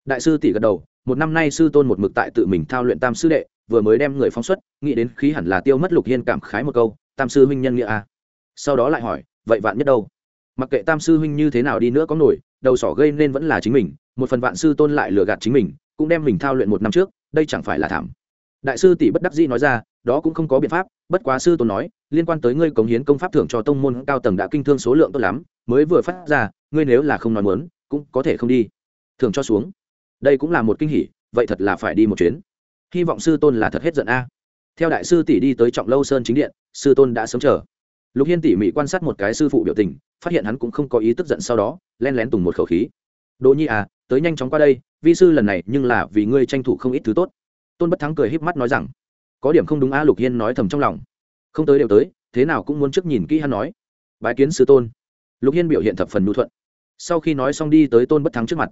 Đại sư tỷ gật đầu một năm nay sư tôn một mực tại tự mình thao luyện tam sư đệ, vừa mới đem người phóng xuất, nghĩ đến khí hẳn là tiêu mất lục hiên cảm khái một câu, tam sư huynh nhân nghĩa à. sau đó lại hỏi, vậy vạn nhất đâu? Mặc kệ tam sư huynh như thế nào đi nữa có nổi, đầu sỏ gây nên vẫn là chính mình, một phần vạn sư tôn lại lừa gạt chính mình, cũng đem mình thao luyện một năm trước, đây chẳng phải là thảm. Đại sư tỷ bất đắc dĩ nói ra, đó cũng không có biện pháp, bất quá sư tôn nói, liên quan tới ngươi cống hiến công pháp thưởng cho tông môn cao tầng đã kinh thương số lượng tốt lắm, mới vừa phát ra, ngươi nếu là không nói muốn, cũng có thể không đi. Thưởng cho xuống đây cũng là một kinh hỉ, vậy thật là phải đi một chuyến. Hy vọng sư tôn là thật hết giận a. Theo đại sư tỷ đi tới trọng lâu sơn chính điện, sư tôn đã sớm chờ. Lục hiên tỉ mỉ quan sát một cái sư phụ biểu tình, phát hiện hắn cũng không có ý tức giận sau đó len lén tùng một khẩu khí. Đỗ nhi à tới nhanh chóng qua đây, vi sư lần này nhưng là vì ngươi tranh thủ không ít thứ tốt. Tôn bất thắng cười híp mắt nói rằng, có điểm không đúng a, lục hiên nói thầm trong lòng. Không tới đều tới, thế nào cũng muốn trước nhìn kỹ hắn nói. Bái kiến sư tôn. Lục hiên biểu hiện thập phần nhu thuận. Sau khi nói xong đi tới tôn bất thắng trước mặt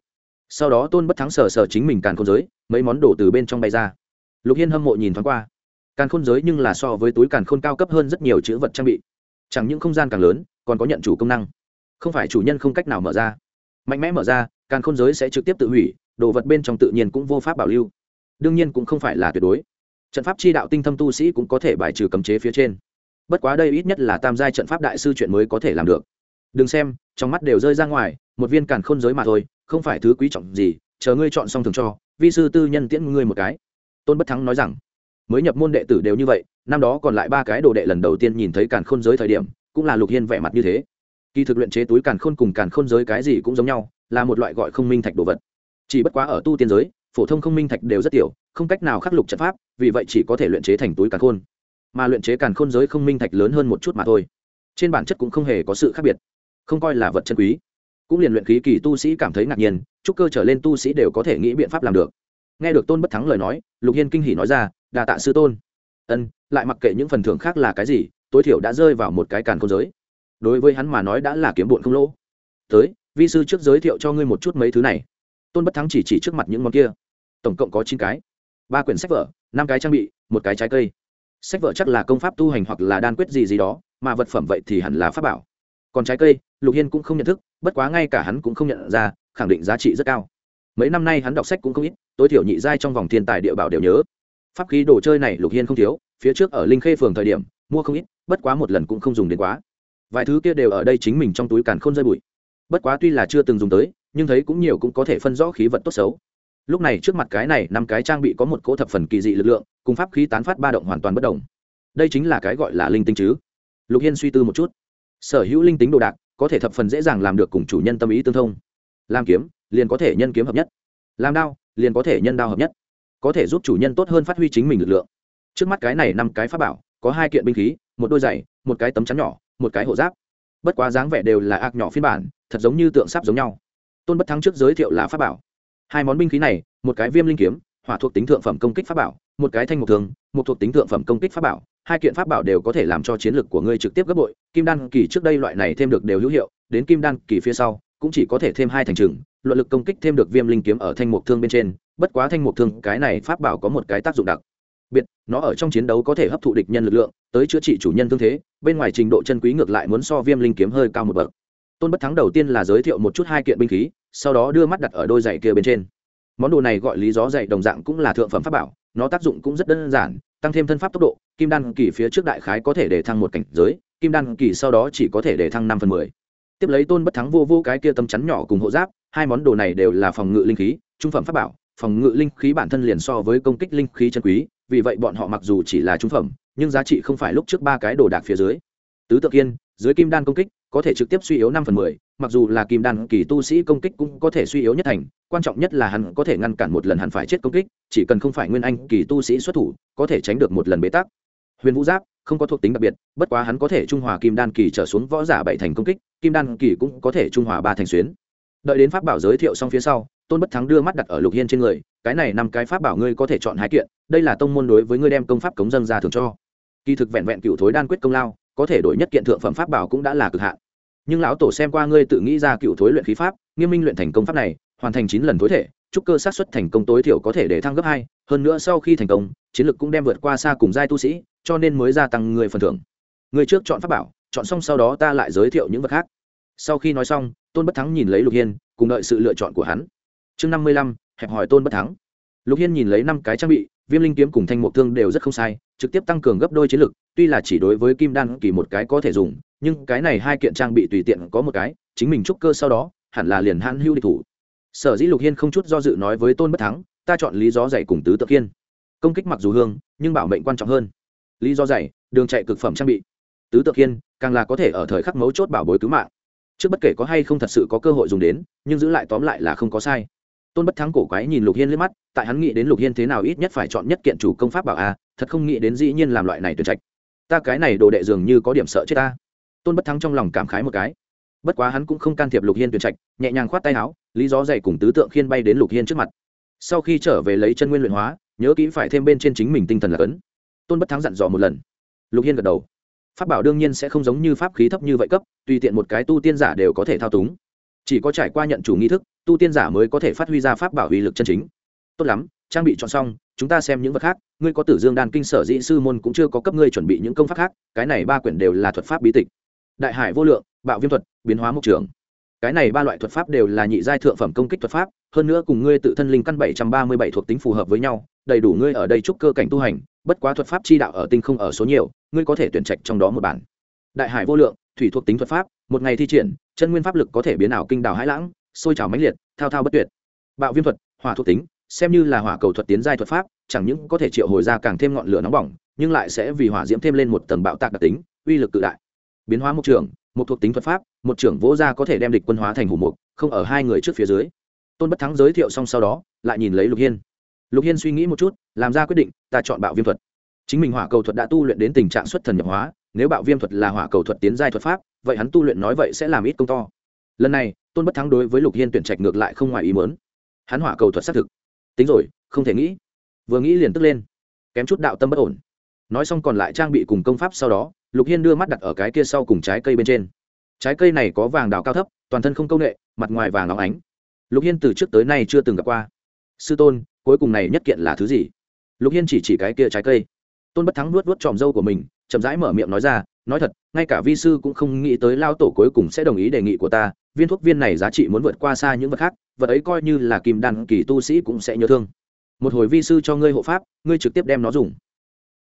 sau đó tôn bất thắng sờ sờ chính mình càn khôn giới, mấy món đồ từ bên trong bay ra. Lục hiên hâm mộ nhìn thoáng qua. Càn khôn giới nhưng là so với túi càn khôn cao cấp hơn rất nhiều chữ vật trang bị. Chẳng những không gian càng lớn, còn có nhận chủ công năng. Không phải chủ nhân không cách nào mở ra. Mạnh mẽ mở ra, càn khôn giới sẽ trực tiếp tự hủy, đồ vật bên trong tự nhiên cũng vô pháp bảo lưu. Đương nhiên cũng không phải là tuyệt đối. Trận pháp chi đạo tinh thâm tu sĩ cũng có thể bài trừ cấm chế phía trên. Bất quá đây ít nhất là tam giai trận pháp đại sư chuyện mới có thể làm được đừng xem, trong mắt đều rơi ra ngoài, một viên càn khôn giới mà thôi, không phải thứ quý trọng gì, chờ ngươi chọn xong thường cho, vi sư tư nhân tiễn ngươi một cái. Tôn bất thắng nói rằng. Mới nhập môn đệ tử đều như vậy, năm đó còn lại ba cái đồ đệ lần đầu tiên nhìn thấy càn khôn giới thời điểm, cũng là lục hiên vẻ mặt như thế. Kỳ thực luyện chế túi càn khôn cùng càn khôn giới cái gì cũng giống nhau, là một loại gọi không minh thạch đồ vật. Chỉ bất quá ở tu tiên giới, phổ thông không minh thạch đều rất tiểu, không cách nào khắc lục trận pháp, vì vậy chỉ có thể luyện chế thành túi càn khôn. Mà luyện chế càn khôn giới không minh thạch lớn hơn một chút mà thôi. Trên bản chất cũng không hề có sự khác biệt không coi là vật chân quý. Cũng liền luyện khí kỳ tu sĩ cảm thấy ngạc nhiên, chúc cơ trở lên tu sĩ đều có thể nghĩ biện pháp làm được. Nghe được tôn bất thắng lời nói, lục hiên kinh hỉ nói ra đà tạ sư tôn. Ân, lại mặc kệ những phần thưởng khác là cái gì, tối thiểu đã rơi vào một cái càn khôn giới. Đối với hắn mà nói đã là kiếm bụn không lỗ. Tới, vi sư trước giới thiệu cho ngươi một chút mấy thứ này. Tôn bất thắng chỉ chỉ trước mặt những món kia. Tổng cộng có chín cái. Ba quyển sách vở, năm cái trang bị, một cái trái cây. Sách vở chắc là công pháp tu hành hoặc là đan quyết gì gì đó, mà vật phẩm vậy thì hẳn là pháp bảo còn trái cây, lục hiên cũng không nhận thức, bất quá ngay cả hắn cũng không nhận ra, khẳng định giá trị rất cao. Mấy năm nay hắn đọc sách cũng không ít, tối thiểu nhị giai trong vòng thiên tài địa bảo đều nhớ. Pháp khí đồ chơi này lục hiên không thiếu, phía trước ở linh khê phường thời điểm, mua không ít, bất quá một lần cũng không dùng đến quá. Vài thứ kia đều ở đây chính mình trong túi càn không rơi bụi. Bất quá tuy là chưa từng dùng tới, nhưng thấy cũng nhiều cũng có thể phân rõ khí vật tốt xấu. Lúc này trước mặt cái này, năm cái trang bị có một cỗ thập phần kỳ dị lực lượng, cùng pháp khí tán phát ba động hoàn toàn bất đồng. Đây chính là cái gọi là linh tinh chứ. Lục hiên suy tư một chút sở hữu linh tính đồ đạc, có thể thập phần dễ dàng làm được cùng chủ nhân tâm ý tương thông. Làm kiếm, liền có thể nhân kiếm hợp nhất. Làm đao, liền có thể nhân đao hợp nhất. Có thể giúp chủ nhân tốt hơn phát huy chính mình lực lượng. Trước mắt cái này năm cái pháp bảo, có hai kiện binh khí, một đôi giày, một cái tấm chắn nhỏ, một cái hộ giáp. Bất quá dáng vẻ đều là ác nhỏ phiên bản, thật giống như tượng sáp giống nhau. Tôn bất thắng trước giới thiệu là pháp bảo. Hai món binh khí này, một cái viêm linh kiếm, hỏa thuộc tính thượng phẩm công kích pháp bảo, một cái thanh mục thường, một thuộc tính thượng phẩm công kích pháp bảo hai kiện pháp bảo đều có thể làm cho chiến lực của ngươi trực tiếp gấp bội. Kim đan kỳ trước đây loại này thêm được đều hữu hiệu, đến kim đan kỳ phía sau, cũng chỉ có thể thêm hai thành trừng, luận lực công kích thêm được viêm linh kiếm ở thanh mục thương bên trên, bất quá thanh mục thương, cái này pháp bảo có một cái tác dụng đặc biệt, nó ở trong chiến đấu có thể hấp thụ địch nhân lực lượng, tới chữa trị chủ nhân thương thế, bên ngoài trình độ chân quý ngược lại muốn so viêm linh kiếm hơi cao một bậc. Tôn bất thắng đầu tiên là giới thiệu một chút hai kiện binh khí, sau đó đưa mắt đặt ở đôi giày kia bên trên. Món đồ này gọi lý gió dày đồng dạng cũng là thượng phẩm pháp bảo, nó tác dụng cũng rất đơn giản tăng thêm thân pháp tốc độ, kim đan kỳ phía trước đại khái có thể để thăng một cảnh giới, kim đan kỳ sau đó chỉ có thể để thăng năm phần mười. Tiếp lấy tôn bất thắng vô vô cái kia tấm chắn nhỏ cùng hộ giáp, hai món đồ này đều là phòng ngự linh khí, trung phẩm pháp bảo, phòng ngự linh khí bản thân liền so với công kích linh khí chân quý, vì vậy bọn họ mặc dù chỉ là trung phẩm, nhưng giá trị không phải lúc trước ba cái đồ đạc phía dưới. Tứ tự kiên dưới kim đan công kích, có thể trực tiếp suy yếu năm phần mười mặc dù là kim đan kỳ tu sĩ công kích cũng có thể suy yếu nhất thành, quan trọng nhất là hắn có thể ngăn cản một lần hắn phải chết công kích, chỉ cần không phải nguyên anh kỳ tu sĩ xuất thủ, có thể tránh được một lần bế tắc. Huyền vũ giáp không có thuộc tính đặc biệt, bất quá hắn có thể trung hòa kim đan kỳ trở xuống võ giả bảy thành công kích, kim đan kỳ cũng có thể trung hòa ba thành xuyến. Đợi đến pháp bảo giới thiệu xong phía sau, tôn bất thắng đưa mắt đặt ở lục hiên trên người, cái này năm cái pháp bảo ngươi có thể chọn hai kiện, đây là tông môn đối với ngươi đem công pháp cống dân ra thường cho. Kỳ thực vẹn vẹn cựu thối đan quyết công lao, có thể đổi nhất kiện thượng phẩm pháp bảo cũng đã là cực hạn nhưng lão tổ xem qua ngươi tự nghĩ ra cựu thối luyện khí pháp, nghiêm minh luyện thành công pháp này, hoàn thành chín lần thối thể, chúc cơ sát xuất thành công tối thiểu có thể để thăng gấp hai, hơn nữa sau khi thành công, chiến lược cũng đem vượt qua xa cùng giai tu sĩ, cho nên mới gia tăng người phần thưởng. Người trước chọn pháp bảo, chọn xong sau đó ta lại giới thiệu những vật khác. Sau khi nói xong, tôn bất thắng nhìn lấy lục hiên, cùng đợi sự lựa chọn của hắn. Chương năm mươi lăm, hẹp hỏi tôn bất thắng. Lục hiên nhìn lấy năm cái trang bị, viêm linh kiếm cùng thanh mộc thương đều rất không sai, trực tiếp tăng cường gấp đôi chiến lực, tuy là chỉ đối với kim đan kỳ một cái có thể dùng nhưng cái này hai kiện trang bị tùy tiện có một cái, chính mình trúc cơ sau đó, hẳn là liền hãn hưu địch thủ. Sở dĩ lục hiên không chút do dự nói với tôn bất thắng, ta chọn lý do dạy cùng tứ tự kiên. Công kích mặc dù hương, nhưng bảo mệnh quan trọng hơn. Lý do dạy đường chạy cực phẩm trang bị. Tứ tự kiên, càng là có thể ở thời khắc mấu chốt bảo bối cứu mạng. Trước bất kể có hay không thật sự có cơ hội dùng đến, nhưng giữ lại tóm lại là không có sai. Tôn bất thắng cổ quái nhìn lục hiên liếc mắt, tại hắn nghĩ đến lục hiên thế nào ít nhất phải chọn nhất kiện chủ công pháp bảo a, thật không nghĩ đến dĩ nhiên làm loại này tuyệt trạch. Ta cái này đồ đệ dường như có điểm sợ chết ta tôn bất thắng trong lòng cảm khái một cái bất quá hắn cũng không can thiệp lục hiên tuyển trạch nhẹ nhàng khoát tay áo lý gió dày cùng tứ tượng khiên bay đến lục hiên trước mặt sau khi trở về lấy chân nguyên luyện hóa nhớ kỹ phải thêm bên trên chính mình tinh thần là cấn tôn bất thắng dặn dò một lần lục hiên gật đầu pháp bảo đương nhiên sẽ không giống như pháp khí thấp như vậy cấp tùy tiện một cái tu tiên giả đều có thể thao túng chỉ có trải qua nhận chủ nghi thức tu tiên giả mới có thể phát huy ra pháp bảo uy lực chân chính tốt lắm trang bị chọn xong chúng ta xem những vật khác ngươi có tử dương đan kinh sở dĩ sư môn cũng chưa có cấp ngươi chuẩn bị những công pháp khác cái này ba quyển đều là thuật pháp bí tịch đại hải vô lượng, bạo viêm thuật, biến hóa mục trường. Cái này ba loại thuật pháp đều là nhị giai thượng phẩm công kích thuật pháp, hơn nữa cùng ngươi tự thân linh căn bảy trăm ba mươi bảy thuộc tính phù hợp với nhau, đầy đủ ngươi ở đây chúc cơ cảnh tu hành, bất quá thuật pháp chi đạo ở tinh không ở số nhiều, ngươi có thể tuyển trạch trong đó một bản. Đại hải vô lượng, thủy thuộc tính thuật pháp, một ngày thi triển, chân nguyên pháp lực có thể biến ảo kinh đảo hải lãng, sôi trào mãnh liệt, thao thao bất tuyệt. Bạo viêm thuật, hỏa thuộc tính, xem như là hỏa cầu thuật tiến giai thuật pháp, chẳng những có thể triệu hồi ra càng thêm ngọn lửa nóng bỏng, nhưng lại sẽ vì hỏa diễm thêm lên một tầng bạo tạc đặc tính, uy lực cự đại biến hóa một trưởng, một thuộc tính thuật pháp một trưởng vỗ ra có thể đem địch quân hóa thành hủ mục không ở hai người trước phía dưới. Tôn bất thắng giới thiệu xong sau đó lại nhìn lấy lục hiên. Lục hiên suy nghĩ một chút làm ra quyết định ta chọn bạo viêm thuật. Chính mình hỏa cầu thuật đã tu luyện đến tình trạng xuất thần nhập hóa nếu bạo viêm thuật là hỏa cầu thuật tiến giai thuật pháp vậy hắn tu luyện nói vậy sẽ làm ít công to. Lần này tôn bất thắng đối với lục hiên tuyển trạch ngược lại không ngoài ý mớn hắn hỏa cầu thuật xác thực. Tính rồi không thể nghĩ. Vừa nghĩ liền tức lên. Kém chút đạo tâm bất ổn nói xong còn lại trang bị cùng công pháp sau đó, lục hiên đưa mắt đặt ở cái kia sau cùng trái cây bên trên. Trái cây này có vàng đào cao thấp, toàn thân không công nghệ mặt ngoài vàng óng ánh. Lục hiên từ trước tới nay chưa từng gặp qua. Sư tôn, cuối cùng này nhất kiện là thứ gì? Lục hiên chỉ chỉ cái kia trái cây. Tôn bất thắng nuốt nuốt tròm dâu của mình, chậm rãi mở miệng nói ra, nói thật, ngay cả vi sư cũng không nghĩ tới lao tổ cuối cùng sẽ đồng ý đề nghị của ta, viên thuốc viên này giá trị muốn vượt qua xa những vật khác, vật ấy coi như là kim đan kỳ tu sĩ cũng sẽ nhớ thương. Một hồi vi sư cho ngươi hộ pháp, ngươi trực tiếp đem nó dùng.